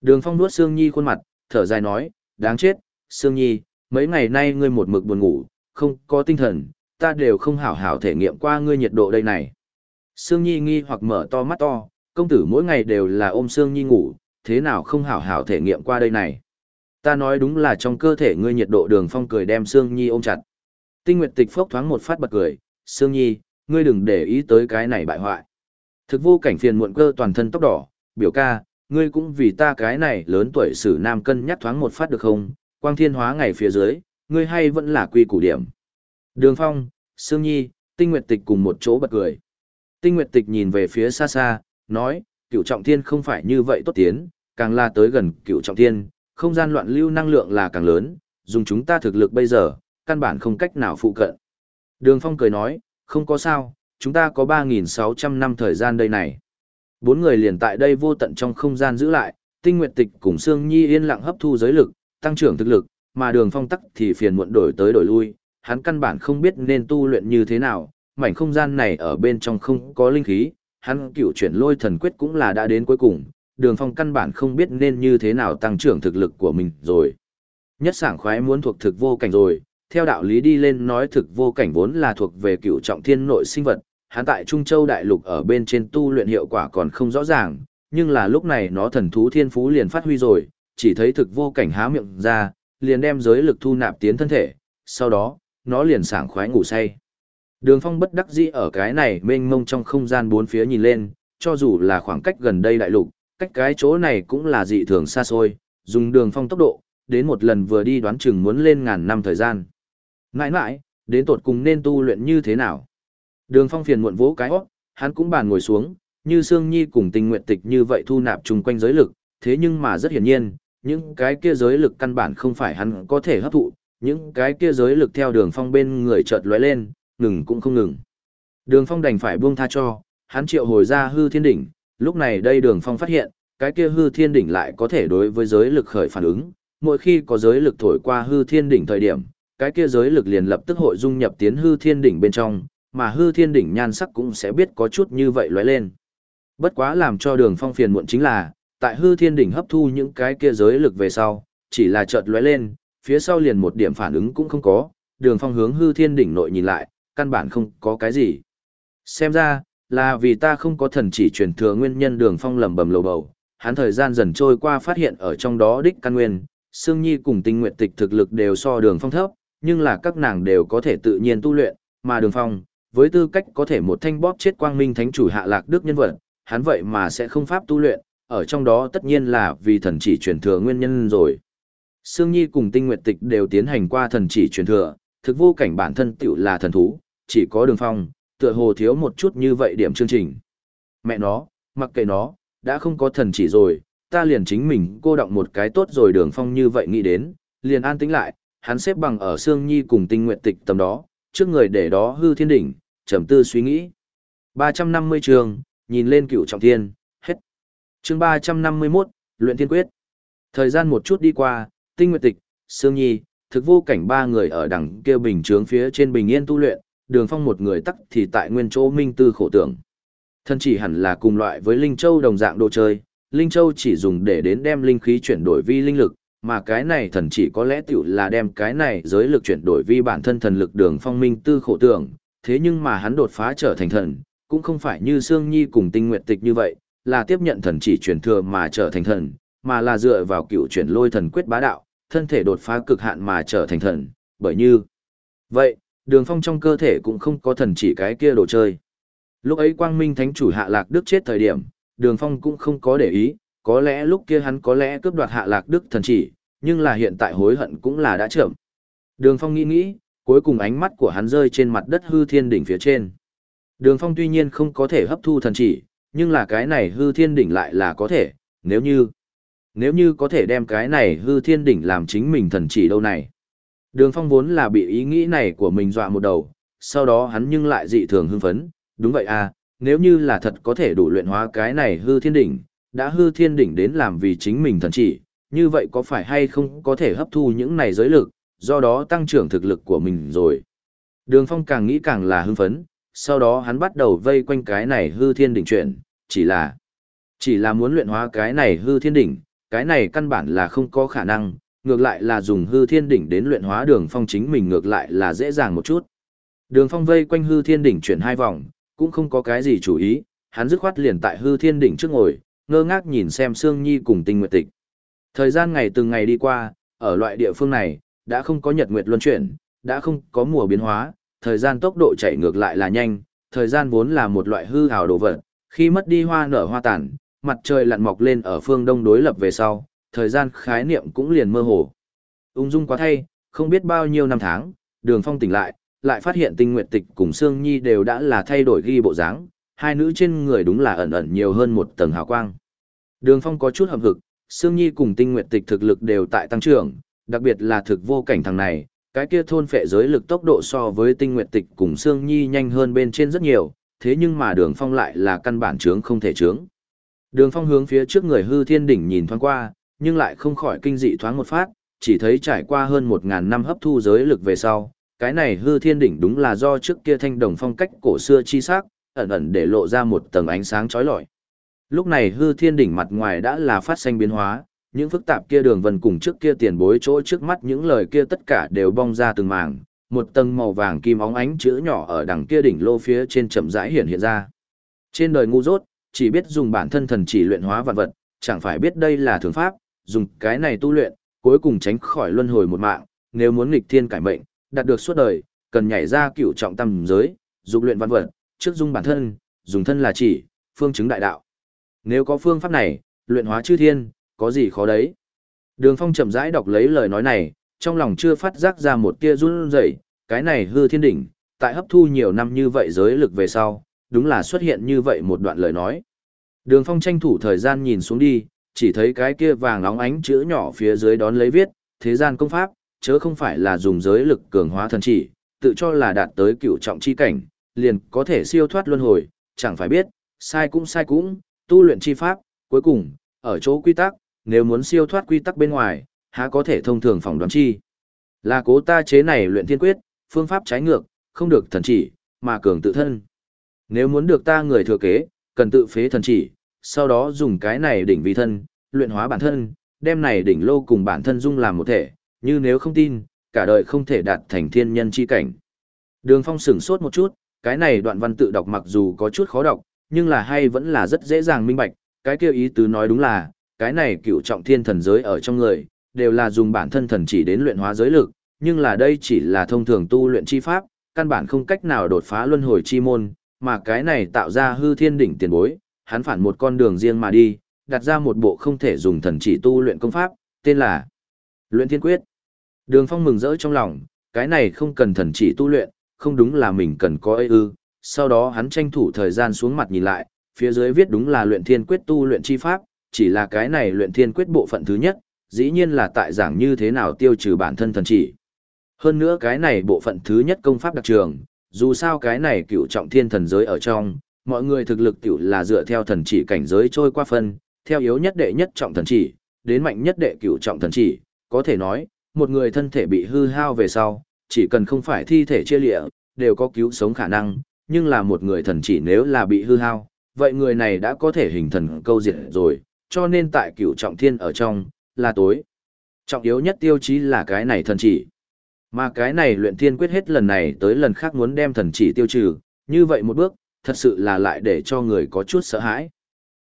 Đường Phong nuốt Sương Nhi khuôn mặt, thở dài nói, đáng chết, Sương Nhi, mấy ngày nay ngươi một mực buồn ngủ, không có tinh thần, ta đều không hảo hảo thể nghiệm qua ngươi nhiệt độ đây này. Sương Nhi nghi hoặc mở to mắt to, công tử mỗi ngày đều là ôm Sương Nhi ngủ, thế nào không hảo hảo thể nghiệm qua đây này. Ta nói đúng là trong cơ thể ngươi nhiệt độ đường phong cười đem Sương Nhi ôm chặt. Tinh Nguyệt Tịch phốc thoáng một phát bật cười, Sương Nhi, ngươi đừng để ý tới cái này bại hoại. Thực vô cảnh phiền muộn cơ toàn thân tóc đỏ, biểu ca, ngươi cũng vì ta cái này lớn tuổi sử nam cân nhắc thoáng một phát được không, quang thiên hóa ngày phía dưới, ngươi hay vẫn là quy củ điểm. Đường Phong, Sương Nhi, Tinh Nguyệt Tịch cùng một chỗ bật cười. Tinh Nguyệt Tịch nhìn về phía xa xa, nói, cựu trọng thiên không phải như vậy tốt tiến, càng là tới gần cựu trọng thiên, không gian loạn lưu năng lượng là càng lớn, dùng chúng ta thực lực bây giờ, căn bản không cách nào phụ cận. Đường Phong cười nói, không có sao, chúng ta có 3.600 năm thời gian đây này. Bốn người liền tại đây vô tận trong không gian giữ lại, tinh nguyệt tịch cùng Sương Nhi yên lặng hấp thu giới lực, tăng trưởng thực lực, mà đường phong tắc thì phiền muộn đổi tới đổi lui, hắn căn bản không biết nên tu luyện như thế nào, mảnh không gian này ở bên trong không có linh khí, hắn cựu chuyển lôi thần quyết cũng là đã đến cuối cùng, đường phong căn bản không biết nên như thế nào tăng trưởng thực lực của mình rồi. Nhất sảng khoái muốn thuộc thực vô cảnh rồi, theo đạo lý đi lên nói thực vô cảnh vốn là thuộc về cựu trọng thiên nội sinh vật, hắn tại Trung Châu Đại Lục ở bên trên tu luyện hiệu quả còn không rõ ràng, nhưng là lúc này nó thần thú thiên phú liền phát huy rồi, chỉ thấy thực vô cảnh há miệng ra, liền đem giới lực thu nạp tiến thân thể, sau đó, nó liền sảng khoái ngủ say. Đường phong bất đắc dĩ ở cái này mênh mông trong không gian bốn phía nhìn lên, cho dù là khoảng cách gần đây đại lục, cách cái chỗ này cũng là dị thường xa xôi, dùng đường phong tốc độ, đến một lần vừa đi đoán chừng muốn lên ngàn năm thời gian. Ngãi ngãi, đến tột cùng nên tu luyện như thế nào? Đường phong phiền muộn vỗ cái hót, hắn cũng bàn ngồi xuống, như Sương Nhi cùng tình nguyện tịch như vậy thu nạp chung quanh giới lực, thế nhưng mà rất hiển nhiên, những cái kia giới lực căn bản không phải hắn có thể hấp thụ, những cái kia giới lực theo đường phong bên người chợt lóe lên, ngừng cũng không ngừng. Đường phong đành phải buông tha cho, hắn triệu hồi ra hư thiên đỉnh, lúc này đây đường phong phát hiện, cái kia hư thiên đỉnh lại có thể đối với giới lực khởi phản ứng, mỗi khi có giới lực thổi qua hư thiên đỉnh thời điểm, cái kia giới lực liền lập tức hội dung nhập tiến hư thiên đỉnh bên trong, mà hư thiên đỉnh nhan sắc cũng sẽ biết có chút như vậy lóe lên. Bất quá làm cho đường phong phiền muộn chính là, tại hư thiên đỉnh hấp thu những cái kia giới lực về sau, chỉ là chợt lóe lên, phía sau liền một điểm phản ứng cũng không có, đường phong hướng hư thiên đỉnh nội nhìn lại, căn bản không có cái gì. Xem ra, là vì ta không có thần chỉ truyền thừa nguyên nhân đường phong lầm bầm lầu bầu, hắn thời gian dần trôi qua phát hiện ở trong đó đích căn nguyên, Sương Nhi cùng tinh nguyện tịch thực lực đều so đường phong thấp, nhưng là các nàng đều có thể tự nhiên tu luyện, mà đường phong, với tư cách có thể một thanh bóp chết quang minh thánh chủ hạ lạc đức nhân vật, hắn vậy mà sẽ không pháp tu luyện, ở trong đó tất nhiên là vì thần chỉ truyền thừa nguyên nhân rồi. Sương Nhi cùng tinh nguyệt tịch đều tiến hành qua thần chỉ truyền thừa, thực vô cảnh bản thân tiểu là thần thú, chỉ có đường phong, tựa hồ thiếu một chút như vậy điểm chương trình. Mẹ nó, mặc kệ nó, đã không có thần chỉ rồi, ta liền chính mình cô động một cái tốt rồi đường phong như vậy nghĩ đến, liền an tĩnh lại, hắn xếp bằng ở Sương Nhi cùng tinh nguyệt tịch tầm đó, trước người để đó hư thiên đỉnh, trầm tư suy nghĩ. 350 trường, nhìn lên cựu trọng thiên, hết. chương 351, luyện thiên quyết. Thời gian một chút đi qua, tinh nguyện tịch, Sương Nhi, thực vô cảnh ba người ở đằng kia bình trướng phía trên bình yên tu luyện, đường phong một người tắc thì tại nguyên chỗ minh tư khổ tưởng. Thân chỉ hẳn là cùng loại với Linh Châu đồng dạng đồ chơi, Linh Châu chỉ dùng để đến đem linh khí chuyển đổi vi linh lực, mà cái này thần chỉ có lẽ tiểu là đem cái này giới lực chuyển đổi vi bản thân thần lực đường phong minh tư khổ tưởng, thế nhưng mà hắn đột phá trở thành thần, cũng không phải như Sương Nhi cùng tinh nguyện tịch như vậy, là tiếp nhận thần chỉ truyền thừa mà trở thành thần, mà là dựa vào cựu chuyển lôi thần quyết bá đạo, thân thể đột phá cực hạn mà trở thành thần, bởi như vậy, đường phong trong cơ thể cũng không có thần chỉ cái kia đồ chơi. Lúc ấy quang minh thánh chủ hạ lạc đức chết thời điểm, đường phong cũng không có để ý, có lẽ lúc kia hắn có lẽ cướp đoạt hạ lạc đức thần chỉ, nhưng là hiện tại hối hận cũng là đã chậm. Đường phong nghĩ nghĩ, cuối cùng ánh mắt của hắn rơi trên mặt đất hư thiên đỉnh phía trên. Đường phong tuy nhiên không có thể hấp thu thần chỉ, nhưng là cái này hư thiên đỉnh lại là có thể, nếu như, nếu như có thể đem cái này hư thiên đỉnh làm chính mình thần chỉ đâu này. Đường phong vốn là bị ý nghĩ này của mình dọa một đầu, sau đó hắn nhưng lại dị thường hưng phấn, đúng vậy à, nếu như là thật có thể đủ luyện hóa cái này hư thiên đỉnh, đã hư thiên đỉnh đến làm vì chính mình thần chỉ, như vậy có phải hay không có thể hấp thu những này giới lực, do đó tăng trưởng thực lực của mình rồi. Đường phong càng nghĩ càng là hưng phấn, sau đó hắn bắt đầu vây quanh cái này hư thiên đỉnh chuyển, chỉ là, chỉ là muốn luyện hóa cái này hư thiên đỉnh, cái này căn bản là không có khả năng, ngược lại là dùng hư thiên đỉnh đến luyện hóa đường phong chính mình ngược lại là dễ dàng một chút. Đường phong vây quanh hư thiên đỉnh chuyển hai vòng, cũng không có cái gì chủ ý, hắn dứt khoát liền tại hư thiên đỉnh trước ngồi, ngơ ngác nhìn xem Sương Nhi cùng tinh nguyệt tịch. Thời gian ngày từng ngày đi qua, ở loại địa phương này, đã không có nhật nguyệt luân chuyển, đã không có mùa biến hóa, thời gian tốc độ chảy ngược lại là nhanh, thời gian vốn là một loại hư hào đồ vật, khi mất đi hoa nở hoa tàn, mặt trời lặn mọc lên ở phương đông đối lập về sau, thời gian khái niệm cũng liền mơ hồ. Ung dung quá thay, không biết bao nhiêu năm tháng, đường phong tỉnh lại, lại phát hiện tinh nguyệt tịch cùng Sương Nhi đều đã là thay đổi ghi bộ dáng, hai nữ trên người đúng là ẩn ẩn nhiều hơn một tầng hào quang. Đường phong có chút hậm hực, Sương Nhi cùng tinh nguyệt tịch thực lực đều tại tăng trưởng, đặc biệt là thực vô cảnh thằng này, cái kia thôn phệ giới lực tốc độ so với tinh nguyệt tịch cùng Sương Nhi nhanh hơn bên trên rất nhiều, thế nhưng mà đường phong lại là căn bản trướng không thể trướng. Đường phong hướng phía trước người hư thiên đỉnh nhìn thoáng qua, nhưng lại không khỏi kinh dị thoáng một phát, chỉ thấy trải qua hơn một ngàn năm hấp thu giới lực về sau, cái này hư thiên đỉnh đúng là do trước kia thanh đồng phong cách cổ xưa chi sắc, ẩn ẩn để lộ ra một tầng ánh sáng chói lọi. Lúc này hư thiên đỉnh mặt ngoài đã là phát sinh biến hóa, những phức tạp kia đường vân cùng trước kia tiền bối chỗ trước mắt những lời kia tất cả đều bong ra từng mảng, một tầng màu vàng kim óng ánh chữ nhỏ ở đằng kia đỉnh lô phía trên chậm rãi hiện hiện ra. Trên đời ngu dốt, chỉ biết dùng bản thân thần chỉ luyện hóa vạn vật, chẳng phải biết đây là thường pháp, dùng cái này tu luyện, cuối cùng tránh khỏi luân hồi một mạng, nếu muốn nghịch thiên cải mệnh, đạt được suốt đời, cần nhảy ra cựu trọng tâm giới, dục luyện văn vật, trước dung bản thân, dùng thân là chỉ, phương chứng đại đạo. Nếu có phương pháp này, luyện hóa chư thiên, có gì khó đấy. Đường Phong chậm rãi đọc lấy lời nói này, trong lòng chưa phát giác ra một tia run rẩy, cái này hư thiên đỉnh, tại hấp thu nhiều năm như vậy giới lực về sau, đúng là xuất hiện như vậy một đoạn lời nói. Đường Phong tranh thủ thời gian nhìn xuống đi, chỉ thấy cái kia vàng óng ánh chữ nhỏ phía dưới đón lấy viết, thế gian công pháp, chớ không phải là dùng giới lực cường hóa thần chỉ, tự cho là đạt tới cựu trọng chi cảnh, liền có thể siêu thoát luân hồi, chẳng phải biết, sai cũng sai cũng, tu luyện chi pháp, cuối cùng, ở chỗ quy tắc, nếu muốn siêu thoát quy tắc bên ngoài, há có thể thông thường phỏng đoán chi. Là cố ta chế này luyện thiên quyết, phương pháp trái ngược, không được thần chỉ, mà cường tự thân. Nếu muốn được ta người thừa kế, cần tự phế thần chỉ, sau đó dùng cái này đỉnh vi thân, luyện hóa bản thân, đem này đỉnh lô cùng bản thân dung làm một thể, như nếu không tin, cả đời không thể đạt thành thiên nhân chi cảnh. Đường Phong sửng sốt một chút, cái này đoạn văn tự đọc mặc dù có chút khó đọc, nhưng là hay vẫn là rất dễ dàng minh bạch, cái kêu ý tứ nói đúng là, cái này cựu trọng thiên thần giới ở trong người, đều là dùng bản thân thần chỉ đến luyện hóa giới lực, nhưng là đây chỉ là thông thường tu luyện chi pháp, căn bản không cách nào đột phá luân hồi chi môn, mà cái này tạo ra hư thiên đỉnh tiền bối, hắn phản một con đường riêng mà đi, đặt ra một bộ không thể dùng thần chỉ tu luyện công pháp, tên là Luyện Thiên Quyết. Đường Phong mừng rỡ trong lòng, cái này không cần thần chỉ tu luyện, không đúng là mình cần có ấy ư, sau đó hắn tranh thủ thời gian xuống mặt nhìn lại, phía dưới viết đúng là luyện thiên quyết tu luyện chi pháp, chỉ là cái này luyện thiên quyết bộ phận thứ nhất, dĩ nhiên là tại giảng như thế nào tiêu trừ bản thân thần chỉ. Hơn nữa cái này bộ phận thứ nhất công pháp đặc trường, dù sao cái này cựu trọng thiên thần giới ở trong, mọi người thực lực tiểu là dựa theo thần chỉ cảnh giới trôi qua phân, theo yếu nhất đệ nhất trọng thần chỉ, đến mạnh nhất đệ cựu trọng thần chỉ, có thể nói, một người thân thể bị hư hao về sau, chỉ cần không phải thi thể chia lịa, đều có cứu sống khả năng, nhưng là một người thần chỉ nếu là bị hư hao, vậy người này đã có thể hình thần câu diệt rồi, cho nên tại cửu trọng thiên ở trong, là tối. Trọng yếu nhất tiêu chí là cái này thần chỉ. Mà cái này luyện thiên quyết hết lần này tới lần khác muốn đem thần chỉ tiêu trừ, như vậy một bước, thật sự là lại để cho người có chút sợ hãi.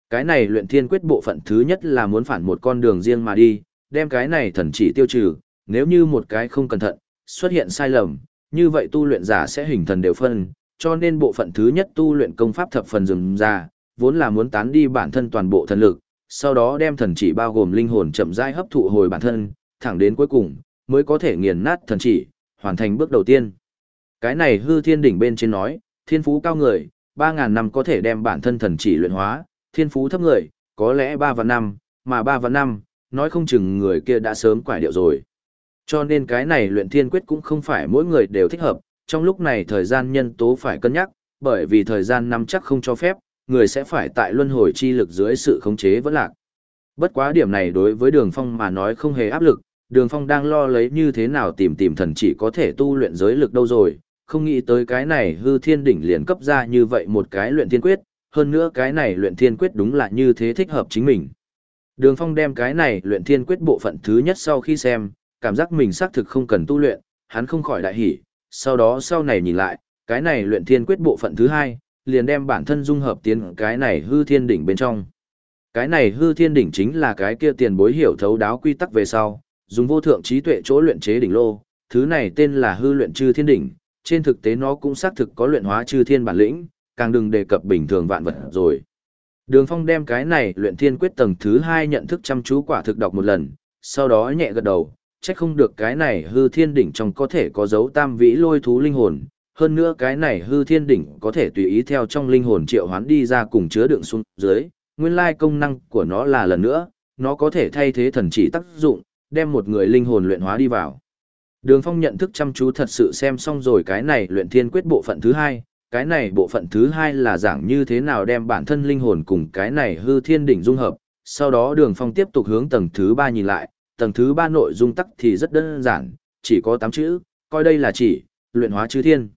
Cái này luyện thiên quyết bộ phận thứ nhất là muốn phản một con đường riêng mà đi, đem cái này thần chỉ tiêu trừ, nếu như một cái không cẩn thận, xuất hiện sai lầm, như vậy tu luyện giả sẽ hình thần đều phân, cho nên bộ phận thứ nhất tu luyện công pháp thập phần dừng ra, vốn là muốn tán đi bản thân toàn bộ thần lực, sau đó đem thần chỉ bao gồm linh hồn chậm rãi hấp thụ hồi bản thân, thẳng đến cuối cùng, mới có thể nghiền nát thần chỉ, hoàn thành bước đầu tiên. Cái này hư thiên đỉnh bên trên nói, thiên phú cao người, 3.000 năm có thể đem bản thân thần chỉ luyện hóa, thiên phú thấp người, có lẽ 3 vạn năm, mà 3 vạn năm, nói không chừng người kia đã sớm quải điệu rồi. Cho nên cái này luyện thiên quyết cũng không phải mỗi người đều thích hợp, trong lúc này thời gian nhân tố phải cân nhắc, bởi vì thời gian năm chắc không cho phép, người sẽ phải tại luân hồi chi lực dưới sự khống chế vẫn lạc. Bất quá điểm này đối với đường phong mà nói không hề áp lực, đường phong đang lo lấy như thế nào tìm tìm thần chỉ có thể tu luyện giới lực đâu rồi, không nghĩ tới cái này hư thiên đỉnh liền cấp ra như vậy một cái luyện thiên quyết, hơn nữa cái này luyện thiên quyết đúng là như thế thích hợp chính mình. Đường phong đem cái này luyện thiên quyết bộ phận thứ nhất sau khi xem, cảm giác mình xác thực không cần tu luyện, hắn không khỏi đại hỉ, sau đó sau này nhìn lại, cái này luyện thiên quyết bộ phận thứ hai, liền đem bản thân dung hợp tiến cái này hư thiên đỉnh bên trong. Cái này hư thiên đỉnh chính là cái kia tiền bối hiểu thấu đáo quy tắc về sau, dùng vô thượng trí tuệ chỗ luyện chế đỉnh lô, thứ này tên là hư luyện chư thiên đỉnh, trên thực tế nó cũng xác thực có luyện hóa chư thiên bản lĩnh, càng đừng đề cập bình thường vạn vật rồi. Đường Phong đem cái này luyện thiên quyết tầng thứ hai nhận thức chăm chú quả thực đọc một lần, sau đó nhẹ gật đầu, chắc không được cái này hư thiên đỉnh trong có thể có dấu tam vĩ lôi thú linh hồn, hơn nữa cái này hư thiên đỉnh có thể tùy ý theo trong linh hồn triệu hoán đi ra cùng chứa đựng xuống dưới, nguyên lai công năng của nó là lần nữa, nó có thể thay thế thần chỉ tác dụng, đem một người linh hồn luyện hóa đi vào. Đường Phong nhận thức chăm chú thật sự xem xong rồi cái này luyện thiên quyết bộ phận thứ hai, cái này bộ phận thứ hai là giảng như thế nào đem bản thân linh hồn cùng cái này hư thiên đỉnh dung hợp, sau đó đường Phong tiếp tục hướng tầng thứ ba nhìn lại, tầng thứ ba nội dung tắc thì rất đơn giản, chỉ có 8 chữ, coi đây là chỉ, luyện hóa chư thiên.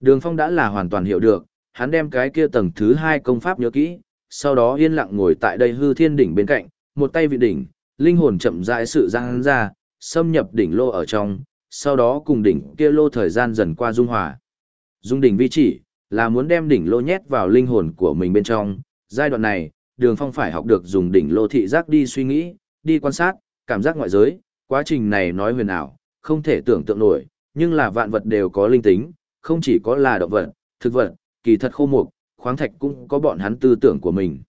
Đường Phong đã là hoàn toàn hiểu được, hắn đem cái kia tầng thứ hai công pháp nhớ kỹ, sau đó yên lặng ngồi tại đây hư thiên đỉnh bên cạnh, một tay vị đỉnh, linh hồn chậm rãi sự giang ra, xâm nhập đỉnh lô ở trong, sau đó cùng đỉnh kia lô thời gian dần qua dung hòa. Dung đỉnh vi chỉ, là muốn đem đỉnh lô nhét vào linh hồn của mình bên trong, giai đoạn này, đường phong phải học được dùng đỉnh lô thị giác đi suy nghĩ, đi quan sát, cảm giác ngoại giới, quá trình này nói huyền ảo, không thể tưởng tượng nổi, nhưng là vạn vật đều có linh tính, không chỉ có là động vật, thực vật, kỳ thật khô mục, khoáng thạch cũng có bọn hắn tư tưởng của mình.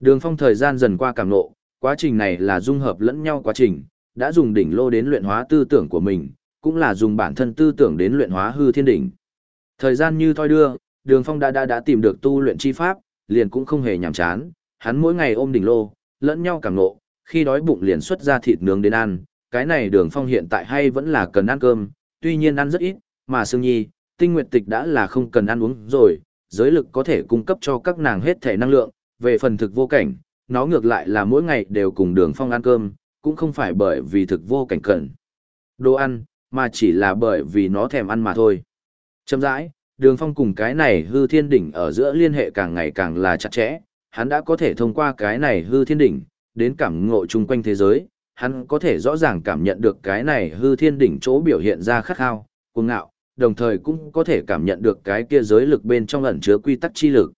Đường phong thời gian dần qua cảm nộ, quá trình này là dung hợp lẫn nhau quá trình, đã dùng đỉnh lô đến luyện hóa tư tưởng của mình, cũng là dùng bản thân tư tưởng đến luyện hóa hư thiên đỉnh. Thời gian như thoi đưa, đường phong đã đã đã tìm được tu luyện chi pháp, liền cũng không hề nhàm chán, hắn mỗi ngày ôm đỉnh lô, lẫn nhau cảm nộ, khi đói bụng liền xuất ra thịt nướng đến ăn, cái này đường phong hiện tại hay vẫn là cần ăn cơm, tuy nhiên ăn rất ít, mà Sương Nhi, tinh nguyệt tịch đã là không cần ăn uống rồi, giới lực có thể cung cấp cho các nàng hết thể năng lượng, về phần thực vô cảnh, nó ngược lại là mỗi ngày đều cùng đường phong ăn cơm, cũng không phải bởi vì thực vô cảnh cần đồ ăn, mà chỉ là bởi vì nó thèm ăn mà thôi. Chậm rãi, đường phong cùng cái này hư thiên đỉnh ở giữa liên hệ càng ngày càng là chặt chẽ, hắn đã có thể thông qua cái này hư thiên đỉnh, đến cảm ngộ chung quanh thế giới, hắn có thể rõ ràng cảm nhận được cái này hư thiên đỉnh chỗ biểu hiện ra khát khao, cuồng ngạo, đồng thời cũng có thể cảm nhận được cái kia giới lực bên trong ẩn chứa quy tắc chi lực.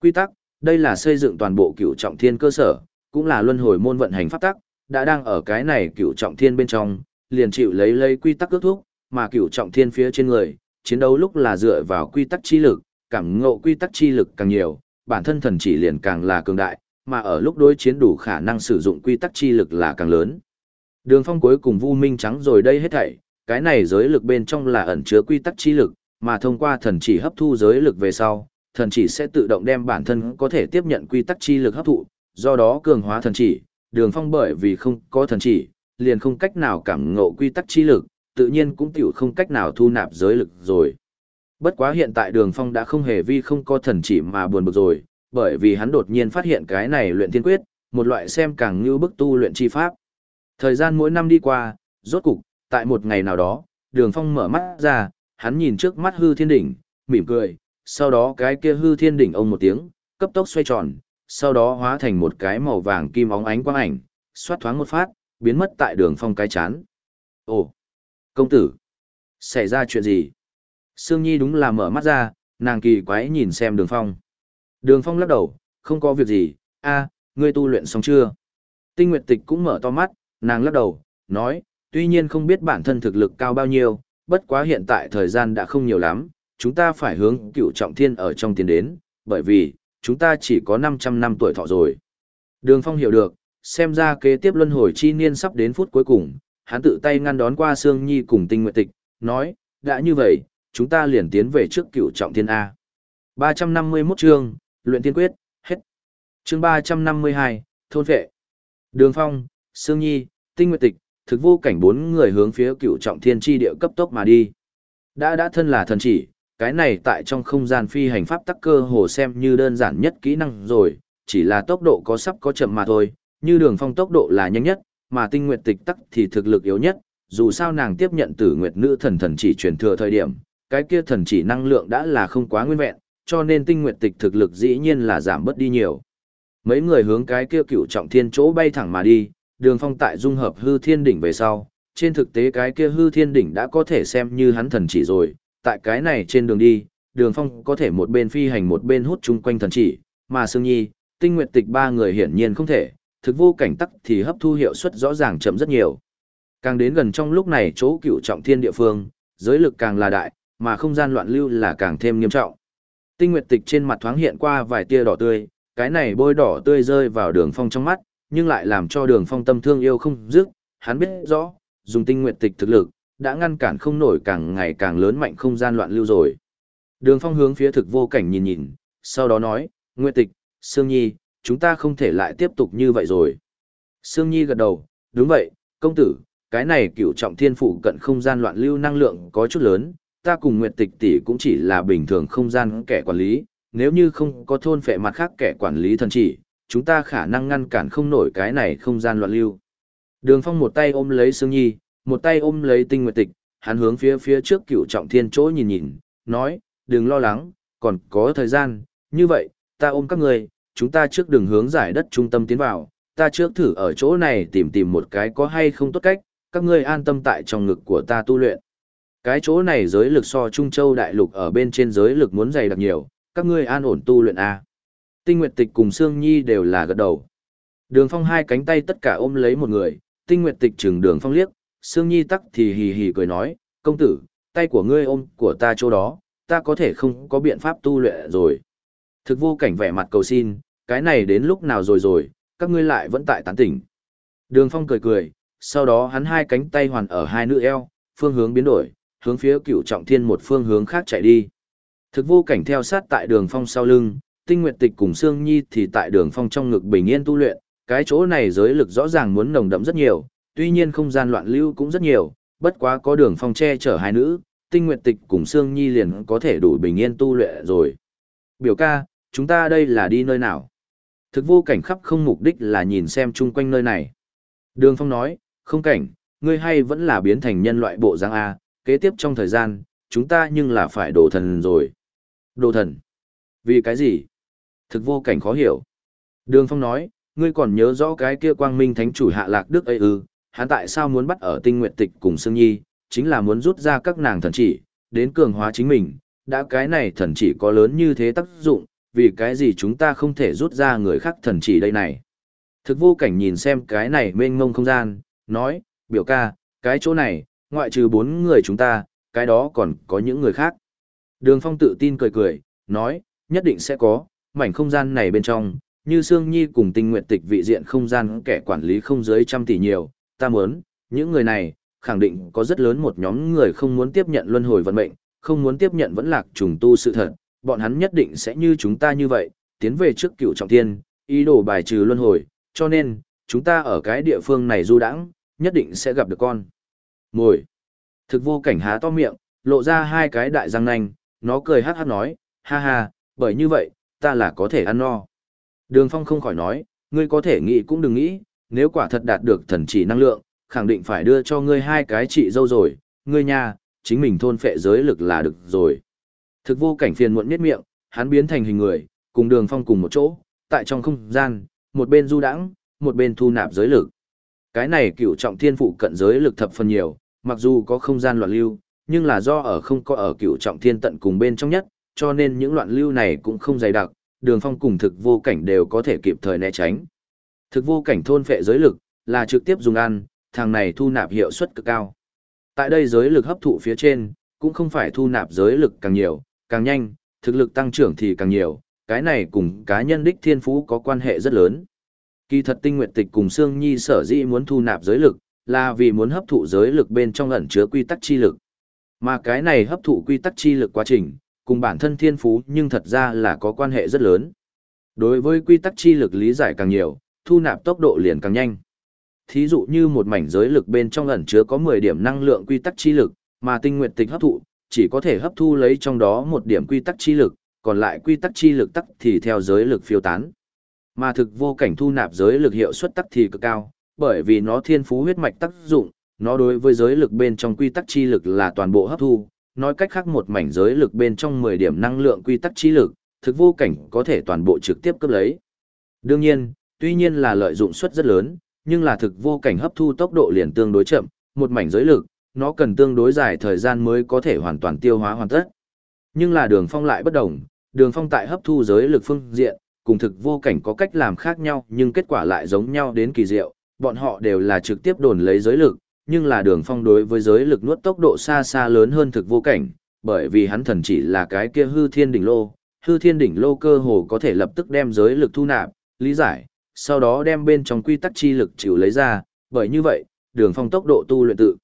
Quy tắc, đây là xây dựng toàn bộ cựu trọng thiên cơ sở, cũng là luân hồi môn vận hành pháp tắc, đã đang ở cái này cựu trọng thiên bên trong, liền chịu lấy lấy quy tắc ước thúc, mà cựu trọng thiên phía trên người, chiến đấu lúc là dựa vào quy tắc chi lực, cảm ngộ quy tắc chi lực càng nhiều, bản thân thần chỉ liền càng là cường đại, mà ở lúc đối chiến đủ khả năng sử dụng quy tắc chi lực là càng lớn. Đường phong cuối cùng vu minh trắng rồi đây hết thảy, cái này giới lực bên trong là ẩn chứa quy tắc chi lực, mà thông qua thần chỉ hấp thu giới lực về sau, thần chỉ sẽ tự động đem bản thân có thể tiếp nhận quy tắc chi lực hấp thụ, do đó cường hóa thần chỉ, đường phong bởi vì không có thần chỉ, liền không cách nào cảm ngộ quy tắc chi lực, tự nhiên cũng tiểu không cách nào thu nạp giới lực rồi. Bất quá hiện tại đường phong đã không hề vi không có thần chỉ mà buồn bực rồi, bởi vì hắn đột nhiên phát hiện cái này luyện thiên quyết, một loại xem càng như bức tu luyện chi pháp. Thời gian mỗi năm đi qua, rốt cục, tại một ngày nào đó, đường phong mở mắt ra, hắn nhìn trước mắt hư thiên đỉnh, mỉm cười, sau đó cái kia hư thiên đỉnh ông một tiếng, cấp tốc xoay tròn, sau đó hóa thành một cái màu vàng kim óng ánh quang ảnh, xoát thoáng một phát, biến mất tại đường phong cái chán. Ồ, công tử, xảy ra chuyện gì? Sương Nhi đúng là mở mắt ra, nàng kỳ quái nhìn xem đường phong. Đường phong lắc đầu, không có việc gì, a, ngươi tu luyện xong chưa? Tinh Nguyệt Tịch cũng mở to mắt, nàng lắc đầu, nói, tuy nhiên không biết bản thân thực lực cao bao nhiêu, bất quá hiện tại thời gian đã không nhiều lắm, chúng ta phải hướng cựu trọng thiên ở trong tiến đến, bởi vì, chúng ta chỉ có 500 năm tuổi thọ rồi. Đường Phong hiểu được, xem ra kế tiếp luân hồi chi niên sắp đến phút cuối cùng, hắn tự tay ngăn đón qua Sương Nhi cùng tinh nguyện tịch, nói, đã như vậy, chúng ta liền tiến về trước cựu trọng thiên A. 351 chương, luyện tiên quyết, hết. Chương 352, thôn vệ. Đường Phong, Sương Nhi, tinh Nguyệt tịch, thực vô cảnh bốn người hướng phía cựu trọng thiên tri địa cấp tốc mà đi. Đã đã thân là thần chỉ, cái này tại trong không gian phi hành pháp tắc cơ hồ xem như đơn giản nhất kỹ năng rồi, chỉ là tốc độ có sắp có chậm mà thôi, như đường phong tốc độ là nhanh nhất, mà tinh nguyệt tịch tắc thì thực lực yếu nhất, dù sao nàng tiếp nhận từ nguyệt nữ thần thần chỉ truyền thừa thời điểm, cái kia thần chỉ năng lượng đã là không quá nguyên vẹn, cho nên tinh nguyệt tịch thực lực dĩ nhiên là giảm bớt đi nhiều. Mấy người hướng cái kia cựu trọng thiên chỗ bay thẳng mà đi, đường phong tại dung hợp hư thiên đỉnh về sau, trên thực tế cái kia hư thiên đỉnh đã có thể xem như hắn thần chỉ rồi, tại cái này trên đường đi, đường phong có thể một bên phi hành một bên hút chung quanh thần chỉ, mà Sương Nhi, tinh nguyệt tịch ba người hiển nhiên không thể, thực vô cảnh tắc thì hấp thu hiệu suất rõ ràng chậm rất nhiều. Càng đến gần trong lúc này chỗ cựu trọng thiên địa phương, giới lực càng là đại, mà không gian loạn lưu là càng thêm nghiêm trọng. Tinh nguyệt tịch trên mặt thoáng hiện qua vài tia đỏ tươi, cái này bôi đỏ tươi rơi vào đường phong trong mắt, nhưng lại làm cho đường phong tâm thương yêu không dứt, hắn biết rõ, dùng tinh nguyệt tịch thực lực, đã ngăn cản không nổi càng ngày càng lớn mạnh không gian loạn lưu rồi. Đường phong hướng phía thực vô cảnh nhìn nhìn, sau đó nói, Nguyệt tịch, Sương Nhi, chúng ta không thể lại tiếp tục như vậy rồi. Sương Nhi gật đầu, đúng vậy, công tử, cái này cựu trọng thiên phụ cận không gian loạn lưu năng lượng có chút lớn, ta cùng Nguyệt tịch tỷ cũng chỉ là bình thường không gian kẻ quản lý, nếu như không có thôn phệ mặt khác kẻ quản lý thần chỉ, chúng ta khả năng ngăn cản không nổi cái này không gian loạn lưu. Đường Phong một tay ôm lấy Sương Nhi, một tay ôm lấy tinh nguyệt tịch, hắn hướng phía phía trước cựu trọng thiên chỗ nhìn nhìn, nói, đừng lo lắng, còn có thời gian, như vậy, ta ôm các người, chúng ta trước đường hướng giải đất trung tâm tiến vào, ta trước thử ở chỗ này tìm tìm một cái có hay không tốt cách, các ngươi an tâm tại trong ngực của ta tu luyện. Cái chỗ này giới lực so Trung Châu đại lục ở bên trên giới lực muốn dày đặc nhiều, các ngươi an ổn tu luyện A. Tinh Nguyệt Tịch cùng Sương Nhi đều là gật đầu. Đường Phong hai cánh tay tất cả ôm lấy một người, Tinh Nguyệt Tịch trừng Đường Phong liếc, Sương Nhi tắc thì hì hì cười nói, công tử, tay của ngươi ôm của ta chỗ đó, ta có thể không có biện pháp tu luyện rồi. Thực vô cảnh vẻ mặt cầu xin, cái này đến lúc nào rồi rồi, các ngươi lại vẫn tại tán tỉnh. Đường Phong cười cười, sau đó hắn hai cánh tay hoàn ở hai nữ eo, phương hướng biến đổi, hướng phía cựu trọng thiên một phương hướng khác chạy đi. Thực vô cảnh theo sát tại đường Phong sau lưng, tinh nguyệt tịch cùng Sương Nhi thì tại đường Phong trong ngực bình yên tu luyện, cái chỗ này giới lực rõ ràng muốn nồng đậm rất nhiều, tuy nhiên không gian loạn lưu cũng rất nhiều, bất quá có đường Phong che chở hai nữ, tinh nguyệt tịch cùng Sương Nhi liền có thể đủ bình yên tu luyện rồi. Biểu ca, chúng ta đây là đi nơi nào? Thực vô cảnh khắp không mục đích là nhìn xem chung quanh nơi này. Đường Phong nói, không cảnh, ngươi hay vẫn là biến thành nhân loại bộ dáng A, kế tiếp trong thời gian, chúng ta nhưng là phải đồ thần rồi. Đồ thần? Vì cái gì? Thực vô cảnh khó hiểu. Đường Phong nói, ngươi còn nhớ rõ cái kia quang minh thánh chủ hạ lạc đức ấy ư, hắn tại sao muốn bắt ở tinh nguyện tịch cùng Sương Nhi, chính là muốn rút ra các nàng thần chỉ, đến cường hóa chính mình, đã cái này thần chỉ có lớn như thế tác dụng, vì cái gì chúng ta không thể rút ra người khác thần chỉ đây này. Thực vô cảnh nhìn xem cái này mênh mông không gian, nói, biểu ca, cái chỗ này, ngoại trừ bốn người chúng ta, cái đó còn có những người khác. Đường phong tự tin cười cười, nói, nhất định sẽ có, mảnh không gian này bên trong, như Sương Nhi cùng tinh nguyện tịch vị diện không gian kẻ quản lý không dưới trăm tỷ nhiều, ta muốn, những người này, khẳng định có rất lớn một nhóm người không muốn tiếp nhận luân hồi vận mệnh, không muốn tiếp nhận vẫn lạc trùng tu sự thật, bọn hắn nhất định sẽ như chúng ta như vậy, tiến về trước cựu trọng thiên, ý đồ bài trừ luân hồi, cho nên, chúng ta ở cái địa phương này du đãng, nhất định sẽ gặp được con. Mồi. Thực vô cảnh há to miệng, lộ ra hai cái đại răng nanh, nó cười hát hát nói, ha ha, bởi như vậy, ta là có thể ăn no. Đường Phong không khỏi nói, ngươi có thể nghĩ cũng đừng nghĩ, nếu quả thật đạt được thần chỉ năng lượng, khẳng định phải đưa cho ngươi hai cái trị dâu rồi, ngươi nha, chính mình thôn phệ giới lực là được rồi. Thực vô cảnh phiền muộn miết miệng, hắn biến thành hình người, cùng đường phong cùng một chỗ, tại trong không gian, một bên du đãng, một bên thu nạp giới lực. Cái này cựu trọng thiên phụ cận giới lực thập phần nhiều, mặc dù có không gian loạn lưu, nhưng là do ở không có ở cựu trọng thiên tận cùng bên trong nhất, cho nên những loạn lưu này cũng không dày đặc, đường phong cùng thực vô cảnh đều có thể kịp thời né tránh. Thực vô cảnh thôn phệ giới lực, là trực tiếp dùng ăn, thằng này thu nạp hiệu suất cực cao. Tại đây giới lực hấp thụ phía trên, cũng không phải thu nạp giới lực càng nhiều, càng nhanh, thực lực tăng trưởng thì càng nhiều, cái này cùng cá nhân đích thiên phú có quan hệ rất lớn. Kỳ thật tinh nguyện tịch cùng Sương Nhi sở dĩ muốn thu nạp giới lực, là vì muốn hấp thụ giới lực bên trong ẩn chứa quy tắc chi lực. Mà cái này hấp thụ quy tắc chi lực quá trình, cùng bản thân thiên phú nhưng thật ra là có quan hệ rất lớn. Đối với quy tắc chi lực lý giải càng nhiều, thu nạp tốc độ liền càng nhanh. Thí dụ như một mảnh giới lực bên trong ẩn chứa có 10 điểm năng lượng quy tắc chi lực, mà tinh nguyện tịch hấp thụ, chỉ có thể hấp thu lấy trong đó một điểm quy tắc chi lực, còn lại quy tắc chi lực tắc thì theo giới lực phiêu tán. Mà thực vô cảnh thu nạp giới lực hiệu suất tắc thì cực cao, bởi vì nó thiên phú huyết mạch tác dụng, nó đối với giới lực bên trong quy tắc chi lực là toàn bộ hấp thu, nói cách khác một mảnh giới lực bên trong 10 điểm năng lượng quy tắc trí lực, thực vô cảnh có thể toàn bộ trực tiếp cấp lấy. Đương nhiên, tuy nhiên là lợi dụng suất rất lớn, nhưng là thực vô cảnh hấp thu tốc độ liền tương đối chậm, một mảnh giới lực, nó cần tương đối dài thời gian mới có thể hoàn toàn tiêu hóa hoàn tất. Nhưng là đường phong lại bất đồng, đường phong tại hấp thu giới lực phương diện, cùng thực vô cảnh có cách làm khác nhau nhưng kết quả lại giống nhau đến kỳ diệu, bọn họ đều là trực tiếp đồn lấy giới lực, nhưng là đường phong đối với giới lực nuốt tốc độ xa xa lớn hơn thực vô cảnh, bởi vì hắn thần chỉ là cái kia hư thiên đỉnh lô, hư thiên đỉnh lô cơ hồ có thể lập tức đem giới lực thu nạp, lý giải, sau đó đem bên trong quy tắc chi lực chịu lấy ra, bởi như vậy, đường phong tốc độ tu luyện tự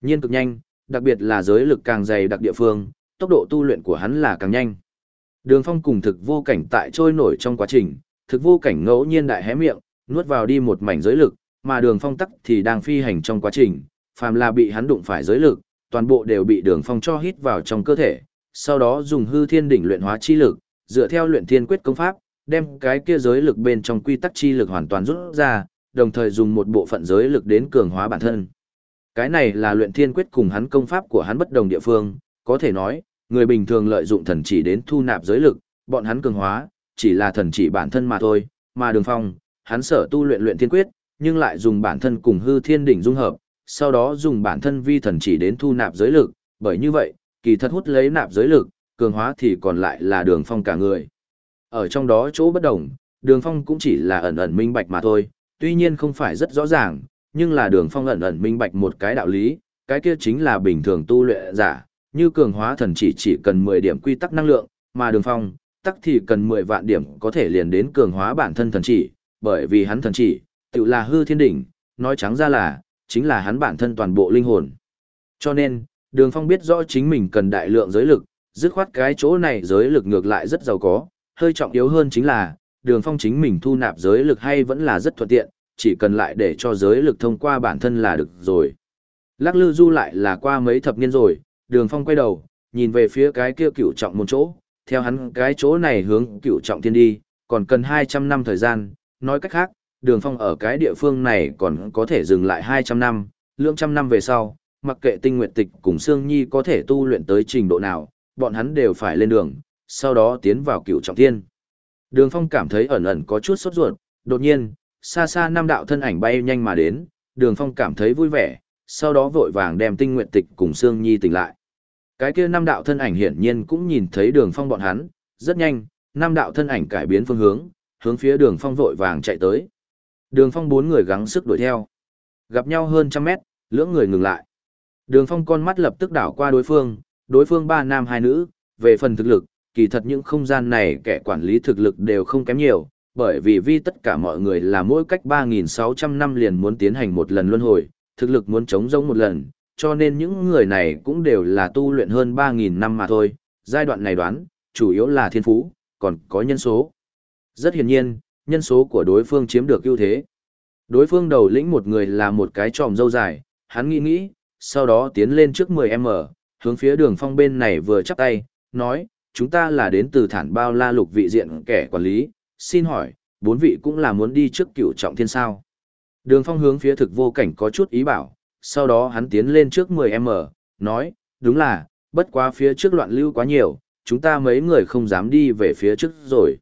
nhiên cực nhanh, đặc biệt là giới lực càng dày đặc địa phương, tốc độ tu luyện của hắn là càng nhanh. Đường phong cùng thực vô cảnh tại trôi nổi trong quá trình, thực vô cảnh ngẫu nhiên đại hé miệng, nuốt vào đi một mảnh giới lực, mà đường phong tắc thì đang phi hành trong quá trình, phàm là bị hắn đụng phải giới lực, toàn bộ đều bị đường phong cho hít vào trong cơ thể, sau đó dùng hư thiên đỉnh luyện hóa chi lực, dựa theo luyện thiên quyết công pháp, đem cái kia giới lực bên trong quy tắc chi lực hoàn toàn rút ra, đồng thời dùng một bộ phận giới lực đến cường hóa bản thân. Cái này là luyện thiên quyết cùng hắn công pháp của hắn bất đồng địa phương, có thể nói, người bình thường lợi dụng thần chỉ đến thu nạp giới lực, bọn hắn cường hóa, chỉ là thần chỉ bản thân mà thôi, mà đường phong, hắn sở tu luyện luyện thiên quyết, nhưng lại dùng bản thân cùng hư thiên đỉnh dung hợp, sau đó dùng bản thân vi thần chỉ đến thu nạp giới lực, bởi như vậy, kỳ thật hút lấy nạp giới lực, cường hóa thì còn lại là đường phong cả người. Ở trong đó chỗ bất đồng, đường phong cũng chỉ là ẩn ẩn minh bạch mà thôi, tuy nhiên không phải rất rõ ràng, nhưng là đường phong ẩn ẩn minh bạch một cái đạo lý, cái kia chính là bình thường tu luyện giả, như cường hóa thần chỉ chỉ cần 10 điểm quy tắc năng lượng, mà đường phong, tắc thì cần 10 vạn điểm có thể liền đến cường hóa bản thân thần chỉ, bởi vì hắn thần chỉ, tự là hư thiên đỉnh, nói trắng ra là, chính là hắn bản thân toàn bộ linh hồn. Cho nên, đường phong biết rõ chính mình cần đại lượng giới lực, dứt khoát cái chỗ này giới lực ngược lại rất giàu có, hơi trọng yếu hơn chính là, đường phong chính mình thu nạp giới lực hay vẫn là rất thuận tiện, chỉ cần lại để cho giới lực thông qua bản thân là được rồi. Lắc lư du lại là qua mấy thập niên rồi, đường phong quay đầu, nhìn về phía cái kia cựu trọng một chỗ, theo hắn cái chỗ này hướng cựu trọng thiên đi, còn cần 200 năm thời gian, nói cách khác, đường phong ở cái địa phương này còn có thể dừng lại 200 năm, lưỡng trăm năm về sau, mặc kệ tinh nguyện tịch cùng Sương Nhi có thể tu luyện tới trình độ nào, bọn hắn đều phải lên đường, sau đó tiến vào cựu trọng thiên. Đường phong cảm thấy ẩn ẩn có chút sốt ruột, đột nhiên, xa xa năm đạo thân ảnh bay nhanh mà đến, đường phong cảm thấy vui vẻ, sau đó vội vàng đem tinh nguyện tịch cùng Sương Nhi tỉnh lại. Cái kia năm đạo thân ảnh hiển nhiên cũng nhìn thấy đường phong bọn hắn, rất nhanh, năm đạo thân ảnh cải biến phương hướng, hướng phía đường phong vội vàng chạy tới. Đường phong bốn người gắng sức đuổi theo. Gặp nhau hơn trăm mét, lưỡng người ngừng lại. Đường phong con mắt lập tức đảo qua đối phương, đối phương ba nam hai nữ, về phần thực lực, kỳ thật những không gian này kẻ quản lý thực lực đều không kém nhiều, bởi vì vì tất cả mọi người là mỗi cách 3.600 năm liền muốn tiến hành một lần luân hồi, thực lực muốn chống giống một lần, cho nên những người này cũng đều là tu luyện hơn 3.000 năm mà thôi, giai đoạn này đoán, chủ yếu là thiên phú, còn có nhân số. Rất hiển nhiên, nhân số của đối phương chiếm được ưu thế. Đối phương đầu lĩnh một người là một cái tròm dâu dài, hắn nghĩ nghĩ, sau đó tiến lên trước 10m, hướng phía đường phong bên này vừa chắp tay, nói, chúng ta là đến từ thản bao la lục vị diện kẻ quản lý, xin hỏi, bốn vị cũng là muốn đi trước cựu trọng thiên sao. Đường phong hướng phía thực vô cảnh có chút ý bảo, sau đó hắn tiến lên trước 10m, nói, đúng là, bất quá phía trước loạn lưu quá nhiều, chúng ta mấy người không dám đi về phía trước rồi.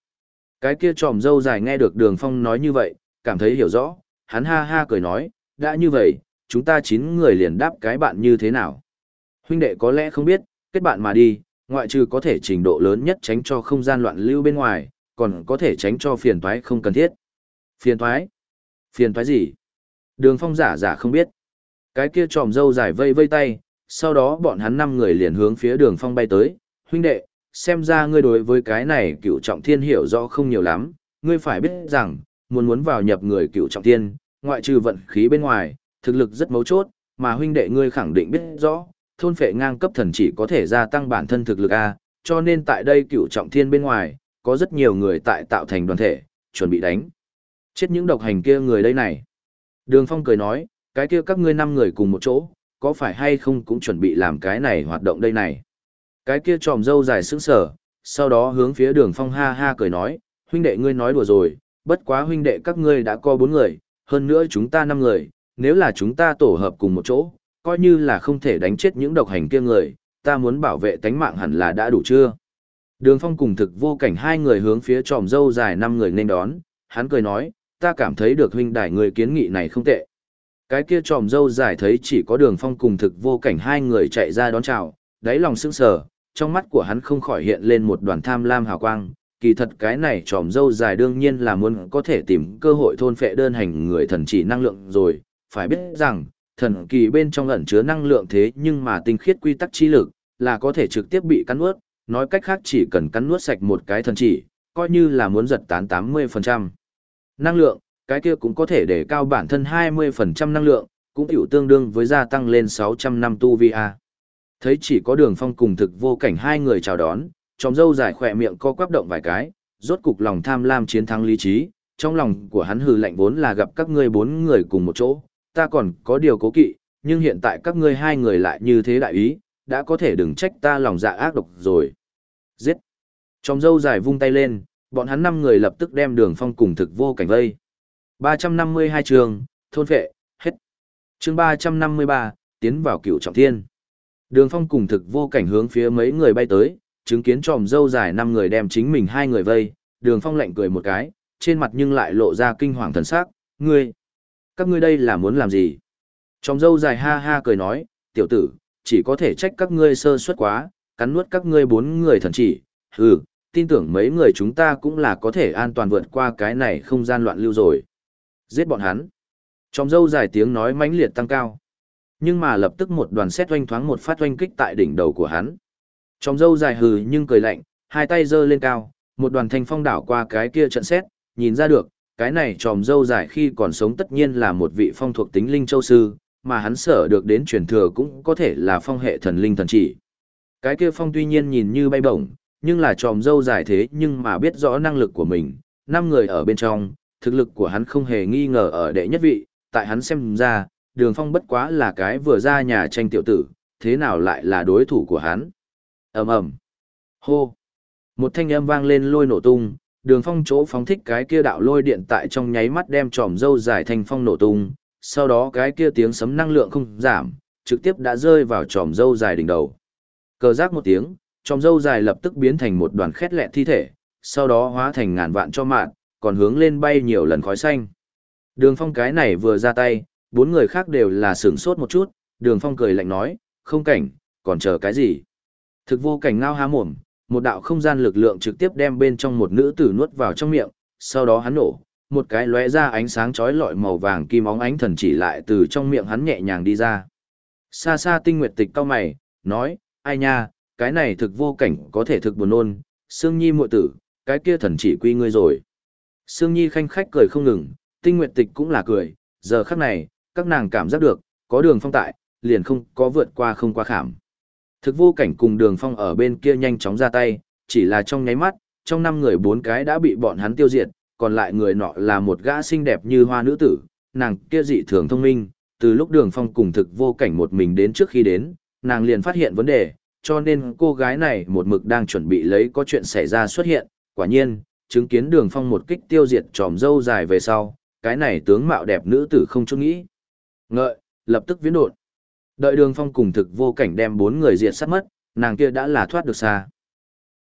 Cái kia tròm dâu dài nghe được đường phong nói như vậy, cảm thấy hiểu rõ, hắn ha ha cười nói, đã như vậy, chúng ta chín người liền đáp cái bạn như thế nào. Huynh đệ có lẽ không biết, kết bạn mà đi, ngoại trừ có thể trình độ lớn nhất tránh cho không gian loạn lưu bên ngoài, còn có thể tránh cho phiền toái không cần thiết. Phiền toái? Phiền toái gì? Đường phong giả giả không biết. Cái kia tròm dâu dài vây vây tay, sau đó bọn hắn năm người liền hướng phía đường phong bay tới. Huynh đệ, xem ra ngươi đối với cái này cựu trọng thiên hiểu rõ không nhiều lắm, ngươi phải biết rằng, muốn muốn vào nhập người cựu trọng thiên, ngoại trừ vận khí bên ngoài, thực lực rất mấu chốt, mà huynh đệ ngươi khẳng định biết rõ, thôn phệ ngang cấp thần chỉ có thể gia tăng bản thân thực lực A, cho nên tại đây cựu trọng thiên bên ngoài, có rất nhiều người tại tạo thành đoàn thể, chuẩn bị đánh. Chết những độc hành kia người đây này. Đường Phong cười nói, cái kia các ngươi năm người cùng một chỗ, có phải hay không cũng chuẩn bị làm cái này hoạt động đây này. Cái kia tròm dâu dài sững sờ, sau đó hướng phía đường Phong ha ha cười nói, huynh đệ ngươi nói đùa rồi, bất quá huynh đệ các ngươi đã có bốn người, hơn nữa chúng ta năm người, nếu là chúng ta tổ hợp cùng một chỗ, coi như là không thể đánh chết những độc hành kia người, ta muốn bảo vệ tánh mạng hẳn là đã đủ chưa? Đường Phong cùng thực vô cảnh hai người hướng phía tròm dâu dài năm người nên đón, hắn cười nói, ta cảm thấy được huynh đài người kiến nghị này không tệ. Cái kia tròm dâu dài thấy chỉ có đường Phong cùng thực vô cảnh hai người chạy ra đón chào, đáy lòng sững sờ, trong mắt của hắn không khỏi hiện lên một đoàn tham lam hào quang. Kỳ thật cái này tròm dâu dài đương nhiên là muốn có thể tìm cơ hội thôn phệ đơn hành người thần chỉ năng lượng rồi, phải biết rằng, thần kỳ bên trong ẩn chứa năng lượng thế nhưng mà tinh khiết quy tắc chi lực, là có thể trực tiếp bị cắn nuốt, nói cách khác chỉ cần cắn nuốt sạch một cái thần chỉ, coi như là muốn giật tán 80%. Năng lượng, cái kia cũng có thể để cao bản thân 20% năng lượng, cũng hiểu tương đương với gia tăng lên 600 năm tu vi a. Thấy chỉ có đường phong cùng thực vô cảnh hai người chào đón, trong dâu dài khỏe miệng co quắp động vài cái, rốt cục lòng tham lam chiến thắng lý trí, trong lòng của hắn hừ lạnh vốn là gặp các ngươi bốn người cùng một chỗ, ta còn có điều cố kỵ, nhưng hiện tại các ngươi hai người lại như thế đại ý, đã có thể đừng trách ta lòng dạ ác độc rồi. Giết! Trong dâu dài vung tay lên, bọn hắn năm người lập tức đem đường phong cùng thực vô cảnh vây. 352 trường, thôn vệ, hết. chương 353, tiến vào cựu trọng thiên. Đường phong cùng thực vô cảnh hướng phía mấy người bay tới, chứng kiến tròm dâu dài năm người đem chính mình hai người vây, đường phong lạnh cười một cái, trên mặt nhưng lại lộ ra kinh hoàng thần sắc, ngươi, các ngươi đây là muốn làm gì? Tròm dâu dài ha ha cười nói, tiểu tử, chỉ có thể trách các ngươi sơ suất quá, cắn nuốt các ngươi bốn người thần chỉ, hừ, tin tưởng mấy người chúng ta cũng là có thể an toàn vượt qua cái này không gian loạn lưu rồi. Giết bọn hắn. Tròm dâu dài tiếng nói mãnh liệt tăng cao. Nhưng mà lập tức một đoàn xét oanh thoáng một phát oanh kích tại đỉnh đầu của hắn. Trong dâu dài hừ nhưng cười lạnh, hai tay giơ lên cao, một đoàn thanh phong đảo qua cái kia trận xét, nhìn ra được, cái này tròm dâu dài khi còn sống tất nhiên là một vị phong thuộc tính linh châu sư, mà hắn sở được đến truyền thừa cũng có thể là phong hệ thần linh thần chỉ. Cái kia phong tuy nhiên nhìn như bay bổng, nhưng là tròm dâu dài thế nhưng mà biết rõ năng lực của mình, năm người ở bên trong, thực lực của hắn không hề nghi ngờ ở đệ nhất vị, tại hắn xem ra, đường phong bất quá là cái vừa ra nhà tranh tiểu tử, thế nào lại là đối thủ của hắn. ầm ầm Hô! Một thanh âm vang lên lôi nổ tung, đường phong chỗ phóng thích cái kia đạo lôi điện tại trong nháy mắt đem tròm dâu dài thành phong nổ tung, sau đó cái kia tiếng sấm năng lượng không giảm, trực tiếp đã rơi vào tròm dâu dài đỉnh đầu. Cờ rác một tiếng, tròm dâu dài lập tức biến thành một đoàn khét lẹ thi thể, sau đó hóa thành ngàn vạn cho mạng còn hướng lên bay nhiều lần khói xanh. Đường phong cái này vừa ra tay, bốn người khác đều là sửng sốt một chút, đường phong cười lạnh nói, không cảnh, còn chờ cái gì? Thực vô cảnh ngao há mồm, một đạo không gian lực lượng trực tiếp đem bên trong một nữ tử nuốt vào trong miệng, sau đó hắn nổ, một cái lóe ra ánh sáng chói lọi màu vàng kim óng ánh thần chỉ lại từ trong miệng hắn nhẹ nhàng đi ra. Xa xa tinh nguyệt tịch cao mày, nói, ai nha, cái này thực vô cảnh có thể thực buồn nôn, Sương Nhi muội tử, cái kia thần chỉ quy ngươi rồi. Sương Nhi khanh khách cười không ngừng, tinh nguyệt tịch cũng là cười, giờ khắc này, các nàng cảm giác được, có đường phong tại, liền không có vượt qua không qua khảm. Thực vô cảnh cùng đường phong ở bên kia nhanh chóng ra tay, chỉ là trong nháy mắt, trong năm người bốn cái đã bị bọn hắn tiêu diệt, còn lại người nọ là một gã xinh đẹp như hoa nữ tử, nàng kia dị thường thông minh, từ lúc đường phong cùng thực vô cảnh một mình đến trước khi đến, nàng liền phát hiện vấn đề, cho nên cô gái này một mực đang chuẩn bị lấy có chuyện xảy ra xuất hiện, quả nhiên, chứng kiến đường phong một kích tiêu diệt tròm dâu dài về sau, cái này tướng mạo đẹp nữ tử không chút nghĩ. Ngợi, lập tức viễn đột. Đợi đường phong cùng thực vô cảnh đem bốn người diệt sát mất, nàng kia đã là thoát được xa.